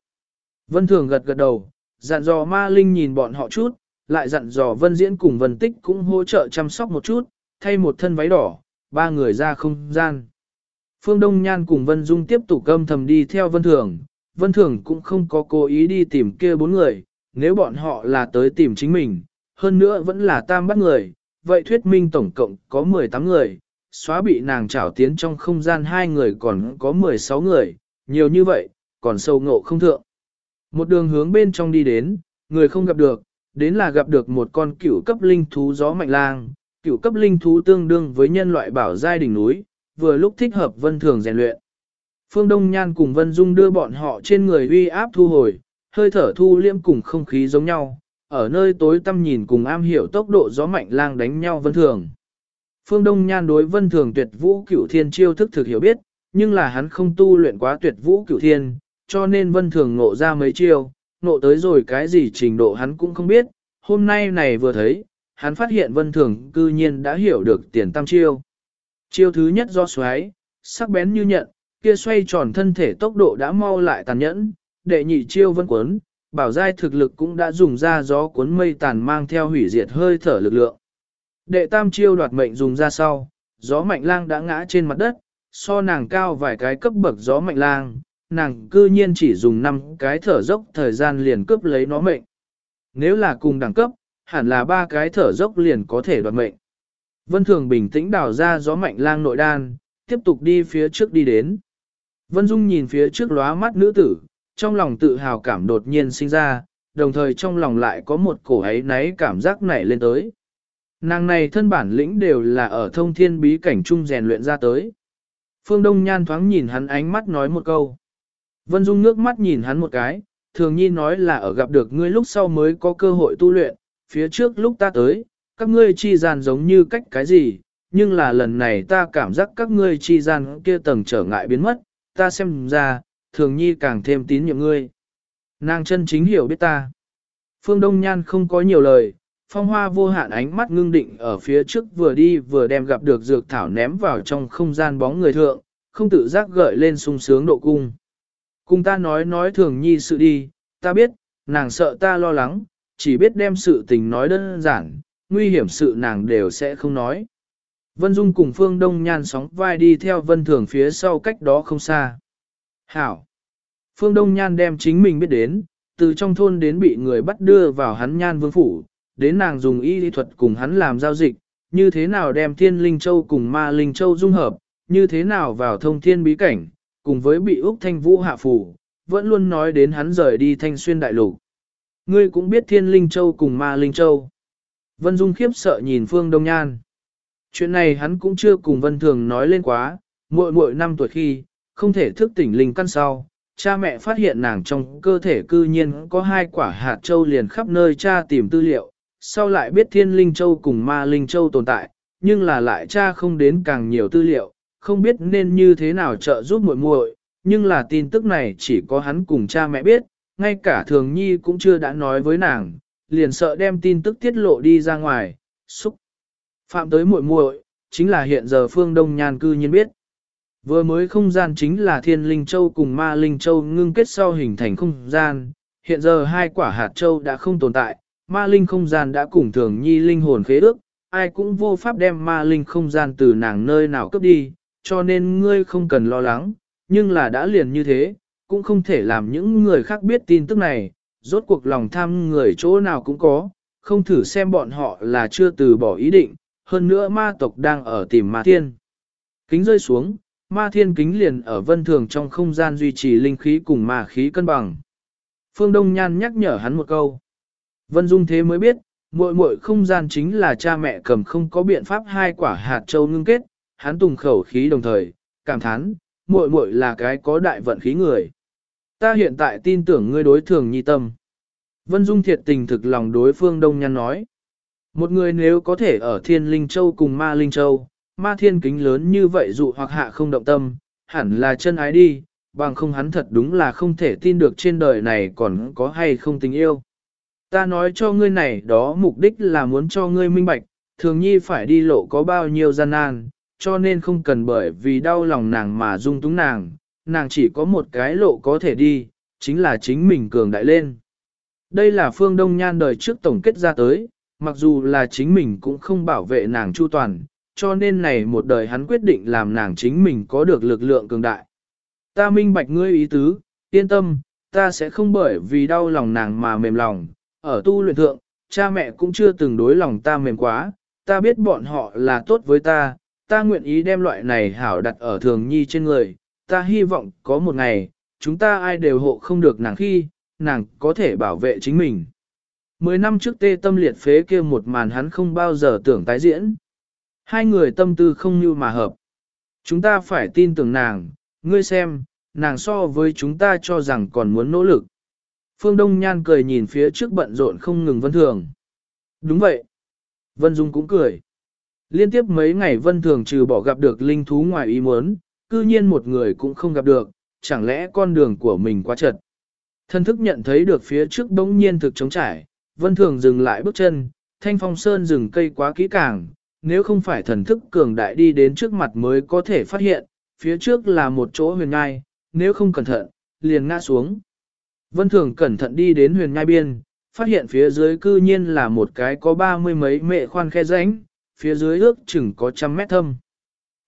Vân Thường gật gật đầu, dặn dò ma linh nhìn bọn họ chút, lại dặn dò Vân Diễn cùng Vân Tích cũng hỗ trợ chăm sóc một chút, thay một thân váy đỏ, ba người ra không gian. Phương Đông Nhan cùng Vân Dung tiếp tục âm thầm đi theo Vân Thường, Vân Thường cũng không có cố ý đi tìm kia bốn người, nếu bọn họ là tới tìm chính mình, hơn nữa vẫn là tam bắt người, vậy thuyết minh tổng cộng có 18 người, xóa bị nàng trảo tiến trong không gian hai người còn có 16 người, nhiều như vậy, còn sâu ngộ không thượng. Một đường hướng bên trong đi đến, người không gặp được, đến là gặp được một con cửu cấp linh thú gió mạnh lang, cửu cấp linh thú tương đương với nhân loại bảo giai đỉnh núi, vừa lúc thích hợp vân thường rèn luyện. Phương Đông Nhan cùng Vân Dung đưa bọn họ trên người uy áp thu hồi, hơi thở thu liêm cùng không khí giống nhau, ở nơi tối tăm nhìn cùng am hiểu tốc độ gió mạnh lang đánh nhau vân thường. Phương Đông Nhan đối vân thường tuyệt vũ cửu thiên chiêu thức thực hiểu biết, nhưng là hắn không tu luyện quá tuyệt vũ cửu thiên, cho nên vân thường ngộ ra mấy chiêu, ngộ tới rồi cái gì trình độ hắn cũng không biết, hôm nay này vừa thấy, hắn phát hiện vân thường cư nhiên đã hiểu được tiền tam chiêu. Chiêu thứ nhất do xoáy, sắc bén như nhận, kia xoay tròn thân thể tốc độ đã mau lại tàn nhẫn, đệ nhị chiêu vân cuốn, bảo giai thực lực cũng đã dùng ra gió cuốn mây tàn mang theo hủy diệt hơi thở lực lượng. Đệ tam chiêu đoạt mệnh dùng ra sau, gió mạnh lang đã ngã trên mặt đất, so nàng cao vài cái cấp bậc gió mạnh lang, nàng cư nhiên chỉ dùng 5 cái thở dốc thời gian liền cướp lấy nó mệnh. Nếu là cùng đẳng cấp, hẳn là ba cái thở dốc liền có thể đoạt mệnh. Vân Thường bình tĩnh đào ra gió mạnh lang nội đan, tiếp tục đi phía trước đi đến. Vân Dung nhìn phía trước lóa mắt nữ tử, trong lòng tự hào cảm đột nhiên sinh ra, đồng thời trong lòng lại có một cổ ấy náy cảm giác nảy lên tới. Nàng này thân bản lĩnh đều là ở thông thiên bí cảnh trung rèn luyện ra tới. Phương Đông Nhan thoáng nhìn hắn ánh mắt nói một câu. Vân Dung nước mắt nhìn hắn một cái, thường nhi nói là ở gặp được ngươi lúc sau mới có cơ hội tu luyện, phía trước lúc ta tới, các ngươi chi gian giống như cách cái gì, nhưng là lần này ta cảm giác các ngươi chi gian kia tầng trở ngại biến mất, ta xem ra, thường nhi càng thêm tín nhiệm ngươi. Nàng chân chính hiểu biết ta. Phương Đông Nhan không có nhiều lời, phong hoa vô hạn ánh mắt ngưng định ở phía trước vừa đi vừa đem gặp được dược thảo ném vào trong không gian bóng người thượng, không tự giác gợi lên sung sướng độ cung. Cùng ta nói nói thường nhi sự đi, ta biết, nàng sợ ta lo lắng, chỉ biết đem sự tình nói đơn giản, nguy hiểm sự nàng đều sẽ không nói. Vân Dung cùng Phương Đông Nhan sóng vai đi theo Vân Thường phía sau cách đó không xa. Hảo! Phương Đông Nhan đem chính mình biết đến, từ trong thôn đến bị người bắt đưa vào hắn Nhan Vương Phủ, đến nàng dùng y lý thuật cùng hắn làm giao dịch, như thế nào đem Thiên Linh Châu cùng Ma Linh Châu dung hợp, như thế nào vào thông thiên bí cảnh, cùng với bị Úc Thanh Vũ hạ phủ, vẫn luôn nói đến hắn rời đi thanh xuyên đại lục. Ngươi cũng biết Thiên Linh Châu cùng Ma Linh Châu. Vân Dung khiếp sợ nhìn Phương Đông Nhan. Chuyện này hắn cũng chưa cùng Vân Thường nói lên quá, muội muội năm tuổi khi, không thể thức tỉnh linh căn sau, cha mẹ phát hiện nàng trong cơ thể cư nhiên có hai quả hạt châu liền khắp nơi cha tìm tư liệu, sau lại biết thiên linh châu cùng ma linh châu tồn tại, nhưng là lại cha không đến càng nhiều tư liệu, không biết nên như thế nào trợ giúp muội muội, nhưng là tin tức này chỉ có hắn cùng cha mẹ biết, ngay cả thường nhi cũng chưa đã nói với nàng, liền sợ đem tin tức tiết lộ đi ra ngoài, xúc. Phạm tới muội muội, chính là hiện giờ phương Đông Nhan cư nhiên biết. Vừa mới không gian chính là thiên linh châu cùng ma linh châu ngưng kết sau hình thành không gian, hiện giờ hai quả hạt châu đã không tồn tại, ma linh không gian đã cùng thường nhi linh hồn khế ước, ai cũng vô pháp đem ma linh không gian từ nàng nơi nào cướp đi, cho nên ngươi không cần lo lắng, nhưng là đã liền như thế, cũng không thể làm những người khác biết tin tức này, rốt cuộc lòng tham người chỗ nào cũng có, không thử xem bọn họ là chưa từ bỏ ý định, hơn nữa ma tộc đang ở tìm ma thiên. Kính rơi xuống, ma thiên kính liền ở vân thường trong không gian duy trì linh khí cùng ma khí cân bằng. Phương Đông Nhan nhắc nhở hắn một câu. Vân Dung thế mới biết, muội muội không gian chính là cha mẹ cầm không có biện pháp hai quả hạt châu ngưng kết, hắn tùng khẩu khí đồng thời, cảm thán, muội muội là cái có đại vận khí người. Ta hiện tại tin tưởng ngươi đối thường nhi tâm. Vân Dung thiệt tình thực lòng đối phương Đông Nhan nói. Một người nếu có thể ở Thiên Linh Châu cùng Ma Linh Châu, Ma Thiên Kính lớn như vậy dụ hoặc hạ không động tâm, hẳn là chân ái đi, bằng không hắn thật đúng là không thể tin được trên đời này còn có hay không tình yêu. Ta nói cho ngươi này đó mục đích là muốn cho ngươi minh bạch, thường nhi phải đi lộ có bao nhiêu gian nan, cho nên không cần bởi vì đau lòng nàng mà dung túng nàng, nàng chỉ có một cái lộ có thể đi, chính là chính mình cường đại lên. Đây là phương đông nhan đời trước tổng kết ra tới, mặc dù là chính mình cũng không bảo vệ nàng chu toàn, cho nên này một đời hắn quyết định làm nàng chính mình có được lực lượng cường đại. Ta minh bạch ngươi ý tứ, yên tâm, ta sẽ không bởi vì đau lòng nàng mà mềm lòng, ở tu luyện thượng, cha mẹ cũng chưa từng đối lòng ta mềm quá, ta biết bọn họ là tốt với ta, ta nguyện ý đem loại này hảo đặt ở thường nhi trên người, ta hy vọng có một ngày, chúng ta ai đều hộ không được nàng khi, nàng có thể bảo vệ chính mình. Mười năm trước tê tâm liệt phế kia một màn hắn không bao giờ tưởng tái diễn. Hai người tâm tư không như mà hợp. Chúng ta phải tin tưởng nàng, ngươi xem, nàng so với chúng ta cho rằng còn muốn nỗ lực. Phương Đông Nhan cười nhìn phía trước bận rộn không ngừng Vân Thường. Đúng vậy. Vân Dung cũng cười. Liên tiếp mấy ngày Vân Thường trừ bỏ gặp được linh thú ngoài ý muốn, cư nhiên một người cũng không gặp được, chẳng lẽ con đường của mình quá chật. Thân thức nhận thấy được phía trước bỗng nhiên thực trống trải, Vân Thường dừng lại bước chân, thanh phong sơn rừng cây quá kỹ càng, nếu không phải thần thức cường đại đi đến trước mặt mới có thể phát hiện, phía trước là một chỗ huyền ngai, nếu không cẩn thận, liền ngã xuống. Vân Thường cẩn thận đi đến huyền ngai biên, phát hiện phía dưới cư nhiên là một cái có ba mươi mấy mệ khoan khe rãnh, phía dưới ước chừng có trăm mét thâm.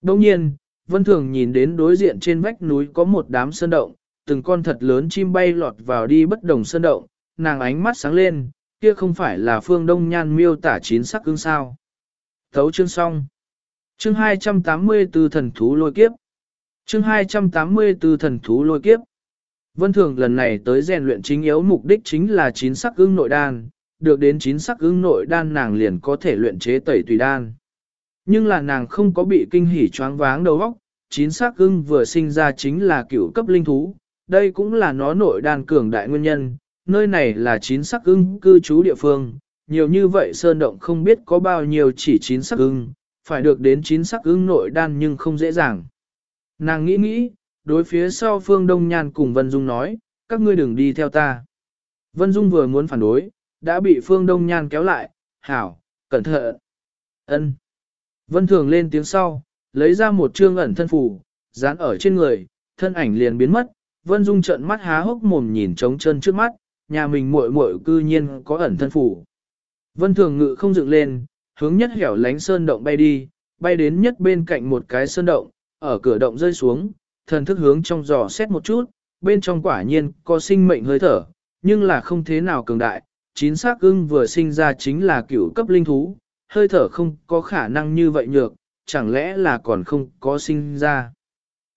Đồng nhiên, Vân Thường nhìn đến đối diện trên vách núi có một đám sơn động, từng con thật lớn chim bay lọt vào đi bất đồng sơn động, nàng ánh mắt sáng lên, kia không phải là phương đông nhan miêu tả chín sắc cương sao. Thấu chương xong. Chương 284 thần thú lôi kiếp. Chương 284 thần thú lôi kiếp. Vân Thường lần này tới rèn luyện chính yếu mục đích chính là chín sắc ưng nội đan, được đến chín sắc ứng nội đan nàng liền có thể luyện chế tẩy tùy đan. Nhưng là nàng không có bị kinh hỉ choáng váng đầu óc, chín sắc ưng vừa sinh ra chính là cửu cấp linh thú, đây cũng là nó nội đan cường đại nguyên nhân, nơi này là chín sắc ưng cư trú địa phương, nhiều như vậy sơn động không biết có bao nhiêu chỉ chín sắc ưng, phải được đến chín sắc ưng nội đan nhưng không dễ dàng. Nàng nghĩ nghĩ, đối phía sau phương Đông Nhan cùng Vân Dung nói, các ngươi đừng đi theo ta. Vân Dung vừa muốn phản đối, đã bị phương Đông Nhan kéo lại, hảo, cẩn thận. ân. Vân Thường lên tiếng sau, lấy ra một trương ẩn thân phủ, dán ở trên người, thân ảnh liền biến mất, Vân Dung trợn mắt há hốc mồm nhìn trống chân trước mắt, nhà mình muội muội cư nhiên có ẩn thân phủ. Vân Thường ngự không dựng lên, hướng nhất hẻo lánh sơn động bay đi, bay đến nhất bên cạnh một cái sơn động, ở cửa động rơi xuống, thần thức hướng trong giò xét một chút, bên trong quả nhiên có sinh mệnh hơi thở, nhưng là không thế nào cường đại, chín xác ưng vừa sinh ra chính là cửu cấp linh thú, hơi thở không có khả năng như vậy nhược, chẳng lẽ là còn không có sinh ra.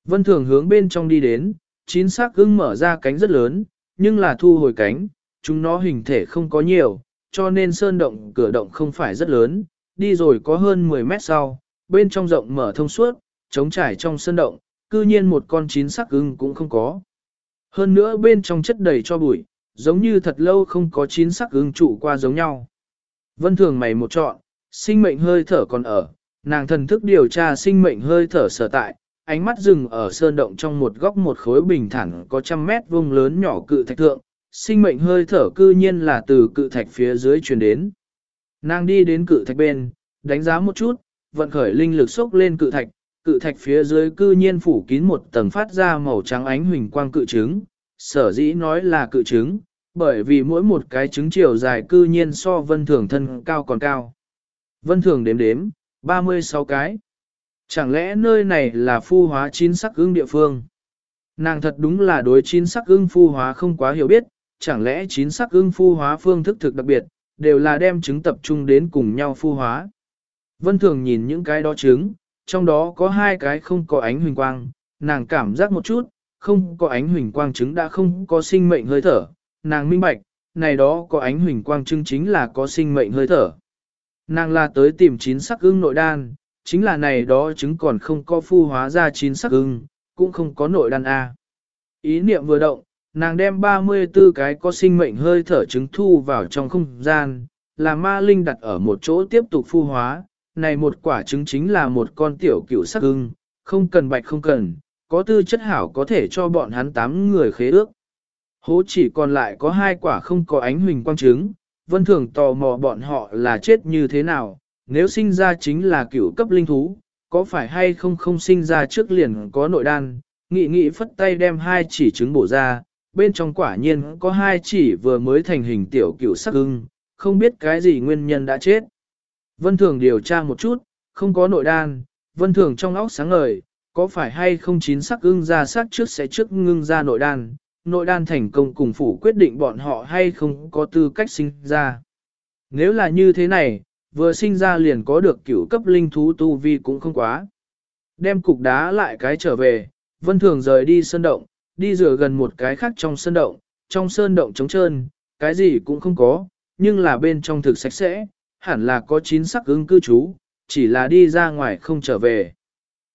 Vân Thường hướng bên trong đi đến, chín xác ưng mở ra cánh rất lớn, nhưng là thu hồi cánh, chúng nó hình thể không có nhiều, cho nên sơn động cửa động không phải rất lớn, đi rồi có hơn 10 mét sau, bên trong rộng mở thông suốt, trống trải trong sơn động, cư nhiên một con chín sắc ưng cũng không có. Hơn nữa bên trong chất đầy cho bụi, giống như thật lâu không có chín sắc ứng trụ qua giống nhau. Vân thường mày một chọn, sinh mệnh hơi thở còn ở, nàng thần thức điều tra sinh mệnh hơi thở sở tại, ánh mắt dừng ở sơn động trong một góc một khối bình thẳng có trăm mét vuông lớn nhỏ cự thạch thượng, sinh mệnh hơi thở cư nhiên là từ cự thạch phía dưới truyền đến. Nàng đi đến cự thạch bên, đánh giá một chút, vận khởi linh lực xúc lên cự thạch, cự thạch phía dưới cư nhiên phủ kín một tầng phát ra màu trắng ánh huỳnh quang cự trứng, sở dĩ nói là cự trứng, bởi vì mỗi một cái trứng chiều dài cư nhiên so vân thường thân cao còn cao. Vân thường đếm đếm, 36 cái. Chẳng lẽ nơi này là phu hóa chín sắc ưng địa phương? Nàng thật đúng là đối chín sắc ưng phu hóa không quá hiểu biết, chẳng lẽ chín sắc ưng phu hóa phương thức thực đặc biệt, đều là đem trứng tập trung đến cùng nhau phu hóa. Vân thường nhìn những cái đó trứng, trong đó có hai cái không có ánh huỳnh quang, nàng cảm giác một chút, không có ánh huỳnh quang trứng đã không có sinh mệnh hơi thở, nàng minh bạch, này đó có ánh huỳnh quang chứng chính là có sinh mệnh hơi thở. Nàng là tới tìm chín sắc ưng nội đan, chính là này đó chứng còn không có phu hóa ra chín sắc ưng, cũng không có nội đan A. Ý niệm vừa động, nàng đem 34 cái có sinh mệnh hơi thở trứng thu vào trong không gian, là ma linh đặt ở một chỗ tiếp tục phu hóa, này một quả trứng chính là một con tiểu cựu sắc ưng, không cần bạch không cần, có tư chất hảo có thể cho bọn hắn tám người khế ước. Hố chỉ còn lại có hai quả không có ánh huỳnh quang trứng, vân thường tò mò bọn họ là chết như thế nào, nếu sinh ra chính là cựu cấp linh thú, có phải hay không không sinh ra trước liền có nội đan, nghị nghị phất tay đem hai chỉ trứng bổ ra, bên trong quả nhiên có hai chỉ vừa mới thành hình tiểu cựu sắc ưng, không biết cái gì nguyên nhân đã chết. Vân Thường điều tra một chút, không có nội đan, Vân Thường trong óc sáng ngời, có phải hay không chín sắc ưng ra sắc trước sẽ trước ngưng ra nội đan, nội đan thành công cùng phủ quyết định bọn họ hay không có tư cách sinh ra. Nếu là như thế này, vừa sinh ra liền có được cửu cấp linh thú tu vi cũng không quá. Đem cục đá lại cái trở về, Vân Thường rời đi sơn động, đi rửa gần một cái khác trong sơn động, trong sơn động trống trơn, cái gì cũng không có, nhưng là bên trong thực sạch sẽ, hẳn là có chín sắc ứng cư trú, chỉ là đi ra ngoài không trở về.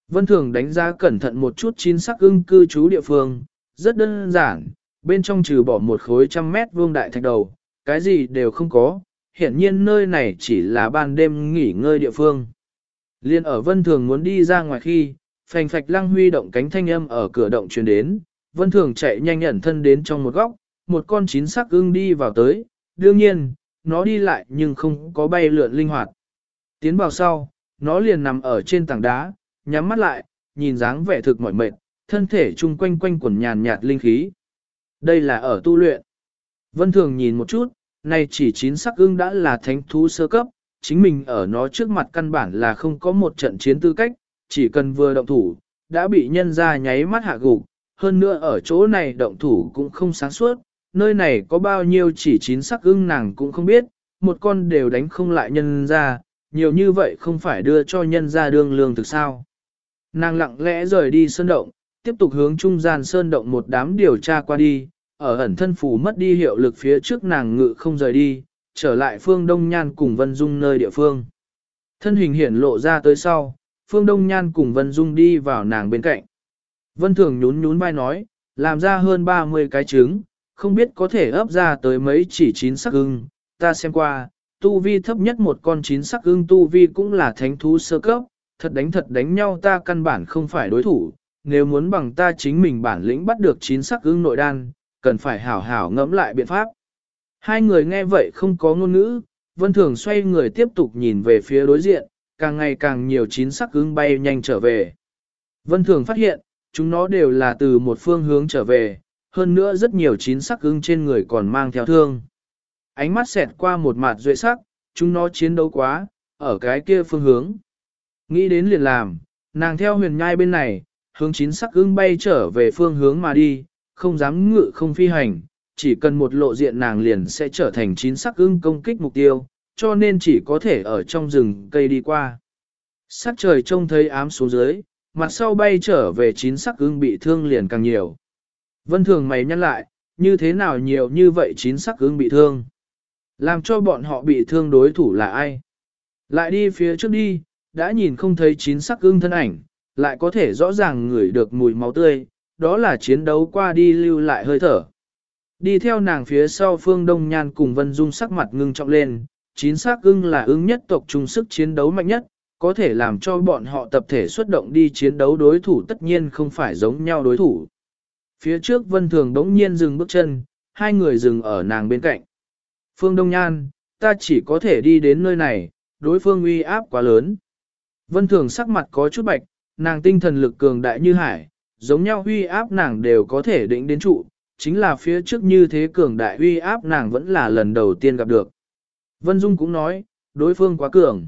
Vân Thường đánh giá cẩn thận một chút chín sắc ưng cư trú địa phương, rất đơn giản, bên trong trừ bỏ một khối trăm mét vuông đại thạch đầu, cái gì đều không có, hiện nhiên nơi này chỉ là ban đêm nghỉ ngơi địa phương. Liên ở Vân Thường muốn đi ra ngoài khi, phành phạch lăng huy động cánh thanh âm ở cửa động truyền đến, Vân Thường chạy nhanh ẩn thân đến trong một góc, một con chín sắc ưng đi vào tới, đương nhiên, nó đi lại nhưng không có bay lượn linh hoạt. Tiến vào sau, nó liền nằm ở trên tảng đá, nhắm mắt lại, nhìn dáng vẻ thực mỏi mệt, thân thể chung quanh quanh quần nhàn nhạt linh khí. Đây là ở tu luyện. Vân Thường nhìn một chút, này chỉ chín sắc ưng đã là thánh thú sơ cấp, chính mình ở nó trước mặt căn bản là không có một trận chiến tư cách, chỉ cần vừa động thủ, đã bị nhân ra nháy mắt hạ gục, hơn nữa ở chỗ này động thủ cũng không sáng suốt, nơi này có bao nhiêu chỉ chín sắc ưng nàng cũng không biết, một con đều đánh không lại nhân ra, nhiều như vậy không phải đưa cho nhân ra đương lương thực sao. Nàng lặng lẽ rời đi sơn động, tiếp tục hướng trung gian sơn động một đám điều tra qua đi, ở ẩn thân phủ mất đi hiệu lực phía trước nàng ngự không rời đi, trở lại phương Đông Nhan cùng Vân Dung nơi địa phương. Thân hình hiển lộ ra tới sau, phương Đông Nhan cùng Vân Dung đi vào nàng bên cạnh. Vân Thường nhún nhún vai nói, làm ra hơn 30 cái trứng, không biết có thể ấp ra tới mấy chỉ chín sắc ưng, ta xem qua, tu vi thấp nhất một con chín sắc ưng tu vi cũng là thánh thú sơ cấp, thật đánh thật đánh nhau ta căn bản không phải đối thủ, nếu muốn bằng ta chính mình bản lĩnh bắt được chín sắc ưng nội đan, cần phải hảo hảo ngẫm lại biện pháp. Hai người nghe vậy không có ngôn ngữ, vân thường xoay người tiếp tục nhìn về phía đối diện, càng ngày càng nhiều chín sắc ưng bay nhanh trở về. Vân thường phát hiện, chúng nó đều là từ một phương hướng trở về, hơn nữa rất nhiều chín sắc ưng trên người còn mang theo thương. Ánh mắt xẹt qua một mặt duệ sắc, chúng nó chiến đấu quá, ở cái kia phương hướng. Nghĩ đến liền làm, nàng theo huyền nhai bên này, hướng chín sắc ưng bay trở về phương hướng mà đi, không dám ngự không phi hành, chỉ cần một lộ diện nàng liền sẽ trở thành chín sắc ưng công kích mục tiêu, cho nên chỉ có thể ở trong rừng cây đi qua. Sắc trời trông thấy ám xuống dưới, mặt sau bay trở về chín sắc ưng bị thương liền càng nhiều. Vân thường mày nhăn lại, như thế nào nhiều như vậy chín sắc ưng bị thương. Làm cho bọn họ bị thương đối thủ là ai? Lại đi phía trước đi, đã nhìn không thấy chín sắc ưng thân ảnh, lại có thể rõ ràng ngửi được mùi máu tươi, đó là chiến đấu qua đi lưu lại hơi thở. Đi theo nàng phía sau phương Đông Nhan cùng Vân Dung sắc mặt ngưng trọng lên, chín sắc ưng là ưng nhất tộc trung sức chiến đấu mạnh nhất, có thể làm cho bọn họ tập thể xuất động đi chiến đấu đối thủ tất nhiên không phải giống nhau đối thủ. Phía trước Vân Thường đống nhiên dừng bước chân, hai người dừng ở nàng bên cạnh. Phương Đông Nhan, ta chỉ có thể đi đến nơi này, đối phương uy áp quá lớn. Vân Thường sắc mặt có chút bạch, nàng tinh thần lực cường đại như hải, giống nhau uy áp nàng đều có thể định đến trụ, chính là phía trước như thế cường đại uy áp nàng vẫn là lần đầu tiên gặp được. Vân Dung cũng nói, đối phương quá cường.